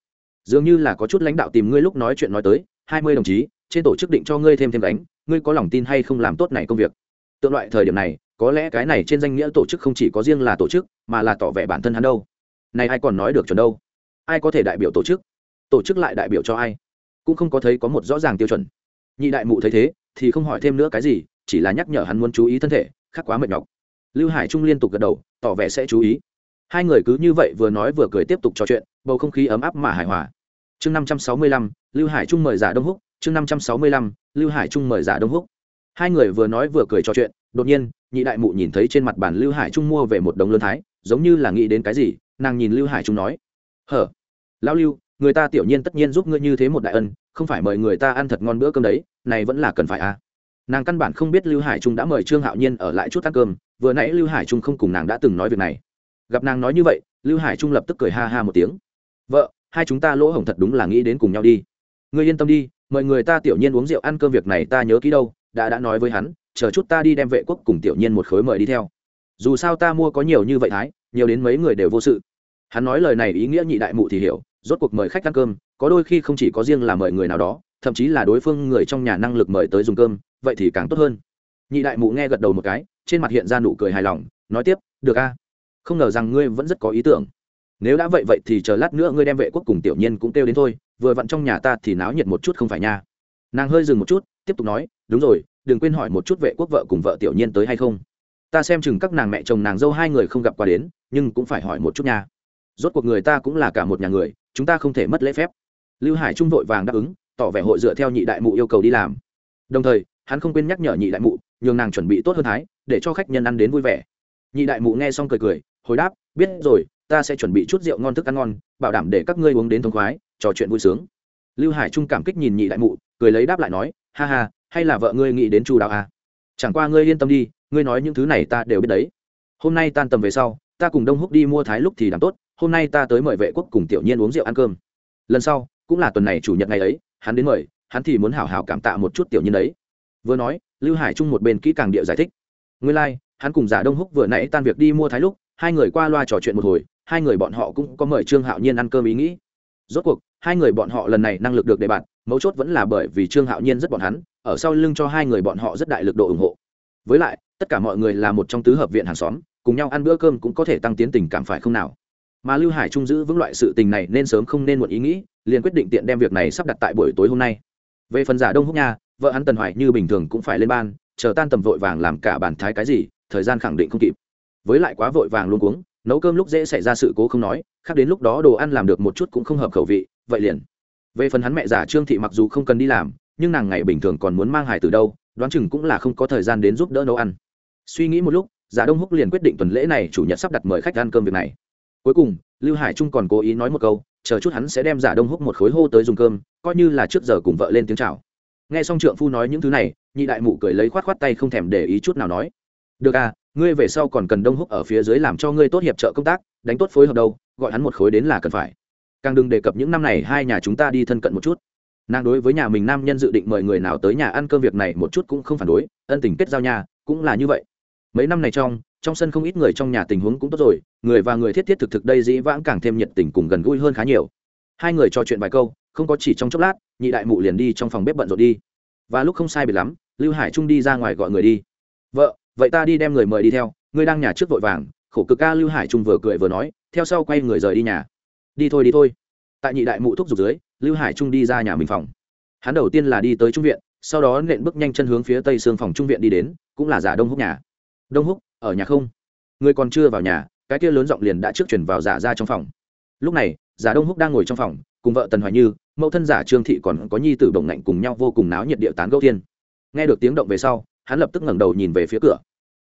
Dường như là có chút lãnh đạo tìm ngươi lúc nói chuyện nói tới, hai mươi đồng chí, trên tổ chức định cho ngươi thêm thêm đánh ngươi có lòng tin hay không làm tốt này công việc? Tượng loại thời điểm này, có lẽ cái này trên danh nghĩa tổ chức không chỉ có riêng là tổ chức, mà là tỏ vẻ bản thân hắn đâu. Này ai còn nói được chuẩn đâu? Ai có thể đại biểu tổ chức? Tổ chức lại đại biểu cho ai? Cũng không có thấy có một rõ ràng tiêu chuẩn. Nhị đại mụ thấy thế thì không hỏi thêm nữa cái gì, chỉ là nhắc nhở hắn muốn chú ý thân thể, khắc quá mệt nhọc. Lưu hải trung liên tục gật đầu, tỏ vẻ sẽ chú ý. Hai người cứ như vậy vừa nói vừa cười tiếp tục trò chuyện, bầu không khí ấm áp mà hài hòa. Chương năm trăm sáu mươi lăm, lưu hải trung mời giả đông húc. Chương năm trăm sáu mươi lăm, lưu hải trung mời giả đông húc. Hai người vừa nói vừa cười trò chuyện, đột nhiên, nhị đại mụ nhìn thấy trên mặt bàn lưu hải trung mua về một đống lớn thái, giống như là nghĩ đến cái gì, nàng nhìn lưu hải trung nói, hở, lão lưu người ta tiểu nhiên tất nhiên giúp ngươi như thế một đại ân, không phải mời người ta ăn thật ngon bữa cơm đấy, này vẫn là cần phải à. Nàng căn bản không biết lưu hải trung đã mời trương hạo nhiên ở lại chút ăn cơm, vừa nãy lưu hải trung không cùng nàng đã từng nói việc này. Gặp nàng nói như vậy, lưu hải trung lập tức cười ha ha một tiếng. Vợ, hai chúng ta lỗ hổng thật đúng là nghĩ đến cùng nhau đi. Ngươi yên tâm đi, mời người ta tiểu nhiên uống rượu ăn cơm việc này ta nhớ kỹ đâu, đã đã nói với hắn, chờ chút ta đi đem vệ quốc cùng tiểu nhiên một khối mời đi theo. Dù sao ta mua có nhiều như vậy thái, nhiều đến mấy người đều vô sự. Hắn nói lời này ý nghĩa nhị đại mụ thì hiểu rốt cuộc mời khách ăn cơm, có đôi khi không chỉ có riêng là mời người nào đó, thậm chí là đối phương người trong nhà năng lực mời tới dùng cơm, vậy thì càng tốt hơn. Nhị đại mụ nghe gật đầu một cái, trên mặt hiện ra nụ cười hài lòng, nói tiếp, được a, không ngờ rằng ngươi vẫn rất có ý tưởng. Nếu đã vậy vậy thì chờ lát nữa ngươi đem vệ quốc cùng tiểu nhiên cũng kêu đến thôi, vừa vặn trong nhà ta thì náo nhiệt một chút không phải nha. Nàng hơi dừng một chút, tiếp tục nói, đúng rồi, đừng quên hỏi một chút vệ quốc vợ cùng vợ tiểu nhiên tới hay không. Ta xem chừng các nàng mẹ chồng nàng dâu hai người không gặp qua đến, nhưng cũng phải hỏi một chút nha rốt cuộc người ta cũng là cả một nhà người, chúng ta không thể mất lễ phép. Lưu hải trung vội vàng đáp ứng, tỏ vẻ hội dựa theo nhị đại mụ yêu cầu đi làm. Đồng thời, hắn không quên nhắc nhở nhị đại mụ, nhường nàng chuẩn bị tốt hơn thái, để cho khách nhân ăn đến vui vẻ. Nhị đại mụ nghe xong cười cười, hồi đáp, biết rồi, ta sẽ chuẩn bị chút rượu ngon thức ăn ngon, bảo đảm để các ngươi uống đến thông khoái, trò chuyện vui sướng. Lưu hải trung cảm kích nhìn nhị đại mụ, cười lấy đáp lại nói, ha ha, hay là vợ ngươi nghĩ đến chu đạo à? chẳng qua ngươi yên tâm đi, ngươi nói những thứ này ta đều biết đấy. Hôm nay tan tầm về sau, ta cùng đông húc đi mua thái lúc thì đảm tốt hôm nay ta tới mời vệ quốc cùng tiểu nhiên uống rượu ăn cơm. Lần sau cũng là tuần này chủ nhật ngày ấy hắn đến mời hắn thì muốn hảo hảo cảm tạ một chút tiểu nhiên đấy. Vừa nói lưu hải trung một bên kỹ càng địa giải thích. Nguyên lai、like, hắn cùng giả đông húc vừa nãy tan việc đi mua thái lúc hai người qua loa trò chuyện một hồi hai người bọn họ cũng có mời trương hạo nhiên ăn cơm ý nghĩ. Rốt cuộc hai người bọn họ lần này năng lực được đề bạt mấu chốt vẫn là bởi vì trương hạo nhiên rất bọn hắn ở sau lưng cho hai người bọn họ rất đại lực độ ủng hộ. Với lại tất cả mọi người là một trong tứ hợp viện hàng xóm cùng nhau ăn bữa cơm cũng có thể tăng tiến tình cảm phải không nào? Mà lưu hải trung giữ vững loại sự tình này nên sớm không nên muộn ý nghĩ, liền quyết định tiện đem việc này sắp đặt tại buổi tối hôm nay. Về phần giả đông húc nha, vợ hắn tần hoài như bình thường cũng phải lên ban, chờ tan tầm vội vàng làm cả bàn thái cái gì, thời gian khẳng định không kịp. Với lại quá vội vàng luôn cuống, nấu cơm lúc dễ xảy ra sự cố không nói, khác đến lúc đó đồ ăn làm được một chút cũng không hợp khẩu vị, vậy liền. Về phần hắn mẹ giả trương thị mặc dù không cần đi làm, nhưng nàng ngày bình thường còn muốn mang hải từ đâu, đoán chừng cũng là không có thời gian đến giúp đỡ nấu ăn. Suy nghĩ một lúc, giả đông húc liền quyết định tuần lễ này chủ nhật sắp đặt mời khách ăn cơm việc này cuối cùng, lưu hải trung còn cố ý nói một câu, chờ chút hắn sẽ đem giả đông húc một khối hô tới dùng cơm, coi như là trước giờ cùng vợ lên tiếng chào. Nghe xong trượng phu nói những thứ này, nhị đại mụ cười lấy khoát khoát tay không thèm để ý chút nào nói. Được à ngươi về sau còn cần đông húc ở phía dưới làm cho ngươi tốt hiệp trợ công tác, đánh tốt phối hợp đâu, gọi hắn một khối đến là cần phải. Càng đừng đề cập những năm này hai nhà chúng ta đi thân cận một chút. Nàng đối với nhà mình nam nhân dự định mời người nào tới nhà ăn cơm việc này một chút cũng không phản đối, ân tình kết giao nhà cũng là như vậy. Mấy năm này trong trong sân không ít người trong nhà tình huống cũng tốt rồi, người và người thiết thiết thực thực đây dĩ vãng càng thêm nhiệt tình cùng gần gũi hơn khá nhiều. Hai người trò chuyện vài câu, không có chỉ trong chốc lát, nhị đại mụ liền đi trong phòng bếp bận rộn đi. Và lúc không sai biệt lắm, lưu hải trung đi ra ngoài gọi người đi. Vợ, vậy ta đi đem người mời đi theo, ngươi đang nhà trước vội vàng. Khổ cực ca lưu hải trung vừa cười vừa nói, theo sau quay người rời đi nhà. Đi thôi đi thôi. Tại nhị đại mụ thúc giục dưới, lưu hải trung đi ra nhà mình phòng. Hắn đầu tiên là đi tới trung viện, sau đó nện bước nhanh chân hướng phía tây xương phòng trung viện đi đến, cũng là giả đông húc nhà đông húc, ở nhà không? Người còn chưa vào nhà, cái kia lớn giọng liền đã trước chuyển vào giả ra trong phòng. Lúc này, giả đông húc đang ngồi trong phòng, cùng vợ tần hoài như, mẫu thân giả trương thị còn có nhi tử đồng ngạnh cùng nhau vô cùng náo nhiệt địa tán gâu thiên. Nghe được tiếng động về sau, hắn lập tức ngẩng đầu nhìn về phía cửa.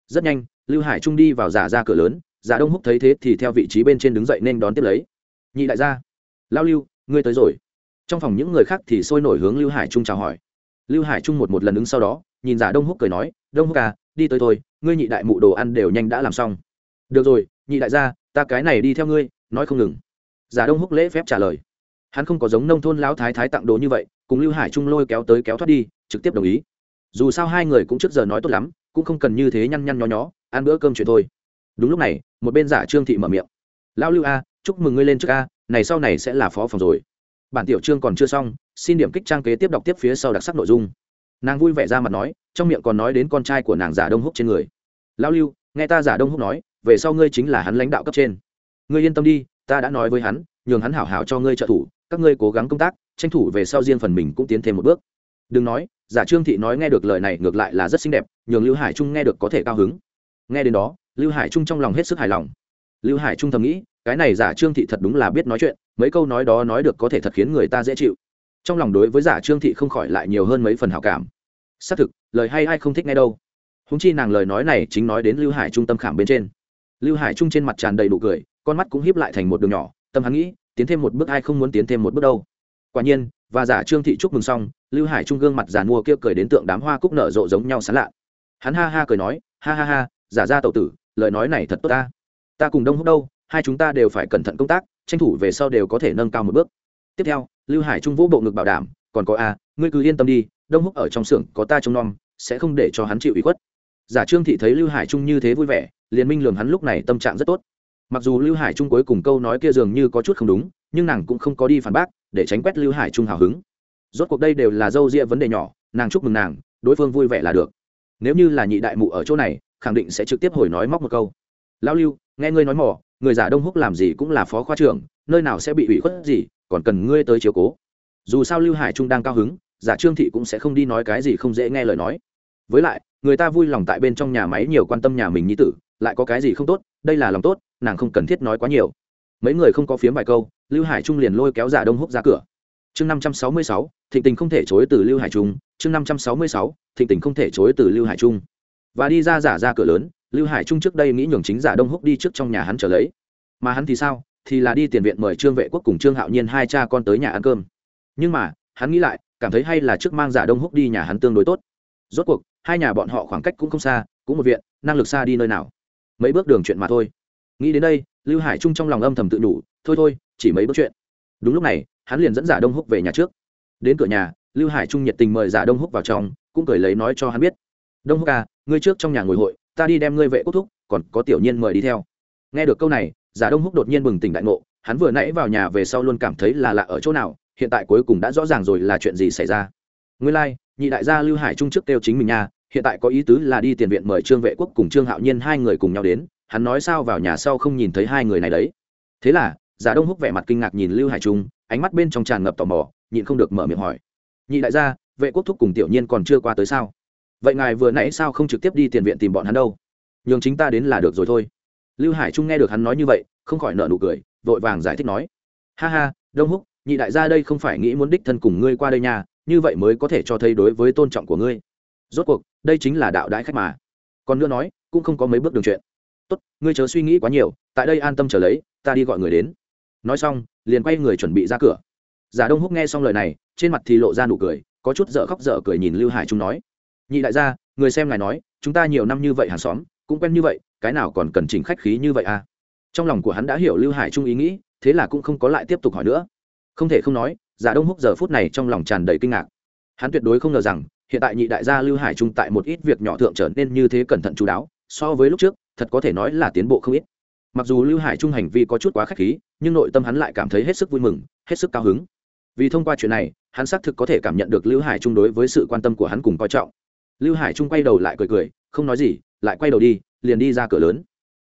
Rất nhanh, lưu hải trung đi vào giả ra cửa lớn, giả đông húc thấy thế thì theo vị trí bên trên đứng dậy nên đón tiếp lấy. Nhị đại gia, lao lưu, ngươi tới rồi. Trong phòng những người khác thì sôi nổi hướng lưu hải trung chào hỏi. Lưu hải trung một một lần ứng sau đó, nhìn giả đông húc cười nói, đông húc à đi tới thôi, ngươi nhị đại mụ đồ ăn đều nhanh đã làm xong. Được rồi, nhị đại gia, ta cái này đi theo ngươi, nói không ngừng. Giả đông húc lễ phép trả lời. Hắn không có giống nông thôn lão thái thái tặng đồ như vậy, cùng lưu hải trung lôi kéo tới kéo thoát đi, trực tiếp đồng ý. Dù sao hai người cũng trước giờ nói tốt lắm, cũng không cần như thế nhăn nhăn nhó nhó, ăn bữa cơm chuyện thôi. Đúng lúc này, một bên giả trương thị mở miệng. Lão lưu a, chúc mừng ngươi lên trước a, này sau này sẽ là phó phòng rồi. Bản tiểu trương còn chưa xong, xin điểm kích trang kế tiếp đọc tiếp phía sau đặc sắc nội dung nàng vui vẻ ra mặt nói, trong miệng còn nói đến con trai của nàng giả đông húc trên người. Lão lưu, nghe ta giả đông húc nói, về sau ngươi chính là hắn lãnh đạo cấp trên. Ngươi yên tâm đi, ta đã nói với hắn, nhường hắn hảo hảo cho ngươi trợ thủ, các ngươi cố gắng công tác, tranh thủ về sau riêng phần mình cũng tiến thêm một bước. Đừng nói, giả trương thị nói nghe được lời này ngược lại là rất xinh đẹp, nhường lưu hải trung nghe được có thể cao hứng. Nghe đến đó, lưu hải trung trong lòng hết sức hài lòng. Lưu hải trung thầm nghĩ, cái này giả trương thị thật đúng là biết nói chuyện, mấy câu nói đó nói được có thể thật khiến người ta dễ chịu trong lòng đối với giả trương thị không khỏi lại nhiều hơn mấy phần hảo cảm. Xác thực, lời hay ai không thích nghe đâu. Húng chi nàng lời nói này chính nói đến lưu hải trung tâm khảm bên trên. Lưu hải trung trên mặt tràn đầy đủ cười, con mắt cũng hiếp lại thành một đường nhỏ, tâm hắn nghĩ, tiến thêm một bước ai không muốn tiến thêm một bước đâu. Quả nhiên, và giả trương thị chúc mừng xong, lưu hải trung gương mặt giàn mua kia cười đến tượng đám hoa cúc nở rộ giống nhau sán lạ. Hắn ha ha cười nói, ha ha ha, giả ra tậu tử, lời nói này thật tốt ta. Ta cùng đông húc đâu, hai chúng ta đều phải cẩn thận công tác, tranh thủ về sau đều có thể nâng cao một bước tiếp theo, lưu hải trung vũ bộ ngực bảo đảm, còn có a, ngươi cứ yên tâm đi, đông húc ở trong xưởng có ta trông nom, sẽ không để cho hắn chịu ủy khuất. Giả trương thị thấy lưu hải trung như thế vui vẻ, liền minh lường hắn lúc này tâm trạng rất tốt. Mặc dù lưu hải trung cuối cùng câu nói kia dường như có chút không đúng, nhưng nàng cũng không có đi phản bác, để tránh quét lưu hải trung hào hứng. Rốt cuộc đây đều là dâu ria vấn đề nhỏ, nàng chúc mừng nàng, đối phương vui vẻ là được. Nếu như là nhị đại mụ ở chỗ này, khẳng định sẽ trực tiếp hồi nói móc một câu. Lão lưu, nghe ngươi nói mỏ, người giả đông húc làm gì cũng là phó khoa trưởng nơi nào sẽ bị ủy khuất gì, còn cần ngươi tới chiếu cố. Dù sao lưu hải trung đang cao hứng, giả trương thị cũng sẽ không đi nói cái gì không dễ nghe lời nói. Với lại, người ta vui lòng tại bên trong nhà máy nhiều quan tâm nhà mình như tử, lại có cái gì không tốt, đây là lòng tốt, nàng không cần thiết nói quá nhiều. Mấy người không có phiếm vài câu, lưu hải trung liền lôi kéo giả đông húc ra cửa. Chương năm trăm sáu mươi sáu, thịnh tình không thể chối từ lưu hải trung. Chương năm trăm sáu mươi sáu, thịnh tình không thể chối từ lưu hải trung. Và đi ra giả ra cửa lớn, lưu hải trung trước đây nghĩ nhường chính giả đông húc đi trước trong nhà hắn trở lấy. Mà hắn thì sao? Thì là đi tiền viện mời trương vệ quốc cùng trương hạo nhiên hai cha con tới nhà ăn cơm. Nhưng mà, hắn nghĩ lại, cảm thấy hay là trước mang giả đông húc đi nhà hắn tương đối tốt. Rốt cuộc, hai nhà bọn họ khoảng cách cũng không xa, cũng một viện, năng lực xa đi nơi nào? Mấy bước đường chuyện mà thôi. Nghĩ đến đây, lưu hải trung trong lòng âm thầm tự đủ thôi thôi, chỉ mấy bước chuyện. Đúng lúc này, hắn liền dẫn giả đông húc về nhà trước. Đến cửa nhà, lưu hải trung nhiệt tình mời giả đông húc vào trong, cũng cười lấy nói cho hắn biết. Đông húc à ngươi trước trong nhà ngồi hội, ta đi đem ngươi vệ quốc thúc, còn có tiểu nhiên mời đi theo. Nghe được câu này giả đông húc đột nhiên bừng tỉnh đại ngộ hắn vừa nãy vào nhà về sau luôn cảm thấy là lạ ở chỗ nào hiện tại cuối cùng đã rõ ràng rồi là chuyện gì xảy ra. Nguyên lai、like, nhị đại gia lưu hải trung trước kêu chính mình nha hiện tại có ý tứ là đi tiền viện mời trương vệ quốc cùng trương hạo nhiên hai người cùng nhau đến hắn nói sao vào nhà sau không nhìn thấy hai người này đấy. Thế là giả đông húc vẻ mặt kinh ngạc nhìn lưu hải trung ánh mắt bên trong tràn ngập tò mò nhịn không được mở miệng hỏi. Nhị đại gia vệ quốc thúc cùng tiểu nhiên còn chưa qua tới sao? Vậy ngài vừa nãy sao không trực tiếp đi tiền viện tìm bọn hắn đâu? Nhường chính ta đến là được rồi thôi lưu hải trung nghe được hắn nói như vậy, không khỏi nợ nụ cười, vội vàng giải thích nói. Ha ha, đông húc, nhị đại gia đây không phải nghĩ muốn đích thân cùng ngươi qua đây nha, như vậy mới có thể cho thấy đối với tôn trọng của ngươi. Rốt cuộc, đây chính là đạo đãi khách mà. Còn nữa nói, cũng không có mấy bước đường chuyện. Tốt, ngươi chớ suy nghĩ quá nhiều, tại đây an tâm trở lấy, ta đi gọi người đến. Nói xong, liền quay người chuẩn bị ra cửa. Giả đông húc nghe xong lời này, trên mặt thì lộ ra nụ cười, có chút dở khóc dở cười nhìn lưu hải trung nói. Nhị đại gia, người xem ngài nói, chúng ta nhiều năm như vậy hàng xóm, cũng quen như vậy cái nào còn cần chỉnh khách khí như vậy à? Trong lòng của hắn đã hiểu lưu hải trung ý nghĩ, thế là cũng không có lại tiếp tục hỏi nữa. Không thể không nói, giả đông húc giờ phút này trong lòng tràn đầy kinh ngạc. Hắn tuyệt đối không ngờ rằng, hiện tại nhị đại gia lưu hải trung tại một ít việc nhỏ thượng trở nên như thế cẩn thận chú đáo, so với lúc trước, thật có thể nói là tiến bộ không ít. Mặc dù lưu hải trung hành vi có chút quá k h á c h khí, nhưng nội tâm hắn lại cảm thấy hết sức vui mừng, hết sức cao hứng. Vì thông qua chuyện này, hắn xác thực có thể cảm nhận được lưu hải trung đối với sự quan tâm của hắn cùng coi trọng. Lưu hải trung quay đầu lại cười cười, không nói gì, lại quay đầu đi liền đi ra cửa lớn.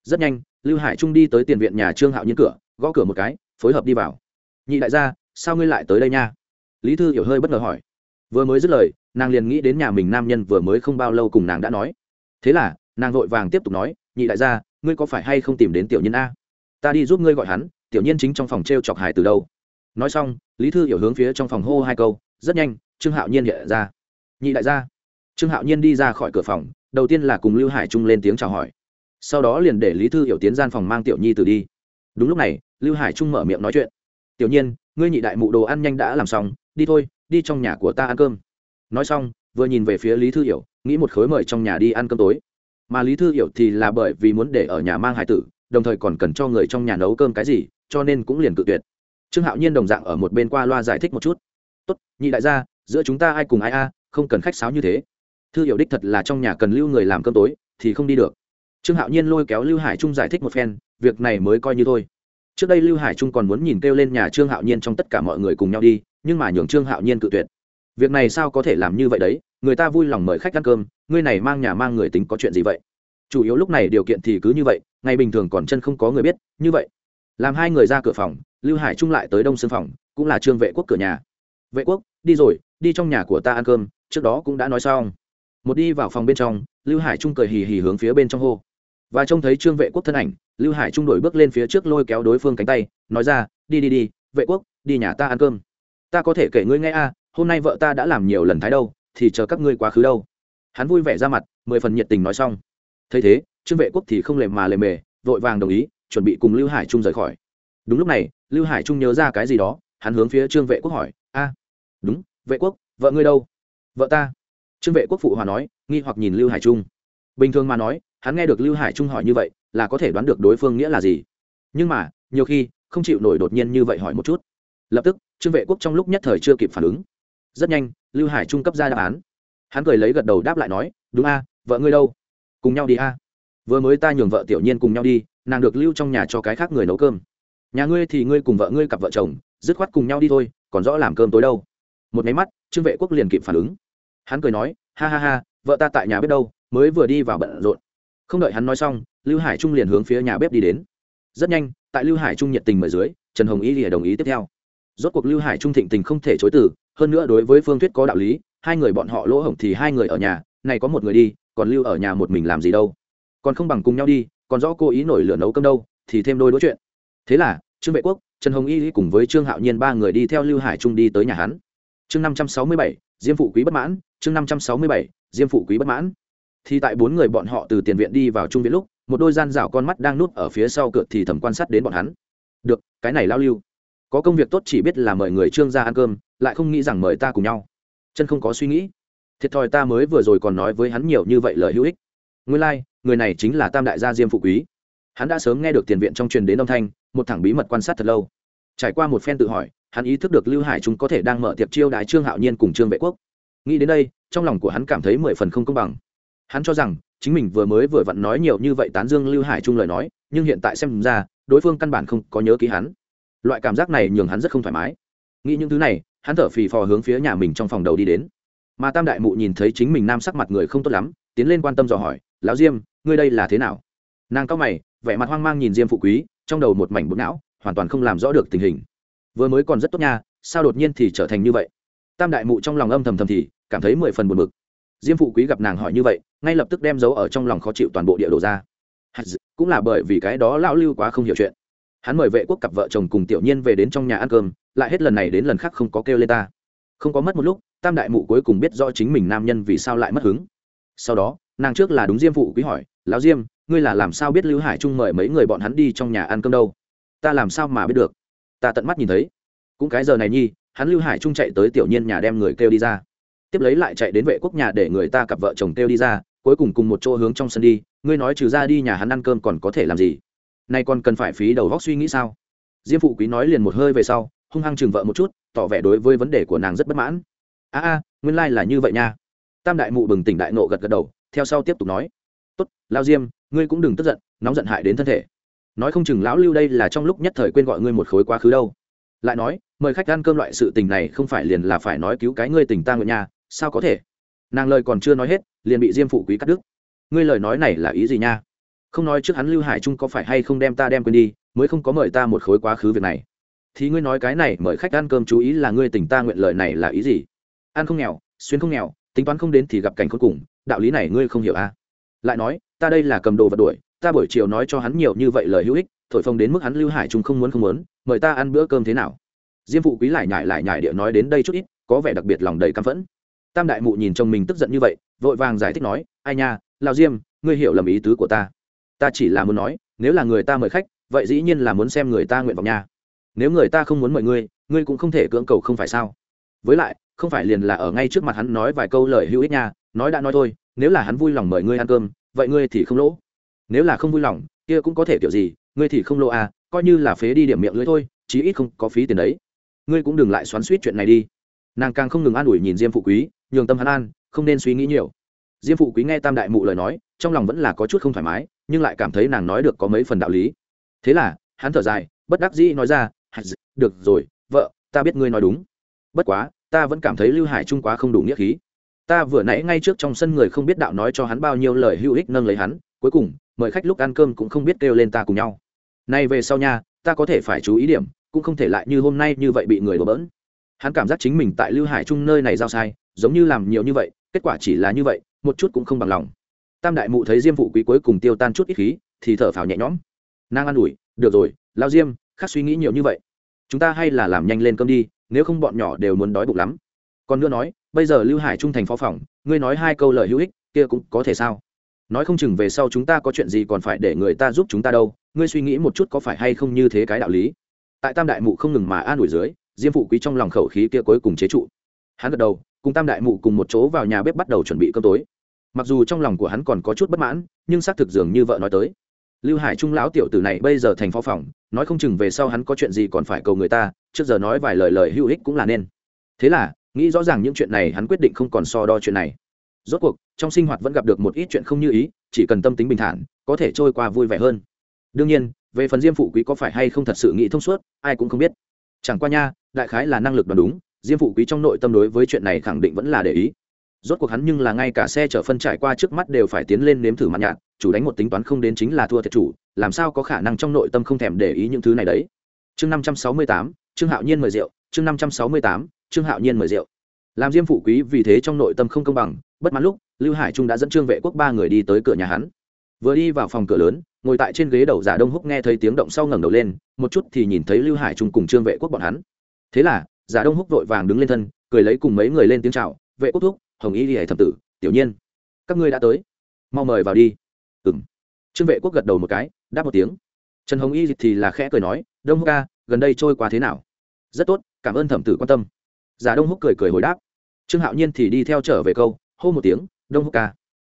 Rất nhanh, lưu hải trung đi tới tiền viện nhà trương hạo nhiên cửa, gõ cửa một cái, phối hợp đi vào. Nhị đại gia, sao ngươi lại tới đây nha? Lý thư hiểu hơi bất ngờ hỏi. Vừa mới dứt lời, nàng liền nghĩ đến nhà mình nam nhân vừa mới không bao lâu cùng nàng đã nói. Thế là, nàng vội vàng tiếp tục nói, nhị đại gia, ngươi có phải hay không tìm đến tiểu nhân a? Ta đi giúp ngươi gọi hắn, tiểu nhân chính trong phòng t r e o chọc hải từ đâu. Nói xong, lý thư hiểu hướng phía trong phòng hô hai câu, rất nhanh, trương hạo nhiên hiện ra. Nhị đại gia. Trương hạo nhiên đi ra khỏi cửa phòng đầu tiên là cùng lưu hải trung lên tiếng chào hỏi. Sau đó liền để lý thư hiểu tiến gian phòng mang tiểu nhi từ đi. Đúng lúc này, lưu hải trung mở miệng nói chuyện. Tiểu nhiên, ngươi nhị đại mụ đồ ăn nhanh đã làm xong, đi thôi, đi trong nhà của ta ăn cơm. Nói xong, vừa nhìn về phía lý thư hiểu, nghĩ một khối mời trong nhà đi ăn cơm tối. Mà lý thư hiểu thì là bởi vì muốn để ở nhà mang hải tử, đồng thời còn cần cho người trong nhà nấu cơm cái gì, cho nên cũng liền cự tuyệt. Trương hạo nhiên đồng dạng ở một bên qua loa giải thích một chút. Tốt, nhị đại gia, giữa chúng ta ai cùng ai a, không cần khách sáo như thế thư hiểu đích thật là trong nhà cần lưu người làm cơm tối, thì không đi được. Trương hạo nhiên lôi kéo lưu hải trung giải thích một phen, việc này mới coi như thôi. Trước đây lưu hải trung còn muốn nhìn kêu lên nhà trương hạo nhiên trong tất cả mọi người cùng nhau đi, nhưng mà nhường trương hạo nhiên cự tuyệt. Việc này sao có thể làm như vậy đấy, người ta vui lòng mời khách ăn cơm ngươi này mang nhà mang người tính có chuyện gì vậy? Chủ yếu lúc này điều kiện thì cứ như vậy, ngày bình thường còn chân không có người biết, như vậy. Làm hai người ra cửa phòng, lưu hải trung lại tới đông xương phòng, cũng là trương vệ quốc cửa nhà. Vệ quốc, đi rồi, đi trong nhà của ta ăn cơm, trước đó cũng đã nói xong một đi vào phòng bên trong, lưu hải trung cười hì hì hướng phía bên trong hô. Và trông thấy trương vệ quốc thân ảnh, lưu hải trung đổi bước lên phía trước lôi kéo đối phương cánh tay, nói ra, đi đi đi, vệ quốc, đi nhà ta ăn cơm. Ta có thể kể ngươi nghe a à, hôm nay vợ ta đã làm nhiều lần thái đâu, thì chờ các ngươi quá khứ đâu. Hắn vui vẻ ra mặt, mười phần nhiệt tình nói xong. Thấy thế, trương vệ quốc thì không lề mà lề mề, vội vàng đồng ý, chuẩn bị cùng lưu hải trung rời khỏi. Đúng lúc này, lưu hải trung nhớ ra cái gì đó, hắn hướng phía trương vệ quốc hỏi, a, đúng, vệ quốc, vợ ngươi đâu? Vợ ta trương vệ quốc phụ hòa nói, nghi hoặc nhìn lưu hải trung. Bình thường mà nói, hắn nghe được lưu hải trung hỏi như vậy, là có thể đoán được đối phương nghĩa là gì. Nhưng mà, nhiều khi, không chịu nổi đột nhiên như vậy hỏi một chút. Lập tức, trương vệ quốc trong lúc nhất thời chưa kịp phản ứng. Rất nhanh, lưu hải trung cấp ra đáp án. Hắn cười lấy gật đầu đáp lại nói, đúng a, vợ ngươi đâu? Cùng nhau đi a. Vừa mới ta nhường vợ tiểu nhiên cùng nhau đi, nàng được lưu trong nhà cho cái khác người nấu cơm. Nhà ngươi thì ngươi cùng vợ ngươi cặp vợ chồng, dứt khoát cùng nhau đi thôi, còn rõ làm cơm tối đâu. Một máy mắt, trương vệ quốc liền kịp phản ứng hắn cười nói, ha ha ha, vợ ta tại nhà bếp đâu, mới vừa đi vào bận rộn. Không đợi hắn nói xong, lưu hải trung liền hướng phía nhà bếp đi đến. Rất nhanh, tại lưu hải trung nhiệt tình mời dưới, trần hồng y lìa đồng ý tiếp theo. Rốt cuộc lưu hải trung thịnh tình không thể chối từ, hơn nữa đối với phương thuyết có đạo lý, hai người bọn họ lỗ hổng thì hai người ở nhà, này có một người đi, còn lưu ở nhà một mình làm gì đâu. Còn không bằng cùng nhau đi, còn rõ cô ý nổi lửa nấu cơm đâu, thì thêm đôi đối chuyện. Thế là, trương vệ quốc, trần hồng y cùng với trương hạo nhiên ba người đi theo lưu hải trung đi tới nhà hắn. Chương năm trăm sáu mươi bảy, diêm phụ quý bất mãn chương năm trăm sáu mươi bảy diêm phụ quý bất mãn. Thì tại bốn người bọn họ từ tiền viện đi vào trung viện lúc một đôi gian rảo con mắt đang núp ở phía sau cựa thì thầm quan sát đến bọn hắn. Được cái này lao lưu. Có công việc tốt chỉ biết là mời người trương ra ăn cơm lại không nghĩ rằng mời ta cùng nhau. Chân không có suy nghĩ. Thiệt thòi ta mới vừa rồi còn nói với hắn nhiều như vậy lời hữu ích. Nguyên lai、like, người này chính là tam đại gia diêm phụ quý. Hắn đã sớm nghe được tiền viện trong truyền đến âm thanh một thẳng bí mật quan sát thật lâu. Trải qua một phen tự hỏi hắn ý thức được lưu hải chúng có thể đang mở tiệc chiêu đại trương hạo nhiên cùng trương vệ quốc nghĩ đến đây, trong lòng của hắn cảm thấy mười phần không công bằng. Hắn cho rằng, chính mình vừa mới vừa vặn nói nhiều như vậy tán dương lưu hải trung lời nói, nhưng hiện tại xem ra, đối phương căn bản không có nhớ ký hắn. Loại cảm giác này nhường hắn rất không thoải mái. Nghĩ những thứ này, hắn thở phì phò hướng phía nhà mình trong phòng đầu đi đến. Mà tam đại mụ nhìn thấy chính mình nam sắc mặt người không tốt lắm, tiến lên quan tâm dò hỏi, lão diêm, ngươi đây là thế nào? Nàng cao mày, vẻ mặt hoang mang nhìn diêm phụ quý, trong đầu một mảnh bụng não, hoàn toàn không làm rõ được tình hình. Vừa mới còn rất tốt nha, sao đột nhiên thì trở thành như vậy? Tam đại mụ trong lòng âm thầm thầm thì, cảm thấy mười phần buồn bực. Diêm phụ quý gặp nàng hỏi như vậy, ngay lập tức đem dấu ở trong lòng khó chịu toàn bộ địa đồ ra. Cũng là bởi vì cái đó lão lưu quá không hiểu chuyện. Hắn mời vệ quốc cặp vợ chồng cùng tiểu nhiên về đến trong nhà ăn cơm, lại hết lần này đến lần khác không có kêu lên ta. Không có mất một lúc, tam đại mụ cuối cùng biết rõ chính mình nam nhân vì sao lại mất hứng. Sau đó, nàng trước là đúng diêm phụ quý hỏi, lão diêm, ngươi là làm sao biết lưu hải trung mời mấy người bọn hắn đi trong nhà ăn cơm đâu? Ta làm sao mà biết được? Ta tận mắt nhìn thấy. Cũng cái giờ này nhi hắn lưu hải trung chạy tới tiểu nhiên nhà đem người kêu đi ra. Tiếp lấy lại chạy đến vệ quốc nhà để người ta cặp vợ chồng kêu đi ra, cuối cùng cùng một chỗ hướng trong sân đi, ngươi nói trừ ra đi nhà hắn ăn cơm còn có thể làm gì? Nay còn cần phải phí đầu góc suy nghĩ sao? Diêm phụ quý nói liền một hơi về sau, hung hăng chừng vợ một chút, tỏ vẻ đối với vấn đề của nàng rất bất mãn. A a, nguyên lai、like、là như vậy nha. Tam đại mụ bừng tỉnh đại nộ gật gật đầu, theo sau tiếp tục nói. Tốt, lao diêm, ngươi cũng đừng tức giận, nóng giận hại đến thân thể. Nói không chừng lão lưu đây là trong lúc nhất thời quên gọi ngươi một khối quá khứ đâu. Lại nói mời khách ăn cơm loại sự tình này không phải liền là phải nói cứu cái ngươi tình ta nguyện nhà sao có thể? Nàng lời còn chưa nói hết, liền bị diêm phụ quý cắt đứt. Ngươi lời nói này là ý gì nha? Không nói trước hắn lưu hải trung có phải hay không đem ta đem quên đi, mới không có mời ta một khối quá khứ việc này. Thì ngươi nói cái này mời khách ăn cơm chú ý là ngươi tình ta nguyện lời này là ý gì? Ăn không nghèo, xuyên không nghèo, tính toán không đến thì gặp cảnh khốn cùng, đạo lý này ngươi không hiểu à? Lại nói, ta đây là cầm đồ vật đuổi, ta buổi chiều nói cho hắn nhiều như vậy lời hữu ích, thổi phồng đến mức hắn lưu hải trung không muốn không muốn, mời ta ăn bữa cơm thế nào? Diêm phụ quý lại nhải lại nhải địa nói đến đây chút ít, có vẻ đặc biệt lòng đầy căm phẫn. Tam đại mụ nhìn chồng mình tức giận như vậy, vội vàng giải thích nói, ai nha lao diêm, ngươi hiểu lầm ý tứ của ta. Ta chỉ là muốn nói, nếu là người ta mời khách, vậy dĩ nhiên là muốn xem người ta nguyện vọng nha. Nếu người ta không muốn mời ngươi ngươi cũng không thể cưỡng cầu không phải sao? Với lại, không phải liền là ở ngay trước mặt hắn nói vài câu lời hữu ích nha, nói đã nói thôi, nếu là hắn vui lòng mời ngươi ăn cơm, vậy ngươi thì không lỗ. Nếu là không vui lòng, kia cũng có thể kiểu gì, ngươi thì không lỗ à coi như là phế đi điểm miệng lưỡi thôi, chí ít không có phí tiền đấy ngươi cũng đừng lại xoắn suýt chuyện này đi. Nàng càng không ngừng an ủi nhìn diêm phụ quý, nhường tâm hắn an, không nên suy nghĩ nhiều. Diêm phụ quý nghe tam đại mụ lời nói, trong lòng vẫn là có chút không thoải mái, nhưng lại cảm thấy nàng nói được có mấy phần đạo lý. Thế là, hắn thở dài, bất đắc dĩ nói ra được rồi, vợ, ta biết ngươi nói đúng. Bất quá, ta vẫn cảm thấy lưu hải trung quá không đủ nghĩa khí. Ta vừa nãy ngay trước trong sân người không biết đạo nói cho hắn bao nhiêu lời hữu ích nâng lấy hắn, cuối cùng, mời khách lúc ăn cơm cũng không biết kêu lên ta cùng nhau. Nay về sau nha, ta có thể phải chú ý điểm cũng không thể lại như hôm nay như vậy bị người đổ bỡn. Hắn cảm giác chính mình tại lưu hải trung nơi này giao sai, giống như làm nhiều như vậy, kết quả chỉ là như vậy, một chút cũng không bằng lòng. Tam đại mụ thấy diêm phụ quý cuối cùng tiêu tan chút ít khí, thì thở phào nhẹ nhõm. Nàng an ủi, được rồi, lao diêm, khác suy nghĩ nhiều như vậy. Chúng ta hay là làm nhanh lên cơm đi, nếu không bọn nhỏ đều muốn đói bụng lắm. Còn nữa nói, bây giờ lưu hải trung thành phó phòng, ngươi nói hai câu lời hữu ích, kia cũng có thể sao? Nói không chừng về sau chúng ta có chuyện gì còn phải để người ta giúp chúng ta đâu, ngươi suy nghĩ một chút có phải hay không như thế cái đạo lý? Tại tam đại mụ không ngừng mà an ủi dưới, diêm phụ quý trong lòng khẩu khí kia cuối cùng chế trụ. Hắn gật đầu, cùng tam đại mụ cùng một chỗ vào nhà bếp bắt đầu chuẩn bị cơm tối. Mặc dù trong lòng của hắn còn có chút bất mãn, nhưng xác thực dường như vợ nói tới. Lưu hải trung lão tiểu tử này bây giờ thành phó phòng, nói không chừng về sau hắn có chuyện gì còn phải cầu người ta, trước giờ nói vài lời lời hữu ích cũng là nên. Thế là, nghĩ rõ ràng những chuyện này hắn quyết định không còn so đo chuyện này. Rốt cuộc, trong sinh hoạt vẫn gặp được một ít chuyện không như ý, chỉ cần tâm tính bình thản, có thể trôi qua vui vẻ hơn. Đương nhiên về phần diêm phụ quý có phải hay không thật sự nghĩ thông suốt, ai cũng không biết. Chẳng qua nha, đại khái là năng lực đoán đúng, diêm phụ quý trong nội tâm đối với chuyện này khẳng định vẫn là để ý. Rốt cuộc hắn nhưng là ngay cả xe chở phân trải qua trước mắt đều phải tiến lên nếm thử mặt nhạt chủ đánh một tính toán không đến chính là thua thiệt chủ, làm sao có khả năng trong nội tâm không thèm để ý những thứ này đấy. Chương năm trăm sáu mươi tám, trương hạo nhiên mời rượu. Chương năm trăm sáu mươi tám, trương hạo nhiên mời rượu. Làm diêm phụ quý vì thế trong nội tâm không công bằng, bất mãn lúc, lưu hải trung đã dẫn trương vệ quốc ba người đi tới cửa nhà hắn. Vừa đi vào phòng cửa lớn ngồi tại trên ghế đầu giả đông húc nghe thấy tiếng động sau ngẩng đầu lên, một chút thì nhìn thấy lưu hải trung cùng trương vệ quốc bọn hắn. Thế là, giả đông húc vội vàng đứng lên thân, cười lấy cùng mấy người lên tiếng chào, vệ quốc thúc, hồng y hải thập tử, tiểu nhiên, các ngươi đã tới, mau mời vào đi. Ừ m trương vệ quốc gật đầu một cái, đáp một tiếng. Trần hồng y thì là khẽ cười nói, đông húc ca, gần đây trôi qua thế nào? Rất tốt, cảm ơn thẩm tử quan tâm. Giả đông húc cười cười hồi đáp. Trương hạo nhiên thì đi theo trở về câu, hô một tiếng, đông húc ca.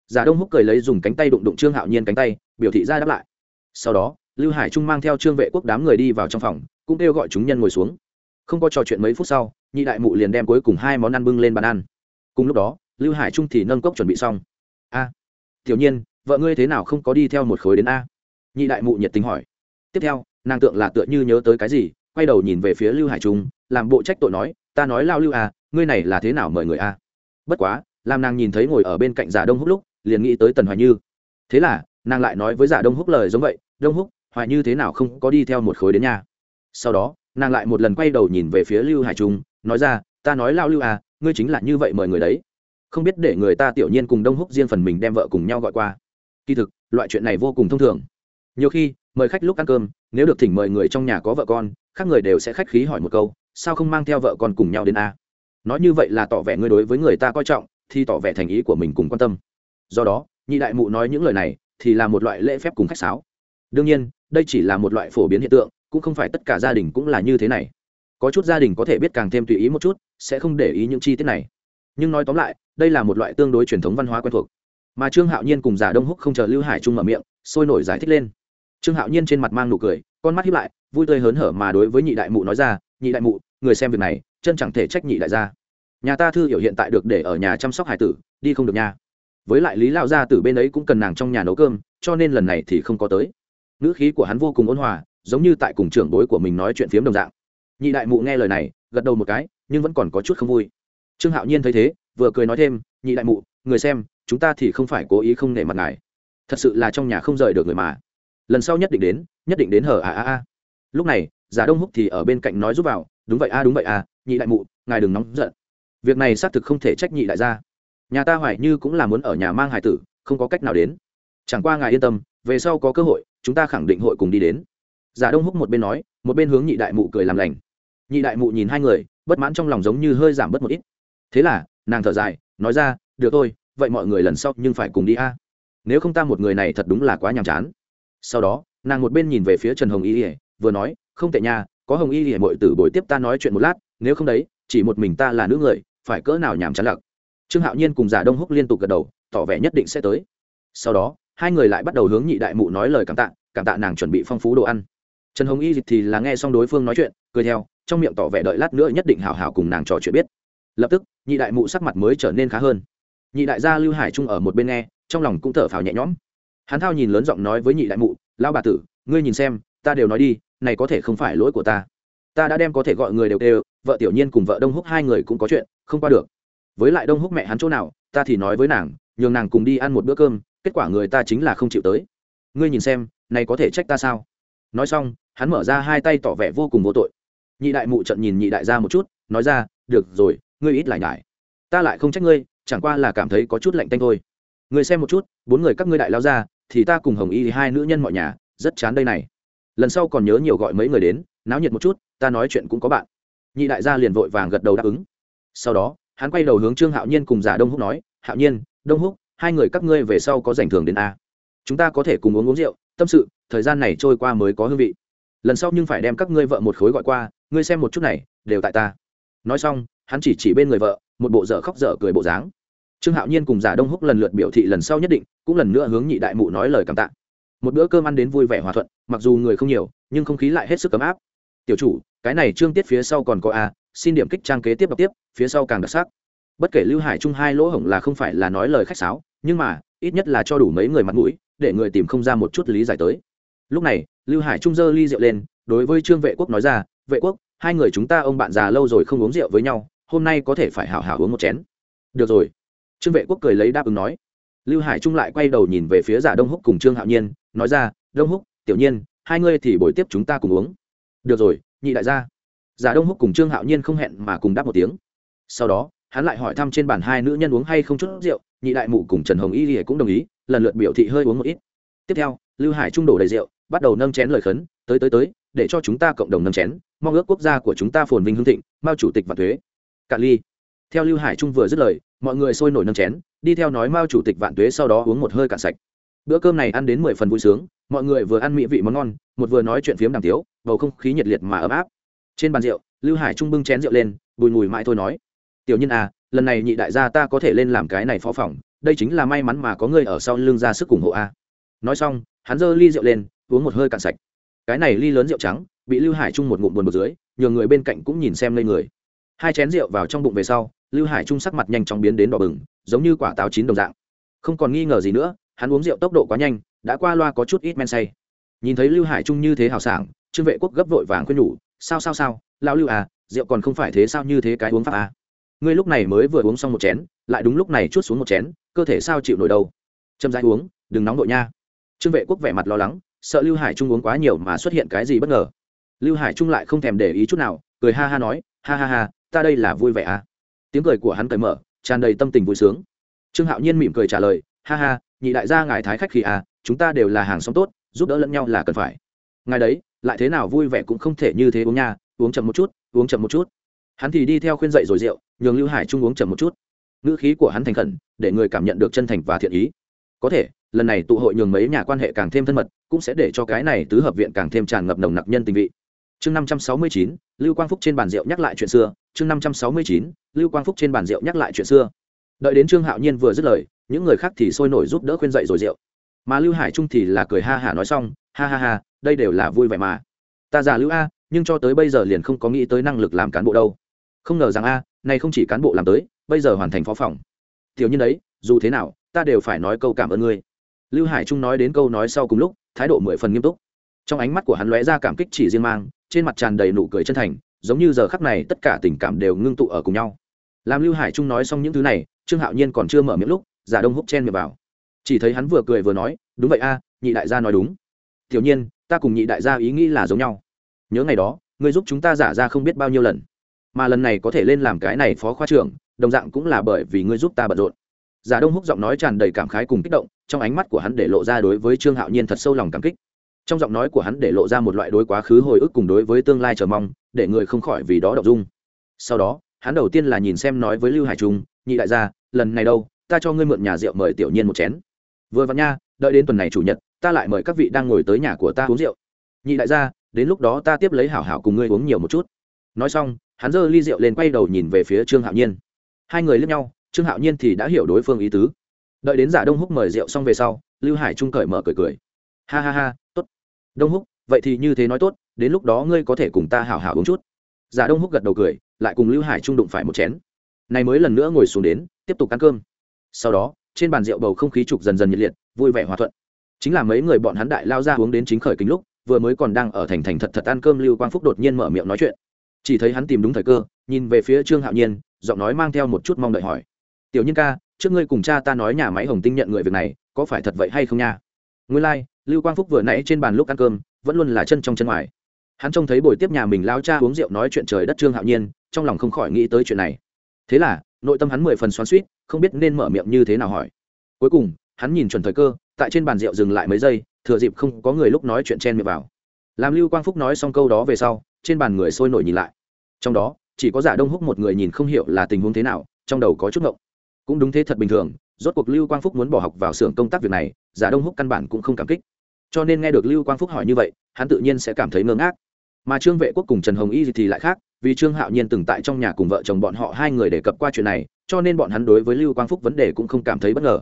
Giả đông húc cười lấy dùng cánh tay đụng đụng trương hạo nhiên cánh tay biểu thị ra đáp lại. Sau đó, lưu hải trung mang theo trương vệ quốc đám người đi vào trong phòng, cũng kêu gọi chúng nhân ngồi xuống. Không có trò chuyện mấy phút sau, nhị đại mụ liền đem cuối cùng hai món ăn bưng lên bàn ăn. Cùng lúc đó, lưu hải trung thì nâng cốc chuẩn bị xong. A, tiểu nhiên, vợ ngươi thế nào không có đi theo một khối đến a? Nhị đại mụ nhiệt tình hỏi. Tiếp theo, nàng tượng là tựa như nhớ tới cái gì, quay đầu nhìn về phía lưu hải trung, làm bộ trách tội nói, ta nói lao lưu à ngươi này là thế nào mời người a? Bất quá, làm nàng nhìn thấy ngồi ở bên cạnh giả đông húc lúc, liền nghĩ tới tần hoài như. Thế là nàng lại nói với giả đông húc lời giống vậy, đông húc, hoài như thế nào không có đi theo một khối đến nhà? Sau đó, nàng lại một lần quay đầu nhìn về phía lưu hải trung, nói ra, ta nói lao lưu à ngươi chính là như vậy mời người đấy. Không biết để người ta tiểu nhiên cùng đông húc riêng phần mình đem vợ cùng nhau gọi qua. Kỳ thực, loại chuyện này vô cùng thông thường. Nhiều khi, mời khách lúc ăn cơm, nếu được thỉnh mời người trong nhà có vợ con, khác người đều sẽ khách khí hỏi một câu, sao không mang theo vợ con cùng nhau đến a nói như vậy là tỏ vẻ ngươi đối với người ta coi trọng, thì tỏ vẻ thành ý của mình cùng quan tâm. Do đó, nhị đại mụ nói những lời này thì là một loại lễ phép cùng khách sáo. Đương nhiên, đây chỉ là một loại phổ biến hiện tượng, cũng không phải tất cả gia đình cũng là như thế này. Có chút gia đình có thể biết càng thêm tùy ý một chút, sẽ không để ý những chi tiết này. Nhưng nói tóm lại, đây là một loại tương đối truyền thống văn hóa quen thuộc. Mà trương hạo nhiên cùng giả đông húc không chờ lưu hải trung mở miệng, sôi nổi giải thích lên. Trương hạo nhiên trên mặt mang nụ cười, con mắt hiếp lại, vui tươi hớn hở mà đối với nhị đại mụ nói ra, nhị đại mụ, người xem việc này, chân chẳng thể trách nhị đại gia. Nhà ta thư hiểu hiện tại được để ở nhà chăm sóc hải tử, đi không được nha với lại lý lao gia tử bên ấy cũng cần nàng trong nhà nấu cơm, cho nên lần này thì không có tới. Ngữ khí của hắn vô cùng ôn hòa, giống như tại cùng trưởng bối của mình nói chuyện phiếm đồng dạng. Nhị đại mụ nghe lời này, gật đầu một cái, nhưng vẫn còn có chút không vui. Trương hạo nhiên thấy thế, vừa cười nói thêm, nhị đại mụ, người xem, chúng ta thì không phải cố ý không nể mặt ngài. Thật sự là trong nhà không rời được người mà. Lần sau nhất định đến, nhất định đến hở a a a lúc này, giả đông húc thì ở bên cạnh nói giúp vào, đúng vậy a đúng vậy a nhị đại mụ, ngài đừng nóng giận. Việc này xác thực không thể trách nhị đại gia nhà ta hoài như cũng là muốn ở nhà mang hải tử, không có cách nào đến. Chẳng qua ngài yên tâm, về sau có cơ hội, chúng ta khẳng định hội cùng đi đến. Giả đông húc một bên nói, một bên hướng nhị đại mụ cười làm lành. Nhị đại mụ nhìn hai người, bất mãn trong lòng giống như hơi giảm bớt một ít. Thế là, nàng thở dài, nói ra, được thôi, vậy mọi người lần sau nhưng phải cùng đi a. Nếu không ta một người này thật đúng là quá nhàm chán. Sau đó, nàng một bên nhìn về phía trần hồng y ỉa vừa nói, không tệ nha, có hồng y ỉa mội tử bồi tiếp ta nói chuyện một lát, nếu không đấy, chỉ một mình ta là nữ người, phải cỡ nào nhàm chán lặc trương hạo nhiên cùng giả đông húc liên tục gật đầu, tỏ vẻ nhất định sẽ tới. Sau đó, hai người lại bắt đầu hướng nhị đại mụ nói lời cảm tạ cảm tạ nàng chuẩn bị phong phú đồ ăn. Trần hồng y dịch thì là nghe xong đối phương nói chuyện, cười theo, trong miệng tỏ vẻ đợi lát nữa nhất định hào hào cùng nàng trò chuyện biết. Lập tức, nhị đại mụ sắc mặt mới trở nên khá hơn. Nhị đại gia lưu hải trung ở một bên nghe, trong lòng cũng thở phào nhẹ nhõm. Hắn thao nhìn lớn giọng nói với nhị đại mụ lao bà tử, ngươi nhìn xem, ta đều nói đi, này có thể không phải lỗi của ta. Ta đã đem có thể gọi người đều đều, vợ tiểu nhiên cùng vợ đông húc hai người cũng có chuyện, không qua được với lại đông húc mẹ hắn chỗ nào, ta thì nói với nàng, nhường nàng cùng đi ăn một bữa cơm, kết quả người ta chính là không chịu tới. Ngươi nhìn xem, này có thể trách ta sao? Nói xong, hắn mở ra hai tay tỏ vẻ vô cùng vô tội. Nhị đại mụ trận nhìn nhị đại ra một chút, nói ra, được rồi, ngươi ít lại nhải. Ta lại không trách ngươi, chẳng qua là cảm thấy có chút lạnh tanh thôi. Ngươi xem một chút, bốn người các ngươi đại lao ra, thì ta cùng hồng y hai nữ nhân mọi nhà, rất chán đây này. Lần sau còn nhớ nhiều gọi mấy người đến, náo nhiệt một chút, ta nói chuyện cũng có bạn. Nhị đại gia liền vội vàng gật đầu đáp ứng. Sau đó hắn quay đầu hướng trương hạo nhiên cùng giả đông húc nói, hạo nhiên, đông húc, hai người các ngươi về sau có giành thường đến a? Chúng ta có thể cùng uống uống rượu, tâm sự, thời gian này trôi qua mới có hương vị. Lần sau nhưng phải đem các ngươi vợ một khối gọi qua, ngươi xem một chút này, đều tại ta. Nói xong, hắn chỉ chỉ bên người vợ, một bộ dở khóc dở cười bộ dáng. Trương hạo nhiên cùng giả đông húc lần lượt biểu thị lần sau nhất định, cũng lần nữa hướng nhị đại mụ nói lời cảm tạ. Một bữa cơm ăn đến vui vẻ hòa thuận, mặc dù người không nhiều, nhưng không khí lại hết sức ấm áp. Tiểu chủ, cái này trương tiết phía sau còn có a, xin điểm kích trang kế tiếp đọc tiếp phía sau càng đặc sắc. Bất kể lưu hải trung hai lỗ hổng là không phải là nói lời khách sáo, nhưng mà, ít nhất là cho đủ mấy người mặt mũi, để người tìm không ra một chút lý giải tới. Lúc này, lưu hải trung dơ ly rượu lên, đối với trương vệ quốc nói ra, vệ quốc, hai người chúng ta ông bạn già lâu rồi không uống rượu với nhau, hôm nay có thể phải hảo hảo uống một chén. Được rồi. Trương vệ quốc cười lấy đáp ứng nói. Lưu hải trung lại quay đầu nhìn về phía giả đông húc cùng trương hạo nhiên, nói ra, đông húc, tiểu nhiên, hai ngươi thì buổi tiếp chúng ta cùng uống. Được rồi, nhị đại gia. Giả đông húc cùng trương hạo nhiên không hẹn mà cùng đáp một tiếng sau đó, hắn lại hỏi thăm trên bàn hai nữ nhân uống hay không chút rượu, nhị đại mụ cùng trần hồng y thì cũng đồng ý, lần lượt biểu thị hơi uống một ít. Tiếp theo, lưu hải trung đổ đầy rượu, bắt đầu nâng chén lời khấn, tới tới tới, để cho chúng ta cộng đồng nâng chén, mong ước quốc gia của chúng ta phồn vinh hương thịnh, mao chủ tịch và thuế. Cạn ly. Theo lưu hải trung vừa dứt lời, mọi người sôi nổi nâng chén, đi theo nói mao chủ tịch vạn tuế sau đó uống một hơi cạn sạch. Bữa cơm này ăn đến mười phần vui sướng, mọi người vừa ăn mỹ vị món ngon, một vừa nói chuyện phiếm đàm tiếu, bầu không khí nhiệt liệt mà ấm áp. Trên bàn rượu, lưu hải trung bưng chén rượu lên, bùi mùi mãi thôi nói tiểu nhân à lần này nhị đại gia ta có thể lên làm cái này phó phòng, đây chính là may mắn mà có người ở sau lưng ra sức ủng hộ a. Nói xong, hắn giơ ly rượu lên, uống một hơi cạn sạch. Cái này ly lớn rượu trắng, bị lưu hải trung một ngụm buồn một dưới nhờ người bên cạnh cũng nhìn xem lên người. Hai chén rượu vào trong bụng về sau, lưu hải trung sắc mặt nhanh chóng biến đến đỏ bừng, giống như quả táo chín đồng dạng. Không còn nghi ngờ gì nữa, hắn uống rượu tốc độ quá nhanh, đã qua loa có chút ít men say. Nhìn thấy lưu hải trung như thế hào sảng, trương vệ quốc gấp vội vàng khuyên nhủ, sao sao sao, lão lưu à rượu còn không phải thế sao, như thế cái uống pháp à? Ngươi lúc này mới vừa uống xong một chén, lại đúng lúc này chút xuống một chén, cơ thể sao chịu nổi đâu? Châm rãi uống, đừng nóng đội nha. Trương vệ quốc vẻ mặt lo lắng, sợ lưu hải trung uống quá nhiều mà xuất hiện cái gì bất ngờ. Lưu hải trung lại không thèm để ý chút nào, cười ha ha nói, ha ha ha, ta đây là vui vẻ à? Tiếng cười của hắn cởi mở, tràn đầy tâm tình vui sướng. Trương hạo nhiên mỉm cười trả lời, ha ha, nhị đại gia ngài thái khách khi à chúng ta đều là hàng xóm tốt, giúp đỡ lẫn nhau là cần phải. Ngài đấy, lại thế nào vui vẻ cũng không thể như thế uống nha, uống chậm một chút, uống chậm một chút hắn thì đi theo khuyên dậy rồi rượu, nhường lưu hải trung uống chậm một chút. Ngữ khí của hắn thành khẩn, để người cảm nhận được chân thành và thiện ý. Có thể, lần này tụ hội nhường mấy nhà quan hệ càng thêm thân mật, cũng sẽ để cho cái này tứ hợp viện càng thêm tràn ngập nồng nặc nhân tình vị. Chương năm trăm sáu mươi chín, lưu quang phúc trên bàn rượu nhắc lại chuyện xưa. Chương năm trăm sáu mươi chín, lưu quang phúc trên bàn rượu nhắc lại chuyện xưa. Đợi đến trương hạo nhiên vừa dứt lời, những người khác thì sôi nổi giúp đỡ khuyên dậy rồi rượu. Mà lưu hải trung thì là cười ha hả nói xong, ha ha ha, đây đều là vui vẻ mà. Ta già lưu a, nhưng cho tới bây giờ liền không có nghĩ tới năng lực làm cán bộ đâu không ngờ rằng a, này không chỉ cán bộ làm tới, bây giờ hoàn thành phó phòng. Tiểu nhân đấy, dù thế nào, ta đều phải nói câu cảm ơn ngươi. Lưu hải trung nói đến câu nói sau cùng lúc, thái độ mười phần nghiêm túc. Trong ánh mắt của hắn lóe ra cảm kích chỉ riêng mang, trên mặt tràn đầy nụ cười chân thành, giống như giờ khắc này tất cả tình cảm đều ngưng tụ ở cùng nhau. Làm lưu hải trung nói xong những thứ này, trương hạo nhiên còn chưa mở miệng lúc, giả đông húc chen miệng vào. Chỉ thấy hắn vừa cười vừa nói, đúng vậy a, nhị đại gia nói đúng. Tiểu nhiên, ta cùng nhị đại gia ý nghĩ là giống nhau. Nhớ ngày đó, ngươi giúp chúng ta giả ra không biết bao nhiêu lần mà lần này có thể lên làm cái này phó khoa trưởng, đồng dạng cũng là bởi vì ngươi giúp ta bận rộn. Giả đông húc giọng nói tràn đầy cảm khái cùng kích động, trong ánh mắt của hắn để lộ ra đối với trương hạo nhiên thật sâu lòng cảm kích. Trong giọng nói của hắn để lộ ra một loại đối quá khứ hồi ức cùng đối với tương lai chờ mong, để người không khỏi vì đó đọc dung. Sau đó, hắn đầu tiên là nhìn xem nói với lưu hải trung, nhị đại gia, lần này đâu, ta cho ngươi mượn nhà rượu mời tiểu nhiên một chén. Vừa vặn nha, đợi đến tuần này chủ nhật, ta lại mời các vị đang ngồi tới nhà của ta uống rượu. Nhị đại gia, đến lúc đó ta tiếp lấy hảo hảo cùng ngươi uống nhiều một chút. Nói xong hắn giơ ly rượu lên quay đầu nhìn về phía trương hạo nhiên. Hai người lướt nhau, trương hạo nhiên thì đã hiểu đối phương ý tứ. Đợi đến giả đông húc mời rượu xong về sau, lưu hải trung cởi mở cười cười. Ha ha ha, tốt. Đông húc, vậy thì như thế nói tốt, đến lúc đó ngươi có thể cùng ta hảo hảo uống chút. Giả đông húc gật đầu cười, lại cùng lưu hải trung đụng phải một chén. Này mới lần nữa ngồi xuống đến, tiếp tục ăn cơm. Sau đó, trên bàn rượu bầu không khí trục dần dần nhiệt liệt, vui vẻ hòa thuận. Chính là mấy người bọn hắn đại lao ra uống đến chính khởi kính lúc, vừa mới còn đang ở thành thành thật thật ăn cơm, lưu quang phúc đột nhiên mở miệng nói chuyện chỉ thấy hắn tìm đúng thời cơ nhìn về phía trương hạo nhiên giọng nói mang theo một chút mong đợi hỏi. Tiểu nhân ca trước ngươi cùng cha ta nói nhà máy hồng tinh nhận người việc này có phải thật vậy hay không nha? Ngươi lai、like, lưu quang phúc vừa nãy trên bàn lúc ăn cơm vẫn luôn là chân trong chân ngoài. Hắn trông thấy buổi tiếp nhà mình lao cha uống rượu nói chuyện trời đất trương hạo nhiên trong lòng không khỏi nghĩ tới chuyện này. Thế là nội tâm hắn mười phần xoắn suýt không biết nên mở miệng như thế nào hỏi. Cuối cùng hắn nhìn chuẩn thời cơ tại trên bàn rượu dừng lại mấy giây thừa dịp không có người lúc nói chuyện chen miệng vào. Làm lưu quang phúc nói xong câu đó về sau trên bàn người sôi nổi nhìn lại. Trong đó, chỉ có giả đông húc một người nhìn không hiểu là tình huống thế nào, trong đầu có chút ngộng. Cũng đúng thế thật bình thường, rốt cuộc lưu quang phúc muốn bỏ học vào xưởng công tác việc này, giả đông húc căn bản cũng không cảm kích. Cho nên nghe được lưu quang phúc hỏi như vậy, hắn tự nhiên sẽ cảm thấy ngơ ngác. Mà trương vệ quốc cùng trần hồng y thì lại khác, vì trương hạo nhiên từng tại trong nhà cùng vợ chồng bọn họ hai người đề cập qua chuyện này, cho nên bọn hắn đối với lưu quang phúc vấn đề cũng không cảm thấy bất ngờ.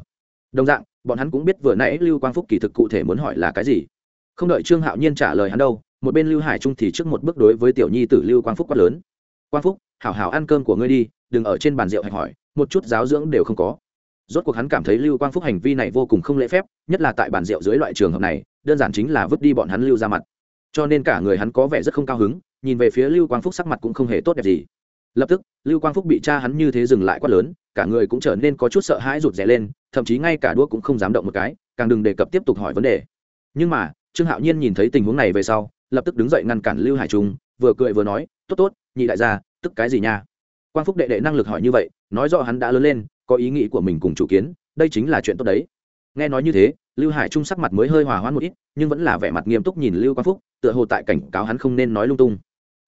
Đồng dạng, bọn hắn cũng biết vừa nãy lưu quang phúc kỳ thực cụ thể muốn hỏi là cái gì. Không đợi trương hạo nhiên trả lời hắn đâu một bên lưu hải trung thì trước một bước đối với tiểu nhi tử lưu quang phúc quát lớn. Quang phúc, hảo hảo ăn cơm của ngươi đi, đừng ở trên bàn rượu hạch hỏi, một chút giáo dưỡng đều không có. Rốt cuộc hắn cảm thấy lưu quang phúc hành vi này vô cùng không lễ phép, nhất là tại bàn rượu dưới loại trường hợp này, đơn giản chính là vứt đi bọn hắn lưu ra mặt. Cho nên cả người hắn có vẻ rất không cao hứng, nhìn về phía lưu quang phúc sắc mặt cũng không hề tốt đẹp gì. Lập tức, lưu quang phúc bị cha hắn như thế dừng lại quát lớn, cả người cũng trở nên có chút sợ hãi rụt rè lên, thậm chí ngay cả đũa cũng không dám động một cái, càng đừng đề cập tiếp tục hỏi vấn đề. Nhưng mà, trương hạo nhiên nhìn thấy tình huống này về sau lập tức đứng dậy ngăn cản lưu hải trung, vừa cười vừa nói, tốt tốt, nhị đại gia, tức cái gì nha? Quang phúc đệ đệ năng lực hỏi như vậy, nói rõ hắn đã lớn lên, có ý nghĩ của mình cùng chủ kiến, đây chính là chuyện tốt đấy. Nghe nói như thế, lưu hải trung sắc mặt mới hơi hòa hoãn một ít, nhưng vẫn là vẻ mặt nghiêm túc nhìn lưu quang phúc, tựa hồ tại cảnh cáo hắn không nên nói lung tung.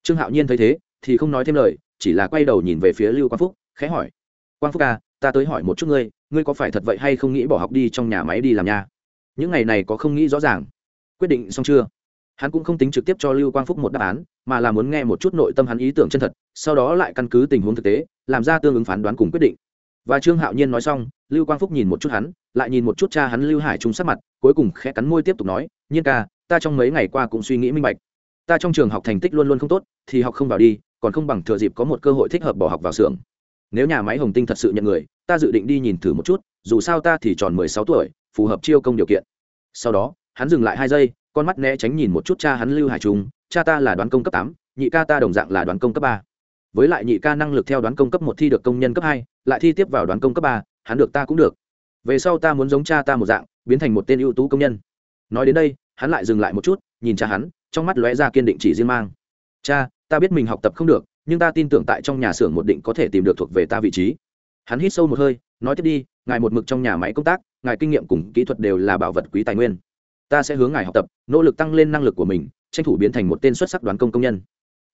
Trương hạo nhiên thấy thế, thì không nói thêm lời, chỉ là quay đầu nhìn về phía lưu quang phúc, khẽ hỏi, quang phúc à ta tới hỏi một chút ngươi ngươi có phải thật vậy hay không nghĩ bỏ học đi trong nhà máy đi làm nha? Những ngày này có không nghĩ rõ ràng. Quyết định xong chưa? Hắn cũng không tính trực tiếp cho lưu quang phúc một đáp án, mà là muốn nghe một chút nội tâm hắn ý tưởng chân thật, sau đó lại căn cứ tình huống thực tế, làm ra tương ứng phán đoán cùng quyết định. Và trương hạo nhiên nói xong, lưu quang phúc nhìn một chút hắn, lại nhìn một chút cha hắn lưu hải trung sắc mặt, cuối cùng khẽ cắn môi tiếp tục nói, nhiên ca, ta trong mấy ngày qua cũng suy nghĩ minh bạch. Ta trong trường học thành tích luôn luôn không tốt, thì học không vào đi, còn không bằng thừa dịp có một cơ hội thích hợp bỏ học vào xưởng. Nếu nhà máy hồng tinh thật sự nhận người, ta dự định đi nhìn thử một chút, dù sao ta thì tròn mười sáu tuổi, phù hợp chiêu công điều kiện. Sau đó, hắn dừng lại hai giây con mắt né tránh nhìn một chút cha hắn lưu hải trung, cha ta là đoán công cấp tám, nhị ca ta đồng dạng là đoán công cấp ba. Với lại nhị ca năng lực theo đoán công cấp một thi được công nhân cấp hai, lại thi tiếp vào đoán công cấp ba, hắn được ta cũng được. Về sau ta muốn giống cha ta một dạng, biến thành một tên ưu tú công nhân. Nói đến đây, hắn lại dừng lại một chút, nhìn cha hắn, trong mắt lóe ra kiên định chỉ riêng mang. Cha, ta biết mình học tập không được, nhưng ta tin tưởng tại trong nhà xưởng một định có thể tìm được thuộc về ta vị trí. Hắn hít sâu một hơi, nói tiếp đi, ngài một mực trong nhà máy công tác, ngài kinh nghiệm cùng kỹ thuật đều là bảo vật quý tài nguyên ta sẽ hướng ngài học tập, nỗ lực tăng lên năng lực của mình, tranh thủ biến thành một tên xuất sắc đoán công công nhân.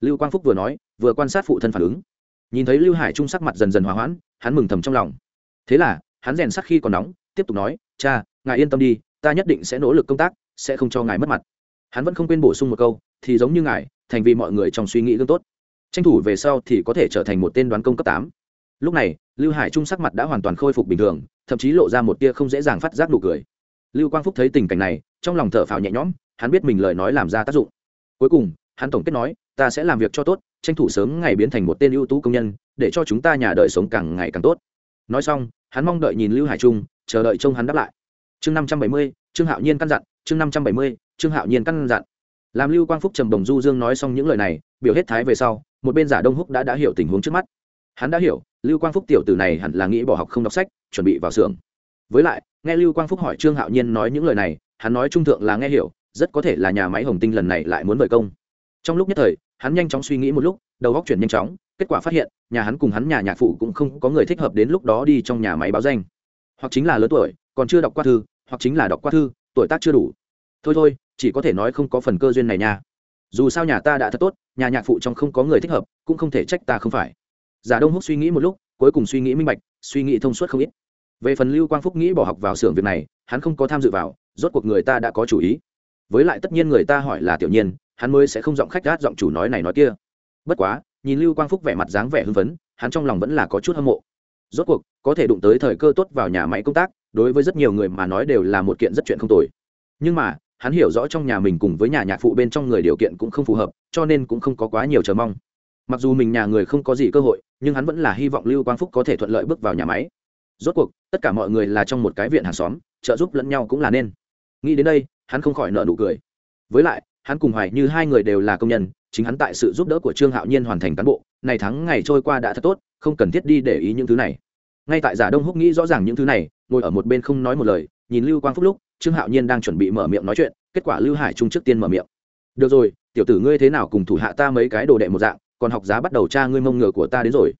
Lưu quang phúc vừa nói, vừa quan sát phụ thân phản ứng. Nhìn thấy lưu hải trung sắc mặt dần dần hòa hoãn, hắn mừng thầm trong lòng. Thế là, hắn rèn sắc khi còn nóng, tiếp tục nói, cha, ngài yên tâm đi, ta nhất định sẽ nỗ lực công tác, sẽ không cho ngài mất mặt. Hắn vẫn không quên bổ sung một câu, thì giống như ngài, thành vì mọi người trong suy nghĩ gương tốt. Tranh thủ về sau thì có thể trở thành một tên đoán công cấp tám. Lúc này, lưu hải trung sắc mặt đã hoàn toàn khôi phục bình thường, thậm chí lộ ra một tia không dễ dàng phát giác nụ cười lưu quang phúc thấy tình cảnh này, trong lòng thở phào nhẹ nhõm, hắn biết mình lời nói làm ra tác dụng. Cuối cùng, hắn tổng kết nói, ta sẽ làm việc cho tốt, tranh thủ sớm ngày biến thành một tên ưu tú công nhân, để cho chúng ta nhà đời sống càng ngày càng tốt. Nói xong, hắn mong đợi nhìn lưu hải trung, chờ đợi trông hắn đáp lại. Chương năm trăm bảy mươi, trương hạo nhiên căn dặn, chương năm trăm bảy mươi, trương hạo nhiên căn dặn. Làm lưu quang phúc trầm đồng du dương nói xong những lời này, biểu hết thái về sau, một bên giả đông húc đã đã hiểu tình huống trước mắt. Hắn đã hiểu, lưu quang phúc tiểu tử này hẳn là nghĩ bỏ học không đọc sách, chuẩn bị vào xưởng. Với lại nghe lưu quang phúc hỏi trương hạo nhiên nói những lời này, hắn nói trung thượng là nghe hiểu, rất có thể là nhà máy hồng tinh lần này lại muốn mời công. Trong lúc nhất thời, hắn nhanh chóng suy nghĩ một lúc, đầu góc chuyển nhanh chóng, kết quả phát hiện, nhà hắn cùng hắn nhà nhạc phụ cũng không có người thích hợp đến lúc đó đi trong nhà máy báo danh. Hoặc chính là lớn tuổi, còn chưa đọc qua thư, hoặc chính là đọc qua thư, tuổi tác chưa đủ. Thôi thôi, chỉ có thể nói không có phần cơ duyên này nha. Dù sao nhà ta đã thật tốt, nhà nhạc phụ trong không có người thích hợp, cũng không thể trách ta không phải. Giả đông húc suy nghĩ một lúc, cuối cùng suy nghĩ minh bạch, suy nghĩ thông suốt không ít về phần lưu quang phúc nghĩ bỏ học vào xưởng việc này, hắn không có tham dự vào, rốt cuộc người ta đã có chủ ý. Với lại tất nhiên người ta hỏi là tiểu nhiên, hắn mới sẽ không giọng khách gát giọng chủ nói này nói kia. Bất quá, nhìn lưu quang phúc vẻ mặt dáng vẻ hưng phấn, hắn trong lòng vẫn là có chút hâm mộ. Rốt cuộc, có thể đụng tới thời cơ tốt vào nhà máy công tác, đối với rất nhiều người mà nói đều là một kiện rất chuyện không tồi. Nhưng mà, hắn hiểu rõ trong nhà mình cùng với nhà nhạc phụ bên trong người điều kiện cũng không phù hợp, cho nên cũng không có quá nhiều chờ mong. Mặc dù mình nhà người không có gì cơ hội, nhưng hắn vẫn là hy vọng lưu quang phúc có thể thuận lợi bước vào nhà máy rốt cuộc, tất cả mọi người là trong một cái viện hàng xóm, trợ giúp lẫn nhau cũng là nên. Nghĩ đến đây, hắn không khỏi nợ nụ cười. Với lại, hắn cùng hoài như hai người đều là công nhân, chính hắn tại sự giúp đỡ của trương hạo nhiên hoàn thành cán bộ, này tháng ngày trôi qua đã thật tốt, không cần thiết đi để ý những thứ này. Ngay tại giả đông húc nghĩ rõ ràng những thứ này, ngồi ở một bên không nói một lời, nhìn lưu quang phúc lúc, trương hạo nhiên đang chuẩn bị mở miệng nói chuyện, kết quả lưu hải trung trước tiên mở miệng. Được rồi, tiểu tử ngươi thế nào cùng thủ hạ ta mấy cái đồ đệ một dạng, còn học giá bắt đầu tra ngươi mông ngựa của ta đến rồi.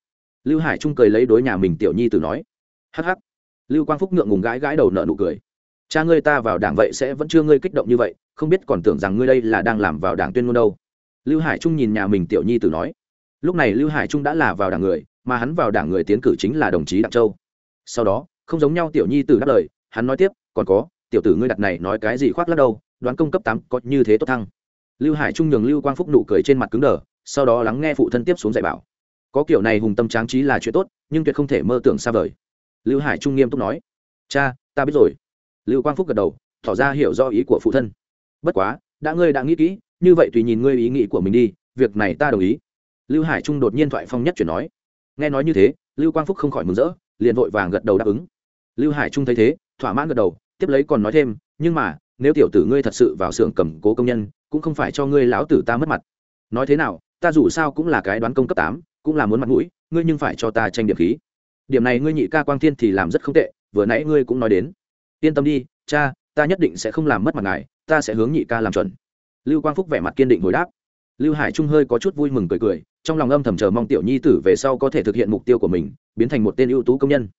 Lưu hải trung cười lấy đối nhà mình tiểu nhi tử nói hh lưu quang phúc ngượng ngùng gãi gãi đầu nợ nụ cười. Cha ngươi ta vào đảng vậy sẽ vẫn chưa ngươi kích động như vậy, không biết còn tưởng rằng ngươi đây là đang làm vào đảng tuyên ngôn đâu. Lưu hải trung nhìn nhà mình tiểu nhi tử nói. Lúc này lưu hải trung đã là vào đảng người, mà hắn vào đảng người tiến cử chính là đồng chí đặng châu. Sau đó, không giống nhau tiểu nhi tử đáp lời, hắn nói tiếp, còn có, tiểu tử ngươi đặt này nói cái gì khoác lắc đâu, đoán công cấp tám có như thế tốt thăng. Lưu hải trung nhường lưu quang phúc nụ cười trên mặt cứng đờ, sau đó lắng nghe phụ thân tiếp xuống dạy bảo. Có kiểu này hùng tâm tráng trí là chuyện tốt, nhưng tuyệt không thể mơ tưởng xa vời lưu hải trung nghiêm túc nói, cha, ta biết rồi. Lưu quang phúc gật đầu, tỏ ra hiểu do ý của phụ thân. Bất quá, đã ngươi đã nghĩ kỹ, như vậy tùy nhìn ngươi ý nghĩ của mình đi, việc này ta đồng ý. Lưu hải trung đột nhiên thoại phong nhất chuyển nói. Nghe nói như thế, lưu quang phúc không khỏi mừng rỡ, liền vội vàng gật đầu đáp ứng. Lưu hải trung thấy thế, thỏa mãn gật đầu, tiếp lấy còn nói thêm, nhưng mà, nếu tiểu tử ngươi thật sự vào xưởng cầm cố công nhân, cũng không phải cho ngươi lão tử ta mất mặt. Nói thế nào, ta dù sao cũng là cái đoán công cấp tám, cũng là muốn mặt mũi, ngươi nhưng phải cho ta tranh điểm khí điểm này ngươi nhị ca quang thiên thì làm rất không tệ, vừa nãy ngươi cũng nói đến. Yên tâm đi, cha, ta nhất định sẽ không làm mất mặt ngài, ta sẽ hướng nhị ca làm chuẩn. Lưu quang phúc vẻ mặt kiên định hồi đáp. Lưu hải trung hơi có chút vui mừng cười cười, trong lòng âm thầm chờ mong tiểu nhi tử về sau có thể thực hiện mục tiêu của mình, biến thành một tên ưu tú công nhân.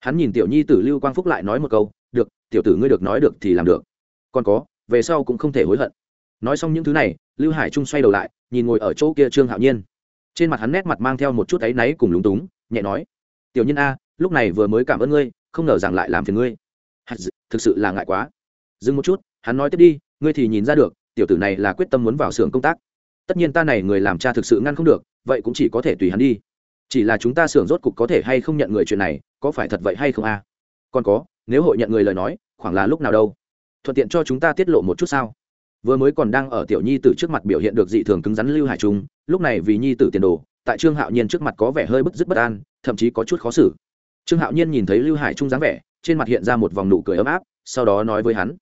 Hắn nhìn tiểu nhi tử lưu quang phúc lại nói một câu, được, tiểu tử ngươi được nói được thì làm được. Còn có, về sau cũng không thể hối hận. Nói xong những thứ này, lưu hải trung xoay đầu lại, nhìn ngồi ở chỗ kia trương hạo nhiên. Trên mặt hắn nét mặt mang theo một chút áy náy cùng lúng túng, nhẹ nói tiểu nhân a, lúc này vừa mới cảm ơn ngươi, không ngờ rằng lại làm phiền ngươi. Thực sự là ngại quá. Dừng một chút, hắn nói tiếp đi, ngươi thì nhìn ra được, tiểu tử này là quyết tâm muốn vào xưởng công tác. Tất nhiên ta này người làm cha thực sự ngăn không được, vậy cũng chỉ có thể tùy hắn đi. Chỉ là chúng ta xưởng rốt cục có thể hay không nhận người chuyện này, có phải thật vậy hay không a? Còn có, nếu hội nhận người lời nói, khoảng là lúc nào đâu? Thuận tiện cho chúng ta tiết lộ một chút sao? Vừa mới còn đang ở tiểu nhi tử trước mặt biểu hiện được dị thường cứng rắn lưu hải trung, lúc này vì nhi tử tiền đồ, tại trương hạo nhiên trước mặt có vẻ hơi bức dứt bất an thậm chí có chút khó xử. Trương hạo nhiên nhìn thấy lưu hải trung dáng vẻ, trên mặt hiện ra một vòng nụ cười ấm áp, sau đó nói với hắn,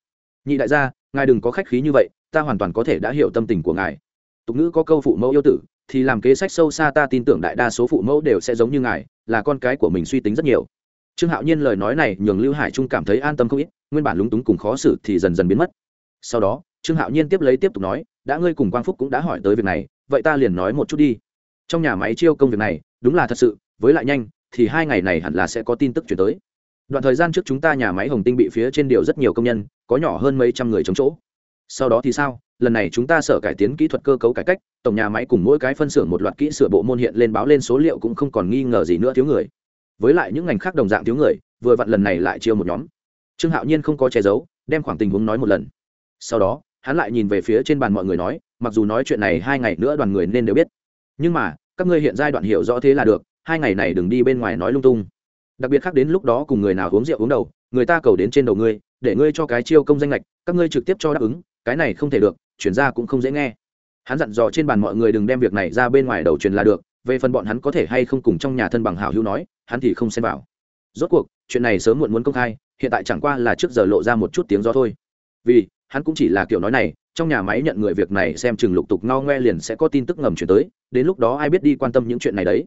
nhị đại gia, ngài đừng có khách khí như vậy, ta hoàn toàn có thể đã hiểu tâm tình của ngài. Tục ngữ có câu phụ mẫu yêu tử, thì làm kế sách sâu xa ta tin tưởng đại đa số phụ mẫu đều sẽ giống như ngài, là con cái của mình suy tính rất nhiều. Trương hạo nhiên lời nói này nhường lưu hải trung cảm thấy an tâm không ít, nguyên bản lúng túng cùng khó xử thì dần dần biến mất. Sau đó, trương hạo nhiên tiếp lấy tiếp tục nói, đã ngươi cùng quang phúc cũng đã hỏi tới việc này, vậy ta liền nói một chút đi. Trong nhà máy chiêu công việc này, đúng là thật sự với lại nhanh, thì hai ngày này hẳn là sẽ có tin tức chuyển tới. Đoạn thời gian trước chúng ta nhà máy hồng tinh bị phía trên điều rất nhiều công nhân, có nhỏ hơn mấy trăm người chống chỗ. Sau đó thì sao? Lần này chúng ta sở cải tiến kỹ thuật cơ cấu cải cách, tổng nhà máy cùng mỗi cái phân xưởng một loạt kỹ sửa bộ môn hiện lên báo lên số liệu cũng không còn nghi ngờ gì nữa thiếu người. Với lại những ngành khác đồng dạng thiếu người, vừa vặn lần này lại chia một nhóm. Trương hạo nhiên không có che giấu, đem khoảng tình huống nói một lần. Sau đó, hắn lại nhìn về phía trên bàn mọi người nói, mặc dù nói chuyện này hai ngày nữa đoàn người nên đều biết. Nhưng mà, các ngươi hiện giai đoạn hiểu rõ thế là được hai ngày này đừng đi bên ngoài nói lung tung. Đặc biệt khác đến lúc đó cùng người nào uống rượu uống đầu, người ta cầu đến trên đầu ngươi, để ngươi cho cái chiêu công danh lệch, các ngươi trực tiếp cho đáp ứng, cái này không thể được, chuyển ra cũng không dễ nghe. Hắn dặn dò trên bàn mọi người đừng đem việc này ra bên ngoài đầu truyền là được, về phần bọn hắn có thể hay không cùng trong nhà thân bằng hảo hữu nói, hắn thì không xem vào. Rốt cuộc, chuyện này sớm muộn muốn công khai, hiện tại chẳng qua là trước giờ lộ ra một chút tiếng gió thôi. Vì, hắn cũng chỉ là kiểu nói này, trong nhà máy nhận người việc này xem chừng lục tục no ngoe liền sẽ có tin tức ngầm chuyển tới, đến lúc đó ai biết đi quan tâm những chuyện này đấy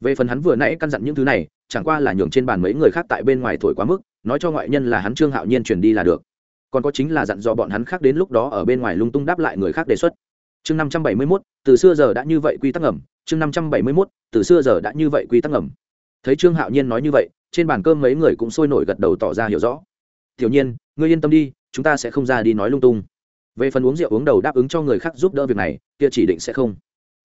về phần hắn vừa nãy căn dặn những thứ này, chẳng qua là nhường trên bàn mấy người khác tại bên ngoài thổi quá mức, nói cho ngoại nhân là hắn trương hạo nhiên truyền đi là được. Còn có chính là dặn dò bọn hắn khác đến lúc đó ở bên ngoài lung tung đáp lại người khác đề xuất. Chương năm trăm bảy mươi mốt, từ xưa giờ đã như vậy quy tắc ngầm. Chương năm trăm bảy mươi mốt, từ xưa giờ đã như vậy quy tắc ngầm. Thấy trương hạo nhiên nói như vậy, trên bàn cơm mấy người cũng sôi nổi gật đầu tỏ ra hiểu rõ. Tiểu nhiên, ngươi yên tâm đi, chúng ta sẽ không ra đi nói lung tung. Về phần uống rượu uống đầu đáp ứng cho người khác giúp đỡ việc này, kia chỉ định sẽ không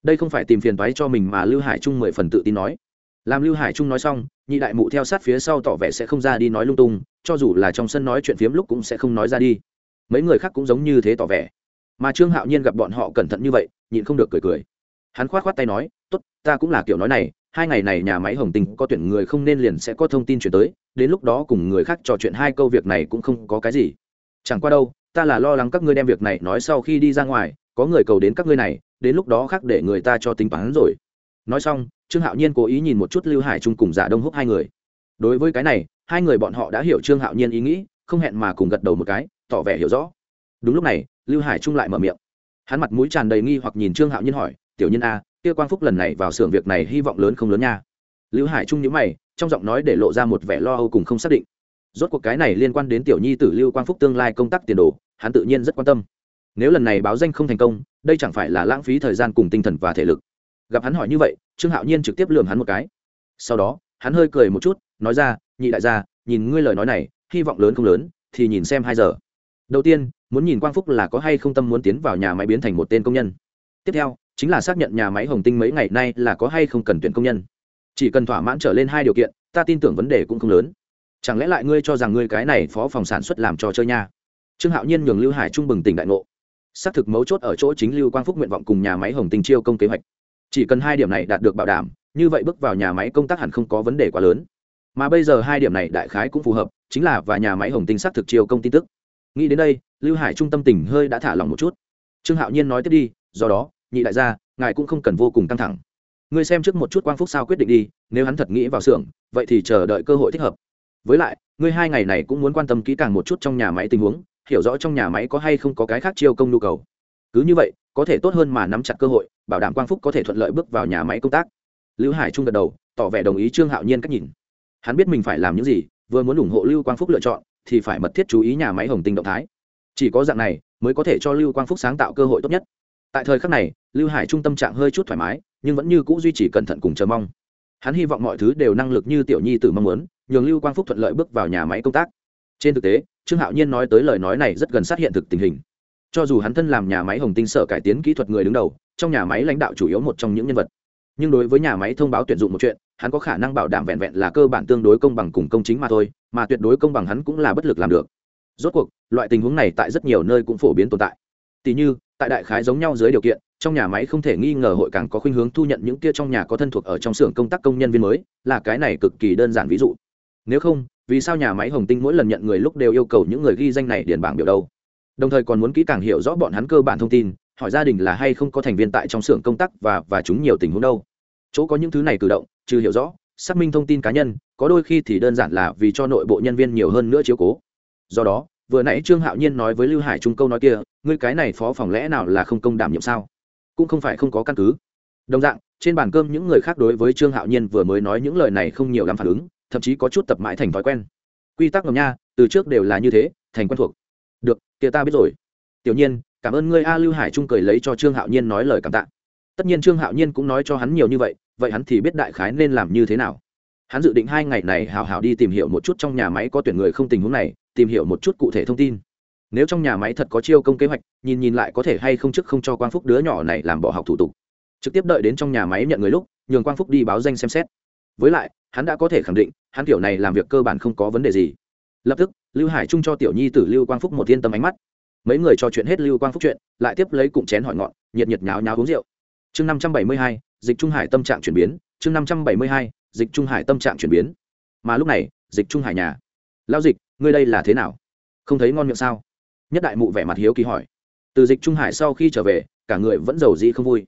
đây không phải tìm phiền toái cho mình mà lưu hải trung mười phần tự tin nói. Làm lưu hải trung nói xong, nhị đại mụ theo sát phía sau tỏ vẻ sẽ không ra đi nói lung tung, cho dù là trong sân nói chuyện phiếm lúc cũng sẽ không nói ra đi. Mấy người khác cũng giống như thế tỏ vẻ. Mà trương hạo nhiên gặp bọn họ cẩn thận như vậy, nhịn không được cười cười. Hắn k h o á t k h o á t tay nói t ố t ta cũng là kiểu nói này, hai ngày này nhà máy hồng tình có tuyển người không nên liền sẽ có thông tin chuyển tới, đến lúc đó cùng người khác trò chuyện hai câu việc này cũng không có cái gì. Chẳng qua đâu, ta là lo lắng các ngươi đem việc này nói sau khi đi ra ngoài, có người cầu đến các ngươi này đến lúc đó khác để người ta cho tính toán rồi. Nói xong, trương hạo nhiên cố ý nhìn một chút lưu hải trung cùng giả đông húc hai người. Đối với cái này, hai người bọn họ đã hiểu trương hạo nhiên ý nghĩ, không hẹn mà cùng gật đầu một cái, tỏ vẻ hiểu rõ. Đúng lúc này, lưu hải trung lại mở miệng. Hắn mặt mũi tràn đầy nghi hoặc nhìn trương hạo nhiên hỏi, tiểu nhân a, kia quang phúc lần này vào xưởng việc này hy vọng lớn không lớn nha? Lưu hải trung nhữ mày, trong giọng nói để lộ ra một vẻ lo âu cùng không xác định. Rốt cuộc cái này liên quan đến tiểu nhi tử lưu quang phúc tương lai công tác tiền đồ, hắn tự nhiên rất quan tâm nếu lần này báo danh không thành công, đây chẳng phải là lãng phí thời gian cùng tinh thần và thể lực. Gặp hắn hỏi như vậy, trương hạo nhiên trực tiếp lườm hắn một cái. Sau đó, hắn hơi cười một chút, nói ra, nhị đại gia, nhìn ngươi lời nói này, hy vọng lớn không lớn, thì nhìn xem hai giờ. Đầu tiên, muốn nhìn quang phúc là có hay không tâm muốn tiến vào nhà máy biến thành một tên công nhân. Tiếp theo, chính là xác nhận nhà máy hồng tinh mấy ngày nay là có hay không cần tuyển công nhân. Chỉ cần thỏa mãn trở lên hai điều kiện, ta tin tưởng vấn đề cũng không lớn. Chẳng lẽ lại ngươi cho rằng ngươi cái này phó phòng sản xuất làm trò chơi nha? Trương hạo nhiên nhường lưu hải trung bừng tỉnh đại ngộ xác thực mấu chốt ở chỗ chính lưu quang phúc nguyện vọng cùng nhà máy hồng tinh chiêu công kế hoạch. Chỉ cần hai điểm này đạt được bảo đảm, như vậy bước vào nhà máy công tác hẳn không có vấn đề quá lớn. Mà bây giờ hai điểm này đại khái cũng phù hợp, chính là và nhà máy hồng tinh xác thực chiêu công tin tức. Nghĩ đến đây, lưu hải trung tâm tỉnh hơi đã thả lòng một chút. Trương hạo nhiên nói tiếp đi, do đó, nhị đại gia, ngài cũng không cần vô cùng căng thẳng. Ngươi xem trước một chút quang phúc sao quyết định đi, nếu hắn thật nghĩ vào xưởng, vậy thì chờ đợi cơ hội thích hợp. Với lại, ngươi hai ngày này cũng muốn quan tâm kỹ càng một chút trong nhà máy tình huống hiểu rõ trong nhà máy có hay không có cái khác chiêu công nhu cầu. Cứ như vậy, có thể tốt hơn mà nắm chặt cơ hội, bảo đảm quang phúc có thể thuận lợi bước vào nhà máy công tác. Lưu hải trung gật đầu, tỏ vẻ đồng ý trương hạo nhiên cách nhìn. Hắn biết mình phải làm những gì, vừa muốn ủng hộ lưu quang phúc lựa chọn, thì phải mật thiết chú ý nhà máy hồng tinh động thái. Chỉ có dạng này, mới có thể cho lưu quang phúc sáng tạo cơ hội tốt nhất. Tại thời khắc này, lưu hải trung tâm trạng hơi chút thoải mái, nhưng vẫn như c ũ duy trì cẩn thận cùng chờ mong. Hắn hy vọng mọi thứ đều năng lực như tiểu nhi t mong muốn, nhường lưu quang phúc thuận lợi bước vào nhà máy công tác. Trên thực tế trương hạo nhiên nói tới lời nói này rất gần sát hiện thực tình hình. Cho dù hắn thân làm nhà máy hồng tinh sở cải tiến kỹ thuật người đứng đầu, trong nhà máy lãnh đạo chủ yếu một trong những nhân vật. Nhưng đối với nhà máy thông báo tuyển dụng một chuyện, hắn có khả năng bảo đảm vẹn vẹn là cơ bản tương đối công bằng cùng công chính mà thôi, mà tuyệt đối công bằng hắn cũng là bất lực làm được. Rốt cuộc, loại tình huống này tại rất nhiều nơi cũng phổ biến tồn tại. Tỉ như, tại đại khái giống nhau dưới điều kiện, trong nhà máy không thể nghi ngờ hội càng có khuynh hướng thu nhận những kia trong nhà có thân thuộc ở trong xưởng công tác công nhân viên mới, là cái này cực kỳ đơn giản ví dụ. Nếu không vì sao nhà máy hồng tinh mỗi lần nhận người lúc đều yêu cầu những người ghi danh này điền bảng biểu đâu? Đồng thời còn muốn kỹ càng hiểu rõ bọn hắn cơ bản thông tin, hỏi gia đình là hay không có thành viên tại trong xưởng công tác và và chúng nhiều tình huống đâu. Chỗ có những thứ này cử động, trừ hiểu rõ, xác minh thông tin cá nhân, có đôi khi thì đơn giản là vì cho nội bộ nhân viên nhiều hơn nữa chiếu cố. Do đó, vừa nãy trương hạo nhiên nói với lưu hải trung câu nói kia, ngươi cái này phó phòng lẽ nào là không công đảm nhiệm sao? Cũng không phải không có căn cứ. Đồng dạng, trên bàn cơm những người khác đối với trương hạo nhiên vừa mới nói những lời này không nhiều lắm phản ứng thậm chí có chút tập mãi thành thói quen. Quy tắc ngầm nha, từ trước đều là như thế, thành quen thuộc. Được, kia ta biết rồi. Tiểu nhiên, cảm ơn ngươi a lưu hải trung cười lấy cho trương hạo nhiên nói lời cảm tạ. Tất nhiên trương hạo nhiên cũng nói cho hắn nhiều như vậy vậy hắn thì biết đại khái nên làm như thế nào. Hắn dự định hai ngày này hào hào đi tìm hiểu một chút trong nhà máy có tuyển người không tình huống này, tìm hiểu một chút cụ thể thông tin. Nếu trong nhà máy thật có chiêu công kế hoạch, nhìn nhìn lại có thể hay không trước không cho quang phúc đứa nhỏ này làm bỏ học thủ tục. Trực tiếp đợi đến trong nhà máy nhận người lúc, nhường quang phúc đi báo danh xem xét. Với lại, hắn đã có thể khẳng định hắn kiểu này làm việc cơ bản không có vấn đề gì. Lập tức, lưu hải trung cho tiểu nhi tử lưu quang phúc một yên tâm ánh mắt. Mấy người trò chuyện hết lưu quang phúc chuyện, lại tiếp lấy cụm chén hỏi ngọn, nhiệt nhiệt nháo nháo uống rượu. Chương năm trăm bảy mươi hai, dịch trung hải tâm trạng chuyển biến. Chương năm trăm bảy mươi hai, dịch trung hải tâm trạng chuyển biến. Mà lúc này, dịch trung hải nhà. Lao dịch, ngươi đây là thế nào? Không thấy ngon miệng sao? Nhất đại mụ vẻ mặt hiếu kỳ hỏi. Từ dịch trung hải sau khi trở về, cả người vẫn giàu dĩ không vui.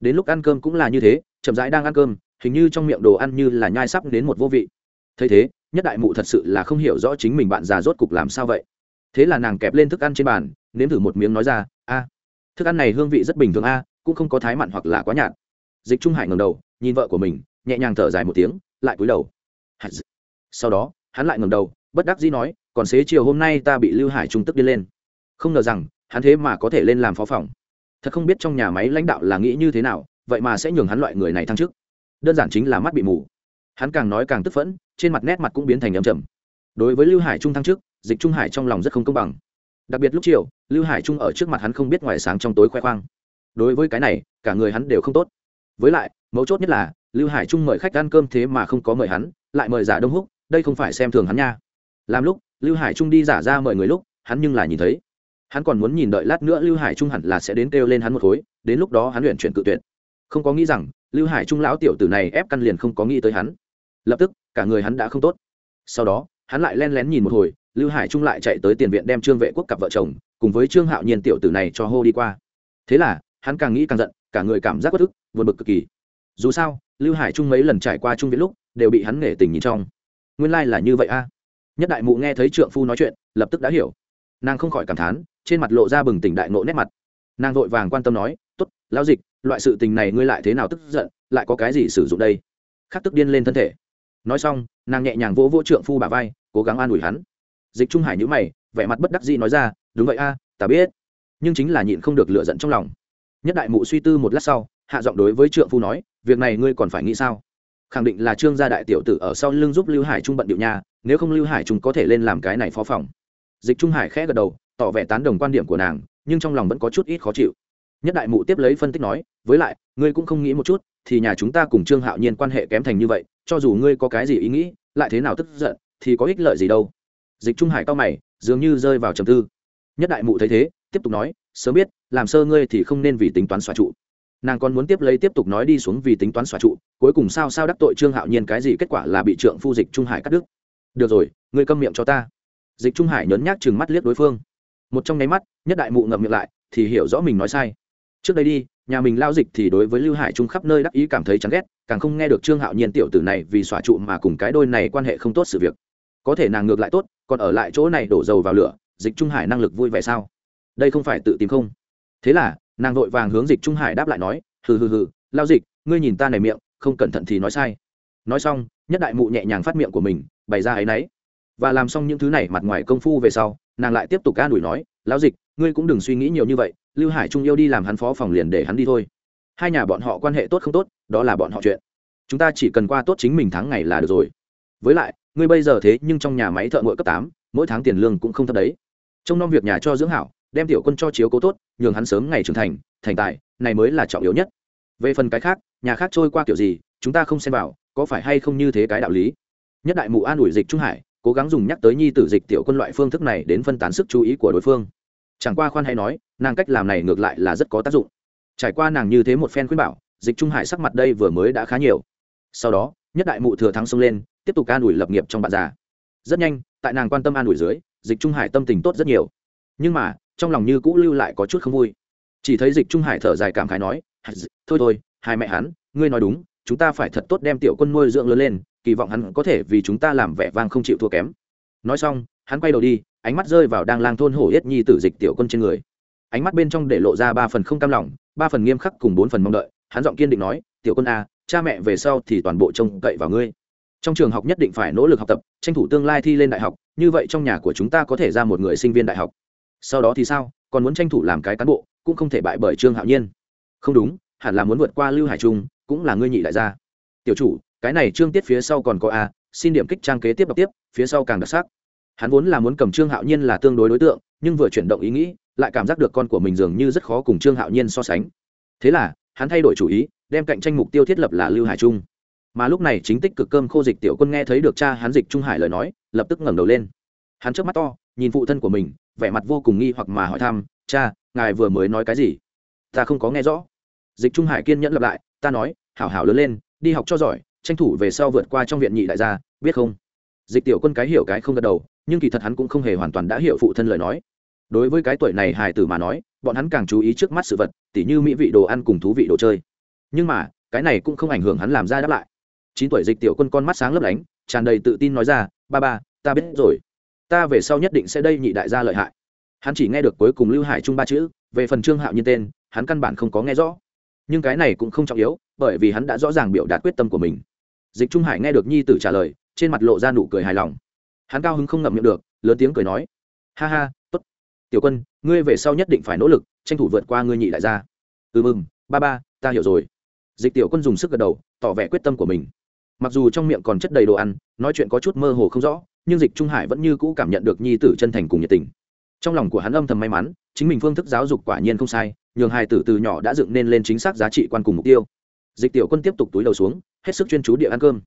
Đến lúc ăn cơm cũng là như thế, chậm rãi đang ăn cơm, hình như trong miệng đồ ăn như là nhai sắp đến một vô vị thấy thế, nhất đại mụ thật sự là không hiểu rõ chính mình bạn già rốt cục làm sao vậy. Thế là nàng kẹp lên thức ăn trên bàn, nếm thử một miếng nói ra, a, thức ăn này hương vị rất bình thường a, cũng không có thái mặn hoặc là quá nhạt. Dịch trung hải ngầm đầu, nhìn vợ của mình, nhẹ nhàng thở dài một tiếng, lại cúi đầu. Sau đó, hắn lại ngầm đầu, bất đắc dĩ nói, còn xế chiều hôm nay ta bị lưu hải trung tức đi lên. Không ngờ rằng, hắn thế mà có thể lên làm phó phòng. Thật không biết trong nhà máy lãnh đạo là nghĩ như thế nào, vậy mà sẽ nhường hắn loại người này thăng chức. Đơn giản chính là mắt bị mù hắn càng nói càng tức phẫn trên mặt nét mặt cũng biến thành ấm chầm đối với lưu hải trung thăng trước, dịch trung hải trong lòng rất không công bằng. Đặc biệt lúc chiều lưu hải trung ở trước mặt hắn không biết ngoài sáng trong tối khoe khoang. Đối với cái này cả người hắn đều không tốt. Với lại mấu chốt nhất là lưu hải trung mời khách ăn cơm thế mà không có mời hắn lại mời giả đông húc đây không phải xem thường hắn nha. Làm lúc lưu hải trung đi giả ra mời người lúc hắn nhưng là nhìn thấy. Hắn còn muốn nhìn đợi lát nữa lưu hải trung hẳn là sẽ đến kêu lên hắn một khối đến lúc đó hắn luyện chuyển cự tuyệt. Không có nghĩ rằng lưu hải trung lão tiểu tử này ép căn liền không có nghĩ tới hắn lập tức, cả người hắn đã không tốt. Sau đó, hắn lại len lén nhìn một hồi, lưu hải trung lại chạy tới tiền viện đem trương vệ quốc cặp vợ chồng, cùng với trương hạo nhiên tiểu tử này cho hô đi qua. Thế là, hắn càng nghĩ càng giận, cả người cảm giác bất ức, buồn bực cực kỳ. Dù sao, lưu hải trung mấy lần trải qua trung viện lúc, đều bị hắn nể tình nhìn trong. Nguyên lai、like、là như vậy a. Nhất đại mụ nghe thấy trượng phu nói chuyện, lập tức đã hiểu. Nàng không khỏi cảm thán, trên mặt lộ ra bừng tỉnh đại nộ nét mặt. Nàng vội vàng quan tâm nói t ố t lao dịch, loại sự tình này ngươi lại thế nào tức giận, lại có cái gì sử dụng đây? Khắc tức điên lên thân thể nói xong, nàng nhẹ nhàng vỗ vỗ trượng phu bà vai, cố gắng an ủi hắn. Dịch trung hải nhữ mày, vẻ mặt bất đắc dĩ nói ra, đúng vậy a, ta biết. Nhưng chính là nhịn không được lựa giận trong lòng. Nhất đại mụ suy tư một lát sau, hạ giọng đối với trượng phu nói, việc này ngươi còn phải nghĩ sao? Khẳng định là trương gia đại tiểu tử ở sau lưng giúp lưu hải trung bận điệu nha, nếu không lưu hải trung có thể lên làm cái này phó phòng. Dịch trung hải khẽ gật đầu, tỏ vẻ tán đồng quan điểm của nàng, nhưng trong lòng vẫn có chút ít khó chịu. Nhất đại mụ tiếp lấy phân tích nói, với lại, ngươi cũng không nghĩ một chút, thì nhà chúng ta cùng trương hạo nhiên quan hệ kém thành như vậy cho dù ngươi có cái gì ý nghĩ, lại thế nào tức giận, thì có ích lợi gì đâu. Dịch trung hải cao mày, dường như rơi vào trầm tư. Nhất đại mụ thấy thế, tiếp tục nói, sớm biết, làm sơ ngươi thì không nên vì tính toán xóa trụ. Nàng còn muốn tiếp lấy tiếp tục nói đi xuống vì tính toán xóa trụ, cuối cùng sao sao đắc tội trương hạo nhiên cái gì kết quả là bị trượng phu dịch trung hải cắt đứt. Được rồi, ngươi câm miệng cho ta. Dịch trung hải nhấn nhác chừng mắt liếc đối phương. Một trong nháy mắt, nhất đại mụ ngậm miệng lại, thì hiểu rõ mình nói sai. Trước đây đi nhà mình lao dịch thì đối với lưu hải trung khắp nơi đắc ý cảm thấy chán ghét, càng không nghe được trương hạo nhiên tiểu tử này vì xòa trụ mà cùng cái đôi này quan hệ không tốt sự việc. Có thể nàng ngược lại tốt, còn ở lại chỗ này đổ dầu vào lửa, dịch trung hải năng lực vui vẻ sao? Đây không phải tự tìm không? Thế là, nàng vội vàng hướng dịch trung hải đáp lại nói, hừ hừ hừ, lao dịch, ngươi nhìn ta này miệng, không cẩn thận thì nói sai. Nói xong, nhất đại mụ nhẹ nhàng phát miệng của mình, bày ra ấ y n ấ y và làm xong những thứ này mặt ngoài công phu về sau, nàng lại tiếp tục ca đuổi nói, lão dịch, ngươi cũng đừng suy nghĩ nhiều như vậy lưu hải trung yêu đi làm hắn phó phòng liền để hắn đi thôi. Hai nhà bọn họ quan hệ tốt không tốt, đó là bọn họ chuyện. Chúng ta chỉ cần qua tốt chính mình tháng ngày là được rồi. Với lại, ngươi bây giờ thế nhưng trong nhà máy thợ ngội cấp tám, mỗi tháng tiền lương cũng không thấp đấy. Trong nom việc nhà cho dưỡng hảo, đem tiểu quân cho chiếu cố tốt, nhường hắn sớm ngày trưởng thành thành tài, này mới là trọng yếu nhất. Về phần cái khác, nhà khác trôi qua kiểu gì, chúng ta không xem vào, có phải hay không như thế cái đạo lý? Nhất đại mụ an ủi dịch trung hải, cố gắng dùng nhắc tới nhi tử dịch tiểu quân loại phương thức này đến phân tán sức chú ý của đối phương chẳng qua khoan hay nói, nàng cách làm này ngược lại là rất có tác dụng. Trải qua nàng như thế một phen khuyên bảo, dịch trung hải sắc mặt đây vừa mới đã khá nhiều. Sau đó, nhất đại mụ thừa thắng xông lên, tiếp tục an ủi lập nghiệp trong bạn già. Rất nhanh, tại nàng quan tâm an ủi dưới, dịch trung hải tâm tình tốt rất nhiều. Nhưng mà, trong lòng như cũ lưu lại có chút không vui. Chỉ thấy dịch trung hải thở dài cảm khái nói, thôi thôi, hai mẹ hắn, ngươi nói đúng, chúng ta phải thật tốt đem tiểu quân nuôi dưỡng lớn lên, kỳ vọng hắn có thể vì chúng ta làm vẻ vang không chịu thua kém. Nói xong, hắn quay đầu đi ánh mắt rơi vào đang lang thôn hổ yết nhi tử dịch tiểu quân trên người. Ánh mắt bên trong để lộ ra ba phần không cam lòng, ba phần nghiêm khắc cùng bốn phần mong đợi, hắn giọng kiên định nói, tiểu quân a cha mẹ về sau thì toàn bộ trông cậy vào ngươi. Trong trường học nhất định phải nỗ lực học tập, tranh thủ tương lai thi lên đại học, như vậy trong nhà của chúng ta có thể ra một người sinh viên đại học. Sau đó thì sao, còn muốn tranh thủ làm cái cán bộ, cũng không thể bại bởi trương hạo nhiên. Không đúng, hẳn là muốn vượt qua lưu hải trung, cũng là ngươi nhị đại gia. Tiểu chủ, cái này trương tiết phía sau còn có a, xin điểm kích trang kế tiếp đọc tiếp, phía sau càng đặc sắc hắn vốn là muốn cầm trương hạo nhiên là tương đối đối tượng, nhưng vừa chuyển động ý nghĩ, lại cảm giác được con của mình dường như rất khó cùng trương hạo nhiên so sánh. Thế là, hắn thay đổi chủ ý, đem cạnh tranh mục tiêu thiết lập là lưu hải trung. Mà lúc này chính tích cực cơm khô dịch tiểu quân nghe thấy được cha hắn dịch trung hải lời nói, lập tức ngẩng đầu lên. Hắn trước mắt to, nhìn phụ thân của mình, vẻ mặt vô cùng nghi hoặc mà hỏi thăm, cha, ngài vừa mới nói cái gì? Ta không có nghe rõ. Dịch trung hải kiên nhẫn lặp lại, ta nói, hảo hảo lớn lên, đi học cho giỏi, tranh thủ về sau vượt qua trong viện nhị đại gia, biết không? Dịch tiểu quân cái hiểu cái không gật đầu, nhưng kỳ thật hắn cũng không hề hoàn toàn đã hiểu phụ thân lời nói. Đối với cái tuổi này hài tử mà nói, bọn hắn càng chú ý trước mắt sự vật, tỉ như mỹ vị đồ ăn cùng thú vị đồ chơi. Nhưng mà, cái này cũng không ảnh hưởng hắn làm ra đáp lại. Chín tuổi dịch tiểu quân con mắt sáng lấp lánh, tràn đầy tự tin nói ra, ba ba, ta biết rồi. Ta về sau nhất định sẽ đây nhị đại gia lợi hại. Hắn chỉ nghe được cuối cùng lưu hải trung ba chữ, về phần trương hạo nhiên tên, hắn căn bản không có nghe rõ. Nhưng cái này cũng không trọng yếu, bởi vì hắn đã rõ ràng biểu đạt quyết tâm của mình. Dịch trung hải nghe được nhi tử trả lời trên mặt lộ ra nụ cười hài lòng. Hắn cao hứng không ngậm miệng được, lớn tiếng cười nói, ha ha, tốt. Tiểu quân, ngươi về sau nhất định phải nỗ lực, tranh thủ vượt qua ngươi nhị đại gia. Ừ mừng, ba ba, ta hiểu rồi. Dịch tiểu quân dùng sức gật đầu, tỏ vẻ quyết tâm của mình. Mặc dù trong miệng còn chất đầy đồ ăn, nói chuyện có chút mơ hồ không rõ, nhưng dịch trung hải vẫn như cũ cảm nhận được nhi tử chân thành cùng nhiệt tình. Trong lòng của hắn âm thầm may mắn, chính mình phương thức giáo dục quả nhiên không sai, nhường hai tử từ nhỏ đã dựng nên lên chính xác giá trị quan cùng mục tiêu. Dịch tiểu quân tiếp tục túi đầu xuống, hết sức chuyên chú địa ăn cơm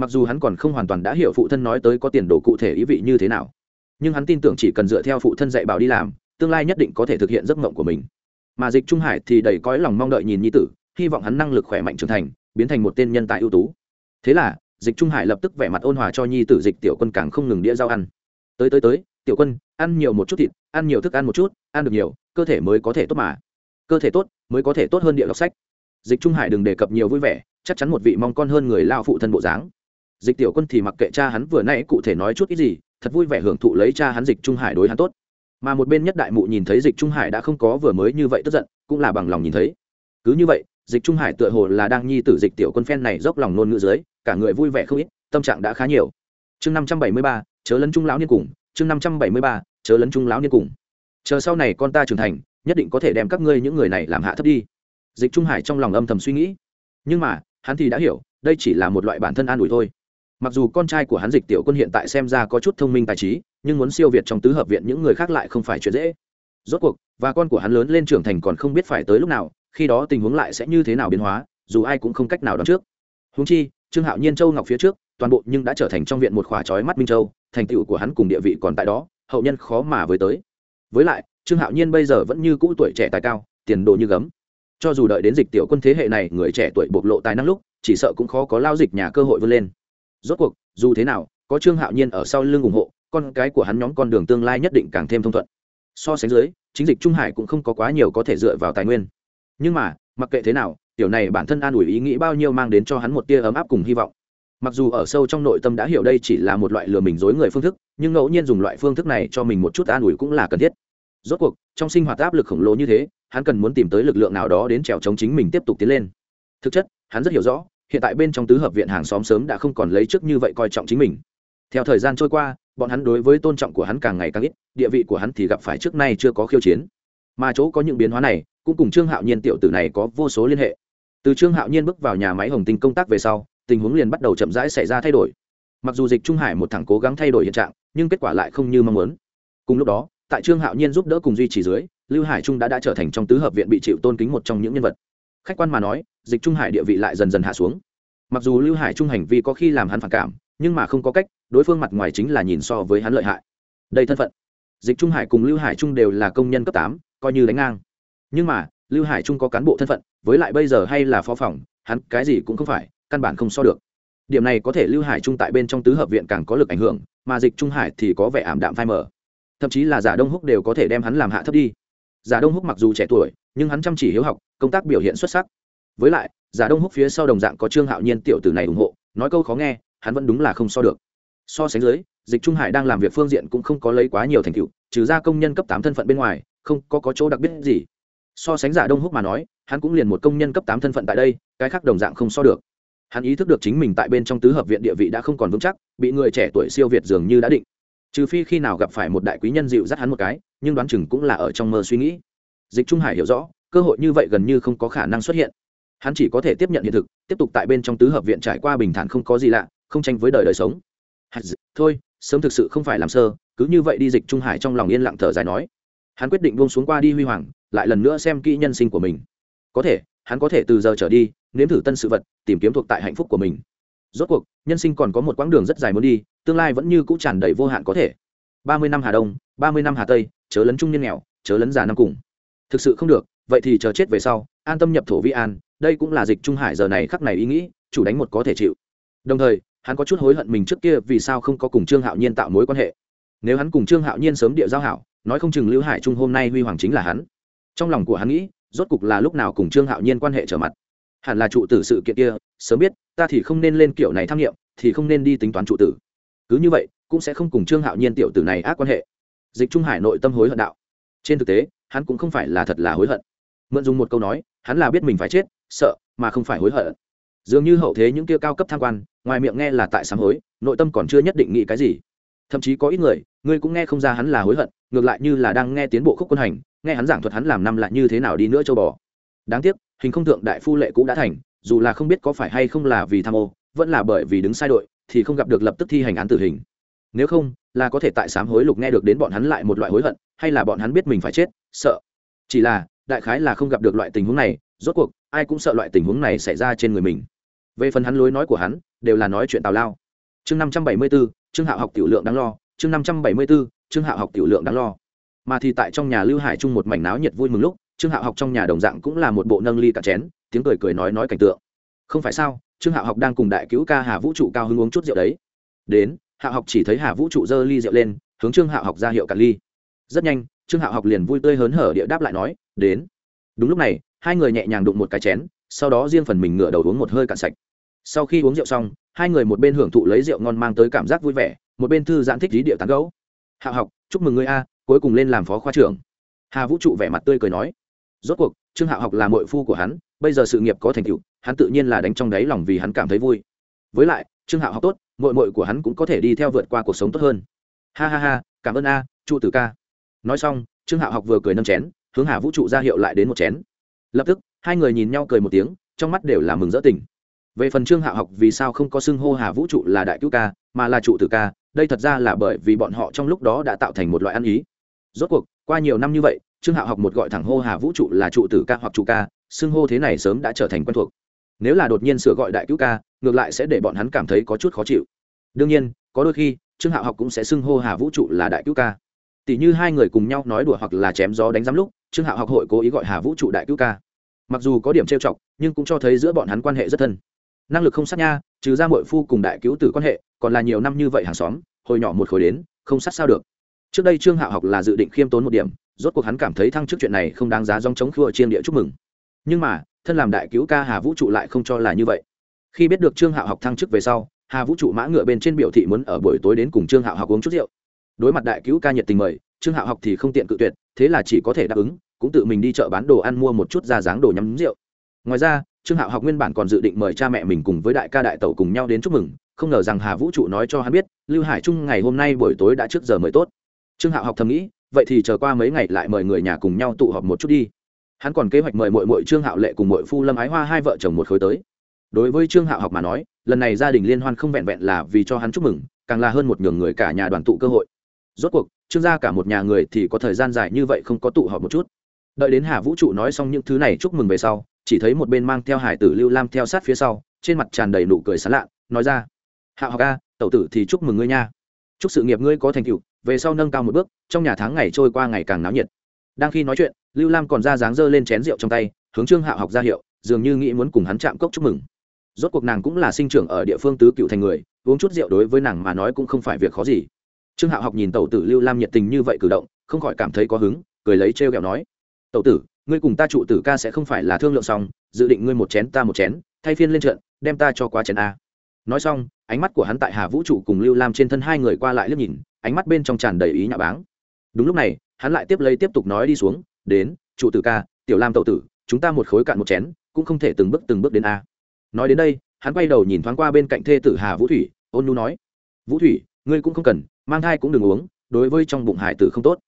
mặc dù hắn còn không hoàn toàn đã hiểu phụ thân nói tới có tiền đồ cụ thể ý vị như thế nào, nhưng hắn tin tưởng chỉ cần dựa theo phụ thân dạy bảo đi làm, tương lai nhất định có thể thực hiện giấc mộng của mình. Mà dịch trung hải thì đầy cõi lòng mong đợi nhìn nhi tử, hy vọng hắn năng lực khỏe mạnh trưởng thành, biến thành một tên nhân tài ưu tú. Thế là, dịch trung hải lập tức vẻ mặt ôn hòa cho nhi tử dịch tiểu quân càng không ngừng đĩa rau ăn. Tới tới tới, tiểu quân, ăn nhiều một chút thịt, ăn nhiều thức ăn một chút, ăn được nhiều, cơ thể mới có thể tốt mà. Cơ thể tốt, mới có thể tốt hơn địa đọc sách. Dịch trung hải đừng đề cập nhiều vui vẻ, chắc chắn một vị mong con hơn người lao phụ thân bộ dáng dịch tiểu quân thì mặc kệ cha hắn vừa nãy cụ thể nói chút ít gì, thật vui vẻ hưởng thụ lấy cha hắn dịch trung hải đối hắn tốt. Mà một bên nhất đại mụ nhìn thấy dịch trung hải đã không có vừa mới như vậy tức giận, cũng là bằng lòng nhìn thấy. Cứ như vậy, dịch trung hải tựa hồ là đang nhi tử dịch tiểu quân phen này dốc lòng nôn ngữ dưới, cả người vui vẻ không ít, tâm trạng đã khá nhiều. Chương năm trăm bảy mươi ba, chớ lấn trung lão niên cùng, chương năm trăm bảy mươi ba, chớ lấn trung lão niên cùng. Chờ sau này con ta trưởng thành, nhất định có thể đem các ngươi những người này làm hạ thấp đi. Dịch trung hải trong lòng âm thầm suy nghĩ. Nhưng mà, hắn thì đã hiểu, đây chỉ là một loại bản thân an ủi thôi mặc dù con trai của hắn dịch tiểu quân hiện tại xem ra có chút thông minh tài trí, nhưng muốn siêu việt trong tứ hợp viện những người khác lại không phải chuyện dễ. Rốt cuộc, và con của hắn lớn lên trưởng thành còn không biết phải tới lúc nào, khi đó tình huống lại sẽ như thế nào biến hóa, dù ai cũng không cách nào đoán trước. Húng chi, trương hạo nhiên, châu ngọc phía trước, toàn bộ nhưng đã trở thành trong viện một khỏa trói mắt minh châu, thành tựu của hắn cùng địa vị còn tại đó, hậu nhân khó mà với tới. Với lại, trương hạo nhiên bây giờ vẫn như cũ tuổi trẻ tài cao, tiền đồ như gấm. Cho dù đợi đến dịch tiểu quân thế hệ này, người trẻ tuổi bộc lộ tài năng lúc, chỉ sợ cũng khó có lao dịch nhà cơ hội vươn lên rốt cuộc, dù thế nào, có trương hạo nhiên ở sau lưng ủng hộ, con cái của hắn nhóm con đường tương lai nhất định càng thêm thông thuận. So sánh dưới, chính dịch trung hải cũng không có quá nhiều có thể dựa vào tài nguyên. Nhưng mà, mặc kệ thế nào, tiểu này bản thân an ủi ý nghĩ bao nhiêu mang đến cho hắn một tia ấm áp cùng hy vọng. Mặc dù ở sâu trong nội tâm đã hiểu đây chỉ là một loại lừa mình dối người phương thức, nhưng ngẫu nhiên dùng loại phương thức này cho mình một chút an ủi cũng là cần thiết. Rốt cuộc, trong sinh hoạt áp lực khổng lồ như thế, hắn cần muốn tìm tới lực lượng nào đó đến trèo chống chính mình tiếp tục tiến lên. Thực chất, hắn rất hiểu rõ hiện tại bên trong tứ hợp viện hàng xóm sớm đã không còn lấy trước như vậy coi trọng chính mình. Theo thời gian trôi qua, bọn hắn đối với tôn trọng của hắn càng ngày càng ít, địa vị của hắn thì gặp phải trước nay chưa có khiêu chiến. Mà chỗ có những biến hóa này, cũng cùng trương hạo nhiên tiểu tử này có vô số liên hệ. Từ trương hạo nhiên bước vào nhà máy hồng tinh công tác về sau, tình huống liền bắt đầu chậm rãi xảy ra thay đổi. Mặc dù dịch trung hải một thằng cố gắng thay đổi hiện trạng, nhưng kết quả lại không như mong muốn. Cùng lúc đó, tại trương hạo nhiên giúp đỡ cùng duy trì dưới, lưu hải trung đã đã trở thành trong tứ hợp viện bị chịu tôn kính một trong những nhân vật khách quan mà nói, dịch trung hải địa vị lại dần dần hạ xuống. Mặc dù lưu hải trung hành vi có khi làm hắn phản cảm, nhưng mà không có cách, đối phương mặt ngoài chính là nhìn so với hắn lợi hại. Đây thân phận. Dịch trung hải cùng lưu hải trung đều là công nhân cấp tám, coi như đánh ngang. Nhưng mà, lưu hải trung có cán bộ thân phận, với lại bây giờ hay là phó phòng, hắn cái gì cũng không phải, căn bản không so được. Điểm này có thể lưu hải trung tại bên trong tứ hợp viện càng có lực ảnh hưởng, mà dịch trung hải thì có vẻ ảm đạm phai mờ. Thậm chí là giả đông húc đều có thể đem hắn làm hạ thấp đi giả đông húc mặc dù trẻ tuổi nhưng hắn chăm chỉ hiếu học công tác biểu hiện xuất sắc. Với lại giả đông húc phía sau đồng dạng có trương hạo nhiên tiểu tử này ủng hộ nói câu khó nghe hắn vẫn đúng là không so được. So sánh dưới dịch trung hải đang làm việc phương diện cũng không có lấy quá nhiều thành tựu trừ ra công nhân cấp tám thân phận bên ngoài không có, có chỗ đặc biệt gì. So sánh giả đông húc mà nói hắn cũng liền một công nhân cấp tám thân phận tại đây cái khác đồng dạng không so được. Hắn ý thức được chính mình tại bên trong tứ hợp viện địa vị đã không còn vững chắc bị người trẻ tuổi siêu việt dường như đã định. Trừ phi khi nào gặp phải một đại quý nhân dịu dắt hắn một cái nhưng đoán chừng cũng là ở trong mơ suy nghĩ. Dịch trung hải hiểu rõ, cơ hội như vậy gần như không có khả năng xuất hiện. Hắn chỉ có thể tiếp nhận hiện thực, tiếp tục tại bên trong tứ hợp viện trải qua bình thản không có gì lạ, không tranh với đời đời sống. Thôi, sớm thực sự không phải làm sơ, cứ như vậy đi, dịch trung hải trong lòng yên lặng thở dài nói. Hắn quyết định buông xuống qua đi huy hoàng, lại lần nữa xem kỹ nhân sinh của mình. Có thể, hắn có thể từ giờ trở đi, nếm thử tân sự vật, tìm kiếm thuộc tại hạnh phúc của mình. Rốt cuộc, nhân sinh còn có một quãng đường rất dài muốn đi, tương lai vẫn như cũ tràn đầy vô hạn có thể. Ba mươi năm hà đông, ba mươi năm hà tây chớ lấn trung nhân nghèo, chớ lấn già năm cùng. Thực sự không được, vậy thì chờ chết về sau, an tâm nhập thổ vi an, đây cũng là dịch trung hải giờ này khắc này ý nghĩ, chủ đánh một có thể chịu. Đồng thời, hắn có chút hối hận mình trước kia vì sao không có cùng trương hạo nhiên tạo mối quan hệ. Nếu hắn cùng trương hạo nhiên sớm địa giao hảo, nói không chừng lưu hải trung hôm nay huy hoàng chính là hắn. Trong lòng của hắn nghĩ, rốt cục là lúc nào cùng trương hạo nhiên quan hệ trở mặt. Hẳn là trụ tử sự kiện kia, sớm biết, ta thì không nên lên kiểu này tham nghiệm, thì không nên đi tính toán trụ tử. Cứ như vậy, cũng sẽ không cùng trương hạo nhiên tiểu tử này ác quan hệ dịch trung hải nội tâm hối hận đạo. Trên thực tế, hắn cũng không phải là thật là hối hận. Mượn dùng một câu nói, hắn là biết mình phải chết, sợ, mà không phải hối hận. Dường như hậu thế những kia cao cấp tham quan, ngoài miệng nghe là tại sám hối, nội tâm còn chưa nhất định nghĩ cái gì. Thậm chí có ít người, ngươi cũng nghe không ra hắn là hối hận, ngược lại như là đang nghe tiến bộ khúc quân hành, nghe hắn giảng thuật hắn làm năm lại như thế nào đi nữa châu bò. Đáng tiếc, hình không thượng đại phu lệ cũng đã thành, dù là không biết có phải hay không là vì tham ô, vẫn là bởi vì đứng sai đội, thì không gặp được lập tức thi hành án tử hình. Nếu không là có thể tại sám hối lục nghe được đến bọn hắn lại một loại hối hận, hay là bọn hắn biết mình phải chết, sợ. Chỉ là, đại khái là không gặp được loại tình huống này, rốt cuộc, ai cũng sợ loại tình huống này xảy ra trên người mình. Về phần hắn lối nói của hắn, đều là nói chuyện tào lao. Chương năm trăm bảy mươi bốn chương hạo học tiểu lượng đáng lo, chương năm trăm bảy mươi bốn chương hạo học tiểu lượng đáng lo. Mà thì tại trong nhà lưu hải chung một mảnh náo nhiệt vui mừng lúc, trương hạo học trong nhà đồng dạng cũng là một bộ nâng ly cả chén, tiếng cười cười nói nói cảnh tượng. Không phải sao, trương hạo học đang cùng đại cứu ca hà vũ trụ cao hứng uống chút rượu đấy. Đến Hạ học chỉ thấy hà vũ trụ dơ ly rượu lên, hướng trương Hạ học ra hiệu cả ly. Rất nhanh, trương Hạ học liền vui tươi hớn hở địa đáp lại nói, đến. Đúng lúc này, hai người nhẹ nhàng đụng một cái chén, sau đó riêng phần mình ngửa đầu uống một hơi cạn sạch. Sau khi uống rượu xong, hai người một bên hưởng thụ lấy rượu ngon mang tới cảm giác vui vẻ, một bên thư giãn thích lý địa tán gấu Hạ học, chúc mừng ngươi a, cuối cùng lên làm phó khoa trưởng. Hà vũ trụ vẻ mặt tươi cười nói. Rốt cuộc, trương Hạ học là mội phu của hắn, bây giờ sự nghiệp có thành tựu, hắn tự nhiên là đánh trong đáy lòng vì hắn cảm thấy vui. Với lại, trương Hạ học tốt mội mội của hắn cũng có thể đi theo vượt qua cuộc sống tốt hơn. Ha ha ha, cảm ơn a, trụ tử ca. Nói xong, trương hạo học vừa cười nâng chén, hướng hà vũ trụ ra hiệu lại đến một chén. Lập tức, hai người nhìn nhau cười một tiếng, trong mắt đều là mừng rỡ tình. Về phần trương hạo học vì sao không có xưng hô hà vũ trụ là đại cứu ca, mà là trụ tử ca, đây thật ra là bởi vì bọn họ trong lúc đó đã tạo thành một loại ăn ý. Rốt cuộc, qua nhiều năm như vậy, trương hạo học một gọi thẳng hô hà vũ trụ là trụ tử ca hoặc trụ ca, xưng hô thế này sớm đã trở thành quen thuộc. Nếu là đột nhiên sửa gọi đại cứu ca ngược lại sẽ để bọn hắn cảm thấy có chút khó chịu. Đương nhiên, có đôi khi, trương hạo học cũng sẽ xưng hô hà vũ trụ là đại cứu ca. Tỷ như hai người cùng nhau nói đùa hoặc là chém gió đánh giám lúc, trương hạo học hội cố ý gọi hà vũ trụ đại cứu ca. Mặc dù có điểm trêu chọc, nhưng cũng cho thấy giữa bọn hắn quan hệ rất thân. Năng lực không sát nha, trừ ra mội phu cùng đại cứu tử quan hệ, còn là nhiều năm như vậy hàng xóm, hồi nhỏ một khối đến, không sát sao được. Trước đây trương hạo học là dự định khiêm tốn một điểm, rốt cuộc hắn cảm thấy thăng chức chuyện này không đáng giá dòng chống khua chiên địa chúc mừng. Nhưng mà, thân làm đại cứu ca hà vũ trụ lại không cho là như vậy khi biết được trương hạo học thăng chức về sau, hà vũ trụ mã ngựa bên trên biểu thị muốn ở buổi tối đến cùng trương hạo học uống chút rượu. Đối mặt đại cứu ca nhiệt tình mời, trương hạo học thì không tiện cự tuyệt, thế là chỉ có thể đáp ứng, cũng tự mình đi chợ bán đồ ăn mua một chút ra dáng đồ nhắm rượu. Ngoài ra, trương hạo học nguyên bản còn dự định mời cha mẹ mình cùng với đại ca đại tẩu cùng nhau đến chúc mừng, không ngờ rằng hà vũ trụ nói cho hắn biết, lưu hải trung ngày hôm nay buổi tối đã trước giờ mời tốt. Trương hạo học thầm nghĩ, vậy thì chờ qua mấy ngày lại mời người nhà cùng nhau tụ họp một chút đi. Hắn còn kế hoạch mời mội mội trương hạo lệ cùng mội phu lâm ái hoa hai vợ chồng một khối tới đối với trương hạo học mà nói, lần này gia đình liên hoan không vẹn vẹn là vì cho hắn chúc mừng, càng là hơn một nhường người cả nhà đoàn tụ cơ hội. Rốt cuộc, trương gia cả một nhà người thì có thời gian dài như vậy không có tụ họp một chút. Đợi đến hà vũ trụ nói xong những thứ này chúc mừng về sau, chỉ thấy một bên mang theo hải tử lưu lam theo sát phía sau, trên mặt tràn đầy nụ cười sán lạ, nói ra, hạo học a, tẩu tử thì chúc mừng ngươi nha. Chúc sự nghiệp ngươi có thành tựu, về sau nâng cao một bước, trong nhà tháng ngày trôi qua ngày càng náo nhiệt. Đang khi nói chuyện, lưu lam còn ra dáng dơ lên chén rượu trong tay, hướng trương hạo học ra hiệu, dường như nghĩ muốn cùng hắn chạm cốc chúc mừng rốt cuộc nàng cũng là sinh trưởng ở địa phương tứ cựu thành người, uống chút rượu đối với nàng mà nói cũng không phải việc khó gì. Trương hạo học nhìn tẩu tử lưu lam nhiệt tình như vậy cử động, không khỏi cảm thấy có hứng, cười lấy trêu ghẹo nói, tẩu tử, ngươi cùng ta trụ tử ca sẽ không phải là thương lượng xong, dự định ngươi một chén ta một chén, thay phiên lên trận, đem ta cho quá chén a. Nói xong, ánh mắt của hắn tại hà vũ trụ cùng lưu lam trên thân hai người qua lại liếc nhìn, ánh mắt bên trong tràn đầy ý nhạ báng. Đúng lúc này, hắn lại tiếp lấy tiếp tục nói đi xuống, đến, trụ tử ca, tiểu lam tẩu tử, chúng ta một khối cạn một chén, cũng không thể từng bước từng bước đến a nói đến đây, hắn quay đầu nhìn thoáng qua bên cạnh thê tử hà vũ thủy, ôn nhu nói, vũ thủy, ngươi cũng không cần, mang thai cũng đừng uống, đối với trong bụng hải tử không tốt.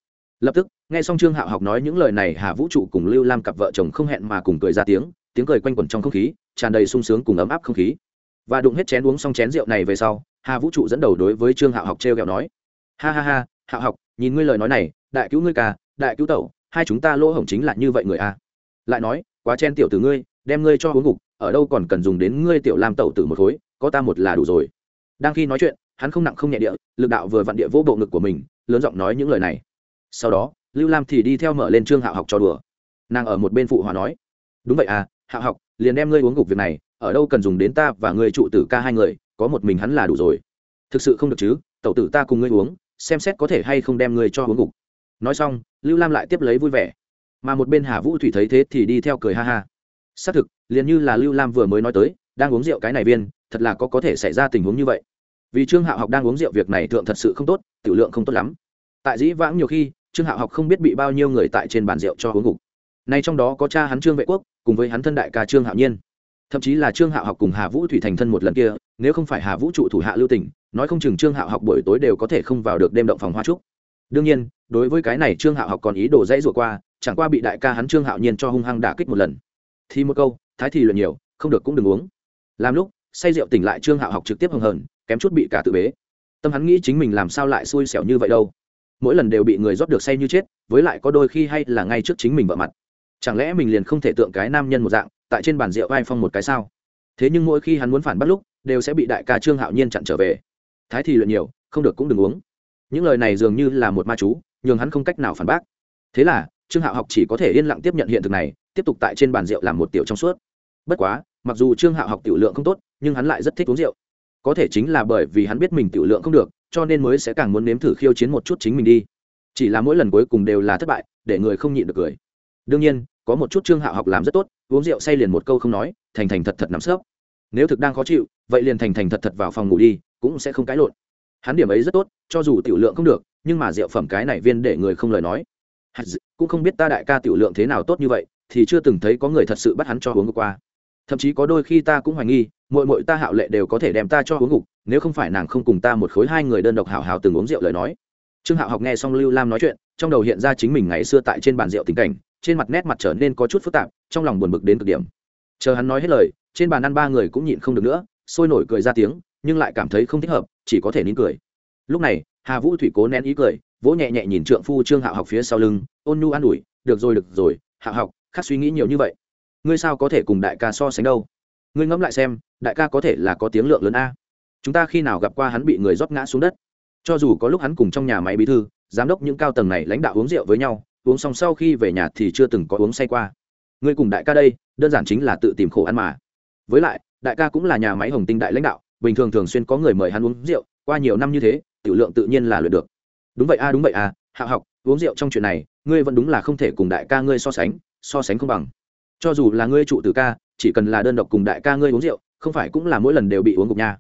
Lập tức, nghe xong trương hạo học nói những lời này, hà vũ trụ cùng lưu lam cặp vợ chồng không hẹn mà cùng cười ra tiếng tiếng cười quanh quẩn trong không khí, tràn đầy sung sướng cùng ấm áp không khí. Và đụng hết chén uống xong chén rượu này về sau, hà vũ trụ dẫn đầu đối với trương hạo học t r e o kẹo nói, ha ha ha, hạo học, nhìn ngươi lời nói này, đại cứu ngươi ca đại cứu tẩu, hai chúng ta lỗ hổng chính là như vậy người a. Lại nói, quá chen tiểu từ ngươi, đem ngươi cho uống ngục ở đâu còn cần dùng đến ngươi tiểu Lam tẩu Tử một khối, có ta một là đủ rồi. Đang khi nói chuyện, hắn không nặng không nhẹ địa, lực đạo vừa vặn địa vô bộ ngực của mình, lớn giọng nói những lời này. Sau đó, lưu lam thì đi theo mở lên trương hạo học cho đùa. Nàng ở một bên phụ hòa nói, đúng vậy à hạo học, liền đem ngươi uống gục việc này, ở đâu cần dùng đến ta và ngươi trụ tử ca hai người, có một mình hắn là đủ rồi. Thực sự không được chứ, tẩu tử ta cùng ngươi uống, xem xét có thể hay không đem ngươi cho uống gục. Nói xong, lưu lam lại tiếp lấy vui vẻ. Mà một bên hà vũ thủy thấy thế thì đi theo cười ha ha. Xác thực liền như là lưu lam vừa mới nói tới, đang uống rượu cái này viên, thật là có có thể xảy ra tình huống như vậy. Vì trương hạo học đang uống rượu việc này thượng thật sự không tốt, tiểu lượng không tốt lắm. Tại dĩ vãng nhiều khi, trương hạo học không biết bị bao nhiêu người tại trên bàn rượu cho uống gục nay trong đó có cha hắn trương vệ quốc, cùng với hắn thân đại ca trương hạo nhiên. Thậm chí là trương hạo học cùng hà vũ thủy thành thân một lần kia, nếu không phải hà vũ trụ thủ hạ lưu tỉnh nói không chừng trương hạo học buổi tối đều có thể không vào được đêm động phòng hoa trúc. Đương nhiên, đối với cái này trương hạo học còn ý đồ dãy rủa qua, chẳng qua bị đại ca hắn trương hạo nhiên cho hung hăng đả kích một lần. Thì một câu thái thì luận nhiều, không được cũng đừng uống. Làm lúc, say rượu tỉnh lại trương hạo học trực tiếp hưng hờn, kém chút bị cả tự bế. Tâm hắn nghĩ chính mình làm sao lại xui xẻo như vậy đâu. Mỗi lần đều bị người rót được say như chết, với lại có đôi khi hay là ngay trước chính mình vợ mặt. Chẳng lẽ mình liền không thể tượng cái nam nhân một dạng, tại trên bàn rượu vai phong một cái sao? Thế nhưng mỗi khi hắn muốn phản bắt lúc, đều sẽ bị đại ca trương hạo nhiên chặn trở về. Thái thì luyện nhiều, không được cũng đừng uống. Những lời này dường như là một ma chú, nhường hắn không cách nào phản bác. Thế là trương hạo học chỉ có thể yên lặng tiếp nhận hiện thực này, tiếp tục tại trên bàn rượu làm một tiểu trong suốt. Bất quá, mặc dù trương hạo học tiểu lượng không tốt, nhưng hắn lại rất thích uống rượu. Có thể chính là bởi vì hắn biết mình tiểu lượng không được, cho nên mới sẽ càng muốn nếm thử khiêu chiến một chút chính mình đi. Chỉ là mỗi lần cuối cùng đều là thất bại, để người không nhịn được cười. Đương nhiên, có một chút trương hạo học làm rất tốt, uống rượu say liền một câu không nói, thành thành thật thật nắm sấp. Nếu thực đang khó chịu, vậy liền thành thành thật thật vào phòng ngủ đi, cũng sẽ không cãi lộn. Hắn điểm ấy rất tốt, cho dù tiểu lượng không được, nhưng mà rượu phẩm cái này viên để người không lời nói cũng không biết ta đại ca tiểu lượng thế nào tốt như vậy, thì chưa từng thấy có người thật sự bắt hắn cho uống qua. Thậm chí có đôi khi ta cũng hoài nghi mội mội ta hạo lệ đều có thể đem ta cho uống ngục, nếu không phải nàng không cùng ta một khối hai người đơn độc hào hào từng uống rượu lời nói. Trương hạo học nghe xong lưu lam nói chuyện, trong đầu hiện ra chính mình ngày xưa tại trên bàn rượu tình cảnh, trên mặt nét mặt trở nên có chút phức tạp, trong lòng buồn bực đến cực điểm. Chờ hắn nói hết lời, trên bàn ăn ba người cũng nhịn không được nữa, sôi nổi cười ra tiếng, nhưng lại cảm thấy không thích hợp, chỉ có thể nín cười. Lúc này, hà vũ thủy cố nén ý cười vỗ nhẹ nhẹ nhìn trượng phu trương hạo học phía sau lưng, ôn nhu an ủi, được rồi được rồi, hạo học khác suy nghĩ nhiều như vậy. Ngươi sao có thể cùng đại ca so sánh đâu? Ngươi ngẫm lại xem, đại ca có thể là có tiếng lượng lớn a. Chúng ta khi nào gặp qua hắn bị người rót ngã xuống đất? Cho dù có lúc hắn cùng trong nhà máy bí thư, giám đốc những cao tầng này lãnh đạo uống rượu với nhau, uống xong sau khi về nhà thì chưa từng có uống say qua. Ngươi cùng đại ca đây, đơn giản chính là tự tìm khổ ăn mà. Với lại, đại ca cũng là nhà máy hồng tinh đại lãnh đạo, bình thường thường xuyên có người mời hắn uống rượu, qua nhiều năm như thế, tiểu lượng tự nhiên là luyện được đúng vậy a, đúng vậy a, hạ học, uống rượu trong chuyện này, ngươi vẫn đúng là không thể cùng đại ca ngươi so sánh so sánh không bằng. Cho dù là ngươi trụ từ ca, chỉ cần là đơn độc cùng đại ca ngươi uống rượu, không phải cũng là mỗi lần đều bị uống gục nha.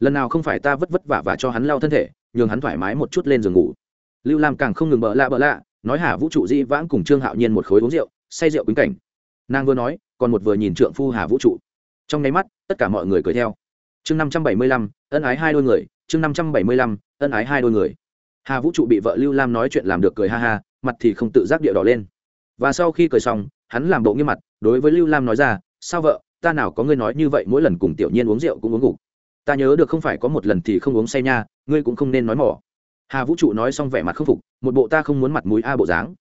Lần nào không phải ta vất vất vả và cho hắn lau thân thể, nhường hắn thoải mái một chút lên giường ngủ. Lưu lam càng không ngừng bợ lạ bợ lạ, nói hà vũ trụ di vãng cùng trương hạo nhiên một khối uống rượu, say rượu quýnh cảnh. Nàng vừa nói, còn một vừa nhìn trượng phu hà vũ trụ. Trong nháy mắt, tất cả mọi người cười theo. Chương năm trăm bảy mươi lăm, ân ái hai đôi người, chương năm trăm bảy mươi lăm, ân ái hai đôi người hà vũ trụ bị vợ lưu lam nói chuyện làm được cười ha ha, mặt thì không tự giác địa đỏ lên. Và sau khi cười xong, hắn làm bộ nghiêm mặt, đối với lưu lam nói ra, sao vợ, ta nào có ngươi nói như vậy, mỗi lần cùng tiểu nhiên uống rượu cũng uống gục. ta nhớ được không phải có một lần thì không uống say nha, ngươi cũng không nên nói mỏ. Hà vũ trụ nói xong vẻ mặt k phục, một bộ ta không muốn mặt mũi a bộ dáng.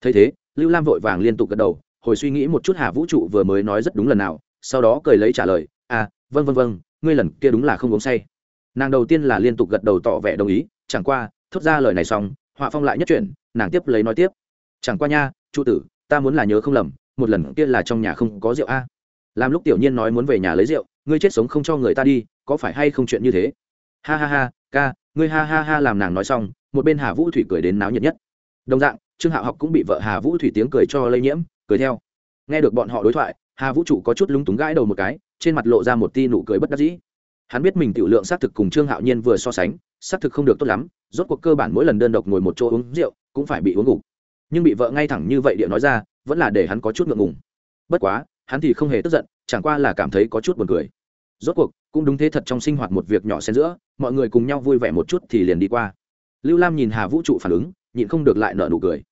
Thấy thế, lưu lam vội vàng liên tục gật đầu, hồi suy nghĩ một chút hà vũ trụ vừa mới nói rất đúng lần nào, sau đó cười lấy trả lời à vâng vâng vâng ngươi lần kia đúng là không uống say. Nàng đầu tiên là liên tục gật đầu tỏ vẻ đồng ý, chẳng qua thốt ra lời này xong, họa phong lại nhất chuyển, nàng tiếp lấy nói tiếp. Chẳng qua nha trụ tử, ta muốn là nhớ không lầm, một lần kia là trong nhà không có rượu a. Làm lúc tiểu nhiên nói muốn về nhà lấy rượu, ngươi chết sống không cho người ta đi, có phải hay không chuyện như thế? Ha ha ha, ca, ngươi ha ha ha làm nàng nói xong, một bên hà vũ thủy cười đến náo nhiệt nhất. Đồng dạng, trương hạo học cũng bị vợ hà vũ thủy tiếng cười cho lây nhiễm, cười theo. Nghe được bọn họ đối thoại, hà vũ trụ có chút lúng túng gãi đầu một cái, trên mặt lộ ra một ti nụ cười bất đắc dĩ. Hắn biết mình tiểu lượng xác thực cùng trương hạo nhiên vừa so sánh xác thực không được tốt lắm, rốt cuộc cơ bản mỗi lần đơn độc ngồi một chỗ uống rượu cũng phải bị uống ngủ. Nhưng bị vợ ngay thẳng như vậy địa nói ra, vẫn là để hắn có chút ngượng ngùng. Bất quá, hắn thì không hề tức giận, chẳng qua là cảm thấy có chút buồn cười. Rốt cuộc, cũng đúng thế thật trong sinh hoạt một việc nhỏ xen giữa, mọi người cùng nhau vui vẻ một chút thì liền đi qua. Lưu lam nhìn hà vũ trụ phản ứng, nhịn không được lại nợ nụ cười.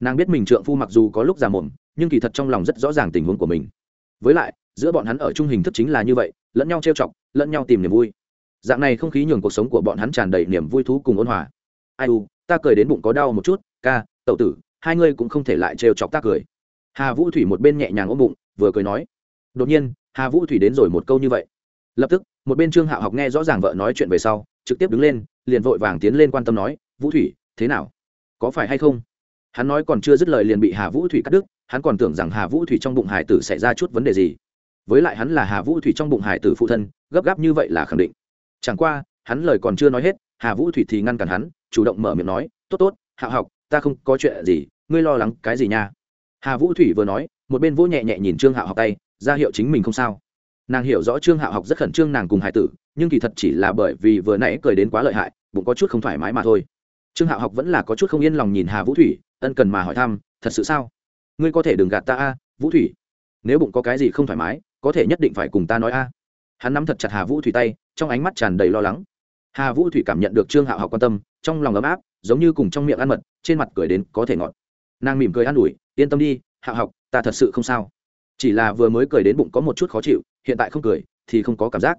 Nàng biết mình trượng phu mặc dù có lúc già mồm, nhưng kỳ thật trong lòng rất rõ ràng tình huống của mình. Với lại, giữa bọn hắn ở chung hình thức chính là như vậy, lẫn nhau trêu chọc, lẫn nhau tìm niềm vui dạng này không khí nhường cuộc sống của bọn hắn tràn đầy niềm vui thú cùng ôn hòa. Ai u, ta cười đến bụng có đau một chút, ca tậu tử, hai ngươi cũng không thể lại trêu chọc ta cười. Hà vũ thủy một bên nhẹ nhàng ôm bụng, vừa cười nói. Đột nhiên, hà vũ thủy đến rồi một câu như vậy. Lập tức, một bên trương hạo học nghe rõ ràng vợ nói chuyện về sau, trực tiếp đứng lên, liền vội vàng tiến lên quan tâm nói, vũ thủy, thế nào? Có phải hay không? Hắn nói còn chưa dứt lời liền bị hà vũ thủy cắt đứt, hắn còn tưởng rằng hà vũ thủy trong bụng hải tử xảy ra chút vấn đề gì. Với lại hắn là hà vũ thủy trong bụng hải tử phụ thân, gấp gáp như vậy là khẳng định chẳng qua, hắn lời còn chưa nói hết, hà vũ thủy thì ngăn cản hắn, chủ động mở miệng nói, tốt tốt, hạ học, ta không có chuyện gì, ngươi lo lắng cái gì nha? Hà vũ thủy vừa nói, một bên vỗ nhẹ nhẹ nhìn trương hạo học tay, ra hiệu chính mình không sao. Nàng hiểu rõ trương hạo học rất khẩn trương nàng cùng hải tử, nhưng kỳ thật chỉ là bởi vì vừa nãy cười đến quá lợi hại, bụng có chút không thoải mái mà thôi. Trương hạo học vẫn là có chút không yên lòng nhìn hà vũ thủy, ân cần mà hỏi thăm, thật sự sao? Ngươi có thể đừng gạt ta a, vũ thủy. Nếu bụng có cái gì không thoải mái, có thể nhất định phải cùng ta nói a. Hắn nắm thật chặt hà vũ thủy tay trong ánh mắt tràn đầy lo lắng. Hà vũ thủy cảm nhận được trương hạo học quan tâm, trong lòng ấm áp, giống như cùng trong miệng ăn mật, trên mặt cười đến có thể ngọt. Nàng mỉm cười an ủi, yên tâm đi, hạo học, ta thật sự không sao. Chỉ là vừa mới cười đến bụng có một chút khó chịu, hiện tại không cười thì không có cảm giác.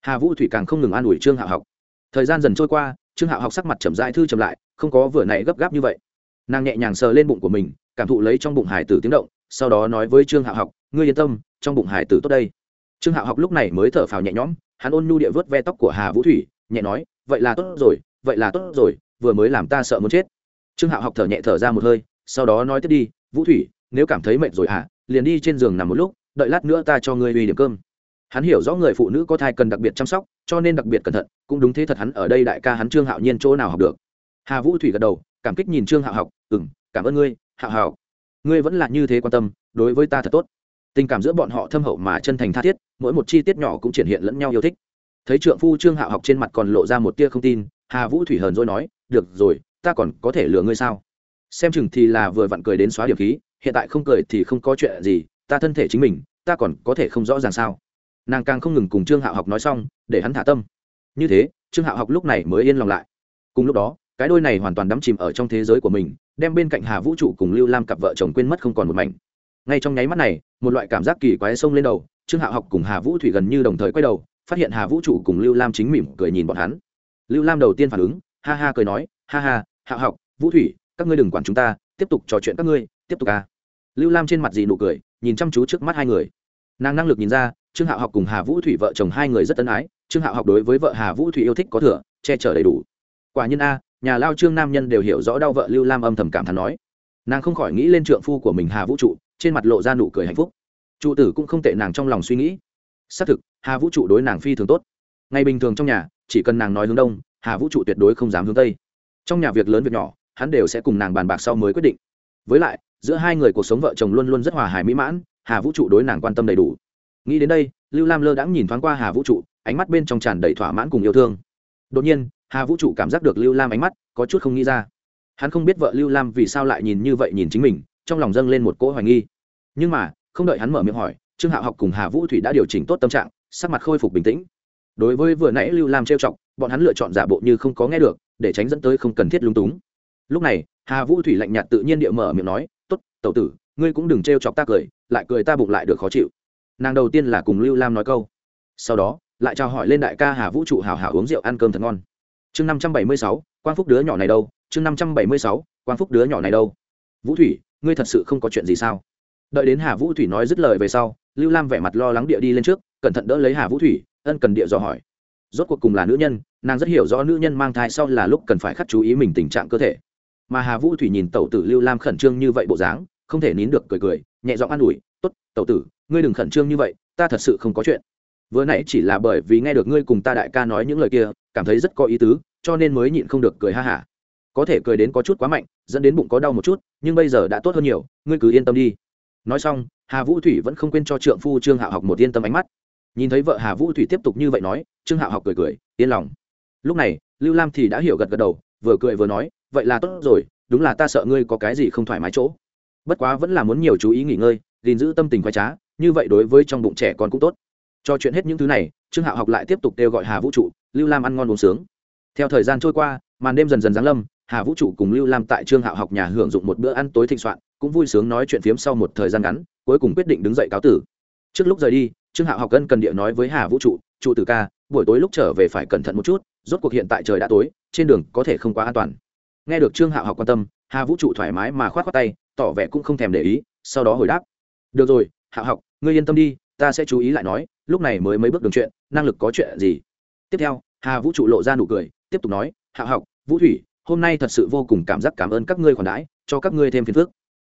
Hà vũ thủy càng không ngừng an ủi trương hạo học. Thời gian dần trôi qua, trương hạo học sắc mặt chậm dại thư chậm lại, không có vừa nãy gấp gáp như vậy. Nàng nhẹ nhàng sờ lên bụng của mình, cảm thụ lấy trong bụng hải tử tiếng động, sau đó nói với trương hạo học, ngươi yên tâm, trong bụng hải tử tốt đây trương hạo học lúc này mới thở phào nhẹ nhõm, hắn ôn nhu địa vớt ve tóc của hà vũ thủy, nhẹ nói, vậy là tốt rồi, vậy là tốt rồi, vừa mới làm ta sợ muốn chết. Trương hạo học thở nhẹ thở ra một hơi, sau đó nói tiếp đi, vũ thủy, nếu cảm thấy mệt rồi hả, liền đi trên giường nằm một lúc, đợi lát nữa ta cho ngươi uy điểm cơm. Hắn hiểu rõ người phụ nữ có thai cần đặc biệt chăm sóc, cho nên đặc biệt cẩn thận, cũng đúng thế thật hắn ở đây đại ca hắn trương hạo nhiên chỗ nào học được. Hà vũ thủy gật đầu, cảm kích nhìn trương hạo học ừ m cảm ơn ngươi, hạo hạo ngươi vẫn là như thế quan tâm, đối với ta thật tốt tình cảm giữa bọn họ thâm hậu mà chân thành tha thiết, mỗi một chi tiết nhỏ cũng triển hiện lẫn nhau yêu thích. Thấy trượng phu trương hạo học trên mặt còn lộ ra một tia không tin, hà vũ thủy hờn rồi nói, được rồi, ta còn có thể lừa ngươi sao? Xem chừng thì là vừa vặn cười đến xóa điểm khí, hiện tại không cười thì không có chuyện gì, ta thân thể chính mình, ta còn có thể không rõ ràng sao? Nàng càng không ngừng cùng trương hạo học nói xong, để hắn thả tâm. Như thế, trương hạo học lúc này mới yên lòng lại. Cùng lúc đó, cái đôi này hoàn toàn đắm chìm ở trong thế giới của mình, đem bên cạnh hà vũ trụ cùng lưu lam cặp vợ chồng quên mất không còn một mảnh ngay trong nháy mắt này, một loại cảm giác kỳ quái xông lên đầu, trương hạo học cùng hà vũ thủy gần như đồng thời quay đầu, phát hiện hà vũ trụ cùng lưu lam chính mỉm cười nhìn bọn hắn. Lưu lam đầu tiên phản ứng, ha ha cười nói, ha ha hạo học, vũ thủy, các ngươi đừng quản chúng ta, tiếp tục trò chuyện các ngươi, tiếp tục ca. Lưu lam trên mặt dị nụ cười, nhìn chăm chú trước mắt hai người. Nàng năng lực nhìn ra, trương hạo học cùng hà vũ thủy vợ chồng hai người rất ân ái, trương hạo học đối với vợ hà vũ thủy yêu thích có thừa, che chở đầy đủ. Quả nhiên a, nhà lao trương nam nhân đều hiểu rõ đau vợ lưu lam âm thầm cảm thán nói. Nàng không khỏi nghĩ lên trượng phu của mình hà vũ trụ trên mặt lộ ra nụ cười hạnh phúc. Trụ tử cũng không tệ nàng trong lòng suy nghĩ. Xác thực, hà vũ trụ đối nàng phi thường tốt. Ngày bình thường trong nhà, chỉ cần nàng nói hướng đông, hà vũ trụ tuyệt đối không dám hướng tây. Trong nhà việc lớn việc nhỏ, hắn đều sẽ cùng nàng bàn bạc sau mới quyết định. Với lại, giữa hai người cuộc sống vợ chồng luôn luôn rất hòa hài mỹ mãn, hà vũ trụ đối nàng quan tâm đầy đủ. Nghĩ đến đây, lưu lam lơ đãng nhìn thoáng qua hà vũ trụ, ánh mắt bên trong tràn đầy thỏa mãn cùng yêu thương. Đột nhiên, hà vũ trụ cảm giác được lưu lam ánh mắt, có chút không nghĩ ra. Hắn không biết vợ lưu lam vì sao lại nhìn như vậy nhìn chính mình, trong lòng dâng lên một cỗ hoài nghi nhưng mà, không đợi hắn mở miệng hỏi, trương hạo học cùng hà vũ thủy đã điều chỉnh tốt tâm trạng, sắc mặt khôi phục bình tĩnh. Đối với vừa nãy lưu lam trêu chọc, bọn hắn lựa chọn giả bộ như không có nghe được, để tránh dẫn tới không cần thiết lung túng. Lúc này, hà vũ thủy lạnh nhạt tự nhiên địa mở miệng nói t ố t tẩu tử, ngươi cũng đừng trêu chọc ta cười, lại cười ta bụng lại được khó chịu. Nàng đầu tiên là cùng lưu lam nói câu. Sau đó, lại chào hỏi lên đại ca hà vũ trụ hào hào uống rượu ăn cơm thật ngon. Chương năm trăm bảy mươi sáu, quang phúc đứa nhỏ này đâu? Chương năm trăm bảy mươi sáu, quang phúc đứa nhỏ này đâu? Vũ thủy, ngươi thật sự không có chuyện gì sao? Đợi đến hà vũ thủy nói dứt lời về sau, lưu lam vẻ mặt lo lắng địa đi lên trước, cẩn thận đỡ lấy hà vũ thủy, ân cần địa dò hỏi. Rốt cuộc cùng là nữ nhân, nàng rất hiểu rõ nữ nhân mang thai sau là lúc cần phải khắc chú ý mình tình trạng cơ thể. Mà hà vũ thủy nhìn tẩu tử lưu lam khẩn trương như vậy bộ dáng, không thể nín được cười cười, nhẹ giọng an ủi t ố t tẩu tử, ngươi đừng khẩn trương như vậy, ta thật sự không có chuyện. Vừa nãy chỉ là bởi vì nghe được ngươi cùng ta đại ca nói những lời kia, cảm thấy rất có ý tứ, cho nên mới nhịn không được cười ha hả. Có thể cười đến có chút quá mạnh, dẫn đến bụng có đau một chút, nhưng bây giờ đã tốt hơn nhiều, ngươi cứ yên tâm đi nói xong, hà vũ thủy vẫn không quên cho trượng phu trương hạo học một yên tâm ánh mắt. Nhìn thấy vợ hà vũ thủy tiếp tục như vậy nói, trương hạo học cười cười, yên lòng. Lúc này, lưu lam thì đã hiểu gật gật đầu, vừa cười vừa nói, vậy là tốt rồi, đúng là ta sợ ngươi có cái gì không thoải mái chỗ. Bất quá vẫn là muốn nhiều chú ý nghỉ ngơi, gìn giữ tâm tình khoai trá, như vậy đối với trong bụng trẻ con cũng tốt. Cho chuyện hết những thứ này, trương hạo học lại tiếp tục kêu gọi hà vũ trụ, lưu lam ăn ngon uống sướng. Theo thời gian trôi qua màn đêm dần dần giáng lâm, hà vũ trụ cùng lưu lam tại trương hạo học nhà hưởng dụng một bữa ăn tối thịnh soạn, cũng vui sướng nói chuyện phiếm sau một thời gian ngắn, cuối cùng quyết định đứng dậy cáo tử. Trước lúc rời đi, trương hạo học ân cần địa nói với hà vũ trụ trụ tử ca, buổi tối lúc trở về phải cẩn thận một chút, rốt cuộc hiện tại trời đã tối, trên đường có thể không quá an toàn. Nghe được trương hạo học quan tâm, hà vũ trụ thoải mái mà k h o á t khoác tay, tỏ vẻ cũng không thèm để ý, sau đó hồi đáp, được rồi, hạo học, ngươi yên tâm đi, ta sẽ chú ý lại nói, lúc này mới mấy bước đường chuyện, năng lực có chuyện gì? Tiếp theo, hà vũ trụ lộ ra nụ cười, tiếp tục nói, hạo học vũ thủy, hôm nay thật sự vô cùng cảm giác cảm ơn các ngươi khoản đãi, cho các ngươi thêm phiền phức.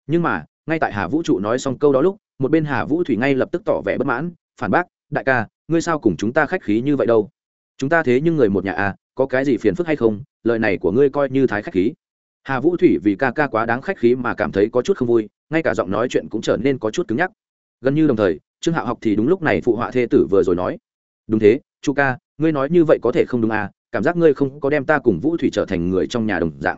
Nhưng mà, ngay tại hà vũ trụ nói xong câu đó lúc, một bên hà vũ thủy ngay lập tức tỏ vẻ bất mãn, phản bác, đại ca, ngươi sao cùng chúng ta khách khí như vậy đâu? Chúng ta thế nhưng người một nhà à có cái gì phiền phức hay không? Lời này của ngươi coi như thái khách khí. Hà vũ thủy vì ca ca quá đáng khách khí mà cảm thấy có chút không vui, ngay cả giọng nói chuyện cũng trở nên có chút cứng nhắc. Gần như đồng thời, trương hạo học thì đúng lúc này phụ họa thê tử vừa rồi nói, đúng thế, chu ca, ngươi nói như vậy có thể không đúng à cảm giác ngươi không có đem ta cùng vũ thủy trở thành người trong nhà đồng dạng.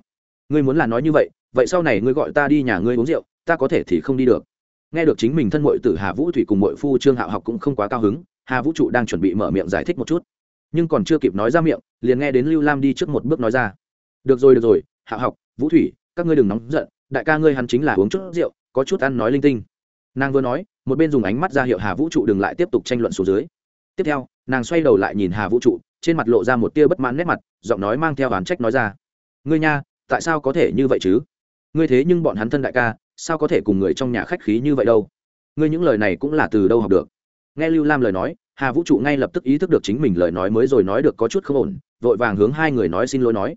Ngươi muốn là nói như vậy vậy sau này ngươi gọi ta đi nhà ngươi uống rượu, ta có thể thì không đi được. Nghe được chính mình thân mội tử hà vũ thủy cùng mội phu trương hạo học cũng không quá cao hứng, hà vũ trụ đang chuẩn bị mở miệng giải thích một chút. Nhưng còn chưa kịp nói ra miệng, liền nghe đến lưu lam đi trước một bước nói ra. Được rồi được rồi, hạo học, vũ thủy, các ngươi đừng nóng giận, đại ca ngươi hắn chính là uống chút rượu, có chút ăn nói linh tinh. Nàng vừa nói, một bên dùng ánh mắt ra hiệu hà vũ trụ đừng lại tiếp tục tranh luận xuống dưới. Tiếp theo nàng xoay đầu lại nhìn hà vũ trụ trên mặt lộ ra một tia bất mãn nét mặt giọng nói mang theo oán trách nói ra ngươi nha tại sao có thể như vậy chứ ngươi thế nhưng bọn hắn thân đại ca sao có thể cùng người trong nhà khách khí như vậy đâu ngươi những lời này cũng là từ đâu học được nghe lưu lam lời nói hà vũ trụ ngay lập tức ý thức được chính mình lời nói mới rồi nói được có chút không ổn vội vàng hướng hai người nói xin lỗi nói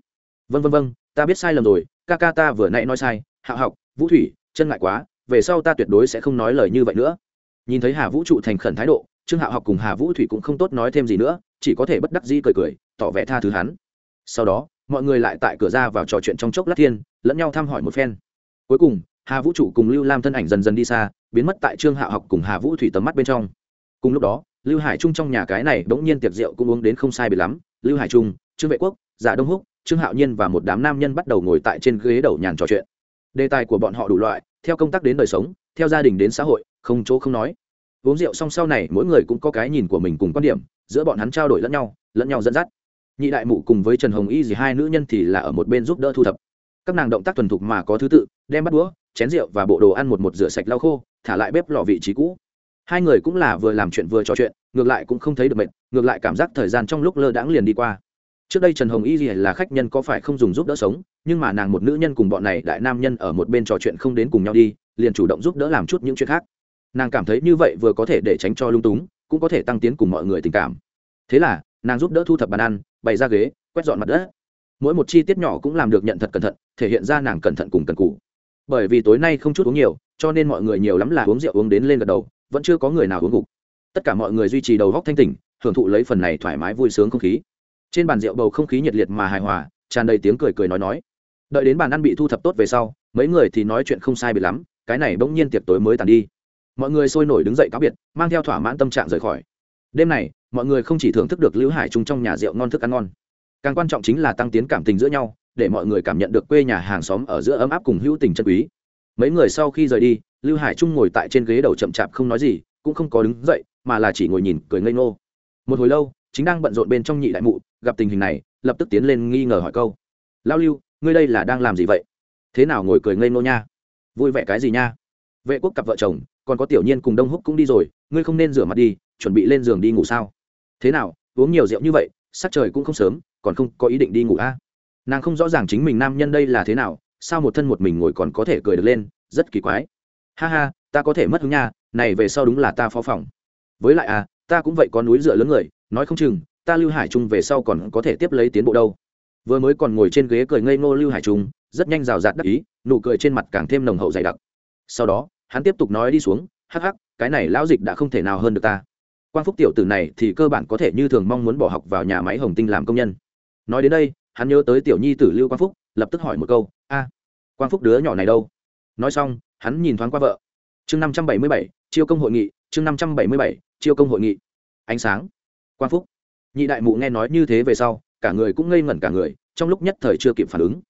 vân vân vân ta biết sai lầm rồi ca ca ta vừa nãy nói sai hạ học vũ thủy chân ngại quá về sau ta tuyệt đối sẽ không nói lời như vậy nữa nhìn thấy hà vũ trụ thành khẩn thái độ trương Hạo học cùng hà vũ thủy cũng không tốt nói thêm gì nữa, chỉ có thể bất đắc dĩ cười cười, tỏ vẻ tha thứ hắn. Sau đó, mọi người lại tại cửa ra vào trò chuyện trong chốc lát thiên, lẫn nhau thăm hỏi một phen. Cuối cùng, hà vũ trụ cùng lưu lam thân ảnh dần dần đi xa, biến mất tại trương Hạo học cùng hà vũ thủy tầm mắt bên trong. Cùng lúc đó, lưu hải trung trong nhà cái này bỗng nhiên tiệc rượu cũng uống đến không sai bị lắm. Lưu hải trung, trương vệ quốc, giả đông húc, trương hạo nhiên và một đám nam nhân bắt đầu ngồi tại trên ghế đầu nhàn trò chuyện. Đề tài của bọn họ đủ loại, theo công tác đến đời sống, theo gia đình đến xã hội, không chỗ không nói uống rượu xong sau này mỗi người cũng có cái nhìn của mình cùng quan điểm, giữa bọn hắn trao đổi lẫn nhau lẫn nhau dẫn dắt. Nhị đại mụ cùng với trần hồng y gì hai nữ nhân thì là ở một bên giúp đỡ thu thập. Các nàng động tác thuần thục mà có thứ tự, đem bắt đũa, chén rượu và bộ đồ ăn một một rửa sạch lau khô, thả lại bếp lò vị trí cũ. Hai người cũng là vừa làm chuyện vừa trò chuyện, ngược lại cũng không thấy được mệt, ngược lại cảm giác thời gian trong lúc lơ đãng liền đi qua. Trước đây trần hồng y gì là khách nhân có phải không dùng giúp đỡ sống, nhưng mà nàng một nữ nhân cùng bọn này đại nam nhân ở một bên trò chuyện không đến cùng nhau đi, liền chủ động giúp đỡ làm chút những chuyện khác nàng cảm thấy như vậy vừa có thể để tránh cho lung túng, cũng có thể tăng tiến cùng mọi người tình cảm. Thế là, nàng giúp đỡ thu thập bàn ăn, bày ra ghế, quét dọn mặt đất. Mỗi một chi tiết nhỏ cũng làm được nhận thật cẩn thận, thể hiện ra nàng cẩn thận cùng cần cù. Bởi vì tối nay không chút uống nhiều, cho nên mọi người nhiều lắm là uống rượu uống đến lên gật đầu, vẫn chưa có người nào uống gục. Tất cả mọi người duy trì đầu góc thanh tỉnh, hưởng thụ lấy phần này thoải mái vui sướng không khí. Trên bàn rượu bầu không khí nhiệt liệt mà hài hòa, tràn đầy tiếng cười cười nói nói. Đợi đến bàn ăn bị thu thập tốt về sau, mấy người thì nói chuyện không sai bị lắm, cái này bỗng nhiên tiệc tối mới tàn đi mọi người sôi nổi đứng dậy cáo biệt, mang theo thỏa mãn tâm trạng rời khỏi. Đêm này, mọi người không chỉ thưởng thức được lưu hải trung trong nhà rượu ngon thức ăn ngon, càng quan trọng chính là tăng tiến cảm tình giữa nhau, để mọi người cảm nhận được quê nhà hàng xóm ở giữa ấm áp cùng hữu tình chân quý. Mấy người sau khi rời đi, lưu hải trung ngồi tại trên ghế đầu chậm chạp không nói gì, cũng không có đứng dậy, mà là chỉ ngồi nhìn cười ngây ngô. Một hồi lâu, chính đang bận rộn bên trong nhị đại mụ, gặp tình hình này, lập tức tiến lên nghi ngờ hỏi câu. Lao lưu, ngươi đây là đang làm gì vậy? Thế nào ngồi cười ngây ngô nha? Vui vẻ cái gì nha? Vệ quốc cặp vợ chồng còn có tiểu nhiên cùng đông húc cũng đi rồi, ngươi không nên rửa mặt đi, chuẩn bị lên giường đi ngủ sao? Thế nào, uống nhiều rượu như vậy, sắc trời cũng không sớm, còn không có ý định đi ngủ a à? nàng không rõ ràng chính mình nam nhân đây là thế nào, sao một thân một mình ngồi còn có thể cười được lên, rất kỳ quái. Ha ha, ta có thể mất hứng nha, này về sau đúng là ta phó phòng. Với lại à ta cũng vậy có núi dựa lớn người, nói không chừng, ta lưu hải trung về sau còn có thể tiếp lấy tiến bộ đâu. Vừa mới còn ngồi trên ghế cười ngây ngô lưu hải trung, rất nhanh rào rạt đắc ý, nụ cười trên mặt càng thêm nồng hậu dày đặc. Sau đó hắn tiếp tục nói đi xuống, hắc hắc, cái này lão dịch đã không thể nào hơn được ta. Quang phúc tiểu tử này thì cơ bản có thể như thường mong muốn bỏ học vào nhà máy hồng tinh làm công nhân. Nói đến đây, hắn nhớ tới tiểu nhi tử lưu quang phúc, lập tức hỏi một câu, a, quang phúc đứa nhỏ này đâu? Nói xong, hắn nhìn thoáng qua vợ. Chương năm trăm bảy mươi bảy, chiêu công hội nghị, chương năm trăm bảy mươi bảy, chiêu công hội nghị. Ánh sáng. Quang phúc. Nhị đại mụ nghe nói như thế về sau, cả người cũng ngây ngẩn cả người, trong lúc nhất thời chưa kịp phản ứng.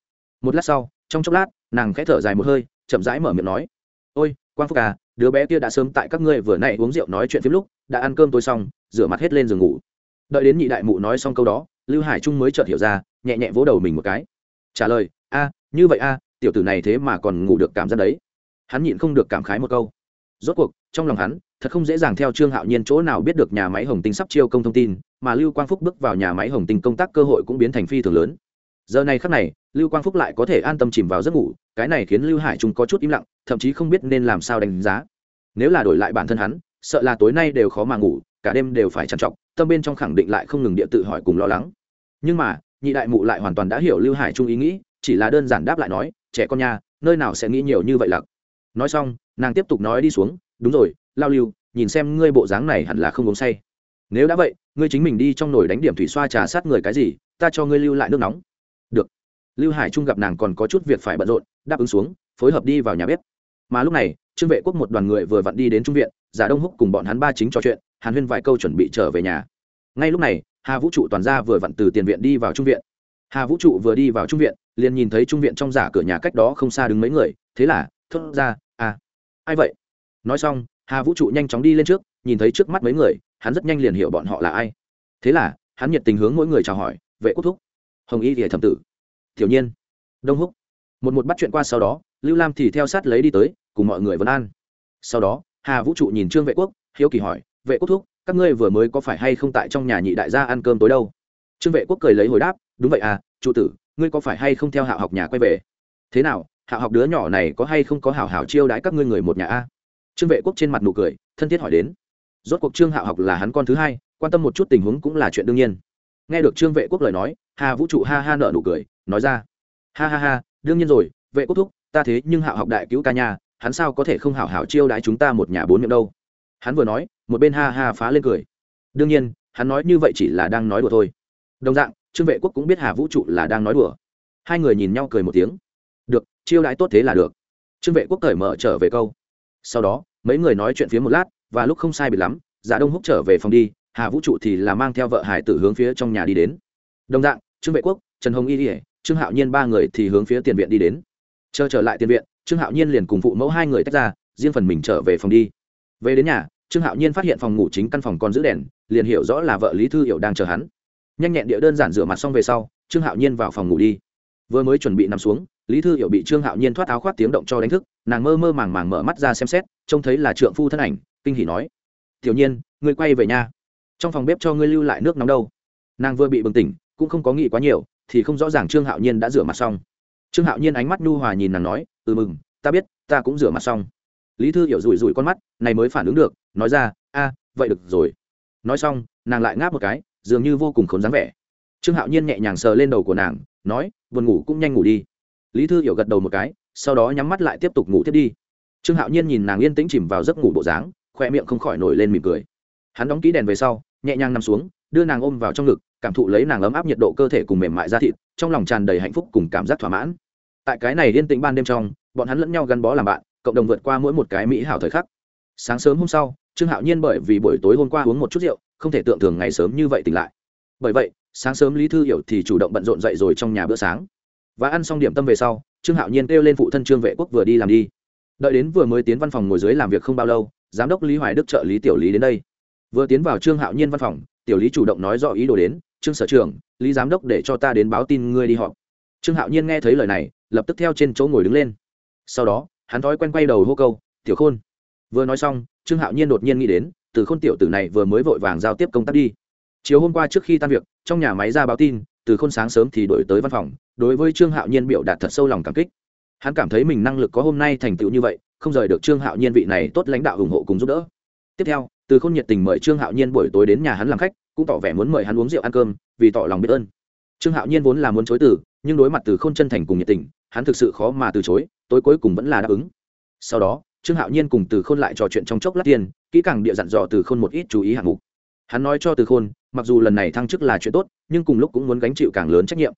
Một lát sau, trong chốc lát, nàng khẽ thở dài một hơi, chậm rãi mở miệng nói ôi, quang phúc à đứa bé kia đã sớm tại các ngươi vừa nay uống rượu nói chuyện phim lúc, đã ăn cơm tối xong, rửa mặt hết lên giường ngủ. Đợi đến nhị đại mụ nói xong câu đó, lưu hải trung mới chợt hiểu ra, nhẹ nhẹ vỗ đầu mình một cái. Trả lời, a, như vậy a, tiểu tử này thế mà còn ngủ được cảm giác đấy. Hắn nhịn không được cảm khái một câu. Rốt cuộc, trong lòng hắn, thật không dễ dàng theo trương hạo nhiên chỗ nào biết được nhà máy hồng tinh sắp chiêu công thông tin, mà lưu quang phúc bước vào nhà máy hồng tinh công tác cơ hội cũng biến thành phi thường lớn giờ này khắc này, lưu quang phúc lại có thể an tâm chìm vào giấc ngủ, cái này khiến lưu hải trung có chút im lặng, thậm chí không biết nên làm sao đánh giá. Nếu là đổi lại bản thân hắn, sợ là tối nay đều khó mà ngủ, cả đêm đều phải trằn trọc, tâm bên trong khẳng định lại không ngừng địa tự hỏi cùng lo lắng. Nhưng mà, nhị đại mụ lại hoàn toàn đã hiểu lưu hải trung ý nghĩ, chỉ là đơn giản đáp lại nói, trẻ con nha, nơi nào sẽ nghĩ nhiều như vậy lặc? Nói xong, nàng tiếp tục nói đi xuống, đúng rồi, lao lưu, nhìn xem ngươi bộ dáng này hẳn là không uống say. Nếu đã vậy, ngươi chính mình đi trong nồi đánh điểm thủy xoa trà sát người cái gì, ta cho ngươi lưu lại nước nóng lưu hải trung gặp nàng còn có chút việc phải bận rộn, đáp ứng xuống, phối hợp đi vào nhà bếp. Mà lúc này, trương vệ quốc một đoàn người vừa vặn đi đến trung viện, giả đông húc cùng bọn hắn ba chính trò chuyện, hàn huyên vài câu chuẩn bị trở về nhà. Ngay lúc này, hà vũ trụ toàn ra vừa vặn từ tiền viện đi vào trung viện. Hà vũ trụ vừa đi vào trung viện, liền nhìn thấy trung viện trong giả cửa nhà cách đó không xa đứng mấy người, thế là, thốt ra à ai vậy? Nói xong, hà vũ trụ nhanh chóng đi lên trước, nhìn thấy trước mắt mấy người, hắn rất nhanh liền hiểu bọn họ là ai. Thế là, hắn nhiệt tình hướng mỗi người chào hỏi, vệ quốc thúc, hồng y thì thẩm tử thiểu nhiên. Đông húc. Một một bắt chuyện qua sau đó, lưu lam thì theo sát lấy đi tới, cùng mọi người vấn an. Sau đó, hà vũ trụ nhìn trương vệ quốc, hiếu kỳ hỏi, vệ quốc thúc, các ngươi vừa mới có phải hay không tại trong nhà nhị đại gia ăn cơm tối đâu? Trương vệ quốc cười lấy hồi đáp, đúng vậy à trụ tử, ngươi có phải hay không theo hạ học nhà quay về? Thế nào, hạ học đứa nhỏ này có hay không có hảo hảo chiêu đãi các ngươi người một nhà a? Trương vệ quốc trên mặt nụ cười, thân thiết hỏi đến. Rốt cuộc trương hạ học là hắn con thứ hai, quan tâm một chút tình huống cũng là chuyện đương nhiên. Nghe được trương vệ quốc lời nói hà vũ trụ ha ha nợ nụ cười, nói ra. Ha ha ha, đương nhiên rồi, vệ quốc thúc, ta thế nhưng hạo học đại cứu ca nhà hắn sao có thể không hảo hảo chiêu đãi chúng ta một nhà bốn miệng đâu? Hắn vừa nói, một bên ha ha phá lên cười. Đương nhiên, hắn nói như vậy chỉ là đang nói đùa thôi. Đồng dạng, trương vệ quốc cũng biết hà vũ trụ là đang nói đùa. Hai người nhìn nhau cười một tiếng. Được, chiêu đãi tốt thế là được. Trương vệ quốc cởi mở trở về câu. Sau đó, mấy người nói chuyện phía một lát, và lúc không sai bị lắm giả đông húc trở về phòng đi, hà vũ trụ thì là mang theo vợ hải tử hướng phía trong nhà đi đến. Đồng dạng trương vệ quốc, trần hồng y ỉa trương hạo nhiên ba người thì hướng phía tiền viện đi đến. Chờ trở lại tiền viện, trương hạo nhiên liền cùng phụ mẫu hai người tách ra, riêng phần mình trở về phòng đi. Về đến nhà, trương hạo nhiên phát hiện phòng ngủ chính căn phòng còn giữ đèn, liền hiểu rõ là vợ lý thư hiểu đang chờ hắn. Nhanh nhẹn địa đơn giản rửa mặt xong về sau, trương hạo nhiên vào phòng ngủ đi. Vừa mới chuẩn bị nằm xuống, lý thư hiểu bị trương hạo nhiên thoát áo khoác tiếng động cho đánh thức, nàng mơ mơ màng màng mở mắt ra xem xét, trông thấy là trượng phu thân ảnh, kinh hỉ nói, tiểu nhiên, ngươi quay về nhà. Trong phòng bếp cho ngươi lưu lại nước nóng đâu. Nàng vừa bị bừng tỉnh cũng không có nghĩ quá nhiều, thì không rõ ràng trương hạo nhiên đã rửa mặt xong. Trương hạo nhiên ánh mắt nhu hòa nhìn nàng nói ừ mừng, ta biết, ta cũng rửa mặt xong. Lý thư hiểu rủi rủi con mắt, này mới phản ứng được, nói ra, a, vậy được rồi. Nói xong, nàng lại ngáp một cái, dường như vô cùng khốn dáng vẻ. Trương hạo nhiên nhẹ nhàng sờ lên đầu của nàng, nói, buồn ngủ cũng nhanh ngủ đi. Lý thư hiểu gật đầu một cái, sau đó nhắm mắt lại tiếp tục ngủ tiếp đi. Trương hạo nhiên nhìn nàng yên tĩnh chìm vào giấc ngủ bộ dáng, khoe miệng không khỏi nổi lên mỉm cười. Hắn đóng ký đèn về sau, nhẹ nhàng nằm xuống, đưa nàng ôm vào trong ngực cảm thụ lấy nàng ấm áp nhiệt độ cơ thể cùng mềm mại da thịt, trong lòng tràn đầy hạnh phúc cùng cảm giác thỏa mãn. Tại cái này yên tĩnh ban đêm trong, bọn hắn lẫn nhau gắn bó làm bạn, cộng đồng vượt qua mỗi một cái mỹ hảo thời khắc. Sáng sớm hôm sau, trương hạo nhiên bởi vì buổi tối hôm qua uống một chút rượu, không thể tượng thường ngày sớm như vậy tỉnh lại. Bởi vậy, sáng sớm lý thư hiểu thì chủ động bận rộn dậy rồi trong nhà bữa sáng. Và ăn xong điểm tâm về sau, trương hạo nhiên kêu lên phụ thân trương vệ quốc vừa đi làm đi. Đợi đến vừa mới tiến văn phòng ngồi dưới làm việc không bao lâu, giám đốc lý hoài đức trợ lý tiểu lý đến đây. Vừa tiến vào trương hạo nhiên văn phòng, tiểu lý chủ động nói rõ ý đồ đến trương sở trường, lý giám đốc để cho ta đến báo tin ngươi đi họp. Trương hạo nhiên nghe thấy lời này, lập tức theo trên chỗ ngồi đứng lên. Sau đó, hắn thói quen quay đầu hô câu, tiểu khôn. Vừa nói xong, trương hạo nhiên đột nhiên nghĩ đến, từ khôn tiểu tử này vừa mới vội vàng giao tiếp công tác đi. Chiều hôm qua trước khi tan việc, trong nhà máy ra báo tin, từ khôn sáng sớm thì đổi tới văn phòng, đối với trương hạo nhiên biểu đạt thật sâu lòng cảm kích. Hắn cảm thấy mình năng lực có hôm nay thành tựu như vậy, không rời được trương hạo nhiên vị này tốt lãnh đạo ủng hộ cùng giúp đỡ. Tiếp theo, từ khôn nhiệt tình mời trương hạo nhiên buổi tối đến nhà hắn làm khách cũng tỏ vẻ muốn mời hắn uống rượu ăn cơm, vì tỏ lòng biết ơn. Trương hạo nhiên vốn là muốn chối từ, nhưng đối mặt từ k h ô n chân thành cùng nhiệt tình, hắn thực sự khó mà từ chối, tối cuối cùng vẫn là đáp ứng. Sau đó, trương hạo nhiên cùng từ khôn lại trò chuyện trong chốc lát tiền kỹ càng địa dặn dò từ khôn một ít chú ý hạng mục. Hắn nói cho từ khôn, mặc dù lần này thăng chức là chuyện tốt, nhưng cùng lúc cũng muốn gánh chịu càng lớn trách nhiệm.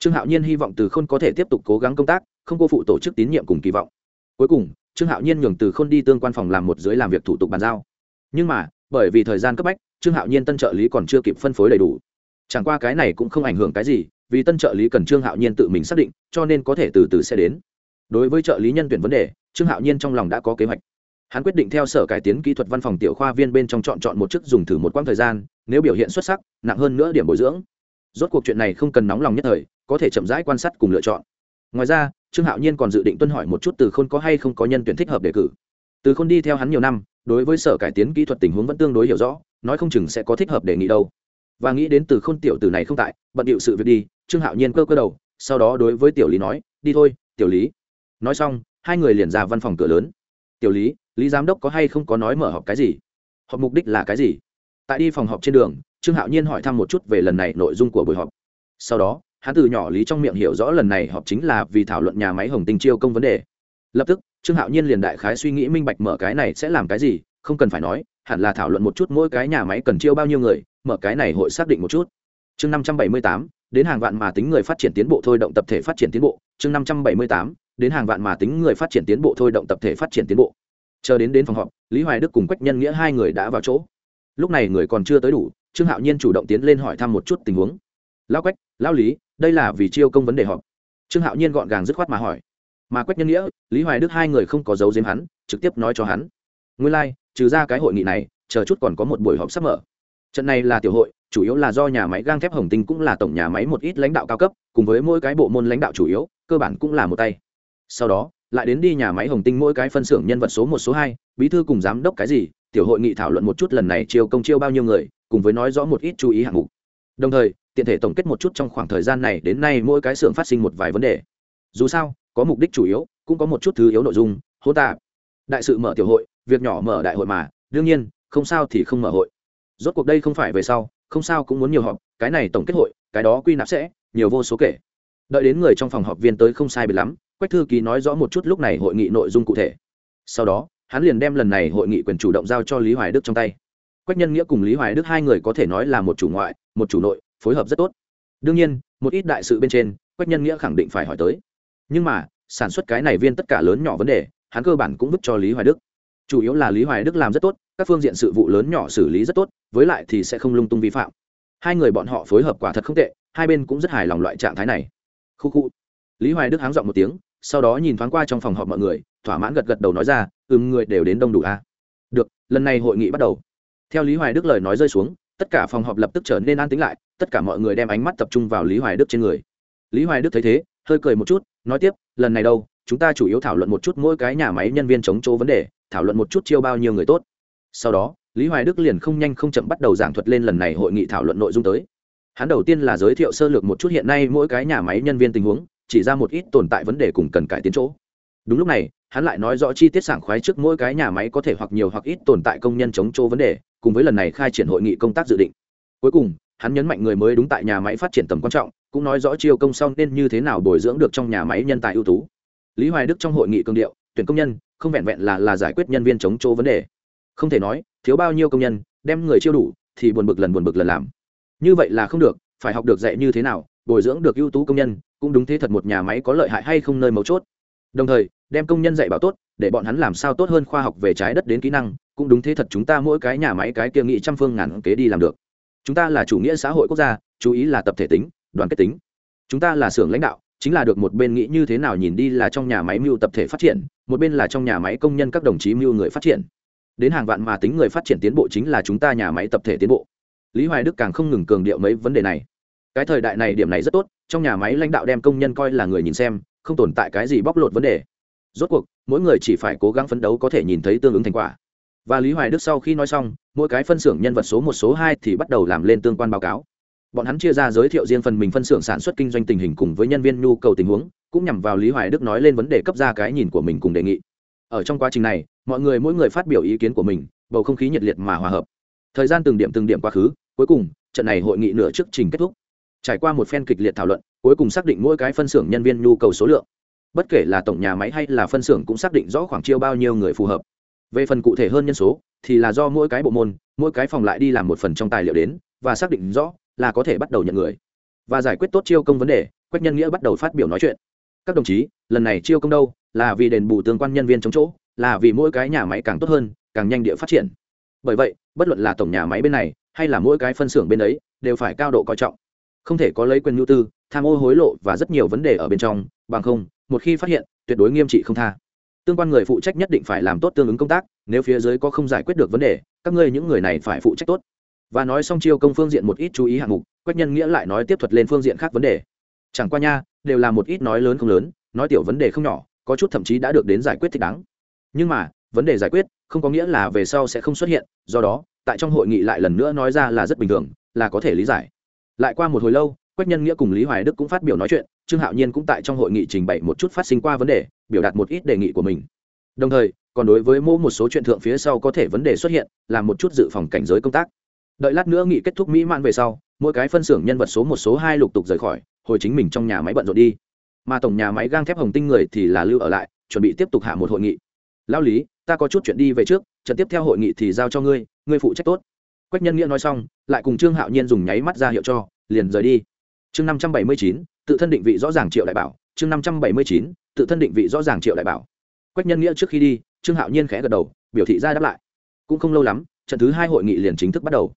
Trương hạo nhiên hy vọng từ khôn có thể tiếp tục cố gắng công tác, không cô phụ tổ chức tín nhiệm cùng kỳ vọng. Cuối cùng, trương hạo nhiên nhường từ khôn đi tương quan phòng làm một dưới làm việc thủ tục bàn giao. Nhưng mà, bởi vì thời gian cấp bách trương hạo nhiên tân trợ lý còn chưa kịp phân phối đầy đủ. Chẳng qua cái này cũng không ảnh hưởng cái gì, vì tân trợ lý cần trương hạo nhiên tự mình xác định, cho nên có thể từ từ sẽ đến. Đối với trợ lý nhân tuyển vấn đề, trương hạo nhiên trong lòng đã có kế hoạch. Hắn quyết định theo sở cải tiến kỹ thuật văn phòng tiểu khoa viên bên trong chọn chọn một chức dùng thử một quãng thời gian, nếu biểu hiện xuất sắc, nặng hơn nữa điểm bồi dưỡng. Rốt cuộc chuyện này không cần nóng lòng nhất thời, có thể chậm rãi quan sát cùng lựa chọn. Ngoài ra, trương hạo nhiên còn dự định tuân hỏi một chút từ khôn có hay không có nhân tuyển thích hợp đề cử. Từ khôn đi theo hắn nhiều năm, đối với sở cải tiến kỹ thuật tình huống vẫn tương đối hiểu rõ nói không chừng sẽ có thích hợp đề nghị đâu. Và nghĩ đến từ khôn tiểu tử này không tại, bận điệu sự việc đi, trương hạo nhiên cơ cơ đầu, sau đó đối với tiểu lý nói, đi thôi, tiểu lý. Nói xong, hai người liền ra văn phòng cửa lớn. Tiểu lý lý giám đốc có hay không có nói mở họp cái gì? Họp mục đích là cái gì? Tại đi phòng họp trên đường, trương hạo nhiên hỏi thăm một chút về lần này nội dung của buổi họp. Sau đó, hắn từ nhỏ lý trong miệng hiểu rõ lần này họp chính là vì thảo luận nhà máy hồng tinh chiêu công vấn đề. Lập tức, trương hạo nhiên liền đại khái suy nghĩ minh bạch mở cái này sẽ làm cái gì, không cần phải nói hẳn là thảo luận một chút mỗi cái nhà máy cần chiêu bao nhiêu người mở cái này hội xác định một chút. Chương năm trăm bảy mươi tám đến hàng vạn mà tính người phát triển tiến bộ thôi động tập thể phát triển tiến bộ. Chương năm trăm bảy mươi tám đến hàng vạn mà tính người phát triển tiến bộ thôi động tập thể phát triển tiến bộ. Chờ đến đến phòng họp lý hoài đức cùng quách nhân nghĩa hai người đã vào chỗ. Lúc này người còn chưa tới đủ trương hạo nhiên chủ động tiến lên hỏi thăm một chút tình huống. Lão quách lão lý đây là vì chiêu công vấn đề họp. Trương hạo nhiên gọn gàng dứt khoát mà hỏi. Mà quách nhân nghĩa lý hoài đức hai người không có dấu diếm hắn trực tiếp nói cho hắn. Nguyên lai、like, trừ ra cái hội nghị này, chờ chút còn có một buổi họp sắp mở. Trận này là tiểu hội, chủ yếu là do nhà máy gang thép hồng tinh cũng là tổng nhà máy một ít lãnh đạo cao cấp, cùng với mỗi cái bộ môn lãnh đạo chủ yếu, cơ bản cũng là một tay. Sau đó, lại đến đi nhà máy hồng tinh mỗi cái phân xưởng nhân vật số một, số hai, bí thư cùng giám đốc cái gì, tiểu hội nghị thảo luận một chút lần này chiêu công chiêu bao nhiêu người, cùng với nói rõ một ít chú ý hạng mục. Đồng thời, tiện thể tổng kết một chút trong khoảng thời gian này đến nay mỗi cái xưởng phát sinh một vài vấn đề. Dù sao, có mục đích chủ yếu, cũng có một chút thứ yếu nội dung. Hô tạ đại sự mở tiểu hội việc nhỏ mở đại hội mà, đương nhiên, không sao thì không mở hội. Rốt cuộc đây không phải về sau, không sao cũng muốn nhiều họp, cái này tổng kết hội, cái đó quy nạp sẽ, nhiều vô số kể. Đợi đến người trong phòng họp viên tới không sai biệt lắm, quách thư ký nói rõ một chút lúc này hội nghị nội dung cụ thể. Sau đó, hắn liền đem lần này hội nghị quyền chủ động giao cho lý hoài đức trong tay. Quách nhân nghĩa cùng lý hoài đức hai người có thể nói là một chủ ngoại, một chủ nội, phối hợp rất tốt. Đương nhiên, một ít đại sự bên trên, quách nhân nghĩa khẳng định phải hỏi tới. Nhưng mà, sản xuất cái này viên tất cả lớn nhỏ vấn đề, hắn cơ bản cũng vứt cho lý hoài đức chủ yếu là lý hoài đức làm rất tốt, các phương diện sự vụ lớn nhỏ xử lý rất tốt, với lại thì sẽ không lung tung vi phạm. Hai người bọn họ phối hợp quả thật không tệ, hai bên cũng rất hài lòng loại trạng thái này. Khu khu. Lý hoài đức háng dọn một tiếng, sau đó nhìn thoáng qua trong phòng họp mọi người, thỏa mãn gật gật đầu nói ra, ừm, người đều đến đông đủ a à? được, lần này hội nghị bắt đầu. Theo lý hoài đức lời nói rơi xuống, tất cả phòng họp lập tức trở nên an tĩnh lại, tất cả mọi người đem ánh mắt tập trung vào lý hoài đức trên người. Lý hoài đức thấy thế, hơi cười một chút, nói tiếp, lần này đâu, chúng ta chủ yếu thảo luận một chút mỗi cái nhà máy nhân viên chống chỗ vấn đề thảo luận một chút chiêu bao nhiêu người tốt. Sau đó, lý hoài đức liền không nhanh không chậm bắt đầu giảng thuật lên lần này hội nghị thảo luận nội dung tới. Hắn đầu tiên là giới thiệu sơ lược một chút hiện nay mỗi cái nhà máy nhân viên tình huống, chỉ ra một ít tồn tại vấn đề cùng cần cải tiến chỗ. Đúng lúc này, hắn lại nói rõ chi tiết sảng khoái trước mỗi cái nhà máy có thể hoặc nhiều hoặc ít tồn tại công nhân chống chỗ vấn đề, cùng với lần này khai triển hội nghị công tác dự định. Cuối cùng, hắn nhấn mạnh người mới đúng tại nhà máy phát triển tầm quan trọng, cũng nói rõ chiêu công sau nên như thế nào bồi dưỡng được trong nhà máy nhân tài ưu tú. Lý hoài đức trong hội nghị cương điệu, tuyển công nhân không vẹn vẹn là là giải quyết nhân viên chống chỗ vấn đề. Không thể nói, thiếu bao nhiêu công nhân, đem người chiêu đủ, thì buồn bực lần buồn bực lần làm. Như vậy là không được, phải học được dạy như thế nào, bồi dưỡng được ưu tú công nhân, cũng đúng thế thật một nhà máy có lợi hại hay không nơi mấu chốt. Đồng thời, đem công nhân dạy bảo tốt, để bọn hắn làm sao tốt hơn khoa học về trái đất đến kỹ năng, cũng đúng thế thật chúng ta mỗi cái nhà máy cái kia nghị trăm phương ngàn kế đi làm được. Chúng ta là chủ nghĩa xã hội quốc gia, chú ý là tập thể tính, đoàn kết tính. Chúng ta là xưởng lãnh đạo chính là được một bên nghĩ như thế nào nhìn đi là trong nhà máy mưu tập thể phát triển, một bên là trong nhà máy công nhân các đồng chí mưu người phát triển. Đến hàng vạn mà tính người phát triển tiến bộ chính là chúng ta nhà máy tập thể tiến bộ. Lý hoài đức càng không ngừng cường điệu mấy vấn đề này. Cái thời đại này điểm này rất tốt, trong nhà máy lãnh đạo đem công nhân coi là người nhìn xem, không tồn tại cái gì bóc lột vấn đề. Rốt cuộc, mỗi người chỉ phải cố gắng phấn đấu có thể nhìn thấy tương ứng thành quả. Và lý hoài đức sau khi nói xong, mỗi cái phân xưởng nhân vật số một, số hai thì bắt đầu làm lên tương quan báo cáo bọn hắn chia ra giới thiệu riêng phần mình phân xưởng sản xuất kinh doanh tình hình cùng với nhân viên nhu cầu tình huống, cũng nhằm vào lý hoài đức nói lên vấn đề cấp ra cái nhìn của mình cùng đề nghị. Ở trong quá trình này, mọi người mỗi người phát biểu ý kiến của mình, bầu không khí nhiệt liệt mà hòa hợp. Thời gian từng điểm từng điểm quá khứ, cuối cùng, trận này hội nghị nửa trước trình kết thúc. Trải qua một phen kịch liệt thảo luận, cuối cùng xác định mỗi cái phân xưởng nhân viên nhu cầu số lượng. Bất kể là tổng nhà máy hay là phân xưởng cũng xác định rõ khoảng chiêu bao nhiêu người phù hợp. Về phần cụ thể hơn nhân số, thì là do mỗi cái bộ môn, mỗi cái phòng lại đi làm một phần trong tài liệu đến, và xác định rõ là có thể bắt đầu nhận người. Và giải quyết tốt chiêu công vấn đề, quách nhân nghĩa bắt đầu phát biểu nói chuyện. Các đồng chí, lần này chiêu công đâu? Là vì đền bù tương quan nhân viên chống chỗ, là vì mỗi cái nhà máy càng tốt hơn, càng nhanh địa phát triển. Bởi vậy, bất luận là tổng nhà máy bên này, hay là mỗi cái phân xưởng bên ấy, đều phải cao độ coi trọng. Không thể có lấy quyền nhu tư, tham ô hối lộ và rất nhiều vấn đề ở bên trong, bằng không, một khi phát hiện, tuyệt đối nghiêm trị không tha. Tương quan người phụ trách nhất định phải làm tốt tương ứng công tác, nếu phía dưới có không giải quyết được vấn đề, các ngươi những người này phải phụ trách tốt và nói xong chiêu công phương diện một ít chú ý hạng mục, quách nhân nghĩa lại nói tiếp thuật lên phương diện khác vấn đề. Chẳng qua nha, đều là một ít nói lớn không lớn, nói tiểu vấn đề không nhỏ, có chút thậm chí đã được đến giải quyết thích đáng. Nhưng mà, vấn đề giải quyết không có nghĩa là về sau sẽ không xuất hiện, do đó, tại trong hội nghị lại lần nữa nói ra là rất bình thường, là có thể lý giải. Lại qua một hồi lâu, quách nhân nghĩa cùng lý hoài đức cũng phát biểu nói chuyện, trương hạo nhiên cũng tại trong hội nghị trình bày một chút phát sinh qua vấn đề, biểu đạt một ít đề nghị của mình. Đồng thời, còn đối với mô một số chuyện thượng phía sau có thể vấn đề xuất hiện là một chút dự phòng cảnh giới công tác đợi lát nữa nghị kết thúc mỹ mãn về sau, mỗi cái phân xưởng nhân vật số một số hai lục tục rời khỏi, hồi chính mình trong nhà máy bận rộn đi. Mà tổng nhà máy gang thép hồng tinh người thì là lưu ở lại, chuẩn bị tiếp tục hạ một hội nghị. Lao lý, ta có chút chuyện đi về trước, trận tiếp theo hội nghị thì giao cho ngươi ngươi phụ trách tốt. Quách nhân nghĩa nói xong, lại cùng trương hạo nhiên dùng nháy mắt ra hiệu cho, liền rời đi. Chương năm trăm bảy mươi chín, tự thân định vị rõ ràng triệu đại bảo. Chương năm trăm bảy mươi chín, tự thân định vị rõ ràng triệu đại bảo. Quách nhân nghĩa trước khi đi, trương hạo nhiên khẽ gật đầu, biểu thị ra đáp lại. Cũng không lâu lắm, trận thứ hai hội nghị liền chính thức bắt đầu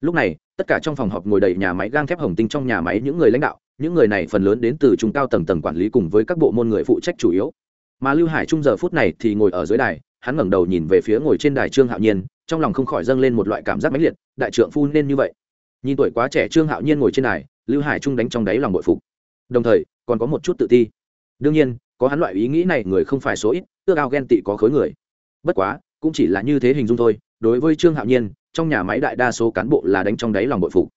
lúc này, tất cả trong phòng họp ngồi đầy nhà máy gang thép hồng tinh trong nhà máy những người lãnh đạo, những người này phần lớn đến từ trung cao tầng tầng quản lý cùng với các bộ môn người phụ trách chủ yếu. Mà lưu hải trung giờ phút này thì ngồi ở dưới đài, hắn ngẩng đầu nhìn về phía ngồi trên đài trương hạo nhiên, trong lòng không khỏi dâng lên một loại cảm giác mãnh liệt, đại trượng phu nên như vậy. Nhìn tuổi quá trẻ trương hạo nhiên ngồi trên đài, lưu hải trung đánh trong đáy lòng bội phục. Đồng thời, còn có một chút tự ti. Đương nhiên, có hắn loại ý nghĩ này người không phải số ít, ước ao ghen tị có khối người. Bất quá, cũng chỉ là như thế hình dung thôi, đối với trương hạo nhiên trong nhà máy đại đa số cán bộ là đánh trong đáy lòng bội phục.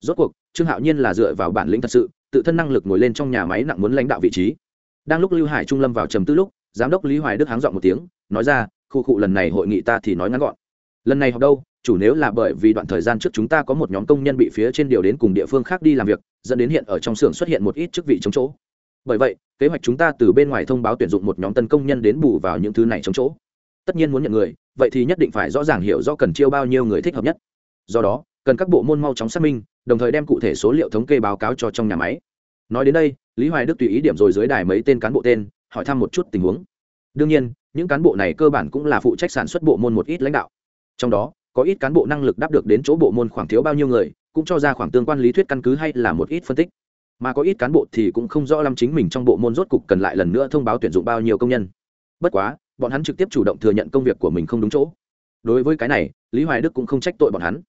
Rốt cuộc, trương hạo nhiên là dựa vào bản lĩnh thật sự, tự thân năng lực ngồi lên trong nhà máy nặng muốn lãnh đạo vị trí. Đang lúc lưu hải trung lâm vào trầm tư lúc, giám đốc lý hoài đức háng dọn một tiếng, nói ra, khu cụ lần này hội nghị ta thì nói ngắn gọn. Lần này học đâu? Chủ nếu là bởi vì đoạn thời gian trước chúng ta có một nhóm công nhân bị phía trên điều đến cùng địa phương khác đi làm việc, dẫn đến hiện ở trong xưởng xuất hiện một ít chức vị chống chỗ. Bởi vậy, kế hoạch chúng ta từ bên ngoài thông báo tuyển dụng một nhóm tân công nhân đến bù vào những thứ này chống chỗ tất nhiên muốn nhận người, vậy thì nhất định phải rõ ràng hiểu rõ cần chiêu bao nhiêu người thích hợp nhất. Do đó, cần các bộ môn mau chóng xác minh, đồng thời đem cụ thể số liệu thống kê báo cáo cho trong nhà máy. Nói đến đây, lý hoài đức tùy ý điểm rồi dưới đài mấy tên cán bộ tên, hỏi thăm một chút tình huống. Đương nhiên, những cán bộ này cơ bản cũng là phụ trách sản xuất bộ môn một ít lãnh đạo. Trong đó, có ít cán bộ năng lực đáp được đến chỗ bộ môn khoảng thiếu bao nhiêu người, cũng cho ra khoảng tương quan lý thuyết căn cứ hay là một ít phân tích. Mà có ít cán bộ thì cũng không rõ lắm chính mình trong bộ môn rốt cục cần lại lần nữa thông báo tuyển dụng bao nhiêu công nhân. Bất quá bọn hắn trực tiếp chủ động thừa nhận công việc của mình không đúng chỗ. Đối với cái này, lý hoài đức cũng không trách tội bọn hắn.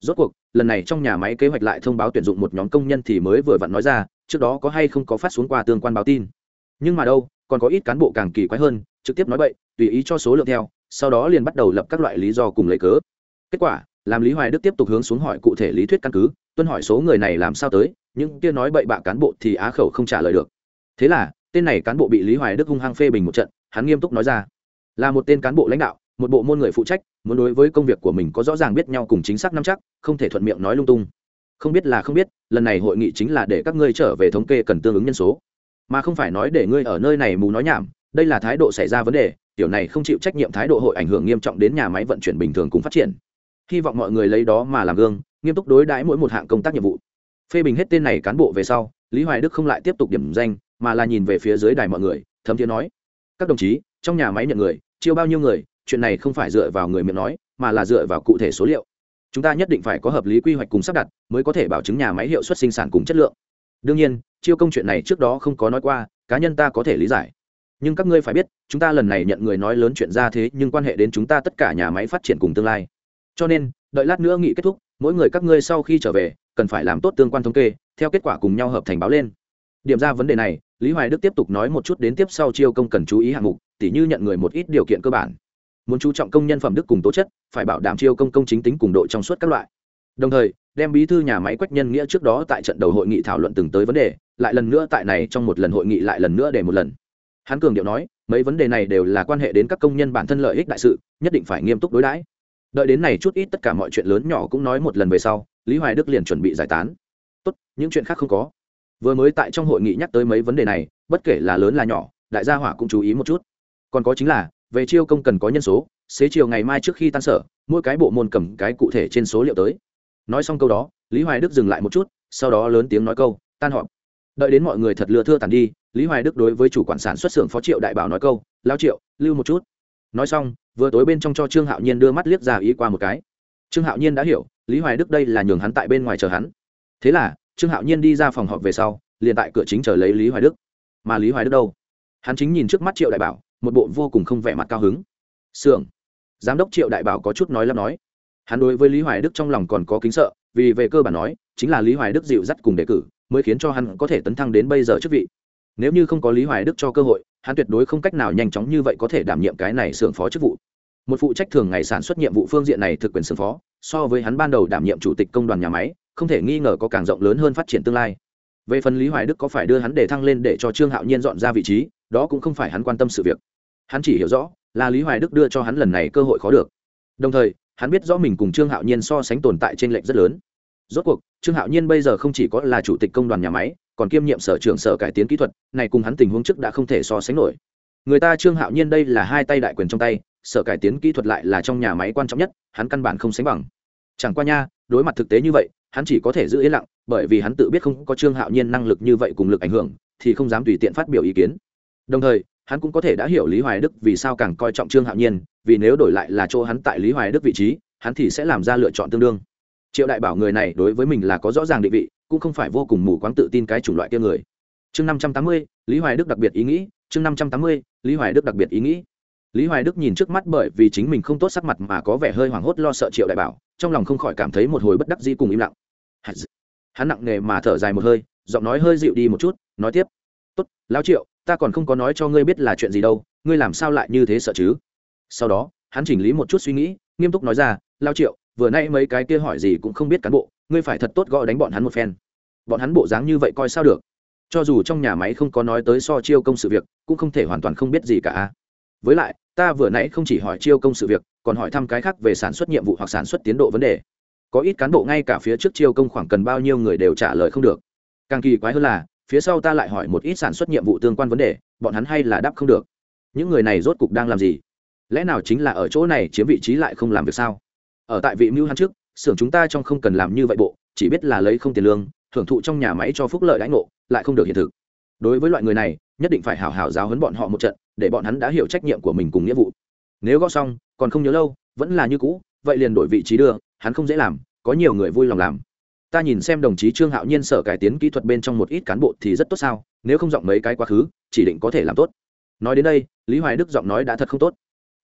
Rốt cuộc, lần này trong nhà máy kế hoạch lại thông báo tuyển dụng một nhóm công nhân thì mới vừa vặn nói ra, trước đó có hay không có phát xuống qua tương quan báo tin. Nhưng mà đâu, còn có ít cán bộ càng kỳ quái hơn, trực tiếp nói bậy, tùy ý cho số lượng theo, sau đó liền bắt đầu lập các loại lý do cùng lấy cớ. Kết quả, làm lý hoài đức tiếp tục hướng xuống hỏi cụ thể lý thuyết căn cứ, tuân hỏi số người này làm sao tới, những kia nói bậy bạ cán bộ thì á khẩu không trả lời được. Thế là, tên này cán bộ bị lý hoài đức hung hăng phê bình một trận, hắn nghiêm túc nói ra là một tên cán bộ lãnh đạo, một bộ môn người phụ trách, muốn đối với công việc của mình có rõ ràng biết nhau cùng chính xác nắm chắc, không thể thuận miệng nói lung tung. Không biết là không biết, lần này hội nghị chính là để các ngươi trở về thống kê cần tương ứng nhân số. Mà không phải nói để ngươi ở nơi này mù nói nhảm, đây là thái độ xảy ra vấn đề tiểu này không chịu trách nhiệm thái độ hội ảnh hưởng nghiêm trọng đến nhà máy vận chuyển bình thường cùng phát triển. Hy vọng mọi người lấy đó mà làm gương, nghiêm túc đối đãi mỗi một hạng công tác nhiệm vụ. Phê bình hết tên này cán bộ về sau, lý hoài đức không lại tiếp tục điểm danh, mà là nhìn về phía dưới đài mọi người, thấm thiên nói, các đồng chí, trong nhà máy nhận người chiêu bao nhiêu người, chuyện này không phải dựa vào người miệng nói, mà là dựa vào cụ thể số liệu. Chúng ta nhất định phải có hợp lý quy hoạch cùng sắp đặt, mới có thể bảo chứng nhà máy hiệu suất sinh sản cùng chất lượng. Đương nhiên, chiêu công chuyện này trước đó không có nói qua, cá nhân ta có thể lý giải. Nhưng các ngươi phải biết, chúng ta lần này nhận người nói lớn chuyện ra thế, nhưng quan hệ đến chúng ta tất cả nhà máy phát triển cùng tương lai. Cho nên, đợi lát nữa nghị kết thúc, mỗi người các ngươi sau khi trở về, cần phải làm tốt tương quan thống kê, theo kết quả cùng nhau hợp thành báo lên. Điểm ra vấn đề này, lý hoài đức tiếp tục nói một chút đến tiếp sau chiêu công cần chú ý hạng mục tỉ như nhận người một ít điều kiện cơ bản. Muốn chú trọng công nhân phẩm đức cùng tố chất, phải bảo đảm chiêu công công chính tính cùng độ trong suốt các loại. Đồng thời, đem bí thư nhà máy quách nhân nghĩa trước đó tại trận đầu hội nghị thảo luận từng tới vấn đề, lại lần nữa tại này trong một lần hội nghị lại lần nữa để một lần. Hắn cường điệu nói, mấy vấn đề này đều là quan hệ đến các công nhân bản thân lợi ích đại sự, nhất định phải nghiêm túc đối đãi. Đợi đến này chút ít tất cả mọi chuyện lớn nhỏ cũng nói một lần về sau, lý hoài đức liền chuẩn bị giải tán. Tốt, những chuyện khác không có. Vừa mới tại trong hội nghị nhắc tới mấy vấn đề này, bất kể là lớn là nhỏ, đại gia hỏa cũng chú ý một chút còn có chính là, về chiêu công cần có nhân số, xế chiều ngày mai trước khi tan sở, mỗi cái bộ môn cầm cái cụ thể trên số liệu tới. Nói xong câu đó, lý hoài đức dừng lại một chút, sau đó lớn tiếng nói câu, tan họp. Đợi đến mọi người thật lừa thưa tàn đi, lý hoài đức đối với chủ quản sản xuất xưởng phó triệu đại bảo nói câu lao triệu, lưu một chút. Nói xong, vừa tối bên trong cho trương hạo nhiên đưa mắt liếc ra ý qua một cái. Trương hạo nhiên đã hiểu, lý hoài đức đây là nhường hắn tại bên ngoài chờ hắn. Thế là, trương hạo nhiên đi ra phòng họp về sau, liền tại cửa chính chờ lấy lý hoài đức. Mà lý hoài đức đâu? Hắn chính nhìn trước mắt triệu đại bảo một bộ vô cùng không vẻ mặt cao hứng. Xưởng giám đốc triệu đại bảo có chút nói lắm nói. Hắn đối với lý hoài đức trong lòng còn có kính sợ, vì về cơ bản nói, chính là lý hoài đức dịu dắt cùng đề cử, mới khiến cho hắn có thể tấn thăng đến bây giờ chức vị. Nếu như không có lý hoài đức cho cơ hội, hắn tuyệt đối không cách nào nhanh chóng như vậy có thể đảm nhiệm cái này xưởng phó chức vụ. Một phụ trách thường ngày sản xuất nhiệm vụ phương diện này thực quyền xưởng phó, so với hắn ban đầu đảm nhiệm chủ tịch công đoàn nhà máy, không thể nghi ngờ có càng rộng lớn hơn phát triển tương lai. Về phần lý hoài đức có phải đưa hắn để thăng lên để cho trương hạo nhiên dọn ra vị trí đó cũng không phải hắn quan tâm sự việc. Hắn chỉ hiểu rõ, là lý hoài đức đưa cho hắn lần này cơ hội khó được. Đồng thời, hắn biết rõ mình cùng trương hạo nhiên so sánh tồn tại trên lệnh rất lớn. Rốt cuộc, trương hạo nhiên bây giờ không chỉ có là chủ tịch công đoàn nhà máy, còn kiêm nhiệm sở trưởng sở cải tiến kỹ thuật, này cùng hắn tình huống trước đã không thể so sánh nổi. Người ta trương hạo nhiên đây là hai tay đại quyền trong tay, sở cải tiến kỹ thuật lại là trong nhà máy quan trọng nhất, hắn căn bản không sánh bằng. Chẳng qua nha, đối mặt thực tế như vậy, hắn chỉ có thể giữ yên lặng, bởi vì hắn tự biết không có trương hạo nhiên năng lực như vậy cùng lực ảnh hưởng, thì không dám tùy tiện phát biểu ý kiến đồng thời, hắn cũng có thể đã hiểu lý hoài đức vì sao càng coi trọng trương hạo nhiên, vì nếu đổi lại là chỗ hắn tại lý hoài đức vị trí, hắn thì sẽ làm ra lựa chọn tương đương. Triệu đại bảo người này đối với mình là có rõ ràng định vị, cũng không phải vô cùng mù quáng tự tin cái chủng loại kia người. Chương năm trăm tám mươi, lý hoài đức đặc biệt ý nghĩ, chương năm trăm tám mươi, lý hoài đức đặc biệt ý nghĩ. Lý hoài đức nhìn trước mắt bởi vì chính mình không tốt sắc mặt mà có vẻ hơi hoảng hốt lo sợ triệu đại bảo, trong lòng không khỏi cảm thấy một hồi bất đắc dĩ cùng im lặng. Hắn nặng nề mà thở dài một hơi, giọng nói hơi dịu đi một chút, nói tiếp. Tốt, lão triệu ta còn không có nói cho ngươi biết là chuyện gì đâu, ngươi làm sao lại như thế sợ chứ? Sau đó, hắn chỉnh lý một chút suy nghĩ, nghiêm túc nói ra, lao triệu, vừa nay mấy cái kia hỏi gì cũng không biết cán bộ, ngươi phải thật tốt gõ đánh bọn hắn một phen. Bọn hắn bộ dáng như vậy coi sao được? Cho dù trong nhà máy không có nói tới so chiêu công sự việc, cũng không thể hoàn toàn không biết gì cả với lại, ta vừa nãy không chỉ hỏi chiêu công sự việc, còn hỏi thăm cái khác về sản xuất nhiệm vụ hoặc sản xuất tiến độ vấn đề. Có ít cán bộ ngay cả phía trước chiêu công khoảng cần bao nhiêu người đều trả lời không được. Càng kỳ quái hơn là phía sau ta lại hỏi một ít sản xuất nhiệm vụ tương quan vấn đề, bọn hắn hay là đáp không được. Những người này rốt cục đang làm gì? Lẽ nào chính là ở chỗ này chiếm vị trí lại không làm việc sao? Ở tại vị mưu hắn trước, xưởng chúng ta trong không cần làm như vậy bộ, chỉ biết là lấy không tiền lương, thưởng thụ trong nhà máy cho phúc lợi đãi ngộ, lại không được hiện thực. Đối với loại người này, nhất định phải hảo hảo giáo huấn bọn họ một trận, để bọn hắn đã hiểu trách nhiệm của mình cùng nghĩa vụ. Nếu gõ xong, còn không nhớ lâu, vẫn là như cũ, vậy liền đổi vị trí đưa, hắn không dễ làm, có nhiều người vui lòng làm ta nhìn xem đồng chí trương hạo nhiên sở cải tiến kỹ thuật bên trong một ít cán bộ thì rất tốt sao, nếu không giọng mấy cái quá khứ, chỉ định có thể làm tốt. Nói đến đây, lý hoài đức giọng nói đã thật không tốt.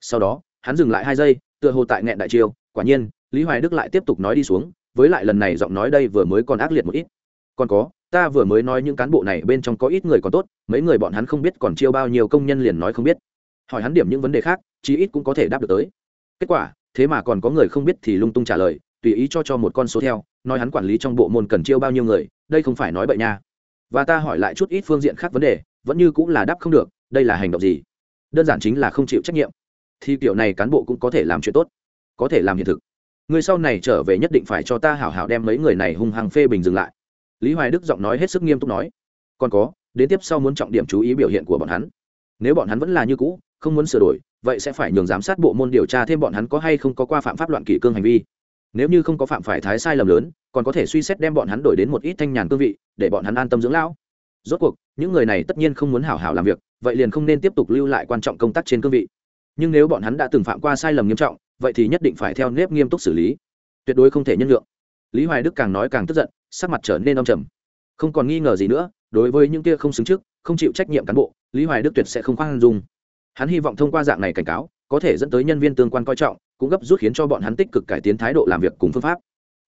Sau đó, hắn dừng lại hai giây, tựa hồ tại nghẹn đại chiêu, quả nhiên, lý hoài đức lại tiếp tục nói đi xuống, với lại lần này giọng nói đây vừa mới còn ác liệt một ít. Còn có, ta vừa mới nói những cán bộ này bên trong có ít người còn tốt, mấy người bọn hắn không biết còn chiêu bao nhiêu công nhân liền nói không biết. Hỏi hắn điểm những vấn đề khác, chí ít cũng có thể đáp được tới. Kết quả, thế mà còn có người không biết thì lung tung trả lời tùy ý cho cho một con số theo, nói hắn quản lý trong bộ môn cần chiêu bao nhiêu người, đây không phải nói bậy nha. Và ta hỏi lại chút ít phương diện khác vấn đề, vẫn như cũng là đáp không được, đây là hành động gì? Đơn giản chính là không chịu trách nhiệm. Thì kiểu này cán bộ cũng có thể làm chuyện tốt, có thể làm hiện thực. Người sau này trở về nhất định phải cho ta hảo hảo đem mấy người này hung hăng phê bình dừng lại. Lý hoài đức giọng nói hết sức nghiêm túc nói. Còn có, đến tiếp sau muốn trọng điểm chú ý biểu hiện của bọn hắn. Nếu bọn hắn vẫn là như cũ, không muốn sửa đổi, vậy sẽ phải nhường giám sát bộ môn điều tra thêm bọn hắn có hay không có qua phạm pháp loạn kỷ cương hành vi nếu như không có phạm phải thái sai lầm lớn, còn có thể suy xét đem bọn hắn đổi đến một ít thanh nhàn cương vị, để bọn hắn an tâm dưỡng lão. Rốt cuộc, những người này tất nhiên không muốn hảo hảo làm việc, vậy liền không nên tiếp tục lưu lại quan trọng công tác trên cương vị. Nhưng nếu bọn hắn đã từng phạm qua sai lầm nghiêm trọng, vậy thì nhất định phải theo nếp nghiêm túc xử lý. Tuyệt đối không thể nhân lượng lý hoài đức càng nói càng tức giận, sắc mặt trở nên âm trầm. Không còn nghi ngờ gì nữa, đối với những kia không xứng trước, không chịu trách nhiệm cán bộ, lý hoài đức tuyệt sẽ không khoan dung. Hắn hy vọng thông qua dạng này cảnh cáo, có thể dẫn tới nhân viên tương quan coi trọng cũng gấp rút khiến cho bọn hắn tích cực cải tiến thái độ làm việc cùng phương pháp.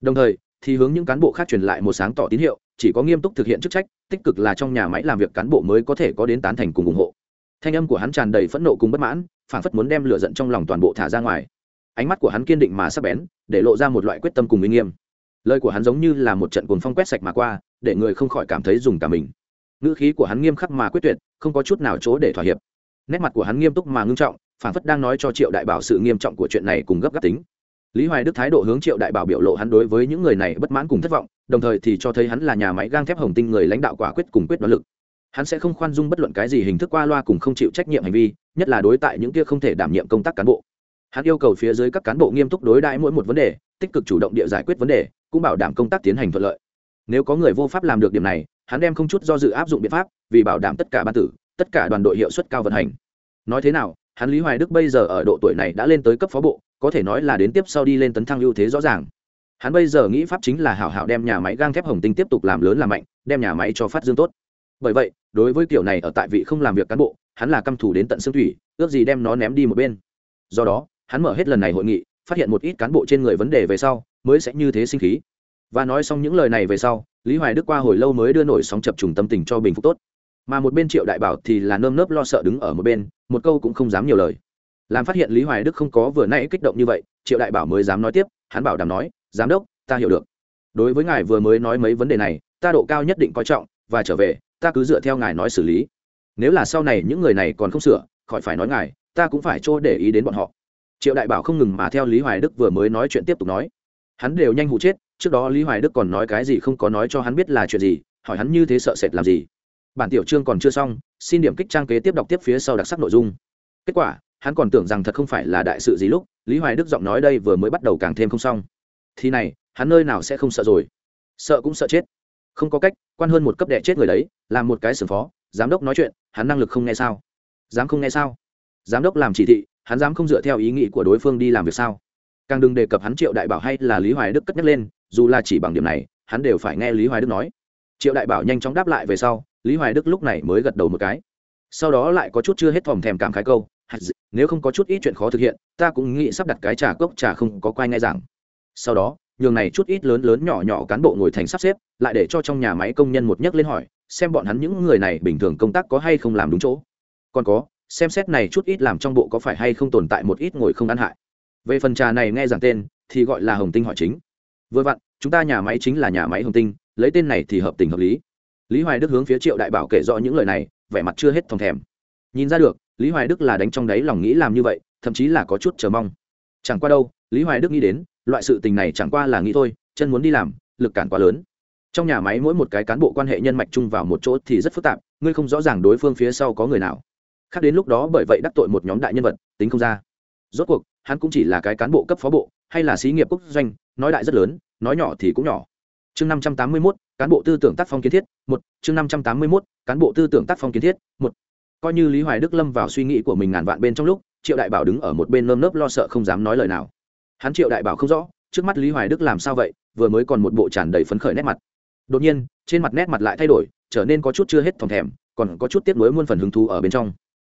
Đồng thời, thì hướng những cán bộ khác truyền lại một sáng tỏ tín hiệu, chỉ có nghiêm túc thực hiện chức trách, tích cực là trong nhà máy làm việc cán bộ mới có thể có đến tán thành cùng ủng hộ. Thanh âm của hắn tràn đầy phẫn nộ cùng bất mãn phản phất muốn đem lửa giận trong lòng toàn bộ thả ra ngoài. Ánh mắt của hắn kiên định mà sắc bén, để lộ ra một loại quyết tâm cùng uy nghiêm. Lời của hắn giống như là một trận cuồng phong quét sạch mà qua, để người không khỏi cảm thấy dùng cả mình. Ngữ khí của hắn nghiêm khắc mà quyết tuyệt, không có chút nào chỗ để thỏa hiệp. Nét mặt của hắn nghiêm túc mà ngưng trọng phản phất đang nói cho triệu đại bảo sự nghiêm trọng của chuyện này cùng gấp gáp tính. Lý hoài đức thái độ hướng triệu đại bảo biểu lộ hắn đối với những người này bất mãn cùng thất vọng, đồng thời thì cho thấy hắn là nhà máy gang thép hồng tinh người lãnh đạo quả quyết cùng quyết đoán lực. Hắn sẽ không khoan dung bất luận cái gì hình thức qua loa cùng không chịu trách nhiệm hành vi, nhất là đối tại những kia không thể đảm nhiệm công tác cán bộ. Hắn yêu cầu phía dưới các cán bộ nghiêm túc đối đãi mỗi một vấn đề, tích cực chủ động địa giải quyết vấn đề, cũng bảo đảm công tác tiến hành thuận lợi. Nếu có người vô pháp làm được điểm này, hắn đem không chút do dự áp dụng biện pháp, vì bảo đảm tất cả ban tử, tất cả đoàn đội hiệu suất cao vận hành. Nói thế nào hắn lý hoài đức bây giờ ở độ tuổi này đã lên tới cấp phó bộ, có thể nói là đến tiếp sau đi lên tấn thăng ưu thế rõ ràng. Hắn bây giờ nghĩ pháp chính là hảo hảo đem nhà máy gang thép hồng tinh tiếp tục làm lớn làm mạnh, đem nhà máy cho phát dương tốt. Bởi vậy, đối với kiểu này ở tại vị không làm việc cán bộ, hắn là căm thù đến tận xương thủy, ước gì đem nó ném đi một bên. Do đó, hắn mở hết lần này hội nghị, phát hiện một ít cán bộ trên người vấn đề về sau, mới sẽ như thế sinh khí. Và nói xong những lời này về sau, lý hoài đức qua hồi lâu mới đưa nổi sóng chập trùng tâm tình cho bình phục tốt mà một bên triệu đại bảo thì là nơm nớp lo sợ đứng ở một bên, một câu cũng không dám nhiều lời. Làm phát hiện lý hoài đức không có vừa nãy kích động như vậy, triệu đại bảo mới dám nói tiếp, hắn bảo đảm nói, giám đốc, ta hiểu được. Đối với ngài vừa mới nói mấy vấn đề này, ta độ cao nhất định coi trọng, và trở về, ta cứ dựa theo ngài nói xử lý. Nếu là sau này những người này còn không sửa, khỏi phải nói ngài, ta cũng phải chỗ để ý đến bọn họ. Triệu đại bảo không ngừng mà theo lý hoài đức vừa mới nói chuyện tiếp tục nói. Hắn đều nhanh hụ chết, trước đó lý hoài đức còn nói cái gì không có nói cho hắn biết là chuyện gì, hỏi hắn như thế sợ sệt làm gì bản tiểu chương còn chưa xong, xin điểm kích trang kế tiếp đọc tiếp phía sau đặc sắc nội dung. Kết quả, hắn còn tưởng rằng thật không phải là đại sự gì lúc, lý hoài đức giọng nói đây vừa mới bắt đầu càng thêm không xong. Thì này, hắn nơi nào sẽ không sợ rồi? Sợ cũng sợ chết. Không có cách, quan hơn một cấp đệ chết người đấy, làm một cái xử phó, giám đốc nói chuyện, hắn năng lực không nghe sao? Dám không nghe sao? Giám đốc làm chỉ thị, hắn dám không dựa theo ý nghĩ của đối phương đi làm việc sao? Càng đừng đề cập hắn triệu đại bảo hay là lý hoài đức cất nhắc lên, dù là chỉ bằng điểm này, hắn đều phải nghe lý hoài đức nói. Triệu đại bảo nhanh chóng đáp lại về sau lý hoài đức lúc này mới gật đầu một cái. Sau đó lại có chút chưa hết thòm thèm cảm khái câu nếu không có chút ít chuyện khó thực hiện, ta cũng nghĩ sắp đặt cái trà cốc trà không có quay ngay rằng sau đó, nhường này chút ít lớn lớn nhỏ nhỏ cán bộ ngồi thành sắp xếp, lại để cho trong nhà máy công nhân một nhấc lên hỏi, xem bọn hắn những người này bình thường công tác có hay không làm đúng chỗ. Còn có, xem xét này chút ít làm trong bộ có phải hay không tồn tại một ít ngồi không ăn hại. Về phần trà này nghe rằng tên, thì gọi là hồng tinh hỏi chính. Vừa vặn, chúng ta nhà máy chính là nhà máy hồng tinh, lấy tên này thì hợp tình hợp lý lý hoài đức hướng phía triệu đại bảo kể rõ những lời này, vẻ mặt chưa hết thòng thèm. Nhìn ra được, lý hoài đức là đánh trong đáy lòng nghĩ làm như vậy, thậm chí là có chút chờ mong. Chẳng qua đâu, lý hoài đức nghĩ đến, loại sự tình này chẳng qua là nghĩ thôi, chân muốn đi làm, lực cản quá lớn. Trong nhà máy mỗi một cái cán bộ quan hệ nhân mạch chung vào một chỗ thì rất phức tạp, ngươi không rõ ràng đối phương phía sau có người nào. Khác đến lúc đó bởi vậy đắc tội một nhóm đại nhân vật, tính không ra. Rốt cuộc, hắn cũng chỉ là cái cán bộ cấp phó bộ, hay là xí nghiệp quốc doanh, nói đại rất lớn, nói nhỏ thì cũng nhỏ chương năm trăm tám mươi mốt, cán bộ tư tưởng tác phong kiến thiết, một, chương năm trăm tám mươi mốt, cán bộ tư tưởng tác phong kiến thiết, một. Coi như lý hoài đức lâm vào suy nghĩ của mình ngàn vạn bên trong lúc, triệu đại bảo đứng ở một bên nơm nớp lo sợ không dám nói lời nào. Hắn triệu đại bảo không rõ, trước mắt lý hoài đức làm sao vậy, vừa mới còn một bộ tràn đầy phấn khởi nét mặt. Đột nhiên, trên mặt nét mặt lại thay đổi, trở nên có chút chưa hết thòng thèm, còn có chút tiếc nuối muôn phần hứng thú ở bên trong.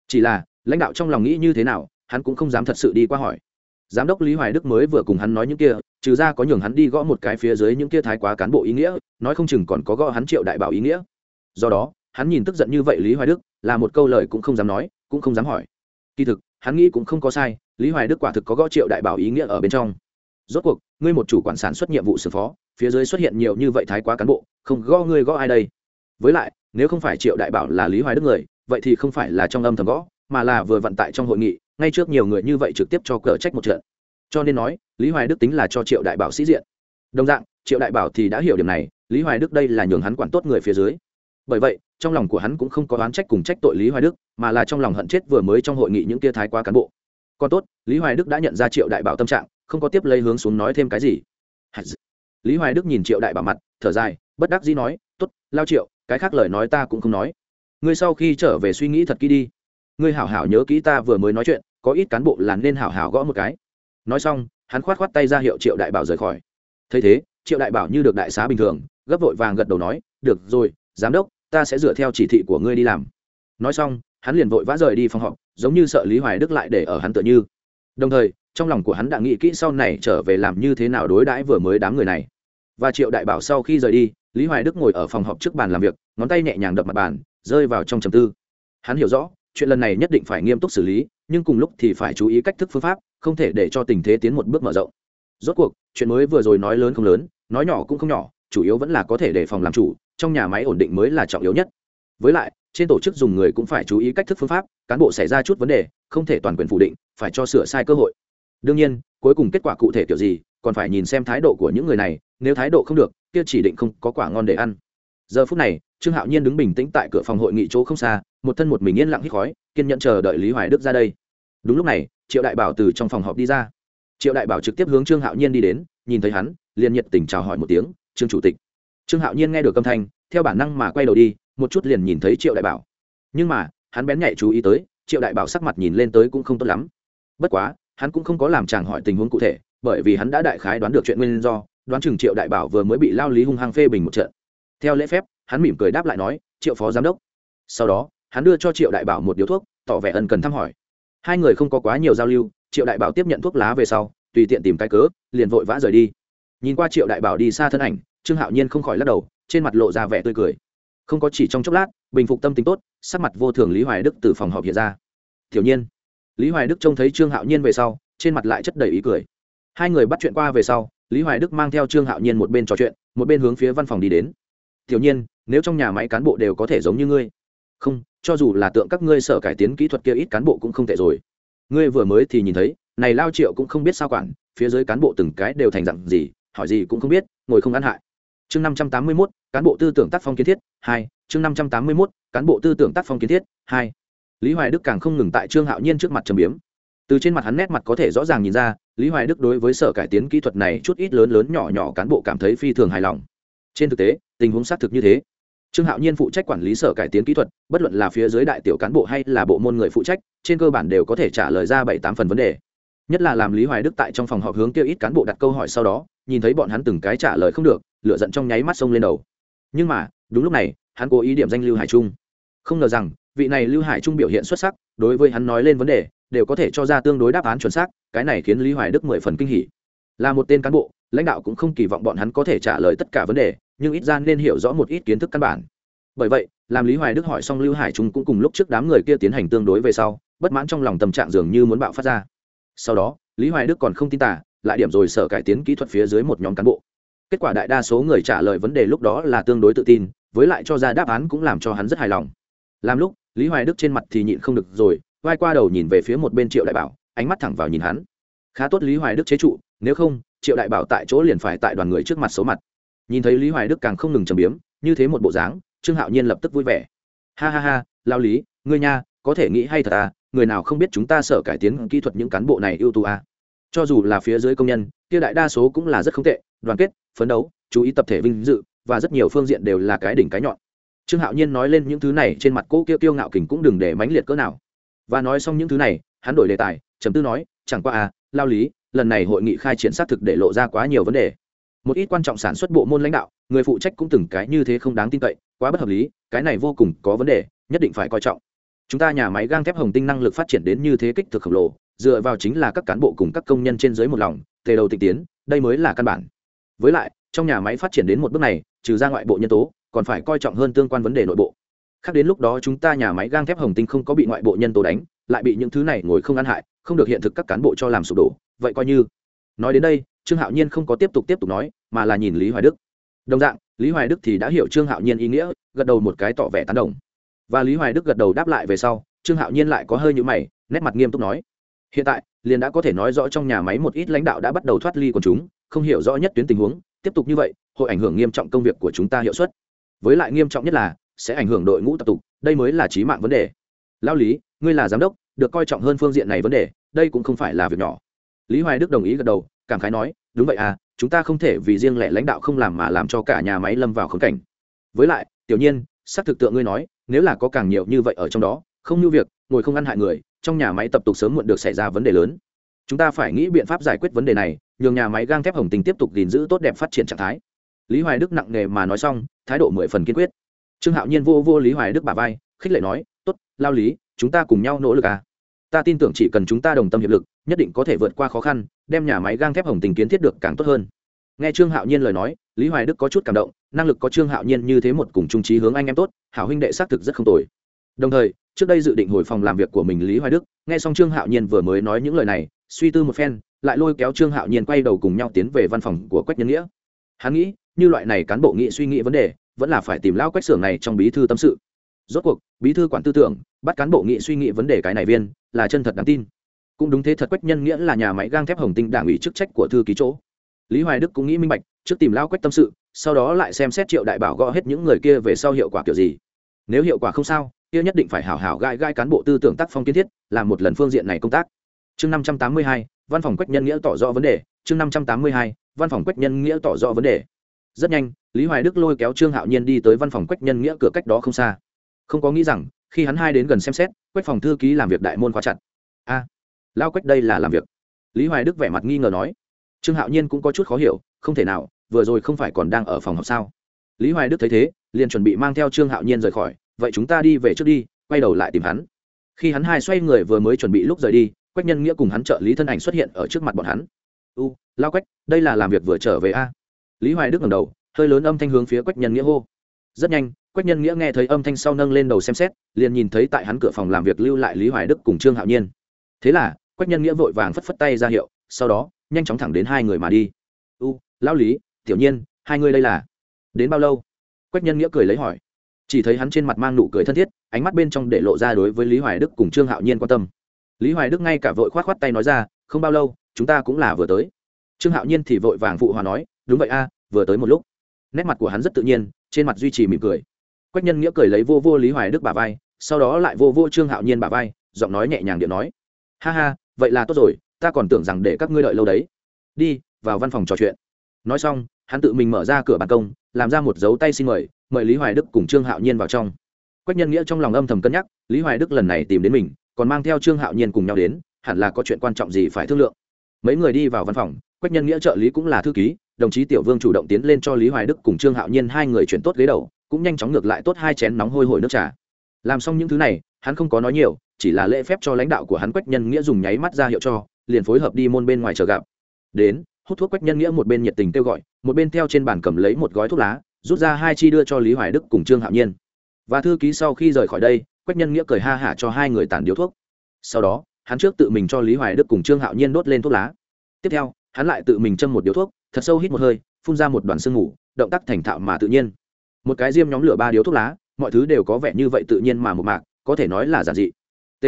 Chỉ là, lãnh đạo trong lòng nghĩ như thế nào, hắn cũng không dám thật sự đi qua hỏi giám đốc lý hoài đức mới vừa cùng hắn nói những kia, trừ ra có nhường hắn đi gõ một cái phía dưới những kia thái quá cán bộ ý nghĩa, nói không chừng còn có gõ hắn triệu đại bảo ý nghĩa. Do đó, hắn nhìn tức giận như vậy lý hoài đức, là một câu lời cũng không dám nói, cũng không dám hỏi. Kỳ thực, hắn nghĩ cũng không có sai, lý hoài đức quả thực có gõ triệu đại bảo ý nghĩa ở bên trong. Rốt cuộc, ngươi một chủ quản sản xuất nhiệm vụ xử phó, phía dưới xuất hiện nhiều như vậy thái quá cán bộ, không gõ ngươi gõ ai đây? Với lại, nếu không phải triệu đại bảo là lý hoài đức người, vậy thì không phải là trong âm thầm gõ, mà là vừa vận tại trong hội nghị ngay trước nhiều người như vậy trực tiếp cho cờ trách một trận. Cho nên nói, lý hoài đức tính là cho triệu đại bảo sĩ diện. Đồng dạng, triệu đại bảo thì đã hiểu điểm này, lý hoài đức đây là nhường hắn quản tốt người phía dưới. Bởi vậy, trong lòng của hắn cũng không có oán trách cùng trách tội lý hoài đức, mà là trong lòng hận chết vừa mới trong hội nghị những tia thái quá cán bộ. Còn tốt, lý hoài đức đã nhận ra triệu đại bảo tâm trạng, không có tiếp lấy hướng xuống nói thêm cái gì. Lý hoài đức nhìn triệu đại bảo mặt, thở dài, bất đắc dĩ nói t ố t lao triệu, cái khác lời nói ta cũng không nói. Ngươi sau khi trở về suy nghĩ thật kỹ đi. Ngươi hảo hảo nhớ kỹ ta vừa mới nói chuyện có ít cán bộ là nên hảo hảo gõ một cái. Nói xong, hắn khoát khoát tay ra hiệu triệu đại bảo rời khỏi. Thấy thế, triệu đại bảo như được đại xá bình thường, gấp vội vàng gật đầu nói, được rồi, giám đốc, ta sẽ dựa theo chỉ thị của ngươi đi làm. Nói xong, hắn liền vội vã rời đi phòng họp, giống như sợ lý hoài đức lại để ở hắn tựa như. Đồng thời, trong lòng của hắn đã nghĩ kỹ sau này trở về làm như thế nào đối đãi vừa mới đám người này. Và triệu đại bảo sau khi rời đi, lý hoài đức ngồi ở phòng họp trước bàn làm việc, ngón tay nhẹ nhàng đập mặt bàn, rơi vào trong trầm tư. Hắn hiểu rõ chuyện lần này nhất định phải nghiêm túc xử lý, nhưng cùng lúc thì phải chú ý cách thức phương pháp, không thể để cho tình thế tiến một bước mở rộng. Rốt cuộc, chuyện mới vừa rồi nói lớn không lớn, nói nhỏ cũng không nhỏ, chủ yếu vẫn là có thể đề phòng làm chủ, trong nhà máy ổn định mới là trọng yếu nhất. Với lại, trên tổ chức dùng người cũng phải chú ý cách thức phương pháp, cán bộ xảy ra chút vấn đề, không thể toàn quyền phủ định, phải cho sửa sai cơ hội. Đương nhiên, cuối cùng kết quả cụ thể kiểu gì, còn phải nhìn xem thái độ của những người này, nếu thái độ không được, kia chỉ định không có quả ngon để ăn. Giờ phút này trương hạo nhiên đứng bình tĩnh tại cửa phòng hội nghị chỗ không xa, một thân một mình yên lặng hít khói, kiên nhẫn chờ đợi lý hoài đức ra đây. Đúng lúc này, triệu đại bảo từ trong phòng họp đi ra. Triệu đại bảo trực tiếp hướng trương hạo nhiên đi đến, nhìn thấy hắn, liền nhiệt tình chào hỏi một tiếng, trương chủ tịch. Trương hạo nhiên nghe được âm thanh, theo bản năng mà quay đầu đi, một chút liền nhìn thấy triệu đại bảo. Nhưng mà, hắn bén nhạy chú ý tới, triệu đại bảo sắc mặt nhìn lên tới cũng không tốt lắm. Bất quá, hắn cũng không có làm chàng hỏi tình huống cụ thể, bởi vì hắn đã đại khái đoán được chuyện nguyên do, đoán chừng triệu đại bảo vừa mới bị lao lý hung hăng phê bình một trận. Theo lễ phép hắn mỉm cười đáp lại nói, triệu phó giám đốc. Sau đó, hắn đưa cho triệu đại bảo một điếu thuốc, tỏ vẻ ân cần thăm hỏi. Hai người không có quá nhiều giao lưu, triệu đại bảo tiếp nhận thuốc lá về sau, tùy tiện tìm cái cớ, liền vội vã rời đi. Nhìn qua triệu đại bảo đi xa thân ảnh, trương hạo nhiên không khỏi lắc đầu, trên mặt lộ ra vẻ tươi cười. Không có chỉ trong chốc lát, bình phục tâm tính tốt, sắc mặt vô thường lý hoài đức từ phòng họp hiện ra. Thiểu nhiên. Lý hoài đức trông thấy trương hạo nhiên về sau, trên mặt lại chất đầy ý cười. Hai người bắt chuyện qua về sau, lý hoài đức mang theo trương hạo nhiên một bên trò chuyện, một bên hướng phía văn phòng đi đến. Tiểu nhiên nếu trong nhà máy cán bộ đều có thể giống như ngươi. Không, cho dù là tượng các ngươi sở cải tiến kỹ thuật kia ít cán bộ cũng không tệ rồi. Ngươi vừa mới thì nhìn thấy, này lao triệu cũng không biết sao quản, phía dưới cán bộ từng cái đều thành dặn gì, hỏi gì cũng không biết, ngồi không ăn hại. Chương năm trăm tám mươi mốt, cán bộ tư tưởng tác phong kiến thiết, hai, chương năm trăm tám mươi mốt, cán bộ tư tưởng tác phong kiến thiết, hai. Lý hoài đức càng không ngừng tại trương hạo nhiên trước mặt trầm biếm. Từ trên mặt hắn nét mặt có thể rõ ràng nhìn ra, lý hoài đức đối với sở cải tiến kỹ thuật này chút ít lớn lớn nhỏ nhỏ cán bộ cảm thấy phi thường hài lòng. Trên thực tế, tình huống xác thực như thế trương hạo nhiên phụ trách quản lý sở cải tiến kỹ thuật, bất luận là phía dưới đại tiểu cán bộ hay là bộ môn người phụ trách, trên cơ bản đều có thể trả lời ra bảy tám phần vấn đề. Nhất là làm lý hoài đức tại trong phòng họp hướng kêu ít cán bộ đặt câu hỏi sau đó, nhìn thấy bọn hắn từng cái trả lời không được lựa giận trong nháy mắt sông lên đầu. Nhưng mà, đúng lúc này, hắn cố ý điểm danh lưu hải trung. Không ngờ rằng, vị này lưu hải trung biểu hiện xuất sắc, đối với hắn nói lên vấn đề, đều có thể cho ra tương đối đáp án chuẩn xác, cái này khiến lý hoài đức mười phần kinh hỉ. Là một tên cán bộ lãnh đạo cũng không kỳ vọng bọn hắn có thể trả lời tất cả vấn đề, nhưng ít ra nên hiểu rõ một ít kiến thức căn bản. Bởi vậy, làm lý hoài đức hỏi xong lưu hải trung cũng cùng lúc trước đám người kia tiến hành tương đối về sau, bất mãn trong lòng tâm trạng dường như muốn bạo phát ra. Sau đó, lý hoài đức còn không tin tả lại điểm rồi sở cải tiến kỹ thuật phía dưới một nhóm cán bộ. Kết quả đại đa số người trả lời vấn đề lúc đó là tương đối tự tin, với lại cho ra đáp án cũng làm cho hắn rất hài lòng. Làm lúc, lý hoài đức trên mặt thì nhịn không được rồi vai qua đầu nhìn về phía một bên triệu đại bảo, ánh mắt thẳng vào nhìn hắn. Khá tốt lý hoài đức chế trụ, nếu không triệu đại bảo tại chỗ liền phải tại đoàn người trước mặt số mặt. Nhìn thấy lý hoài đức càng không ngừng trầm biếm, như thế một bộ dáng, trương hạo nhiên lập tức vui vẻ. Ha ha ha lao lý, ngươi nha, có thể nghĩ hay thật à người nào không biết chúng ta sợ cải tiến kỹ thuật những cán bộ này ưu tú à. Cho dù là phía dưới công nhân, kia đại đa số cũng là rất không tệ, đoàn kết, phấn đấu, chú ý tập thể vinh dự, và rất nhiều phương diện đều là cái đỉnh cái nhọn. Trương hạo nhiên nói lên những thứ này, trên mặt cô kia kiêu ngạo kình cũng đừng để mãnh liệt cỡ nào. Và nói xong những thứ này, hắn đổi đề tài chấm tư nói, chẳng qua à lao lý lần này hội nghị khai triển xác thực để lộ ra quá nhiều vấn đề. Một ít quan trọng sản xuất bộ môn lãnh đạo, người phụ trách cũng từng cái như thế không đáng tin cậy, quá bất hợp lý, cái này vô cùng có vấn đề, nhất định phải coi trọng. Chúng ta nhà máy gang thép hồng tinh năng lực phát triển đến như thế kích thước khổng lồ, dựa vào chính là các cán bộ cùng các công nhân trên dưới một lòng, tề đầu tịch tiến, đây mới là căn bản. Với lại, trong nhà máy phát triển đến một bước này, trừ ra ngoại bộ nhân tố, còn phải coi trọng hơn tương quan vấn đề nội bộ. Khác đến lúc đó chúng ta nhà máy gang thép hồng tinh không có bị ngoại bộ nhân tố đánh lại bị những thứ này ngồi không ăn hại, không được hiện thực các cán bộ cho làm sụp đổ, vậy coi như. Nói đến đây, trương hạo nhiên không có tiếp tục tiếp tục nói, mà là nhìn lý hoài đức. Đồng dạng, lý hoài đức thì đã hiểu trương hạo nhiên ý nghĩa, gật đầu một cái tỏ vẻ tán đồng. Và lý hoài đức gật đầu đáp lại về sau, trương hạo nhiên lại có hơi nhũ mày, nét mặt nghiêm túc nói. Hiện tại, liền đã có thể nói rõ trong nhà máy một ít lãnh đạo đã bắt đầu thoát ly quần chúng, không hiểu rõ nhất tuyến tình huống, tiếp tục như vậy, hội ảnh hưởng nghiêm trọng công việc của chúng ta hiệu suất. Với lại nghiêm trọng nhất là, sẽ ảnh hưởng đội ngũ tập tục, đây mới là trí mạng vấn đề. Lao lý, ngươi là giám đốc được coi trọng hơn phương diện này vấn đề, đây cũng không phải là việc nhỏ. Lý hoài đức đồng ý gật đầu, cảm khái nói, đúng vậy à chúng ta không thể vì riêng lẻ lãnh đạo không làm mà làm cho cả nhà máy lâm vào khống cảnh. Với lại, tiểu nhiên, xác thực tượng ngươi nói, nếu là có càng nhiều như vậy ở trong đó, không như việc, ngồi không ăn hại người, trong nhà máy tập tục sớm muộn được xảy ra vấn đề lớn. Chúng ta phải nghĩ biện pháp giải quyết vấn đề này, nhường nhà máy gang thép hồng tinh tiếp tục gìn giữ tốt đẹp phát triển trạng thái. Lý hoài đức nặng nề mà nói xong, thái độ mười phần kiên quyết. Trương hạo nhiên vô vô lý hoài đức bà vai, khích lệ nói, tốt, lao lý, chúng ta cùng nhau nỗ lực à ta tin tưởng chỉ cần chúng ta đồng tâm hiệp lực, nhất định có thể vượt qua khó khăn, đem nhà máy gang thép hồng tình kiến thiết được càng tốt hơn. Nghe trương hạo nhiên lời nói, lý hoài đức có chút cảm động, năng lực có trương hạo nhiên như thế một cùng trung trí hướng anh em tốt, hảo huynh đệ xác thực rất không tồi. Đồng thời, trước đây dự định hồi phòng làm việc của mình lý hoài đức, nghe xong trương hạo nhiên vừa mới nói những lời này, suy tư một phen, lại lôi kéo trương hạo nhiên quay đầu cùng nhau tiến về văn phòng của quách nhân nghĩa. Hắn nghĩ, như loại này cán bộ nghị suy nghĩ vấn đề, vẫn là phải tìm lão quách xưởng này trong bí thư tâm sự rốt cuộc, bí thư quản tư tưởng, bắt cán bộ nghị suy nghĩ vấn đề cái này viên, là chân thật đáng tin. Cũng đúng thế thật quách nhân nghĩa là nhà máy gang thép hồng tinh đảng ủy chức trách của thư ký chỗ. Lý hoài đức cũng nghĩ minh bạch, trước tìm lao quách tâm sự, sau đó lại xem xét triệu đại bảo gõ hết những người kia về sau hiệu quả kiểu gì. Nếu hiệu quả không sao, kia nhất định phải hảo hảo gai gai cán bộ tư tưởng tác phong kiến thiết, làm một lần phương diện này công tác. Chương năm trăm tám mươi hai, văn phòng quách nhân nghĩa tỏ rõ vấn đề. Chương năm trăm tám mươi hai, văn phòng quách nhân nghĩa tỏ rõ vấn đề. Rất nhanh, lý hoài đức lôi kéo trương hạo nhiên đi tới văn phòng quách nhân nghĩa cửa cách đó không xa không có nghĩ rằng, khi hắn hai đến gần xem xét, quách phòng thư ký làm việc đại môn khóa chặt. A, lao quách đây là làm việc. Lý hoài đức vẻ mặt nghi ngờ nói. Trương hạo nhiên cũng có chút khó hiểu, không thể nào, vừa rồi không phải còn đang ở phòng học sao? Lý hoài đức thấy thế, liền chuẩn bị mang theo trương hạo nhiên rời khỏi. Vậy chúng ta đi về trước đi, quay đầu lại tìm hắn. Khi hắn hai xoay người vừa mới chuẩn bị lúc rời đi, quách nhân nghĩa cùng hắn trợ lý thân ảnh xuất hiện ở trước mặt bọn hắn. U, lao quách, đây là làm việc vừa trở về a. Lý hoài đức ngẩng đầu, hơi lớn âm thanh hướng phía quách nhân nghĩa hô. Rất nhanh quách nhân nghĩa nghe thấy âm thanh sau nâng lên đầu xem xét, liền nhìn thấy tại hắn cửa phòng làm việc lưu lại lý hoài đức cùng trương hạo nhiên. Thế là, quách nhân nghĩa vội vàng phất phất tay ra hiệu, sau đó, nhanh chóng thẳng đến hai người mà đi. U, lão lý, tiểu nhiên, hai người đây là đến bao lâu? Quách nhân nghĩa cười lấy hỏi. Chỉ thấy hắn trên mặt mang nụ cười thân thiết, ánh mắt bên trong để lộ ra đối với lý hoài đức cùng trương hạo nhiên quan tâm. Lý hoài đức ngay cả vội k h o á t k h o á t tay nói ra, không bao lâu, chúng ta cũng là vừa tới. Trương hạo nhiên thì vội vàng phụ hòa nói, đúng vậy a, vừa tới một lúc. Nét mặt của hắn rất tự nhiên, trên mặt duy trì mỉm cười quách nhân nghĩa cười lấy vô vô lý hoài đức bà vai, sau đó lại vô vô trương hạo nhiên bà vai, giọng nói nhẹ nhàng điện nói. Ha ha, vậy là tốt rồi, ta còn tưởng rằng để các ngươi đợi lâu đấy. Đi, vào văn phòng trò chuyện. Nói xong, hắn tự mình mở ra cửa ban công, làm ra một dấu tay xin mời mời lý hoài đức cùng trương hạo nhiên vào trong. Quách nhân nghĩa trong lòng âm thầm cân nhắc, lý hoài đức lần này tìm đến mình, còn mang theo trương hạo nhiên cùng nhau đến, hẳn là có chuyện quan trọng gì phải thương lượng. Mấy người đi vào văn phòng, quách nhân nghĩa trợ lý cũng là thư ký, đồng chí tiểu vương chủ động tiến lên cho lý hoài đức cùng trương hạo nhiên hai người chuyển tốt ghế đầu cũng nhanh chóng ngược lại tốt hai chén nóng hôi hổi nước trà. Làm xong những thứ này, hắn không có nói nhiều, chỉ là lễ phép cho lãnh đạo của hắn quách nhân nghĩa dùng nháy mắt ra hiệu cho, liền phối hợp đi môn bên ngoài chờ gặp. Đến, hút thuốc quách nhân nghĩa một bên nhiệt tình kêu gọi, một bên theo trên bàn cầm lấy một gói thuốc lá, rút ra hai chi đưa cho lý hoài đức cùng trương hạo nhiên. Và thư ký sau khi rời khỏi đây, quách nhân nghĩa cười ha hả cho hai người tàn điếu thuốc. Sau đó, hắn trước tự mình cho lý hoài đức cùng trương hạo nhiên đốt lên thuốc lá. Tiếp theo, hắn lại tự mình châm một điếu thuốc, thật sâu hít một hơi, phun ra một đoàn sương ngủ động tác thành thạo mà tự nhiên một cái diêm nhóm lửa ba điếu thuốc lá, mọi thứ đều có vẻ như vậy tự nhiên mà một mạc, có thể nói là giản dị. T.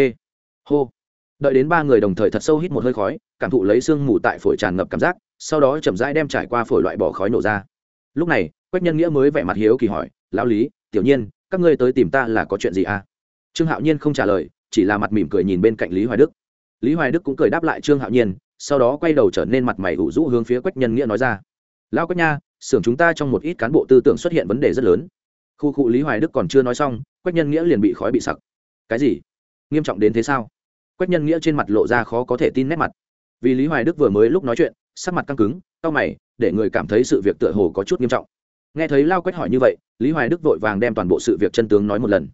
Hô. Đợi đến ba người đồng thời thật sâu hít một hơi khói, cảm thụ lấy sương mù tại phổi tràn ngập cảm giác, sau đó chậm rãi đem trải qua phổi loại bỏ khói nổ ra. Lúc này, quách nhân nghĩa mới vẻ mặt hiếu kỳ hỏi, lão lý, tiểu nhiên, các ngươi tới tìm ta là có chuyện gì à? Trương hạo nhiên không trả lời, chỉ là mặt mỉm cười nhìn bên cạnh lý hoài đức. Lý hoài đức cũng cười đáp lại trương hạo nhiên, sau đó quay đầu trở nên mặt mày ủ rũ hướng phía quách nhân nghĩa nói ra, lão quách nha xưởng chúng ta trong một ít cán bộ tư tưởng xuất hiện vấn đề rất lớn. Khu cụ lý hoài đức còn chưa nói xong, quách nhân nghĩa liền bị khói bị sặc. Cái gì? Nghiêm trọng đến thế sao? Quách nhân nghĩa trên mặt lộ ra khó có thể tin nét mặt. Vì lý hoài đức vừa mới lúc nói chuyện, sắc mặt căng cứng, cau mày, để người cảm thấy sự việc tựa hồ có chút nghiêm trọng. Nghe thấy lao quách hỏi như vậy, lý hoài đức vội vàng đem toàn bộ sự việc chân tướng nói một lần.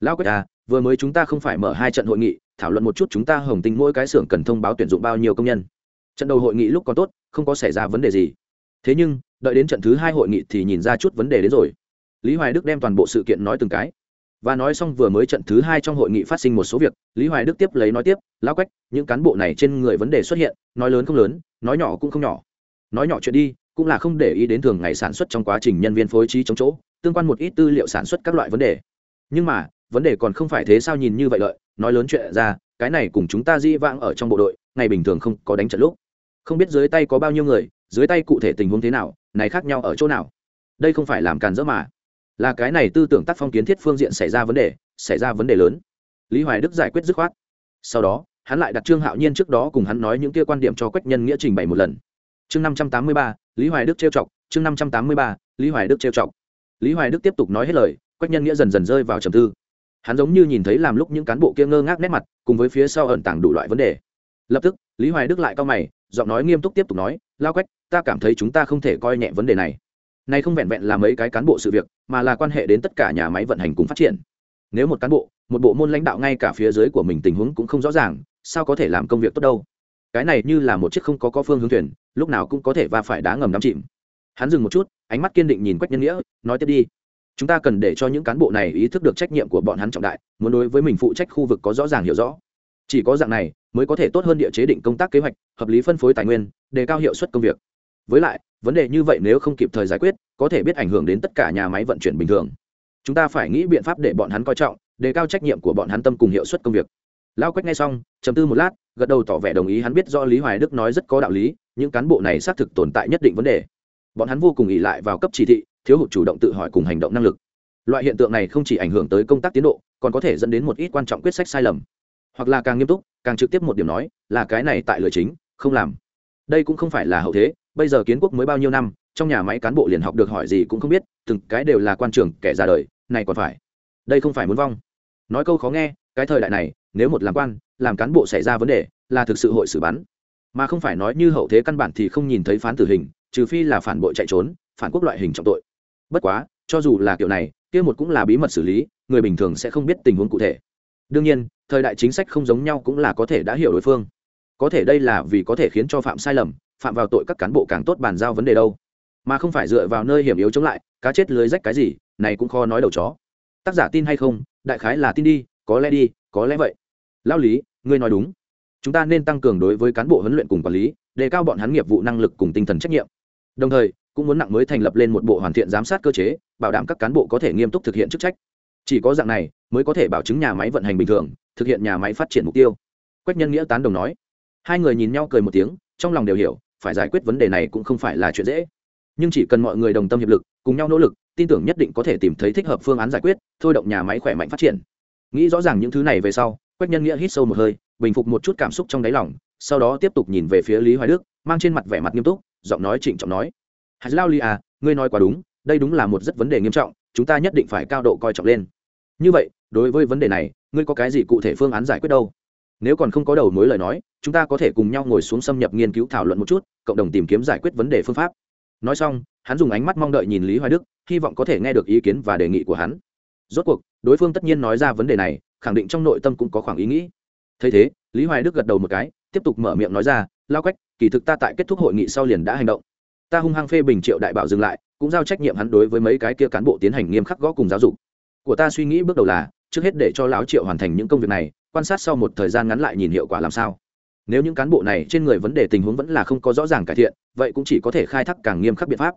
Lao quách à vừa mới chúng ta không phải mở hai trận hội nghị, thảo luận một chút chúng ta hồng tinh mỗi cái xưởng cần thông báo tuyển dụng bao nhiêu công nhân. Trận đầu hội nghị lúc còn tốt, không có xảy ra vấn đề gì. Thế nhưng đợi đến trận thứ hai hội nghị thì nhìn ra chút vấn đề đến rồi. Lý hoài đức đem toàn bộ sự kiện nói từng cái. Và nói xong vừa mới trận thứ hai trong hội nghị phát sinh một số việc, lý hoài đức tiếp lấy nói tiếp lao quách, những cán bộ này trên người vấn đề xuất hiện, nói lớn không lớn, nói nhỏ cũng không nhỏ. Nói nhỏ chuyện đi, cũng là không để ý đến thường ngày sản xuất trong quá trình nhân viên phối trí chống chỗ, tương quan một ít tư liệu sản xuất các loại vấn đề. Nhưng mà, vấn đề còn không phải thế sao nhìn như vậy lợi, nói lớn chuyện ra, cái này cùng chúng ta di vãng ở trong bộ đội, ngày bình thường không có đánh trận lúc không biết dưới tay có bao nhiêu người, dưới tay cụ thể tình huống thế nào, này khác nhau ở chỗ nào? Đây không phải làm càn dỡ mà. Là cái này tư tưởng tác phong kiến thiết phương diện xảy ra vấn đề, xảy ra vấn đề lớn. Lý hoài đức giải quyết dứt khoát. Sau đó, hắn lại đặt trương hạo nhiên trước đó cùng hắn nói những kia quan điểm cho quách nhân nghĩa trình bày một lần. Chương năm trăm tám mươi ba, lý hoài đức trêu chọc, chương năm trăm tám mươi ba, lý hoài đức trêu chọc. Lý hoài đức tiếp tục nói hết lời, quách nhân nghĩa dần dần rơi vào trầm tư. Hắn giống như nhìn thấy làm lúc những cán bộ kia ngơ ngác nét mặt, cùng với phía sau ẩn tàng đủ loại vấn đề. Lập tức, lý hoài đức lại cao mày giọng nói nghiêm túc tiếp tục nói, lao quách, ta cảm thấy chúng ta không thể coi nhẹ vấn đề này. Này không vẹn vẹn là mấy cái cán bộ sự việc, mà là quan hệ đến tất cả nhà máy vận hành cùng phát triển. Nếu một cán bộ, một bộ môn lãnh đạo ngay cả phía dưới của mình tình huống cũng không rõ ràng, sao có thể làm công việc tốt đâu? Cái này như là một chiếc không có có phương hướng thuyền, lúc nào cũng có thể va phải đá ngầm đắm chìm. Hắn dừng một chút, ánh mắt kiên định nhìn quách nhân nghĩa, nói tiếp đi. Chúng ta cần để cho những cán bộ này ý thức được trách nhiệm của bọn hắn trọng đại, muốn đối với mình phụ trách khu vực có rõ ràng hiểu rõ chỉ có dạng này mới có thể tốt hơn địa chế định công tác kế hoạch, hợp lý phân phối tài nguyên, đề cao hiệu suất công việc. Với lại, vấn đề như vậy nếu không kịp thời giải quyết, có thể biết ảnh hưởng đến tất cả nhà máy vận chuyển bình thường. Chúng ta phải nghĩ biện pháp để bọn hắn coi trọng, đề cao trách nhiệm của bọn hắn tâm cùng hiệu suất công việc. Lao quách nghe xong chầm tư một lát, gật đầu tỏ vẻ đồng ý hắn biết do lý hoài đức nói rất có đạo lý, những cán bộ này xác thực tồn tại nhất định vấn đề. Bọn hắn vô cùng ỉ lại vào cấp chỉ thị, thiếu hụt chủ động tự hỏi cùng hành động năng lực. Loại hiện tượng này không chỉ ảnh hưởng tới công tác tiến độ, còn có thể dẫn đến một ít quan trọng quyết sách sai lầm hoặc là càng nghiêm túc, càng trực tiếp một điểm nói, là cái này tại lựa chính, không làm. Đây cũng không phải là hậu thế, bây giờ kiến quốc mới bao nhiêu năm, trong nhà máy cán bộ liền học được hỏi gì cũng không biết, từng cái đều là quan trường kẻ ra đời, này còn phải. Đây không phải muốn vong. Nói câu khó nghe, cái thời đại này, nếu một làm quan, làm cán bộ xảy ra vấn đề, là thực sự hội xử bắn. Mà không phải nói như hậu thế căn bản thì không nhìn thấy phán tử hình, trừ phi là phản bội chạy trốn, phản quốc loại hình trọng tội. Bất quá, cho dù là kiểu này, kia một cũng là bí mật xử lý, người bình thường sẽ không biết tình huống cụ thể đương nhiên, thời đại chính sách không giống nhau cũng là có thể đã hiểu đối phương. Có thể đây là vì có thể khiến cho phạm sai lầm, phạm vào tội các cán bộ càng tốt bàn giao vấn đề đâu. Mà không phải dựa vào nơi hiểm yếu chống lại, cá chết lưới rách cái gì, này cũng khó nói đầu chó. Tác giả tin hay không? Đại khái là tin đi, có lẽ đi, có lẽ vậy. Lao lý, ngươi nói đúng. Chúng ta nên tăng cường đối với cán bộ huấn luyện cùng quản lý, đề cao bọn hắn nghiệp vụ năng lực cùng tinh thần trách nhiệm. Đồng thời, cũng muốn nặng mới thành lập lên một bộ hoàn thiện giám sát cơ chế, bảo đảm các cán bộ có thể nghiêm túc thực hiện chức trách chỉ có dạng này mới có thể bảo chứng nhà máy vận hành bình thường, thực hiện nhà máy phát triển mục tiêu. Quách nhân nghĩa tán đồng nói. Hai người nhìn nhau cười một tiếng, trong lòng đều hiểu, phải giải quyết vấn đề này cũng không phải là chuyện dễ. Nhưng chỉ cần mọi người đồng tâm hiệp lực, cùng nhau nỗ lực, tin tưởng nhất định có thể tìm thấy thích hợp phương án giải quyết, thôi động nhà máy khỏe mạnh phát triển. Nghĩ rõ ràng những thứ này về sau, quách nhân nghĩa hít sâu một hơi, bình phục một chút cảm xúc trong đáy lòng, sau đó tiếp tục nhìn về phía lý hoài đức, mang trên mặt vẻ mặt nghiêm túc, giọng nói trịnh trọng nói. Hãy lao ly à ngươi nói quá đúng, đây đúng là một rất vấn đề nghiêm trọng chúng ta nhất định phải cao độ coi trọng lên. Như vậy, đối với vấn đề này, ngươi có cái gì cụ thể phương án giải quyết đâu? Nếu còn không có đầu mối lời nói, chúng ta có thể cùng nhau ngồi xuống xâm nhập nghiên cứu thảo luận một chút, cộng đồng tìm kiếm giải quyết vấn đề phương pháp. Nói xong, hắn dùng ánh mắt mong đợi nhìn lý hoài đức, hy vọng có thể nghe được ý kiến và đề nghị của hắn. Rốt cuộc, đối phương tất nhiên nói ra vấn đề này, khẳng định trong nội tâm cũng có khoảng ý nghĩ. Thấy thế, lý hoài đức gật đầu một cái, tiếp tục mở miệng nói ra, lao quách, kỳ thực ta tại kết thúc hội nghị sau liền đã hành động. Ta hung hăng phê bình triệu đại bảo dừng lại cũng giao trách nhiệm hắn đối với mấy cái kia cán bộ tiến hành nghiêm khắc gõ cùng giáo dục. Của ta suy nghĩ bước đầu là, trước hết để cho lão triệu hoàn thành những công việc này, quan sát sau một thời gian ngắn lại nhìn hiệu quả làm sao. Nếu những cán bộ này trên người vấn đề tình huống vẫn là không có rõ ràng cải thiện, vậy cũng chỉ có thể khai thác càng nghiêm khắc biện pháp.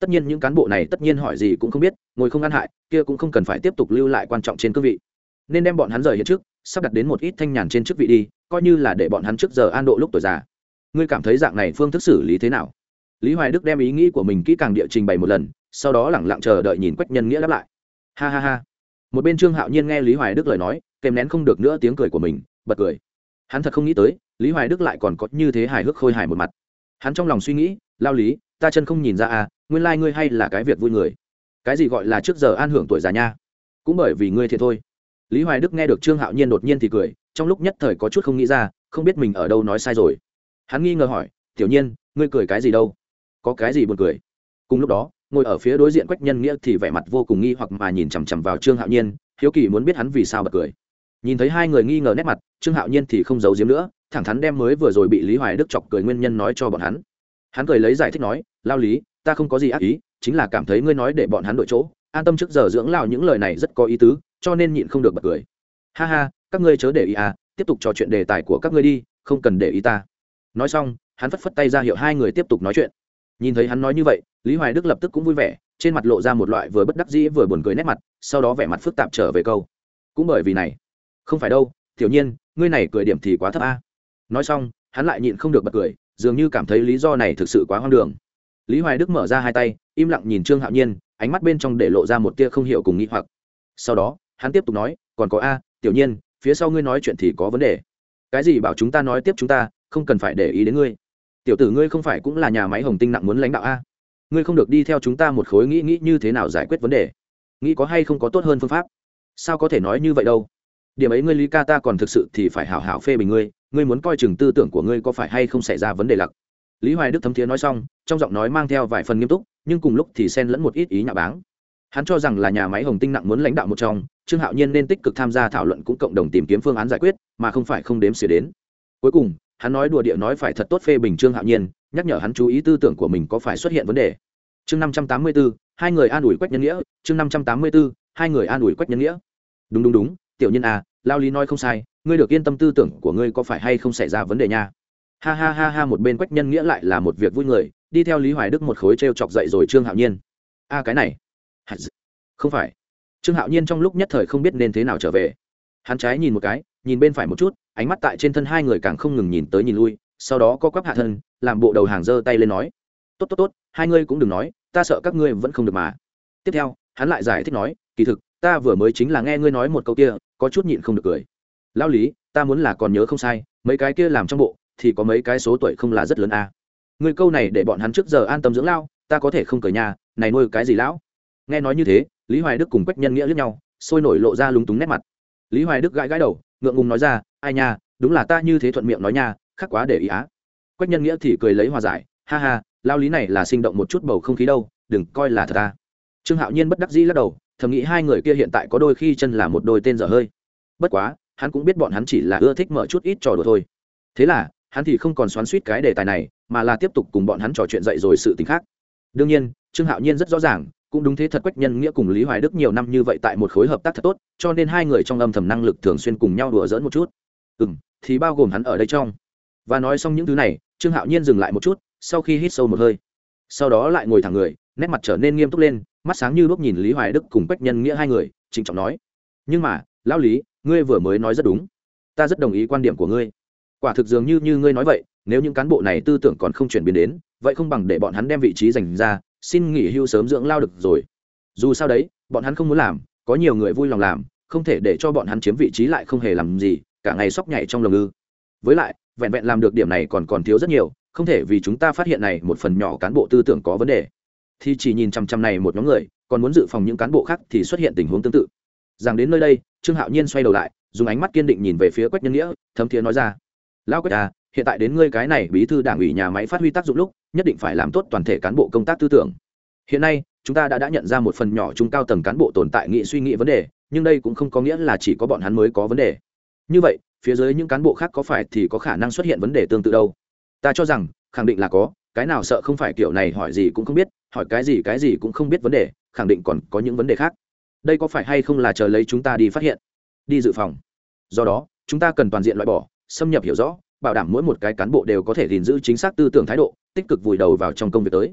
Tất nhiên những cán bộ này tất nhiên hỏi gì cũng không biết, ngồi không ăn hại, kia cũng không cần phải tiếp tục lưu lại quan trọng trên cương vị. Nên đem bọn hắn rời hiện trước, sắp đặt đến một ít thanh nhàn trên chức vị đi, coi như là để bọn hắn trước giờ an độ lúc tuổi già. Ngươi cảm thấy dạng này phương thức xử lý thế nào? Lý hoài đức đem ý nghĩ của mình kỹ càng địa trình bày một lần, sau đó lẳng lặng chờ đợi nhìn quách nhân nghĩa đáp lại. Ha ha ha. Một bên trương hạo nhiên nghe lý hoài đức lời nói, kèm nén không được nữa tiếng cười của mình, bật cười. Hắn thật không nghĩ tới, lý hoài đức lại còn có như thế hài hước khôi hài một mặt. Hắn trong lòng suy nghĩ, lao lý, ta chân không nhìn ra à nguyên lai、like、ngươi hay là cái việc vui người. Cái gì gọi là trước giờ an hưởng tuổi già nha? Cũng bởi vì ngươi thiệt thôi. Lý hoài đức nghe được trương hạo nhiên đột nhiên thì cười, trong lúc nhất thời có chút không nghĩ ra, không biết mình ở đâu nói sai rồi. Hắn nghi ngờ hỏi, tiểu nhiên, ngươi cười cái gì đâu? Có cái gì buồn cười. Cùng lúc đó, ngồi ở phía đối diện quách nhân nghĩa thì vẻ mặt vô cùng nghi hoặc mà nhìn chằm chằm vào trương hạo nhiên, hiếu kỳ muốn biết hắn vì sao bật cười. Nhìn thấy hai người nghi ngờ nét mặt, trương hạo nhiên thì không giấu giếm nữa, thẳng thắn đem mới vừa rồi bị lý hoài đức chọc cười nguyên nhân nói cho bọn hắn. Hắn cười lấy giải thích nói, lao lý, ta không có gì ác ý, chính là cảm thấy ngươi nói để bọn hắn đội chỗ, an tâm trước giờ dưỡng lao những lời này rất có ý tứ, cho nên nhịn không được bật cười. Ha ha, các ngươi chớ để ý à tiếp tục trò chuyện đề tài của các ngươi đi, không cần để ý ta. Nói xong, hắn phất phất tay ra hiệu hai người tiếp tục nói chuyện nhìn thấy hắn nói như vậy, lý hoài đức lập tức cũng vui vẻ, trên mặt lộ ra một loại vừa bất đắc dĩ vừa buồn cười nét mặt, sau đó vẻ mặt phức tạp trở về câu. Cũng bởi vì này. Không phải đâu, tiểu nhiên, ngươi này cười điểm thì quá thấp a. Nói xong, hắn lại nhịn không được bật cười, dường như cảm thấy lý do này thực sự quá hoang đường. Lý hoài đức mở ra hai tay, im lặng nhìn trương hạo nhiên, ánh mắt bên trong để lộ ra một tia không hiểu cùng nghĩ hoặc. Sau đó, hắn tiếp tục nói, còn có a, tiểu nhiên, phía sau ngươi nói chuyện thì có vấn đề. Cái gì bảo chúng ta nói tiếp chúng ta, không cần phải để ý đến ngươi tiểu tử ngươi không phải cũng là nhà máy hồng tinh nặng muốn lãnh đạo a? Ngươi không được đi theo chúng ta một khối nghĩ nghĩ như thế nào giải quyết vấn đề. Nghĩ có hay không có tốt hơn phương pháp? Sao có thể nói như vậy đâu? Điểm ấy ngươi lý ca ta còn thực sự thì phải hảo hảo phê bình ngươi ngươi muốn coi chừng tư tưởng của ngươi có phải hay không xảy ra vấn đề lặc? Lý hoài đức thấm thiế nói xong, trong giọng nói mang theo vài phần nghiêm túc, nhưng cùng lúc thì xen lẫn một ít ý nhạo báng. Hắn cho rằng là nhà máy hồng tinh nặng muốn lãnh đạo một trong, trương hạo nhiên nên tích cực tham gia thảo luận cũng cộng đồng tìm kiếm phương án giải quyết, mà không phải không đếm xỉa đến. Cuối cùng hắn nói đùa địa nói phải thật tốt phê bình trương hạo nhiên, nhắc nhở hắn chú ý tư tưởng của mình có phải xuất hiện vấn đề. Chương năm trăm tám mươi bốn hai người an ủi quách nhân nghĩa, chương năm trăm tám mươi bốn hai người an ủi quách nhân nghĩa. Đúng đúng đúng, tiểu nhân à lao lý nói không sai, ngươi được yên tâm tư tưởng của ngươi có phải hay không xảy ra vấn đề nha. Ha ha ha ha, một bên quách nhân nghĩa lại là một việc vui người, đi theo lý hoài đức một khối t r e o chọc dậy rồi trương hạo nhiên. A cái này. Không phải. Trương hạo nhiên trong lúc nhất thời không biết nên thế nào trở về hắn trái nhìn một cái, nhìn bên phải một chút, ánh mắt tại trên thân hai người càng không ngừng nhìn tới nhìn lui, sau đó co quắp hạ thân, làm bộ đầu hàng giơ tay lên nói, tốt tốt tốt, hai ngươi cũng đừng nói, ta sợ các ngươi vẫn không được mà. Tiếp theo, hắn lại giải thích nói, kỳ thực, ta vừa mới chính là nghe ngươi nói một câu kia, có chút nhịn không được cười. Lao lý, ta muốn là còn nhớ không sai, mấy cái kia làm trong bộ, thì có mấy cái số tuổi không là rất lớn à. ngươi câu này để bọn hắn trước giờ an tâm dưỡng lao, ta có thể không cởi nhà, này nuôi cái gì lão? Nghe nói như thế, lý hoài đức cùng quách nhân nghĩa lướt nhau, sôi nổi lộ ra lúng túng nét mặt lý hoài đức gãi gãi đầu, ngượng ngùng nói ra, ai nha, đúng là ta như thế thuận miệng nói nha, khác quá để ý á. Quách nhân nghĩa thì cười lấy hòa giải, ha ha, lao lý này là sinh động một chút bầu không khí đâu, đừng coi là thật ta. Trương hạo nhiên bất đắc dĩ lắc đầu, thầm nghĩ hai người kia hiện tại có đôi khi chân là một đôi tên dở hơi. Bất quá, hắn cũng biết bọn hắn chỉ là ưa thích mở chút ít trò đùa thôi. Thế là, hắn thì không còn xoắn suýt cái đề tài này, mà là tiếp tục cùng bọn hắn trò chuyện dậy rồi sự t ì n h khác. Đương nhiên, trương hạo nhiên rất rõ ràng cũng đúng thế thật quách nhân nghĩa cùng lý hoài đức nhiều năm như vậy tại một khối hợp tác thật tốt, cho nên hai người trong âm thầm năng lực thường xuyên cùng nhau đùa dỡn một chút. Ừ m thì bao gồm hắn ở đây trong. Và nói xong những thứ này, trương hạo nhiên dừng lại một chút, sau khi hít sâu một hơi. Sau đó lại ngồi thẳng người, nét mặt trở nên nghiêm túc lên, mắt sáng như lúc nhìn lý hoài đức cùng quách nhân nghĩa hai người, trịnh trọng nói. Nhưng mà, lão lý, ngươi vừa mới nói rất đúng. Ta rất đồng ý quan điểm của ngươi. Quả thực dường như như ngươi nói vậy, nếu những cán bộ này tư tưởng còn không chuyển biến đến, vậy không bằng để bọn hắn đem vị trí dành ra xin nghỉ hưu sớm dưỡng lao được rồi. Dù sao đấy, bọn hắn không muốn làm, có nhiều người vui lòng làm, không thể để cho bọn hắn chiếm vị trí lại không hề làm gì, cả ngày sóc nhảy trong lồng ư với lại, vẹn vẹn làm được điểm này còn còn thiếu rất nhiều, không thể vì chúng ta phát hiện này một phần nhỏ cán bộ tư tưởng có vấn đề. Thì chỉ nhìn chằm chằm này một nhóm người, còn muốn dự phòng những cán bộ khác thì xuất hiện tình huống tương tự. Rằng đến nơi đây, trương hạo nhiên xoay đầu lại, dùng ánh mắt kiên định nhìn về phía quách nhân nghĩa, thấm thiế nói ra. Lão quách à hiện tại đến ngươi cái này bí thư đảng ủy nhà máy phát huy tác dụng lúc, nhất định phải làm tốt toàn thể cán bộ công tác tư tưởng. Hiện nay, chúng ta đã đã nhận ra một phần nhỏ trung cao tầng cán bộ tồn tại nghị suy nghĩ vấn đề, nhưng đây cũng không có nghĩa là chỉ có bọn hắn mới có vấn đề. Như vậy, phía dưới những cán bộ khác có phải thì có khả năng xuất hiện vấn đề tương tự đâu? Ta cho rằng, khẳng định là có, cái nào sợ không phải kiểu này hỏi gì cũng không biết, hỏi cái gì cái gì cũng không biết vấn đề, khẳng định còn có những vấn đề khác. Đây có phải hay không là chờ lấy chúng ta đi phát hiện, đi dự phòng? Do đó, chúng ta cần toàn diện loại bỏ, xâm nhập hiểu rõ bảo đảm mỗi một cái cán bộ đều có thể gìn giữ chính xác tư tưởng thái độ, tích cực vùi đầu vào trong công việc tới.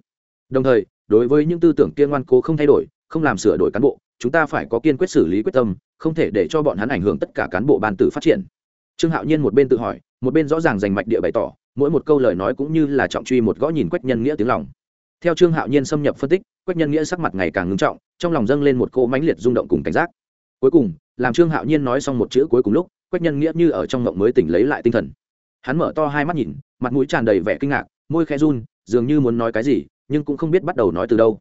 Đồng thời, đối với những tư tưởng kia ngoan cố không thay đổi, không làm sửa đổi cán bộ, chúng ta phải có kiên quyết xử lý quyết tâm, không thể để cho bọn hắn ảnh hưởng tất cả cán bộ ban tử phát triển. Trương hạo nhiên một bên tự hỏi, một bên rõ ràng giành mạch địa bày tỏ, mỗi một câu lời nói cũng như là trọng truy một gõ nhìn quách nhân nghĩa tiếng lòng. Theo trương hạo nhiên xâm nhập phân tích, quách nhân nghĩa sắc mặt ngày càng ngưng trọng, trong lòng dâng lên một cỗ mãnh liệt rung động cùng cảnh giác. Cuối cùng, làm trương hạo nhiên nói xong một chữ cuối cùng lúc, quách nhân nghĩa như ở trong mộng mới tỉnh lấy lại tinh thần hắn mở to hai mắt nhìn, mặt mũi tràn đầy vẻ kinh ngạc, môi khe run, dường như muốn nói cái gì, nhưng cũng không biết bắt đầu nói từ đâu.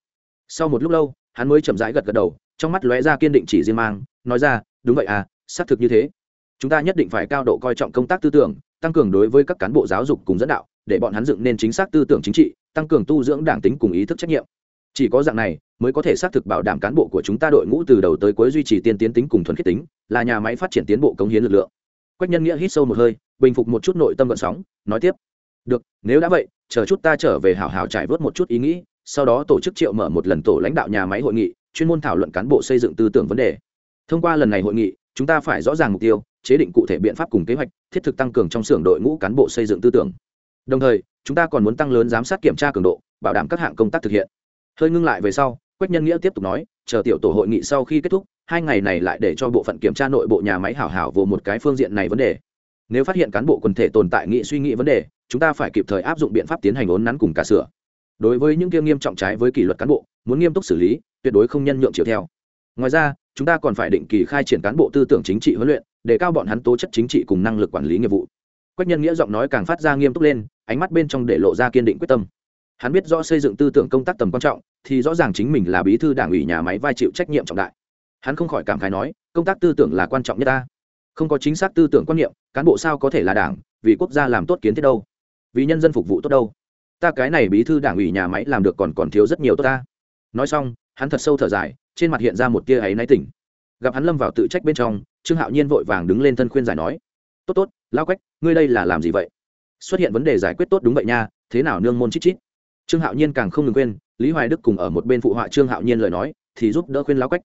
Sau một lúc lâu, hắn mới chậm rãi gật gật đầu, trong mắt lóe ra kiên định chỉ riêng mang, nói ra, đúng vậy à xác thực như thế. Chúng ta nhất định phải cao độ coi trọng công tác tư tưởng, tăng cường đối với các cán bộ giáo dục cùng dẫn đạo, để bọn hắn dựng nên chính xác tư tưởng chính trị, tăng cường tu dưỡng đảng tính cùng ý thức trách nhiệm. Chỉ có dạng này, mới có thể xác thực bảo đảm cán bộ của chúng ta đội ngũ từ đầu tới cuối duy trì tiên tiến tính cùng thuần khiết tính, là nhà máy phát triển tiến bộ công hiến lực lượng quách nhân nghĩa hít sâu một hơi, bình phục một chút nội tâm gợn sóng, nói tiếp. Được, nếu đã vậy, chờ chút ta trở về hảo hảo trải vớt một chút ý nghĩ, sau đó tổ chức triệu mở một lần tổ lãnh đạo nhà máy hội nghị, chuyên môn thảo luận cán bộ xây dựng tư tưởng vấn đề. Thông qua lần này hội nghị, chúng ta phải rõ ràng mục tiêu, chế định cụ thể biện pháp cùng kế hoạch, thiết thực tăng cường trong xưởng đội ngũ cán bộ xây dựng tư tưởng. Đồng thời, chúng ta còn muốn tăng lớn giám sát kiểm tra cường độ, bảo đảm các hạng công tác thực hiện. Hơi ngưng lại về sau quách nhân nghĩa tiếp tục nói, chờ tiểu tổ hội nghị sau khi kết thúc, hai ngày này lại để cho bộ phận kiểm tra nội bộ nhà máy hảo hảo vô một cái phương diện này vấn đề. Nếu phát hiện cán bộ quần thể tồn tại nghị suy nghĩ vấn đề, chúng ta phải kịp thời áp dụng biện pháp tiến hành ốn nắn cùng cả sửa. Đối với những kia nghiêm trọng trái với kỷ luật cán bộ, muốn nghiêm túc xử lý, tuyệt đối không nhân nhượng chiều theo. Ngoài ra, chúng ta còn phải định kỳ khai triển cán bộ tư tưởng chính trị huấn luyện, để cao bọn hắn tố chất chính trị cùng năng lực quản lý nghiệp vụ. Quách nhân nghĩa giọng nói càng phát ra nghiêm túc lên, ánh mắt bên trong để lộ ra kiên định quyết tâm hắn biết rõ xây dựng tư tưởng công tác tầm quan trọng, thì rõ ràng chính mình là bí thư đảng ủy nhà máy vai chịu trách nhiệm trọng đại. Hắn không khỏi cảm khái nói, công tác tư tưởng là quan trọng nhất ta. Không có chính xác tư tưởng quan niệm, cán bộ sao có thể là đảng, vì quốc gia làm tốt kiến thiết đâu? Vì nhân dân phục vụ tốt đâu? Ta cái này bí thư đảng ủy nhà máy làm được còn còn thiếu rất nhiều tốt ta. Nói xong, hắn thật sâu thở dài, trên mặt hiện ra một tia ấy náy tỉnh. Gặp hắn lâm vào tự trách bên trong, trương hạo nhiên vội vàng đứng lên thân khuyên giải nói, tốt tốt lao quách, ngươi đây là làm gì vậy? Xuất hiện vấn đề giải quyết tốt đúng vậy nha, thế nào nương môn chít chít? Trương hạo nhiên càng không ngừng quên lý hoài đức cùng ở một bên phụ họa trương hạo nhiên lời nói, thì giúp đỡ khuyên lao quách.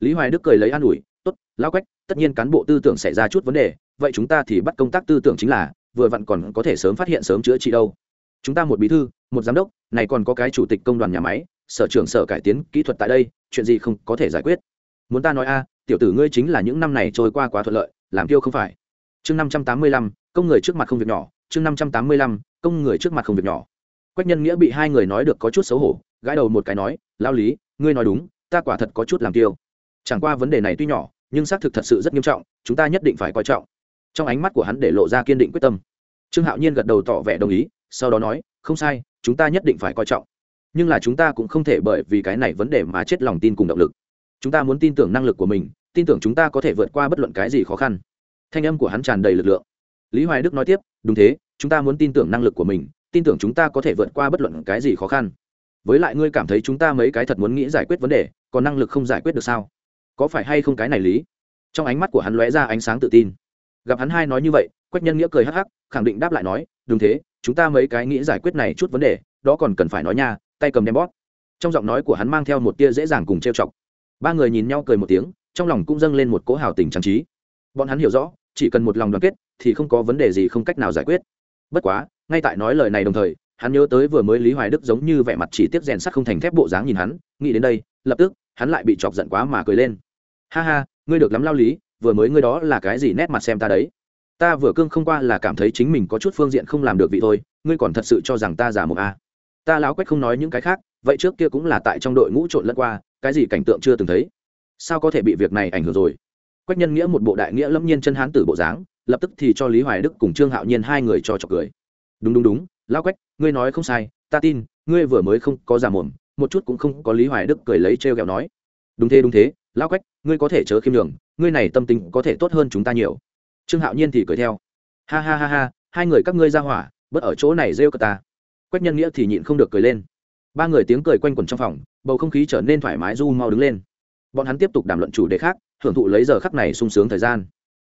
Lý hoài đức cười lấy an ủi, tốt lao quách, tất nhiên cán bộ tư tưởng xảy ra chút vấn đề, vậy chúng ta thì bắt công tác tư tưởng chính là, vừa vặn còn có thể sớm phát hiện sớm chữa trị đâu. Chúng ta một bí thư, một giám đốc, này còn có cái chủ tịch công đoàn nhà máy, sở trưởng sở cải tiến kỹ thuật tại đây, chuyện gì không có thể giải quyết. Muốn ta nói a, tiểu tử ngươi chính là những năm này trôi qua quá thuận lợi, làm kiêu không phải. Chương năm trăm tám mươi lăm, công người trước mặt không việc nhỏ, chương năm trăm tám mươi lăm, công người trước mặt không việc nhỏ quách nhân nghĩa bị hai người nói được có chút xấu hổ, gãi đầu một cái nói lao lý, ngươi nói đúng, ta quả thật có chút làm tiêu. Chẳng qua vấn đề này tuy nhỏ, nhưng xác thực thật sự rất nghiêm trọng, chúng ta nhất định phải coi trọng. Trong ánh mắt của hắn để lộ ra kiên định quyết tâm. Trương hạo nhiên gật đầu tỏ vẻ đồng ý, sau đó nói, không sai, chúng ta nhất định phải coi trọng. Nhưng là chúng ta cũng không thể bởi vì cái này vấn đề mà chết lòng tin cùng động lực. Chúng ta muốn tin tưởng năng lực của mình, tin tưởng chúng ta có thể vượt qua bất luận cái gì khó khăn. Thanh âm của hắn tràn đầy lực lượng. Lý hoài đức nói tiếp, đúng thế, chúng ta muốn tin tưởng năng lực của mình tin tưởng chúng ta có thể vượt qua bất luận cái gì khó khăn. Với lại ngươi cảm thấy chúng ta mấy cái thật muốn nghĩ giải quyết vấn đề, còn năng lực không giải quyết được sao? Có phải hay không cái này lý? Trong ánh mắt của hắn lóe ra ánh sáng tự tin. Gặp hắn hai nói như vậy, quách nhân nghĩa cười hắc hắc, khẳng định đáp lại nói, đúng thế, chúng ta mấy cái nghĩ giải quyết này chút vấn đề, đó còn cần phải nói nha, tay cầm đem bóp. Trong giọng nói của hắn mang theo một tia dễ dàng cùng trêu chọc. Ba người nhìn nhau cười một tiếng, trong lòng cũng dâng lên một cỗ hào tình trang trí. Bọn hắn hiểu rõ, chỉ cần một lòng đoàn kết, thì không có vấn đề gì không cách nào giải quyết bất quá, ngay tại nói lời này đồng thời, hắn nhớ tới vừa mới lý hoài đức giống như vẻ mặt chỉ tiếp rèn sắt không thành thép bộ dáng nhìn hắn, nghĩ đến đây, lập tức, hắn lại bị chọc giận quá mà cười lên. Ha ha, ngươi được lắm lao lý, vừa mới ngươi đó là cái gì nét mặt xem ta đấy? Ta vừa cương không qua là cảm thấy chính mình có chút phương diện không làm được vị thôi, ngươi còn thật sự cho rằng ta giả một a à? ta láo quách không nói những cái khác, vậy trước kia cũng là tại trong đội ngũ trộn lẫn qua, cái gì cảnh tượng chưa từng thấy? Sao có thể bị việc này ảnh hưởng rồi? Quách nhân nghĩa một bộ đại nghĩa lâm nhiên chân hán tử bộ dáng lập tức thì cho lý hoài đức cùng trương hạo nhiên hai người cho trọc cười. Đúng đúng đúng lao quách, ngươi nói không sai, ta tin, ngươi vừa mới không có giả mồm, một chút cũng không có lý hoài đức cười lấy t r e o kẹo nói. Đúng thế đúng thế lao quách, ngươi có thể chớ khiêm đường ngươi này tâm tình có thể tốt hơn chúng ta nhiều. Trương hạo nhiên thì cười theo. Ha ha ha ha, hai người các ngươi ra hỏa, bớt ở chỗ này rêu cờ ta. Quách nhân nghĩa thì nhịn không được cười lên. Ba người tiếng cười quanh quẩn trong phòng, bầu không khí trở nên thoải mái, du mau đứng lên. Bọn hắn tiếp tục đàm luận chủ đề khác, hưởng thụ lấy giờ khắc này sung sướng thời gian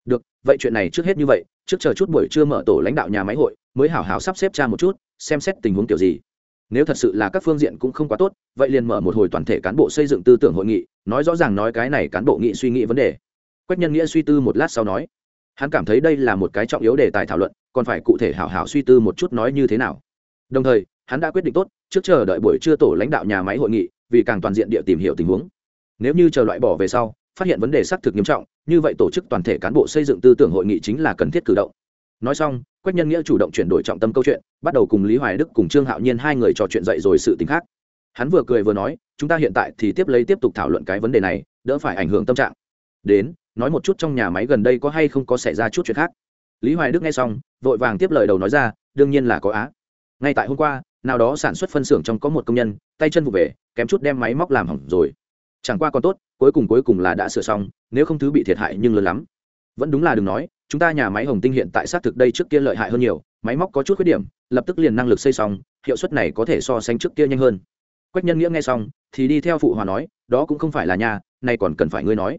được, vậy chuyện này trước hết như vậy, trước chờ chút buổi trưa mở tổ lãnh đạo nhà máy hội, mới hảo hảo sắp xếp cha một chút, xem xét tình huống kiểu gì. Nếu thật sự là các phương diện cũng không quá tốt, vậy liền mở một hồi toàn thể cán bộ xây dựng tư tưởng hội nghị, nói rõ ràng nói cái này cán bộ nghị suy nghĩ vấn đề. Quách nhân nghĩa suy tư một lát sau nói, hắn cảm thấy đây là một cái trọng yếu đề tài thảo luận, còn phải cụ thể hảo hảo suy tư một chút nói như thế nào. Đồng thời, hắn đã quyết định tốt, trước chờ đợi buổi trưa tổ lãnh đạo nhà máy hội nghị, vì càng toàn diện địa tìm hiểu tình huống. Nếu như chờ loại bỏ về sau phát hiện vấn đề xác thực nghiêm trọng, như vậy tổ chức toàn thể cán bộ xây dựng tư tưởng hội nghị chính là cần thiết cử động. Nói xong, quách nhân nghĩa chủ động chuyển đổi trọng tâm câu chuyện, bắt đầu cùng lý hoài đức cùng trương hạo nhiên hai người trò chuyện dậy rồi sự t ì n h khác. Hắn vừa cười vừa nói, chúng ta hiện tại thì tiếp lấy tiếp tục thảo luận cái vấn đề này, đỡ phải ảnh hưởng tâm trạng. Đến, nói một chút trong nhà máy gần đây có hay không có xảy ra chút chuyện khác. Lý hoài đức nghe xong, vội vàng tiếp lời đầu nói ra, đương nhiên là có á. Ngay tại hôm qua, nào đó sản xuất phân xưởng trong có một công nhân, tay chân vụ về, kém chút đem máy móc làm hỏng rồi. Chẳng qua còn tốt cuối cùng cuối cùng là đã sửa xong, nếu không thứ bị thiệt hại nhưng lớn lắm. Vẫn đúng là đừng nói, chúng ta nhà máy hồng tinh hiện tại xác thực đây trước kia lợi hại hơn nhiều, máy móc có chút khuyết điểm, lập tức liền năng lực xây xong, hiệu suất này có thể so sánh trước kia nhanh hơn. Quách nhân nghĩa nghe xong, thì đi theo phụ hòa nói, đó cũng không phải là nhà nay còn cần phải ngươi nói.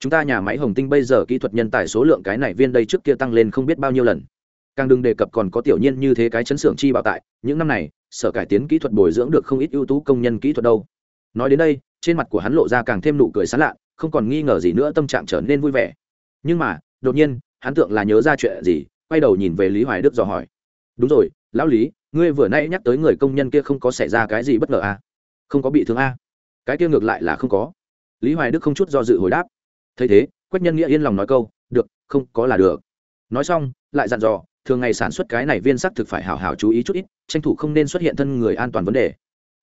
Chúng ta nhà máy hồng tinh bây giờ kỹ thuật nhân tài số lượng cái này viên đây trước kia tăng lên không biết bao nhiêu lần. Càng đừng đề cập còn có tiểu nhiên như thế cái chấn xưởng chi bảo tại, những năm này, sở cải tiến kỹ thuật bồi dưỡng được không ít ưu tú công nhân kỹ thuật đâu. Nói đến đây trên mặt của hắn lộ ra càng thêm nụ cười sán lạ, không còn nghi ngờ gì nữa, tâm trạng trở nên vui vẻ. Nhưng mà, đột nhiên, hắn tượng là nhớ ra chuyện gì, quay đầu nhìn về lý hoài đức dò hỏi. Đúng rồi, lão lý, ngươi vừa nay nhắc tới người công nhân kia không có xảy ra cái gì bất ngờ à? không có bị thương à? cái kia ngược lại là không có. Lý hoài đức không chút do dự hồi đáp. Thấy thế, quách nhân nghĩa yên lòng nói câu, được, không có là được. Nói xong, lại dặn dò, thường ngày sản xuất cái này viên sắc thực phải hào hào chú ý chút ít, tranh thủ không nên xuất hiện thân người an toàn vấn đề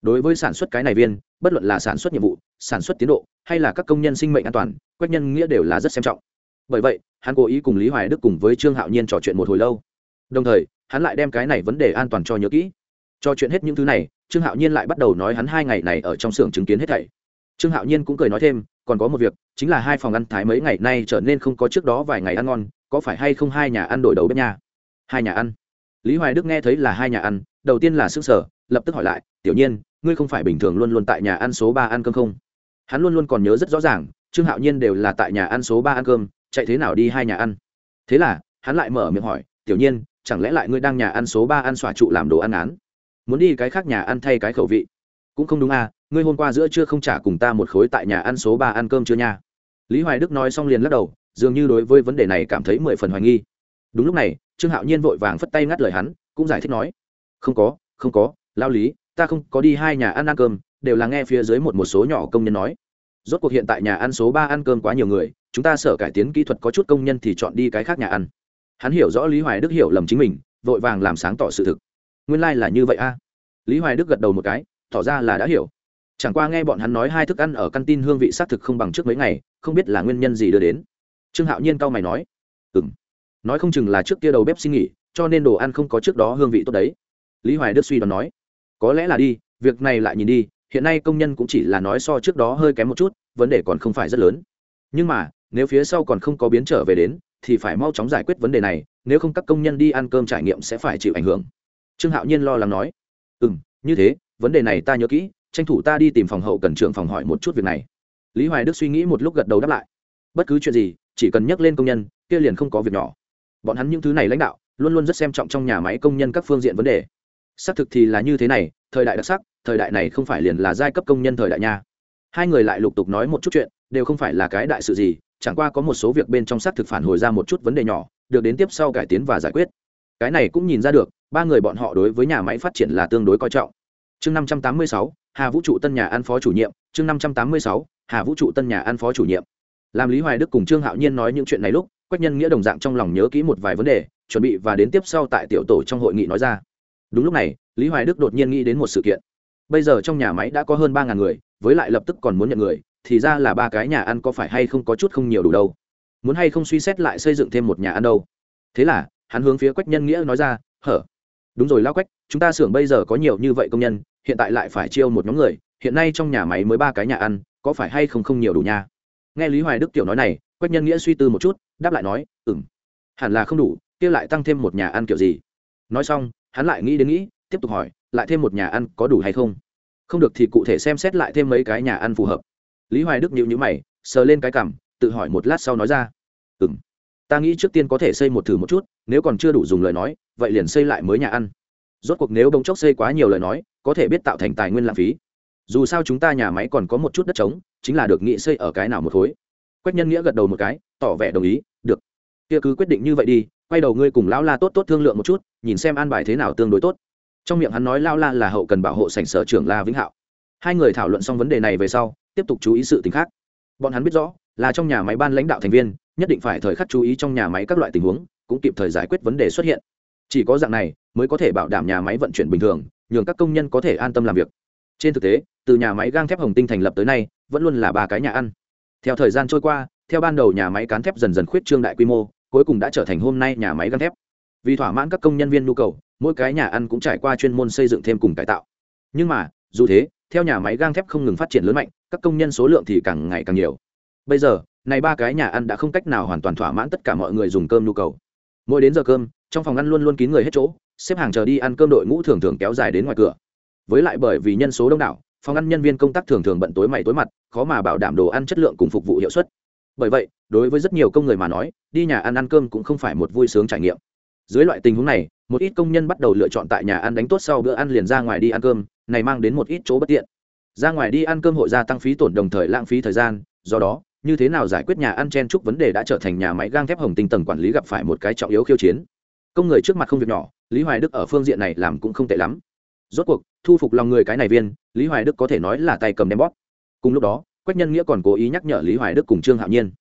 đối với sản xuất cái này viên, bất luận là sản xuất nhiệm vụ, sản xuất tiến độ, hay là các công nhân sinh mệnh an toàn, quách nhân nghĩa đều là rất xem trọng. Bởi vậy, hắn cố ý cùng lý hoài đức cùng với trương hạo nhiên trò chuyện một hồi lâu. Đồng thời, hắn lại đem cái này vấn đề an toàn cho nhớ kỹ. Trò chuyện hết những thứ này, trương hạo nhiên lại bắt đầu nói hắn hai ngày này ở trong xưởng chứng kiến hết thảy. Trương hạo nhiên cũng cười nói thêm, còn có một việc, chính là hai phòng ăn thái mấy ngày nay trở nên không có trước đó vài ngày ăn ngon, có phải hay không hai nhà ăn đổi đầu bếp nha? Hai nhà ăn. Lý hoài đức nghe thấy là hai nhà ăn, đầu tiên là xương sở, lập tức hỏi lại, tiểu nhiên ngươi không phải bình thường luôn luôn tại nhà ăn số ba ăn cơm không? Hắn luôn luôn còn nhớ rất rõ ràng, trương hạo nhiên đều là tại nhà ăn số ba ăn cơm, chạy thế nào đi hai nhà ăn? Thế là, hắn lại mở miệng hỏi, tiểu nhiên, chẳng lẽ lại ngươi đang nhà ăn số ba ăn xòa trụ làm đồ ăn án? Muốn đi cái khác nhà ăn thay cái khẩu vị? Cũng không đúng à ngươi hôm qua giữa trưa không trả cùng ta một khối tại nhà ăn số ba ăn cơm chưa nha? Lý hoài đức nói xong liền lắc đầu, dường như đối với vấn đề này cảm thấy mười phần hoài nghi. Đúng lúc này, trương hạo nhiên vội vàng phất tay ngắt lời hắn, cũng giải thích nói, không có không có, lao lý ta không có đi hai nhà ăn ăn cơm, đều là nghe phía dưới một một số nhỏ công nhân nói. Rốt cuộc hiện tại nhà ăn số ba ăn cơm quá nhiều người, chúng ta sở cải tiến kỹ thuật có chút công nhân thì chọn đi cái khác nhà ăn. Hắn hiểu rõ lý hoài đức hiểu lầm chính mình, vội vàng làm sáng tỏ sự thực. Nguyên lai、like、là như vậy a. Lý hoài đức gật đầu một cái, tỏ ra là đã hiểu. Chẳng qua nghe bọn hắn nói hai thức ăn ở căn tin hương vị xác thực không bằng trước mấy ngày, không biết là nguyên nhân gì đưa đến. Trương hạo nhiên cau mày nói ừ m nói không chừng là trước kia đầu bếp xin nghỉ, cho nên đồ ăn không có trước đó hương vị tốt đấy. Lý hoài đức suy đoán nói có lẽ là đi, việc này lại nhìn đi, hiện nay công nhân cũng chỉ là nói so trước đó hơi kém một chút, vấn đề còn không phải rất lớn. Nhưng mà, nếu phía sau còn không có biến trở về đến, thì phải mau chóng giải quyết vấn đề này, nếu không các công nhân đi ăn cơm trải nghiệm sẽ phải chịu ảnh hưởng. Trương hạo nhiên lo lắng nói. Ừ m như thế, vấn đề này ta nhớ kỹ, tranh thủ ta đi tìm phòng hậu cần trưởng phòng hỏi một chút việc này. Lý hoài đức suy nghĩ một lúc gật đầu đáp lại. Bất cứ chuyện gì, chỉ cần nhắc lên công nhân, kia liền không có việc nhỏ. Bọn hắn những thứ này lãnh đạo, luôn luôn rất xem trọng trong nhà máy công nhân các phương diện vấn đề xác thực thì là như thế này, thời đại đặc sắc, thời đại này không phải liền là giai cấp công nhân thời đại nha. Hai người lại lục tục nói một chút chuyện, đều không phải là cái đại sự gì, chẳng qua có một số việc bên trong xác thực phản hồi ra một chút vấn đề nhỏ, được đến tiếp sau cải tiến và giải quyết. Cái này cũng nhìn ra được, ba người bọn họ đối với nhà máy phát triển là tương đối coi trọng. Chương năm trăm tám mươi sáu, hà vũ trụ tân nhà ăn phó chủ nhiệm, chương năm trăm tám mươi sáu, hà vũ trụ tân nhà ăn phó chủ nhiệm. Làm lý hoài đức cùng trương hạo nhiên nói những chuyện này lúc, quách nhân nghĩa đồng dạng trong lòng nhớ kỹ một vài vấn đề, chuẩn bị và đến tiếp sau tại tiểu tổ trong hội nghị nói ra đúng lúc này, lý hoài đức đột nhiên nghĩ đến một sự kiện. Bây giờ trong nhà máy đã có hơn ba ngàn người, với lại lập tức còn muốn nhận người, thì ra là ba cái nhà ăn có phải hay không có chút không nhiều đủ đâu. Muốn hay không suy xét lại xây dựng thêm một nhà ăn đâu. Thế là, hắn hướng phía quách nhân nghĩa nói ra, hở, đúng rồi lao quách, chúng ta xưởng bây giờ có nhiều như vậy công nhân, hiện tại lại phải chiêu một nhóm người, hiện nay trong nhà máy mới ba cái nhà ăn, có phải hay không không nhiều đủ nha? Nghe lý hoài đức tiểu nói này, quách nhân nghĩa suy tư một chút, đáp lại nói ừ m hẳn là không đủ, kia lại tăng thêm một nhà ăn kiểu gì? Nói xong hắn lại nghĩ đến nghĩ, tiếp tục hỏi, lại thêm một nhà ăn có đủ hay không? Không được thì cụ thể xem xét lại thêm mấy cái nhà ăn phù hợp. Lý hoài đức nhịu nhữ mày, sờ lên cái cằm, tự hỏi một lát sau nói ra ừ m ta nghĩ trước tiên có thể xây một thử một chút, nếu còn chưa đủ dùng lời nói, vậy liền xây lại mới nhà ăn. Rốt cuộc nếu bông chốc xây quá nhiều lời nói, có thể biết tạo thành tài nguyên lãng phí. Dù sao chúng ta nhà máy còn có một chút đất trống, chính là được nghị xây ở cái nào một khối. Quách nhân nghĩa gật đầu một cái, tỏ vẻ đồng ý, được, kia cứ quyết định như vậy đi, quay đầu ngươi cùng lão la tốt tốt thương lượng một chút nhìn xem an bài thế nào tương đối tốt. Trong miệng hắn nói lao la là hậu cần bảo hộ sảnh sở trưởng la vĩnh hạo. Hai người thảo luận xong vấn đề này về sau, tiếp tục chú ý sự t ì n h khác. Bọn hắn biết rõ, là trong nhà máy ban lãnh đạo thành viên, nhất định phải thời khắc chú ý trong nhà máy các loại tình huống, cũng kịp thời giải quyết vấn đề xuất hiện. Chỉ có dạng này, mới có thể bảo đảm nhà máy vận chuyển bình thường, nhường các công nhân có thể an tâm làm việc. Trên thực tế, từ nhà máy gang thép hồng tinh thành lập tới nay, vẫn luôn là ba cái nhà ăn. Theo thời gian trôi qua, theo ban đầu nhà máy cán thép dần dần khuyết trương đại quy mô, cuối cùng đã trở thành hôm nay nhà máy gang thép vì thỏa mãn các công nhân viên nhu cầu, mỗi cái nhà ăn cũng trải qua chuyên môn xây dựng thêm cùng cải tạo. Nhưng mà, dù thế, theo nhà máy gang thép không ngừng phát triển lớn mạnh, các công nhân số lượng thì càng ngày càng nhiều. Bây giờ, này ba cái nhà ăn đã không cách nào hoàn toàn thỏa mãn tất cả mọi người dùng cơm nhu cầu. Mỗi đến giờ cơm, trong phòng ăn luôn luôn kín người hết chỗ, xếp hàng chờ đi ăn cơm đội ngũ thường thường kéo dài đến ngoài cửa. Với lại bởi vì nhân số đông đảo, phòng ăn nhân viên công tác thường thường bận tối mày tối mặt, khó mà bảo đảm đồ ăn chất lượng cùng phục vụ hiệu suất. Bởi vậy, đối với rất nhiều công người mà nói, đi nhà ăn ăn cơm cũng không phải một vui sướng trải nghiệm dưới loại tình huống này, một ít công nhân bắt đầu lựa chọn tại nhà ăn đánh tốt sau bữa ăn liền ra ngoài đi ăn cơm, này mang đến một ít chỗ bất tiện. Ra ngoài đi ăn cơm hội gia tăng phí tổn đồng thời lãng phí thời gian, do đó, như thế nào giải quyết nhà ăn chen chúc vấn đề đã trở thành nhà máy gang thép hồng tinh tầng quản lý gặp phải một cái trọng yếu khiêu chiến. Công người trước mặt không việc nhỏ, lý hoài đức ở phương diện này làm cũng không tệ lắm. Rốt cuộc, thu phục lòng người cái này viên, lý hoài đức có thể nói là tay cầm đem bóp. Cùng lúc đó, quách nhân nghĩa còn cố ý nhắc nhở lý hoài đức cùng trương hạo nhiên.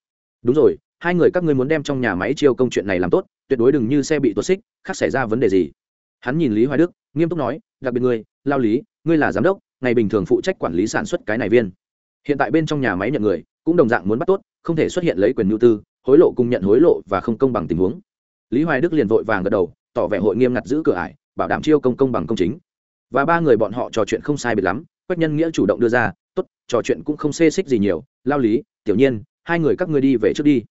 Đúng rồi, hai người các ngươi muốn đem trong nhà máy chiêu công chuyện này làm tốt tuyệt đối đừng như xe bị tuột xích, khác xảy ra vấn đề gì. Hắn nhìn lý hoài đức, nghiêm túc nói, đặc biệt ngươi, lao lý, ngươi là giám đốc, ngày bình thường phụ trách quản lý sản xuất cái này viên. Hiện tại bên trong nhà máy nhận người, cũng đồng dạng muốn bắt tốt, không thể xuất hiện lấy quyền nhu tư, hối lộ cùng nhận hối lộ và không công bằng tình huống. Lý hoài đức liền vội vàng gật đầu, tỏ vẻ hội nghiêm ngặt giữ cửa ải, bảo đảm chiêu công công bằng công chính. Và ba người bọn họ trò chuyện không sai biệt lắm, quách nhân nghĩa chủ động đưa ra, tốt, trò chuyện cũng không xê xích gì nhiều, lao lý, tiểu nhiên, hai người các ngươi đi về trước đi.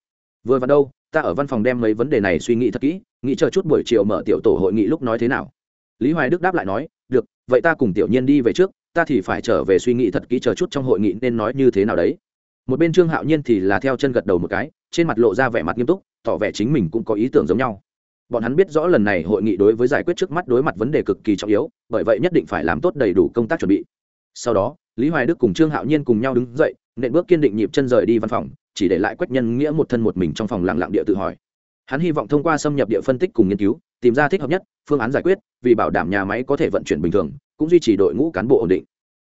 Vừa vào đâu ta ở văn phòng đem mấy vấn đề này suy nghĩ thật kỹ, nghĩ chờ chút buổi chiều mở tiểu tổ hội nghị lúc nói thế nào. Lý hoài đức đáp lại nói, được, vậy ta cùng tiểu nhiên đi về trước, ta thì phải trở về suy nghĩ thật kỹ chờ chút trong hội nghị nên nói như thế nào đấy. Một bên trương hạo nhiên thì là theo chân gật đầu một cái, trên mặt lộ ra vẻ mặt nghiêm túc, tỏ vẻ chính mình cũng có ý tưởng giống nhau. Bọn hắn biết rõ lần này hội nghị đối với giải quyết trước mắt đối mặt vấn đề cực kỳ trọng yếu, bởi vậy nhất định phải làm tốt đầy đủ công tác chuẩn bị. Sau đó, lý hoài đức cùng trương hạo nhiên cùng nhau đứng dậy, nện bước kiên định nhịp chân rời đi văn phòng chỉ để lại quách nhân nghĩa một thân một mình trong phòng lặng lặng địa tự hỏi. Hắn hy vọng thông qua xâm nhập địa phân tích cùng nghiên cứu, tìm ra thích hợp nhất phương án giải quyết, vì bảo đảm nhà máy có thể vận chuyển bình thường, cũng duy trì đội ngũ cán bộ ổn định.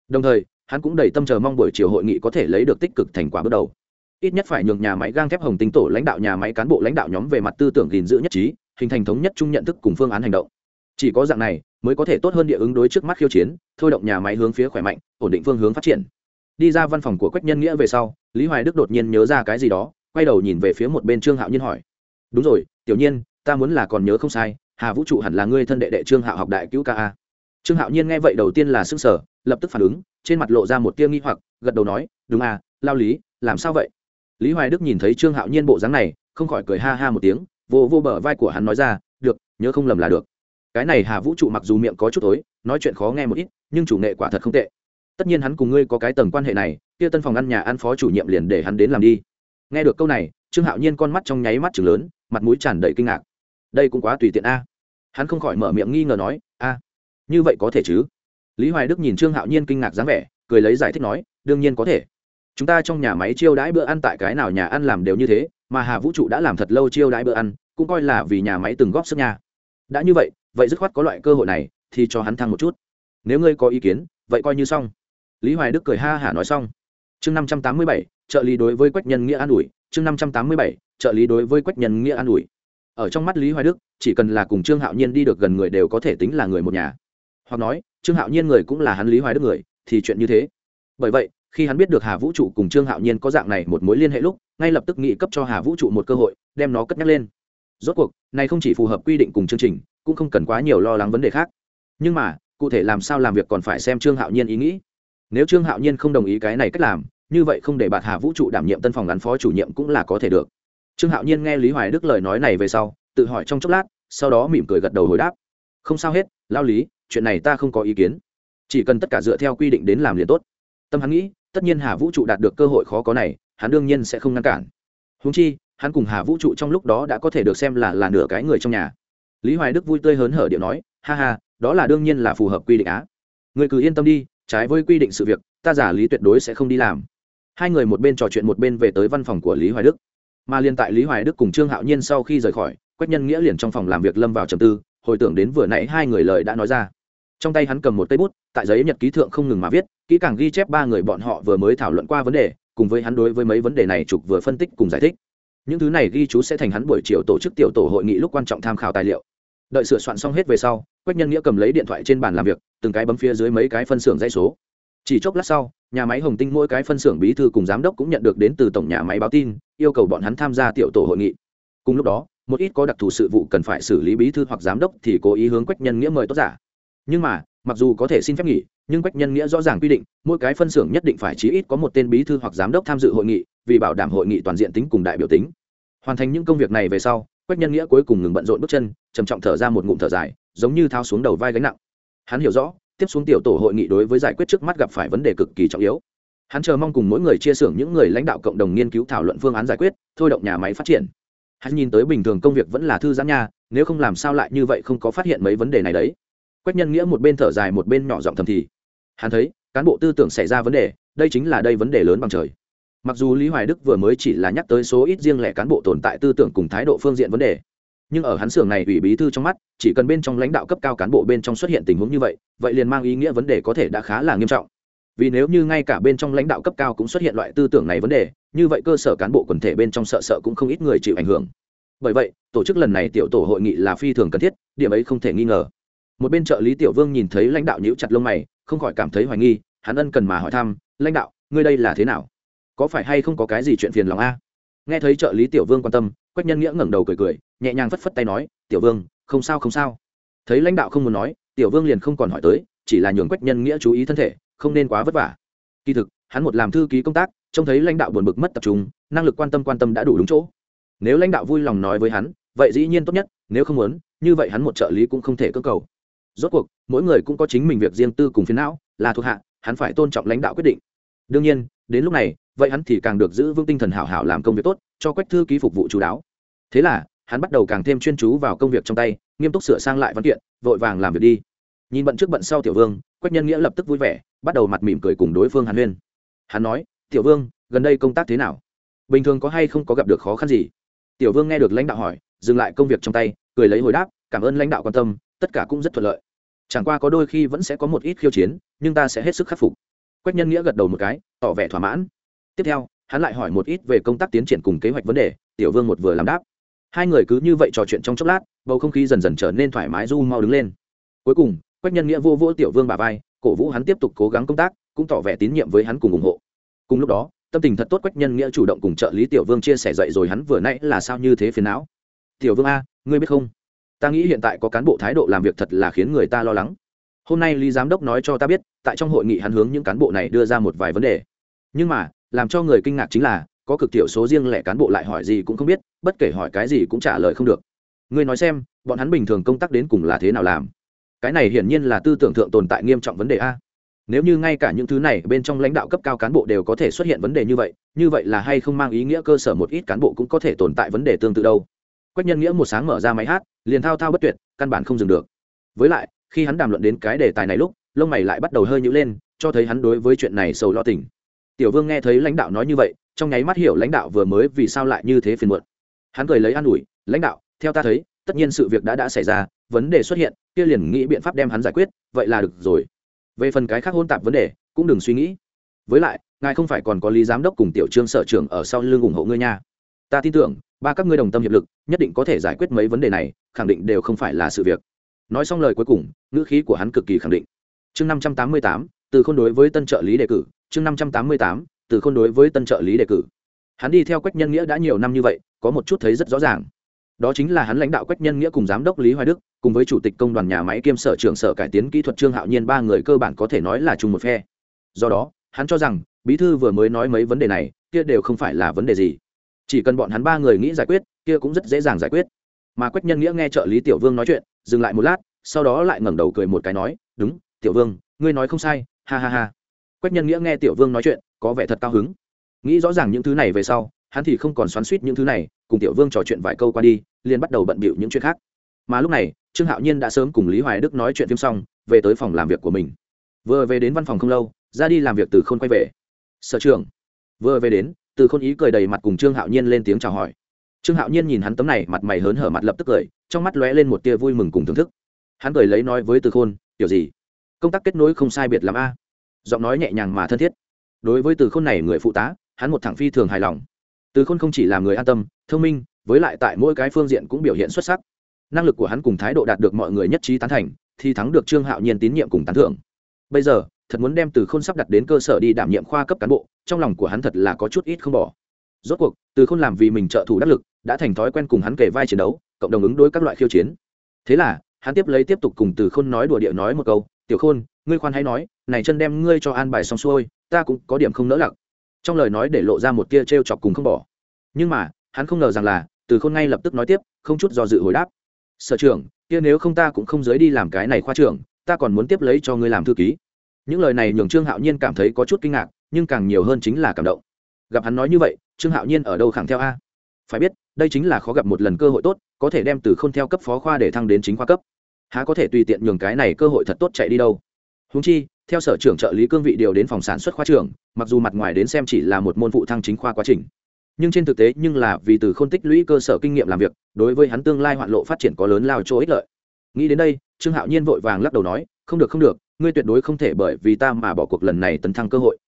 Đồng thời, hắn cũng đầy tâm chờ mong buổi chiều hội nghị có thể lấy được tích cực thành quả bước đầu. Ít nhất phải nhường nhà máy gang thép hồng tinh tổ lãnh đạo nhà máy cán bộ lãnh đạo nhóm về mặt tư tưởng gìn giữ nhất trí, hình thành thống nhất chung nhận thức cùng phương án hành động. Chỉ có dạng này, mới có thể tốt hơn địa ứng đối trước mắt khiêu chiến, thôi động nhà máy hướng phía khỏe mạnh, ổn định phương hướng phát triển đi ra văn phòng của quách nhân nghĩa về sau, lý hoài đức đột nhiên nhớ ra cái gì đó, quay đầu nhìn về phía một bên trương hạo nhiên hỏi. Đúng rồi, tiểu nhiên, ta muốn là còn nhớ không sai, hà vũ trụ hẳn là ngươi thân đệ đệ trương hạo học đại cứu ca a. Trương hạo nhiên nghe vậy đầu tiên là s ư n g sở lập tức phản ứng, trên mặt lộ ra một tia nghi hoặc, gật đầu nói, đúng à lao lý, làm sao vậy? Lý hoài đức nhìn thấy trương hạo nhiên bộ dáng này, không khỏi cười ha ha một tiếng, vô vô bờ vai của hắn nói ra, được, nhớ không lầm là được. Cái này hà vũ trụ mặc dù miệng có chút tối, nói chuyện khó nghe một ít, nhưng chủ nghệ quả thật không tệ tất nhiên hắn cùng ngươi có cái tầng quan hệ này, kia tân phòng ăn nhà ăn phó chủ nhiệm liền để hắn đến làm đi. Nghe được câu này, trương hạo nhiên con mắt trong nháy mắt chừng lớn, mặt mũi tràn đầy kinh ngạc. Đây cũng quá tùy tiện a. Hắn không khỏi mở miệng nghi ngờ nói, a, như vậy có thể chứ? Lý hoài đức nhìn trương hạo nhiên kinh ngạc dáng vẻ, cười lấy giải thích nói, đương nhiên có thể. Chúng ta trong nhà máy chiêu đãi bữa ăn tại cái nào nhà ăn làm đều như thế, mà hà vũ trụ đã làm thật lâu chiêu đãi bữa ăn, cũng coi là vì nhà máy từng góp sức nhà đã như vậy vậy dứt khoát có loại cơ hội này thì cho hắn thăng một chút. Nếu ngươi có ý kiến, vậy coi như xong lý hoài đức cười ha hả nói xong. Chương năm trăm tám mươi bảy, trợ lý đối với quách nhân nghĩa an ủi. Chương năm trăm tám mươi bảy, trợ lý đối với quách nhân nghĩa an ủi. Ở trong mắt lý hoài đức, chỉ cần là cùng trương hạo nhiên đi được gần người đều có thể tính là người một nhà. Hoặc nói, trương hạo nhiên người cũng là hắn lý hoài đức người, thì chuyện như thế. Bởi vậy, khi hắn biết được hà vũ trụ cùng trương hạo nhiên có dạng này một mối liên hệ lúc, ngay lập tức nghị cấp cho hà vũ trụ một cơ hội, đem nó cất nhắc lên. Rốt cuộc, này không chỉ phù hợp quy định cùng chương trình, cũng không cần quá nhiều lo lắng vấn đề khác. Nhưng mà, cụ thể làm sao làm việc còn phải xem trương hạo nhiên ý nghĩ nếu trương hạo nhiên không đồng ý cái này cách làm, như vậy không để bạt hà vũ trụ đảm nhiệm tân phòng gắn phó chủ nhiệm cũng là có thể được. Trương hạo nhiên nghe lý hoài đức lời nói này về sau, tự hỏi trong chốc lát, sau đó mỉm cười gật đầu hồi đáp. Không sao hết, lao lý, chuyện này ta không có ý kiến. Chỉ cần tất cả dựa theo quy định đến làm liền tốt. Tâm hắn nghĩ, tất nhiên hà vũ trụ đạt được cơ hội khó có này, hắn đương nhiên sẽ không ngăn cản. Húng chi, hắn cùng hà vũ trụ trong lúc đó đã có thể được xem là là nửa cái người trong nhà. Lý hoài đức vui tươi hớn hở điệu nói, ha ha, đó là đương nhiên là phù hợp quy định á. Người cứ yên tâm đi trái với quy định sự việc, ta giả lý tuyệt đối sẽ không đi làm. Hai người một bên trò chuyện một bên về tới văn phòng của lý hoài đức. Mà liên tại lý hoài đức cùng trương hạo nhiên sau khi rời khỏi, quách nhân nghĩa liền trong phòng làm việc lâm vào trầm tư, hồi tưởng đến vừa nãy hai người lời đã nói ra. Trong tay hắn cầm một cây bút, tại giấy nhật ký thượng không ngừng mà viết, kỹ càng ghi chép ba người bọn họ vừa mới thảo luận qua vấn đề, cùng với hắn đối với mấy vấn đề này trục vừa phân tích cùng giải thích. Những thứ này ghi chú sẽ thành hắn buổi chiều tổ chức tiểu tổ hội nghị lúc quan trọng tham khảo tài liệu. Đợi sửa soạn xong hết về sau quách nhân nghĩa cầm lấy điện thoại trên bàn làm việc, từng cái bấm phía dưới mấy cái phân xưởng dây số. Chỉ chốc lát sau, nhà máy hồng tinh mỗi cái phân xưởng bí thư cùng giám đốc cũng nhận được đến từ tổng nhà máy báo tin, yêu cầu bọn hắn tham gia tiểu tổ hội nghị. Cùng lúc đó, một ít có đặc thù sự vụ cần phải xử lý bí thư hoặc giám đốc thì cố ý hướng quách nhân nghĩa mời tốt giả. Nhưng mà, mặc dù có thể xin phép nghỉ, nhưng quách nhân nghĩa rõ ràng quy định, mỗi cái phân xưởng nhất định phải chí ít có một tên bí thư hoặc giám đốc tham dự hội nghị, vì bảo đảm hội nghị toàn diện tính cùng đại biểu tính. Hoàn thành những công việc này về sau, quách nhân nghĩa cuối cùng ngừng bận rộn bước chân, trầm trọng thở ra một ngụm thở dài giống như thao xuống đầu vai gánh nặng. Hắn hiểu rõ, tiếp xuống tiểu tổ hội nghị đối với giải quyết trước mắt gặp phải vấn đề cực kỳ trọng yếu. Hắn chờ mong cùng mỗi người chia sẻ những người lãnh đạo cộng đồng nghiên cứu thảo luận phương án giải quyết, thôi động nhà máy phát triển. Hắn nhìn tới bình thường công việc vẫn là thư giãn nha, nếu không làm sao lại như vậy không có phát hiện mấy vấn đề này đấy. Quách nhân nghĩa một bên thở dài một bên nhỏ giọng thầm thì, hắn thấy, cán bộ tư tưởng xảy ra vấn đề, đây chính là đây vấn đề lớn bằng trời. Mặc dù lý hoài đức vừa mới chỉ là nhắc tới số ít riêng lẻ cán bộ tồn tại tư tưởng cùng thái độ phương diện vấn đề nhưng ở hắn xưởng này ủy bí thư trong mắt, chỉ cần bên trong lãnh đạo cấp cao cán bộ bên trong xuất hiện tình huống như vậy vậy liền mang ý nghĩa vấn đề có thể đã khá là nghiêm trọng. Vì nếu như ngay cả bên trong lãnh đạo cấp cao cũng xuất hiện loại tư tưởng này vấn đề, như vậy cơ sở cán bộ quần thể bên trong sợ sợ cũng không ít người chịu ảnh hưởng. Bởi vậy, tổ chức lần này tiểu tổ hội nghị là phi thường cần thiết, điểm ấy không thể nghi ngờ. Một bên trợ lý tiểu vương nhìn thấy lãnh đạo nhíu chặt lông mày, không khỏi cảm thấy hoài nghi, hắn ân cần mà hỏi thăm, lãnh đạo, ngươi đây là thế nào? Có phải hay không có cái gì chuyện phiền lòng a? Nghe thấy trợ lý tiểu vương quan tâm quách nhân nghĩa ngẩng đầu cười cười, nhẹ nhàng phất phất tay nói, tiểu vương, không sao không sao. Thấy lãnh đạo không muốn nói, tiểu vương liền không còn hỏi tới, chỉ là nhường quách nhân nghĩa chú ý thân thể, không nên quá vất vả. Kỳ thực, hắn một làm thư ký công tác, trông thấy lãnh đạo buồn bực mất tập trung, năng lực quan tâm quan tâm đã đủ đúng chỗ. Nếu lãnh đạo vui lòng nói với hắn, vậy dĩ nhiên tốt nhất, nếu không muốn, như vậy hắn một trợ lý cũng không thể cơ cầu. Rốt cuộc, mỗi người cũng có chính mình việc riêng tư cùng phiến não, là thuộc hạ, hắn phải tôn trọng lãnh đạo quyết định. Đương nhiên, đến lúc này, vậy hắn thì càng được giữ vững tinh thần hảo hảo làm công việc tốt cho quách thư ký phục vụ chú đáo. Thế là, hắn bắt đầu càng thêm chuyên chú vào công việc trong tay, nghiêm túc sửa sang lại văn kiện, vội vàng làm việc đi. Nhìn bận trước bận sau tiểu vương, quách nhân nghĩa lập tức vui vẻ, bắt đầu mặt mỉm cười cùng đối phương hàn huyên. Hắn nói, tiểu vương, gần đây công tác thế nào? Bình thường có hay không có gặp được khó khăn gì? Tiểu vương nghe được lãnh đạo hỏi, dừng lại công việc trong tay, cười lấy hồi đáp, cảm ơn lãnh đạo quan tâm, tất cả cũng rất thuận lợi. Chẳng qua có đôi khi vẫn sẽ có một ít khiêu chiến, nhưng ta sẽ hết sức khắc phục. Quách nhân nghĩa gật đầu một cái, tỏ vẻ thỏa mãn. Tiếp theo hắn lại hỏi một ít về công tác tiến triển cùng kế hoạch vấn đề, tiểu vương một vừa làm đáp. Hai người cứ như vậy trò chuyện trong chốc lát, bầu không khí dần dần trở nên thoải mái, du mau đứng lên. Cuối cùng, quách nhân nghĩa vô vô tiểu vương bà vai, cổ vũ hắn tiếp tục cố gắng công tác, cũng tỏ vẻ tín nhiệm với hắn cùng ủng hộ. Cùng lúc đó, tâm tình thật tốt quách nhân nghĩa chủ động cùng trợ lý tiểu vương chia sẻ dậy rồi hắn vừa nãy là sao như thế phiền não. Tiểu vương a, ngươi biết không? Ta nghĩ hiện tại có cán bộ thái độ làm việc thật là khiến người ta lo lắng. Hôm nay lý giám đốc nói cho ta biết, tại trong hội nghị hắn hướng những cán bộ này đưa ra một vài vấn đề. Nhưng mà làm cho người kinh ngạc chính là, có cực thiểu số riêng lẻ cán bộ lại hỏi gì cũng không biết, bất kể hỏi cái gì cũng trả lời không được. Ngươi nói xem, bọn hắn bình thường công tác đến cùng là thế nào làm? Cái này hiển nhiên là tư tưởng thượng tồn tại nghiêm trọng vấn đề a. Nếu như ngay cả những thứ này bên trong lãnh đạo cấp cao cán bộ đều có thể xuất hiện vấn đề như vậy như vậy là hay không mang ý nghĩa cơ sở một ít cán bộ cũng có thể tồn tại vấn đề tương tự đâu. Quách nhân nghĩa một sáng mở ra máy hát, liền thao thao bất tuyệt, căn bản không dừng được. Với lại, khi hắn đàm luận đến cái đề tài này lúc, lông mày lại bắt đầu hơi nhữ lên, cho thấy hắn đối với chuyện này sầu lo tình tiểu vương nghe thấy lãnh đạo nói như vậy, trong nháy mắt hiểu lãnh đạo vừa mới vì sao lại như thế phiền muộn. Hắn cười lấy an ủi, lãnh đạo, theo ta thấy, tất nhiên sự việc đã đã xảy ra, vấn đề xuất hiện, kia liền nghĩ biện pháp đem hắn giải quyết, vậy là được rồi. Về phần cái khác hôn tạp vấn đề, cũng đừng suy nghĩ. Với lại, ngài không phải còn có lý giám đốc cùng tiểu trương sở trưởng ở sau lưng ủng hộ ngươi nha. Ta tin tưởng, ba các ngươi đồng tâm hiệp lực, nhất định có thể giải quyết mấy vấn đề này, khẳng định đều không phải là sự việc. Nói xong lời cuối cùng, ngữ khí của hắn cực kỳ khẳng định. Chương năm trăm tám mươi tám, từ khôn đối với tân trợ lý đề cử chương năm trăm tám mươi tám, từ khôn đối với tân trợ lý đề cử. Hắn đi theo quách nhân nghĩa đã nhiều năm như vậy, có một chút thấy rất rõ ràng. Đó chính là hắn lãnh đạo quách nhân nghĩa cùng giám đốc lý hoài đức, cùng với chủ tịch công đoàn nhà máy kiêm sở trưởng sở cải tiến kỹ thuật trương hạo nhiên ba người cơ bản có thể nói là chung một phe. Do đó, hắn cho rằng, bí thư vừa mới nói mấy vấn đề này, kia đều không phải là vấn đề gì. Chỉ cần bọn hắn ba người nghĩ giải quyết, kia cũng rất dễ dàng giải quyết. Mà quách nhân nghĩa nghe trợ lý tiểu vương nói chuyện, dừng lại một lát, sau đó lại ngẩng đầu cười một cái nói, đúng, tiểu vương, ngươi nói không sai, ha ha ha quách nhân nghĩa nghe tiểu vương nói chuyện, có vẻ thật cao hứng. Nghĩ rõ ràng những thứ này về sau, hắn thì không còn xoắn suýt những thứ này, cùng tiểu vương trò chuyện vài câu qua đi, liền bắt đầu bận bịu những chuyện khác. Mà lúc này, trương hạo nhiên đã sớm cùng lý hoài đức nói chuyện phim xong, về tới phòng làm việc của mình. Vừa về đến văn phòng không lâu, ra đi làm việc từ khôn quay về. Sở trường vừa về đến, từ khôn ý cười đầy mặt cùng trương hạo nhiên lên tiếng chào hỏi. Trương hạo nhiên nhìn hắn tấm này, mặt mày hớn hở mặt lập tức cười, trong mắt lóe lên một tia vui mừng cùng thưởng thức. Hắn cười lấy nói với từ khôn kiểu gì? Công tác kết nối không sai biệt l a giọng nói nhẹ nhàng mà thân thiết. Đối với từ khôn này người phụ tá, hắn một thẳng phi thường hài lòng. Từ khôn không chỉ là người an tâm, thông minh, với lại tại mỗi cái phương diện cũng biểu hiện xuất sắc. Năng lực của hắn cùng thái độ đạt được mọi người nhất trí tán thành thì thắng được trương hạo nhiên tín nhiệm cùng tán thưởng. Bây giờ, thật muốn đem từ khôn sắp đặt đến cơ sở đi đảm nhiệm khoa cấp cán bộ, trong lòng của hắn thật là có chút ít không bỏ. Rốt cuộc, từ khôn làm vì mình trợ thủ đắc lực, đã thành thói quen cùng hắn kể vai chiến đấu, cộng đồng ứng đối các loại khiêu chiến. Thế là, hắn tiếp lấy tiếp tục cùng từ khôn nói đùa địa nói một câu tiểu khôn, ngươi khoan hãy nói, này chân đem ngươi cho an bài xong xuôi, ta cũng có điểm không nỡ lặc. Trong lời nói để lộ ra một tia t r e o chọc cùng không bỏ. Nhưng mà, hắn không ngờ rằng là, từ khôn ngay lập tức nói tiếp, không chút do dự hồi đáp. Sở trưởng, kia nếu không ta cũng không giới đi làm cái này khoa trưởng, ta còn muốn tiếp lấy cho ngươi làm thư ký. Những lời này nhường trương hạo nhiên cảm thấy có chút kinh ngạc, nhưng càng nhiều hơn chính là cảm động. Gặp hắn nói như vậy, trương hạo nhiên ở đâu khẳng theo a? Phải biết, đây chính là khó gặp một lần cơ hội tốt, có thể đem từ k h ô n theo cấp phó khoa để thăng đến chính khoa cấp há có thể tùy tiện nhường cái này cơ hội thật tốt chạy đi đâu. Húng chi, theo sở trưởng trợ lý cương vị điều đến phòng sản xuất khoa trưởng, mặc dù mặt ngoài đến xem chỉ là một môn phụ thăng chính khoa quá trình, nhưng trên thực tế nhưng là vì từ k h ô n tích lũy cơ sở kinh nghiệm làm việc, đối với hắn tương lai hoạn lộ phát triển có lớn lao chỗ ích lợi. Nghĩ đến đây, trương hạo nhiên vội vàng lắc đầu nói, không được không được, ngươi tuyệt đối không thể bởi vì ta mà bỏ cuộc lần này tấn thăng cơ hội.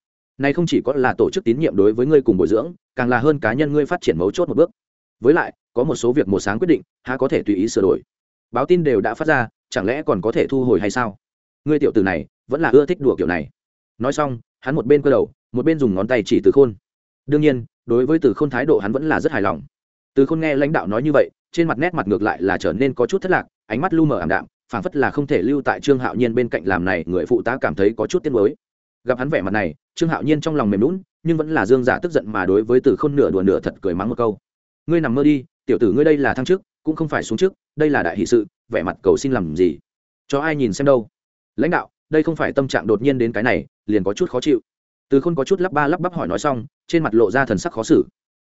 Này không chỉ có là tổ chức tín nhiệm đối với ngươi cùng bồi dưỡng, càng là hơn cá nhân ngươi phát triển mấu chốt một bước. Với lại, có một số việc một sáng quyết định, há có thể tùy ý sửa đổi báo tin đều đã phát ra, chẳng lẽ còn có thể thu hồi hay sao? Ngươi tiểu tử này, vẫn là ưa thích đùa kiểu này. Nói xong, hắn một bên cơ đầu, một bên dùng ngón tay chỉ từ khôn. Đương nhiên, đối với từ khôn thái độ hắn vẫn là rất hài lòng. Từ khôn nghe lãnh đạo nói như vậy, trên mặt nét mặt ngược lại là trở nên có chút thất lạc, ánh mắt lu mờ ảm đạm, phảng phất là không thể lưu tại trương hạo nhiên bên cạnh làm này, người phụ tá cảm thấy có chút tiếc nuối. Gặp hắn vẻ mặt này, trương hạo nhiên trong lòng mềm lún nhưng vẫn là dương giả tức giận mà đối với từ khôn nửa đùa nửa thật cười mắng một câu. Ngươi nằm mơ đi, tiểu tử ngươi đây là thăng chức cũng không phải xuống trước, đây là đại hỷ sự vẻ mặt cầu xin làm gì? Cho ai nhìn xem đâu? Lãnh đạo đây không phải tâm trạng đột nhiên đến cái này liền có chút khó chịu. Từ khôn có chút lắp ba lắp bắp hỏi nói xong trên mặt lộ ra thần sắc khó xử.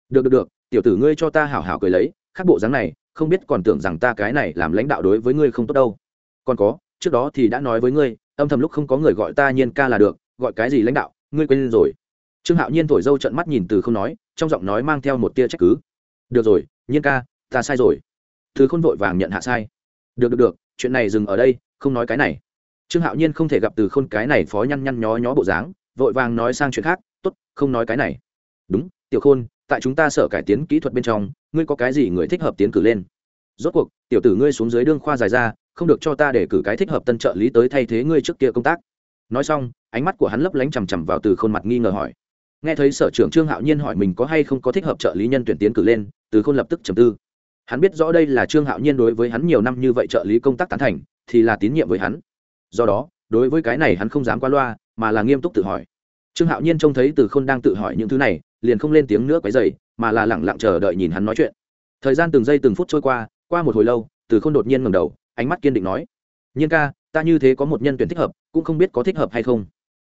Được được được tiểu tử ngươi cho ta hảo hảo cười lấy khác bộ dáng này không biết còn tưởng rằng ta cái này làm lãnh đạo đối với ngươi không tốt đâu. Còn có trước đó thì đã nói với ngươi âm thầm lúc không có người gọi ta nhiên ca là được gọi cái gì lãnh đạo ngươi quên rồi. Trương hạo nhiên thổi dâu trận mắt nhìn từ không nói trong giọng nói mang theo một tia trách cứ. Được rồi nhiên ca ta sai rồi thứ khôn vội vàng nhận hạ sai. Được được được, chuyện này dừng ở đây, không nói cái này. Trương hạo nhiên không thể gặp từ khôn cái này phó nhăn nhăn nhó nhó bộ dáng, vội vàng nói sang chuyện khác, tốt, không nói cái này. Đúng, tiểu khôn, tại chúng ta sở cải tiến kỹ thuật bên trong, ngươi có cái gì người thích hợp tiến cử lên? Rốt cuộc, tiểu tử ngươi xuống dưới đương khoa dài ra, không được cho ta để cử cái thích hợp tân trợ lý tới thay thế ngươi trước kia công tác. Nói xong, ánh mắt của hắn lấp lánh chằm chằm vào từ khôn mặt nghi ngờ hỏi. Nghe thấy sở trưởng trương hạo nhiên hỏi mình có hay không có thích hợp trợ lý nhân tuyển tiến cử lên, từ khôn lập tức trầm tư hắn biết rõ đây là trương hạo nhiên đối với hắn nhiều năm như vậy trợ lý công tác tán thành, thì là tín nhiệm với hắn. Do đó, đối với cái này hắn không dám qua loa, mà là nghiêm túc tự hỏi. Trương hạo nhiên trông thấy từ khôn đang tự hỏi những thứ này, liền không lên tiếng nữa quấy dày mà là lẳng lặng chờ đợi nhìn hắn nói chuyện. Thời gian từng giây từng phút trôi qua qua một hồi lâu, từ khôn đột nhiên ngầm đầu, ánh mắt kiên định nói, nhiên ca, ta như thế có một nhân tuyển thích hợp, cũng không biết có thích hợp hay không.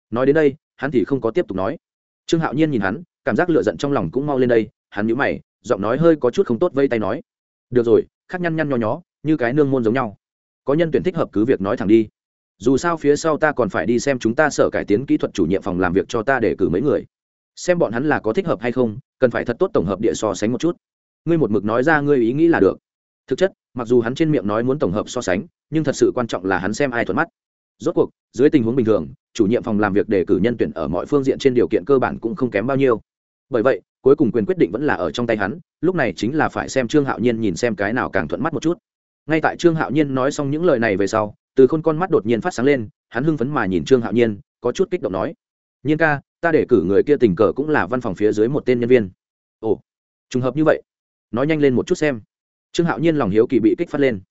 Nói đến đây, hắn thì không có tiếp tục nói. Trương hạo nhiên nhìn hắn, cảm giác lựa giận trong lòng cũng mau lên đây, hắn nhíu mày, giọng nói hơi có chút không tốt vây tay nói được rồi, khác nhăn nhăn nho nhó, như cái nương môn giống nhau. Có nhân tuyển thích hợp cứ việc nói thẳng đi. Dù sao phía sau ta còn phải đi xem chúng ta sở cải tiến kỹ thuật chủ nhiệm phòng làm việc cho ta để cử mấy người. Xem bọn hắn là có thích hợp hay không, cần phải thật tốt tổng hợp địa so sánh một chút. Ngươi một mực nói ra ngươi ý nghĩ là được. Thực chất, mặc dù hắn trên miệng nói muốn tổng hợp so sánh, nhưng thật sự quan trọng là hắn xem ai thuận mắt. Rốt cuộc, dưới tình huống bình thường, chủ nhiệm phòng làm việc đề cử nhân tuyển ở mọi phương diện trên điều kiện cơ bản cũng không kém bao nhiêu. Bởi vậy cuối cùng quyền quyết định vẫn là ở trong tay hắn, lúc này chính là phải xem trương hạo nhiên nhìn xem cái nào càng thuận mắt một chút. Ngay tại trương hạo nhiên nói xong những lời này về sau, từ khôn con mắt đột nhiên phát sáng lên, hắn hưng phấn mà nhìn trương hạo nhiên, có chút kích động nói, nhiên ca, ta để cử người kia tình cờ cũng là văn phòng phía dưới một tên nhân viên. Ồ, trùng hợp như vậy. Nói nhanh lên một chút xem. Trương hạo nhiên lòng hiếu kỳ bị kích phát lên.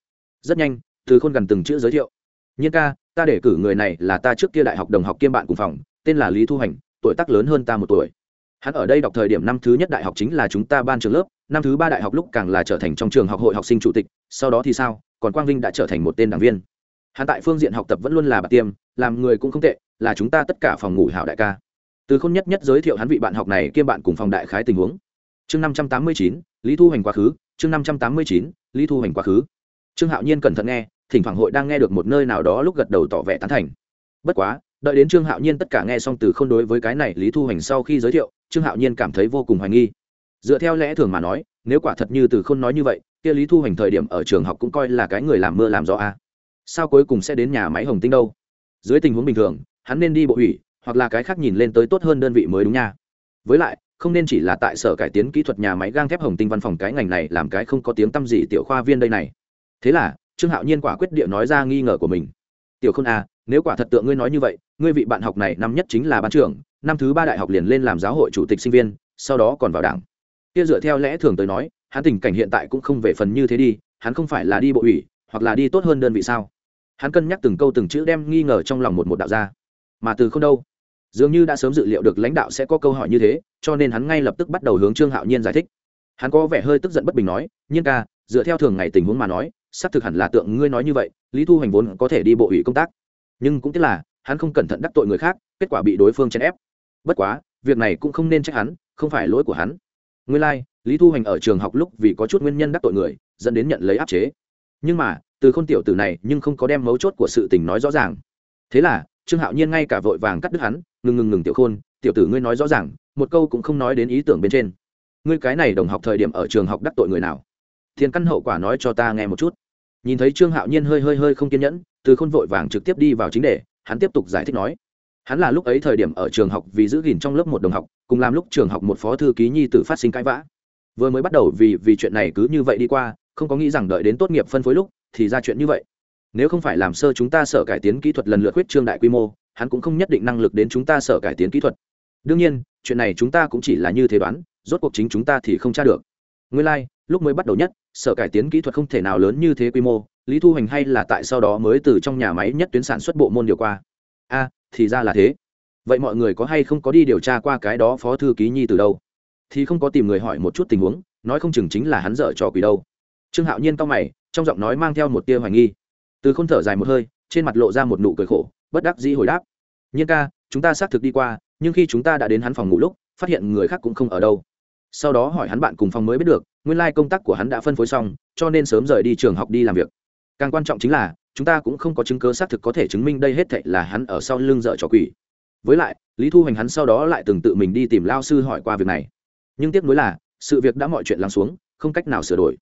Rất nhanh, từ khôn gần từng chữ giới thiệu, nhiên ca, ta để cử người này là ta trước kia đại học đồng học kiêm bạn cùng phòng, tên là lý thu hành, tuổi tác lớn hơn ta một tuổi hắn ở đây đọc thời điểm năm thứ nhất đại học chính là chúng ta ban trường lớp, năm thứ ba đại học lúc càng là trở thành trong trường học hội học sinh chủ tịch, sau đó thì sao, còn quang vinh đã trở thành một tên đảng viên. Hắn tại phương diện học tập vẫn luôn là bạc tiêm, làm người cũng không tệ, là chúng ta tất cả phòng ngủ hảo đại ca. Từ khôn nhất nhất giới thiệu hắn vị bạn học này kiêm bạn cùng phòng đại khái tình huống. Chương năm trăm tám mươi chín, lý thu hành quá khứ, chương năm trăm tám mươi chín, lý thu hành quá khứ. Trương hạo nhiên cẩn thận nghe, thỉnh thoảng hội đang nghe được một nơi nào đó lúc gật đầu tỏ vẻ tán thành. Bất quá, đợi đến trương hạo nhiên tất cả nghe xong từ k h ô n đối với cái này lý thu hành sau khi giới thiệu trương hạo nhiên cảm thấy vô cùng hoài nghi. Dựa theo lẽ thường mà nói, nếu quả thật như từ k h ô n nói như vậy, kia lý thu hành thời điểm ở trường học cũng coi là cái người làm mưa làm gió a. Sao cuối cùng sẽ đến nhà máy hồng tinh đâu? Dưới tình huống bình thường, hắn nên đi bộ ủy, hoặc là cái khác nhìn lên tới tốt hơn đơn vị mới đúng nha. Với lại, không nên chỉ là tại sở cải tiến kỹ thuật nhà máy gang thép hồng tinh văn phòng cái ngành này làm cái không có tiếng t â m gì tiểu khoa viên đây này. Thế là, trương hạo nhiên quả quyết địa nói ra nghi ngờ của mình. Tiểu k h ô n a à, nếu quả thật tượng ngươi nói như vậy, ngươi vị bạn học này năm nhất chính là ban trưởng năm thứ ba đại học liền lên làm giáo hội chủ tịch sinh viên, sau đó còn vào đảng. Kia dựa theo lẽ thường tới nói, hắn tình cảnh hiện tại cũng không về phần như thế đi, hắn không phải là đi bộ ủy, hoặc là đi tốt hơn đơn vị sao? Hắn cân nhắc từng câu từng chữ đem nghi ngờ trong lòng một một đạo ra. Mà từ không đâu, dường như đã sớm dự liệu được lãnh đạo sẽ có câu hỏi như thế, cho nên hắn ngay lập tức bắt đầu hướng trương hạo nhiên giải thích. Hắn có vẻ hơi tức giận bất bình nói, nhiên ca, dựa theo thường ngày tình huống mà nói, xác thực hẳn là tượng ngươi nói như vậy, lý thu hoành vốn có thể đi bộ ủy công tác. Nhưng cũng tức là, hắn không cẩn thận đắc tội người khác, kết quả bị đối phương chèn ép bất quá việc này cũng không nên trách hắn không phải lỗi của hắn. Nguyên lai、like, lý thu hoành ở trường học lúc vì có chút nguyên nhân đắc tội người dẫn đến nhận lấy áp chế. Nhưng mà từ k h ô n tiểu tử này nhưng không có đem mấu chốt của sự tình nói rõ ràng. Thế là trương hạo nhiên ngay cả vội vàng cắt đứt hắn ngừng ngừng ngừng tiểu khôn tiểu tử ngươi nói rõ ràng một câu cũng không nói đến ý tưởng bên trên. Ngươi cái này đồng học thời điểm ở trường học đắc tội người nào? Thiền căn hậu quả nói cho ta nghe một chút. Nhìn thấy trương hạo nhiên hơi hơi hơi không kiên nhẫn từ khôn vội vàng trực tiếp đi vào chính đề hắn tiếp tục giải thích nói hắn là lúc ấy thời điểm ở trường học vì giữ gìn trong lớp một đồng học cùng làm lúc trường học một phó thư ký nhi tử phát sinh cãi vã. Vừa mới bắt đầu vì vì chuyện này cứ như vậy đi qua không có nghĩ rằng đợi đến tốt nghiệp phân phối lúc thì ra chuyện như vậy. Nếu không phải làm sơ chúng ta sở cải tiến kỹ thuật lần lượt huyết trương đại quy mô hắn cũng không nhất định năng lực đến chúng ta sở cải tiến kỹ thuật. Đương nhiên chuyện này chúng ta cũng chỉ là như thế đoán rốt cuộc chính chúng ta thì không tra được. Nguyên lai、like, lúc mới bắt đầu nhất sở cải tiến kỹ thuật không thể nào lớn như thế quy mô lý thu hành hay là tại sau đó mới từ trong nhà máy nhất tuyến sản xuất bộ môn điều qua. A thì ra là thế. Vậy mọi người có hay không có đi điều tra qua cái đó phó thư ký nhi từ đâu? Thì không có tìm người hỏi một chút tình huống, nói không chừng chính là hắn dở trò quỷ đâu. Trương hạo nhiên cau mày, trong giọng nói mang theo một tia hoài nghi. Từ k h ô n thở dài một hơi, trên mặt lộ ra một nụ cười khổ, bất đắc dĩ hồi đáp. Nhiên ca, chúng ta xác thực đi qua, nhưng khi chúng ta đã đến hắn phòng ngủ lúc, phát hiện người khác cũng không ở đâu. Sau đó hỏi hắn bạn cùng phòng mới biết được, nguyên lai công tác của hắn đã phân phối xong, cho nên sớm rời đi trường học đi làm việc. Càng quan trọng chính là chúng ta cũng không có chứng cứ xác thực có thể chứng minh đây hết thảy là hắn ở sau lưng dở trò quỷ. Với lại, lý thu hoành hắn sau đó lại từng tự mình đi tìm lao sư hỏi qua việc này. Nhưng tiếc nuối là, sự việc đã mọi chuyện lắng xuống, không cách nào sửa đổi.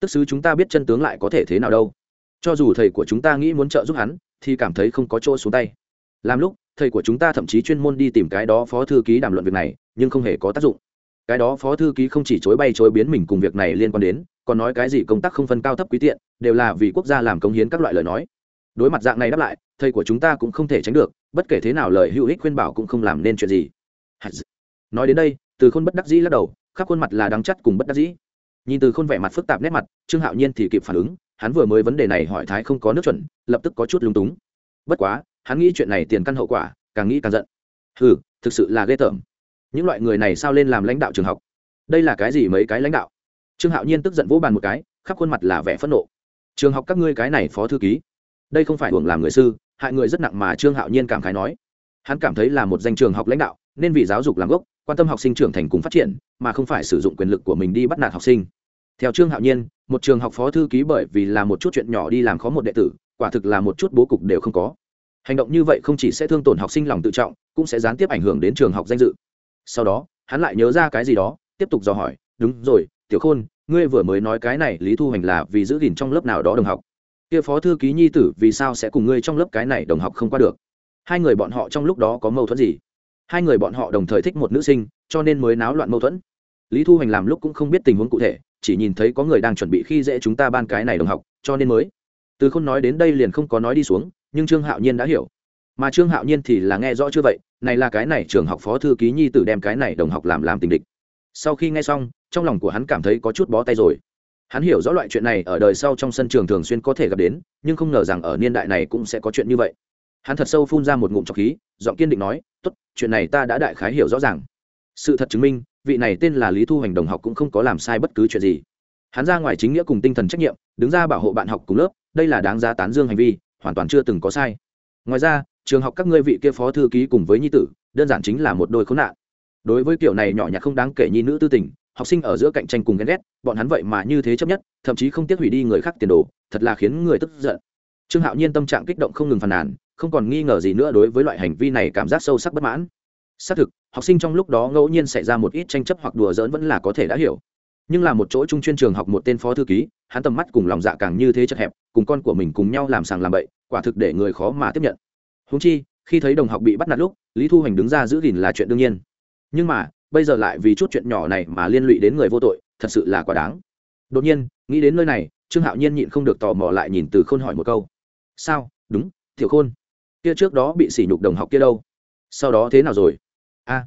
Tức sứ chúng ta biết chân tướng lại có thể thế nào đâu. Cho dù thầy của chúng ta nghĩ muốn trợ giúp hắn, thì cảm thấy không có chỗ xuống tay. Làm lúc, thầy của chúng ta thậm chí chuyên môn đi tìm cái đó phó thư ký đàm luận việc này, nhưng không hề có tác dụng. Cái đó phó thư ký không chỉ chối bay chối biến mình cùng việc này liên quan đến còn nói cái gì công tác không phân cao thấp quý tiện, đều là vì quốc gia làm công hiến các loại lời nói. Đối mặt dạng này đáp lại, thầy của chúng ta cũng không thể tránh được, bất kể thế nào lời hữu ích khuyên bảo cũng không làm nên chuyện gì. Nói đến đây, từ khôn bất đắc dĩ lắc đầu, khắp khuôn mặt là đắng chắc cùng bất đắc dĩ. Nhìn từ khôn vẻ mặt phức tạp nét mặt, trương hạo nhiên thì kịp phản ứng, hắn vừa mới vấn đề này hỏi thái không có nước chuẩn, lập tức có chút lung túng. Bất quá, hắn nghĩ chuyện này tiền căn hậu quả, càng nghĩ càng giận. Ừ thực sự là ghê tởm. Những loại người này sao lên làm lãnh đạo trường học? Đây là cái gì mấy cái lãnh đạo? Trương hạo nhiên tức giận vỗ bàn một cái, khắp khuôn mặt là vẻ phẫn nộ. Trường học các ngươi cái này phó thư ký, đây không phải hưởng làm người sư, hại người rất nặng mà trương hạo nhiên cảm khái nói. Hắn cảm thấy là một danh trường học lãnh đạo, nên vì giáo dục làm gốc, quan tâm học sinh trưởng thành cùng phát triển, mà không phải sử dụng quyền lực của mình đi bắt nạt học sinh. Theo trương hạo nhiên, một trường học phó thư ký bởi vì là một chút chuyện nhỏ đi làm khó một đệ tử, quả thực là một chút bố cục đều không có. Hành động như vậy không chỉ sẽ thương tổn học sinh lòng tự trọng, cũng sẽ gián tiếp ảnh hưởng đến trường học danh dự. Sau đó, hắn lại nhớ ra cái gì đó, tiếp tục dò hỏi, đúng rồi tiểu khôn, ngươi vừa mới nói cái này, lý thu hành là vì giữ gìn trong lớp nào đó đồng học. Kia phó thư ký nhi tử, vì sao sẽ cùng ngươi trong lớp cái này đồng học không qua được? Hai người bọn họ trong lúc đó có mâu thuẫn gì? Hai người bọn họ đồng thời thích một nữ sinh, cho nên mới náo loạn mâu thuẫn. Lý thu hoành làm lúc cũng không biết tình huống cụ thể, chỉ nhìn thấy có người đang chuẩn bị khi dễ chúng ta ban cái này đồng học, cho nên mới. Từ không nói đến đây liền không có nói đi xuống, nhưng trương hạo nhiên đã hiểu. Mà trương hạo nhiên thì là nghe rõ chưa vậy, này là cái này trường học phó thư ký nhi tử đem cái này đồng học làm làm tình địch sau khi nghe xong, trong lòng của hắn cảm thấy có chút bó tay rồi. Hắn hiểu rõ loại chuyện này ở đời sau trong sân trường thường xuyên có thể gặp đến, nhưng không ngờ rằng ở niên đại này cũng sẽ có chuyện như vậy. Hắn thật sâu phun ra một ngụm trọc khí, giọng kiên định nói, tốt, chuyện này ta đã đại khái hiểu rõ ràng. Sự thật chứng minh, vị này tên là lý thu hành đồng học cũng không có làm sai bất cứ chuyện gì. Hắn ra ngoài chính nghĩa cùng tinh thần trách nhiệm, đứng ra bảo hộ bạn học cùng lớp, đây là đáng giá tán dương hành vi, hoàn toàn chưa từng có sai. Ngoài ra, trường học các ngươi vị kia phó thư ký cùng với nhi tử, đơn giản chính là một đôi khốn nạn đối với kiểu này nhỏ nhặt không đáng kể nhi nữ tư tình, học sinh ở giữa cạnh tranh cùng ghen ghét, bọn hắn vậy mà như thế chấp nhất, thậm chí không tiếc hủy đi người khác tiền đồ, thật là khiến người tức giận. Trương hạo nhiên tâm trạng kích động không ngừng phàn nàn, không còn nghi ngờ gì nữa đối với loại hành vi này cảm giác sâu sắc bất mãn. Xác thực, học sinh trong lúc đó ngẫu nhiên xảy ra một ít tranh chấp hoặc đùa giỡn vẫn là có thể đã hiểu. Nhưng là một chỗ trung chuyên trường học một tên phó thư ký, hắn tầm mắt cùng lòng dạ càng như thế chật hẹp, cùng con của mình cùng nhau làm sàng làm bậy, quả thực để người khó mà tiếp nhận. Húng chi, khi thấy đồng học bị bắt nạt lúc, lý thu hoành đứng ra giữ gìn là chuyện đương nhiên nhưng mà, bây giờ lại vì chút chuyện nhỏ này mà liên lụy đến người vô tội, thật sự là quá đáng. Đột nhiên, nghĩ đến nơi này, trương hạo nhiên nhịn không được tò mò lại nhìn từ khôn hỏi một câu. Sao? Đúng, tiểu khôn. Kia trước đó bị sỉ nhục đồng học kia đâu? Sau đó thế nào rồi? A.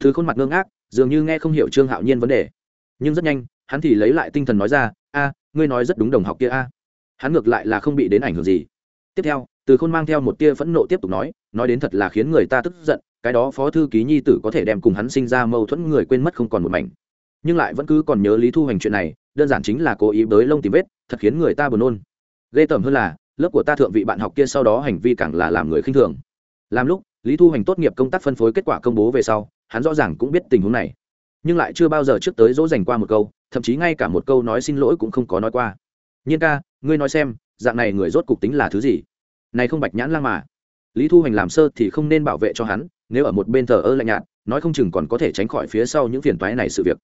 Thứ khôn mặt ngơ ngác, dường như nghe không hiểu trương hạo nhiên vấn đề. Nhưng rất nhanh, hắn thì lấy lại tinh thần nói ra, a, ngươi nói rất đúng đồng học kia a. Hắn ngược lại là không bị đến ảnh hưởng gì. Tiếp theo, từ khôn mang theo một tia phẫn nộ tiếp tục nói nói đến thật là khiến người ta tức giận cái đó phó thư ký nhi tử có thể đem cùng hắn sinh ra mâu thuẫn người quên mất không còn một mảnh. Nhưng lại vẫn cứ còn nhớ lý thu hoành chuyện này, đơn giản chính là cố ý bới lông tìm vết, thật khiến người ta buồn nôn. Ghê tởm hơn là, lớp của ta thượng vị bạn học kia sau đó hành vi càng là làm người khinh thường. Làm lúc, lý thu hoành tốt nghiệp công tác phân phối kết quả công bố về sau, hắn rõ ràng cũng biết tình huống này. Nhưng lại chưa bao giờ trước tới dỗ dành qua một câu, thậm chí ngay cả một câu nói xin lỗi cũng không có nói qua. Nhiên ca, ngươi nói xem, dạng này người rốt cục tính là thứ gì? Này không bạch nhãn lang mà. Lý thu hoành làm sơ thì không nên bảo vệ cho hắn nếu ở một bên thờ ơ lạnh nhạt, nói không chừng còn có thể tránh khỏi phía sau những phiền toái này sự việc.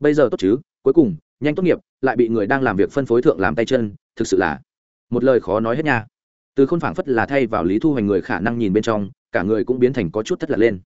Bây giờ tốt chứ, cuối cùng, nhanh tốt nghiệp, lại bị người đang làm việc phân phối thượng làm tay chân, thực sự là một lời khó nói hết nha. Từ khôn phảng phất là thay vào lý thu hoành người khả năng nhìn bên trong, cả người cũng biến thành có chút thất lạc lên.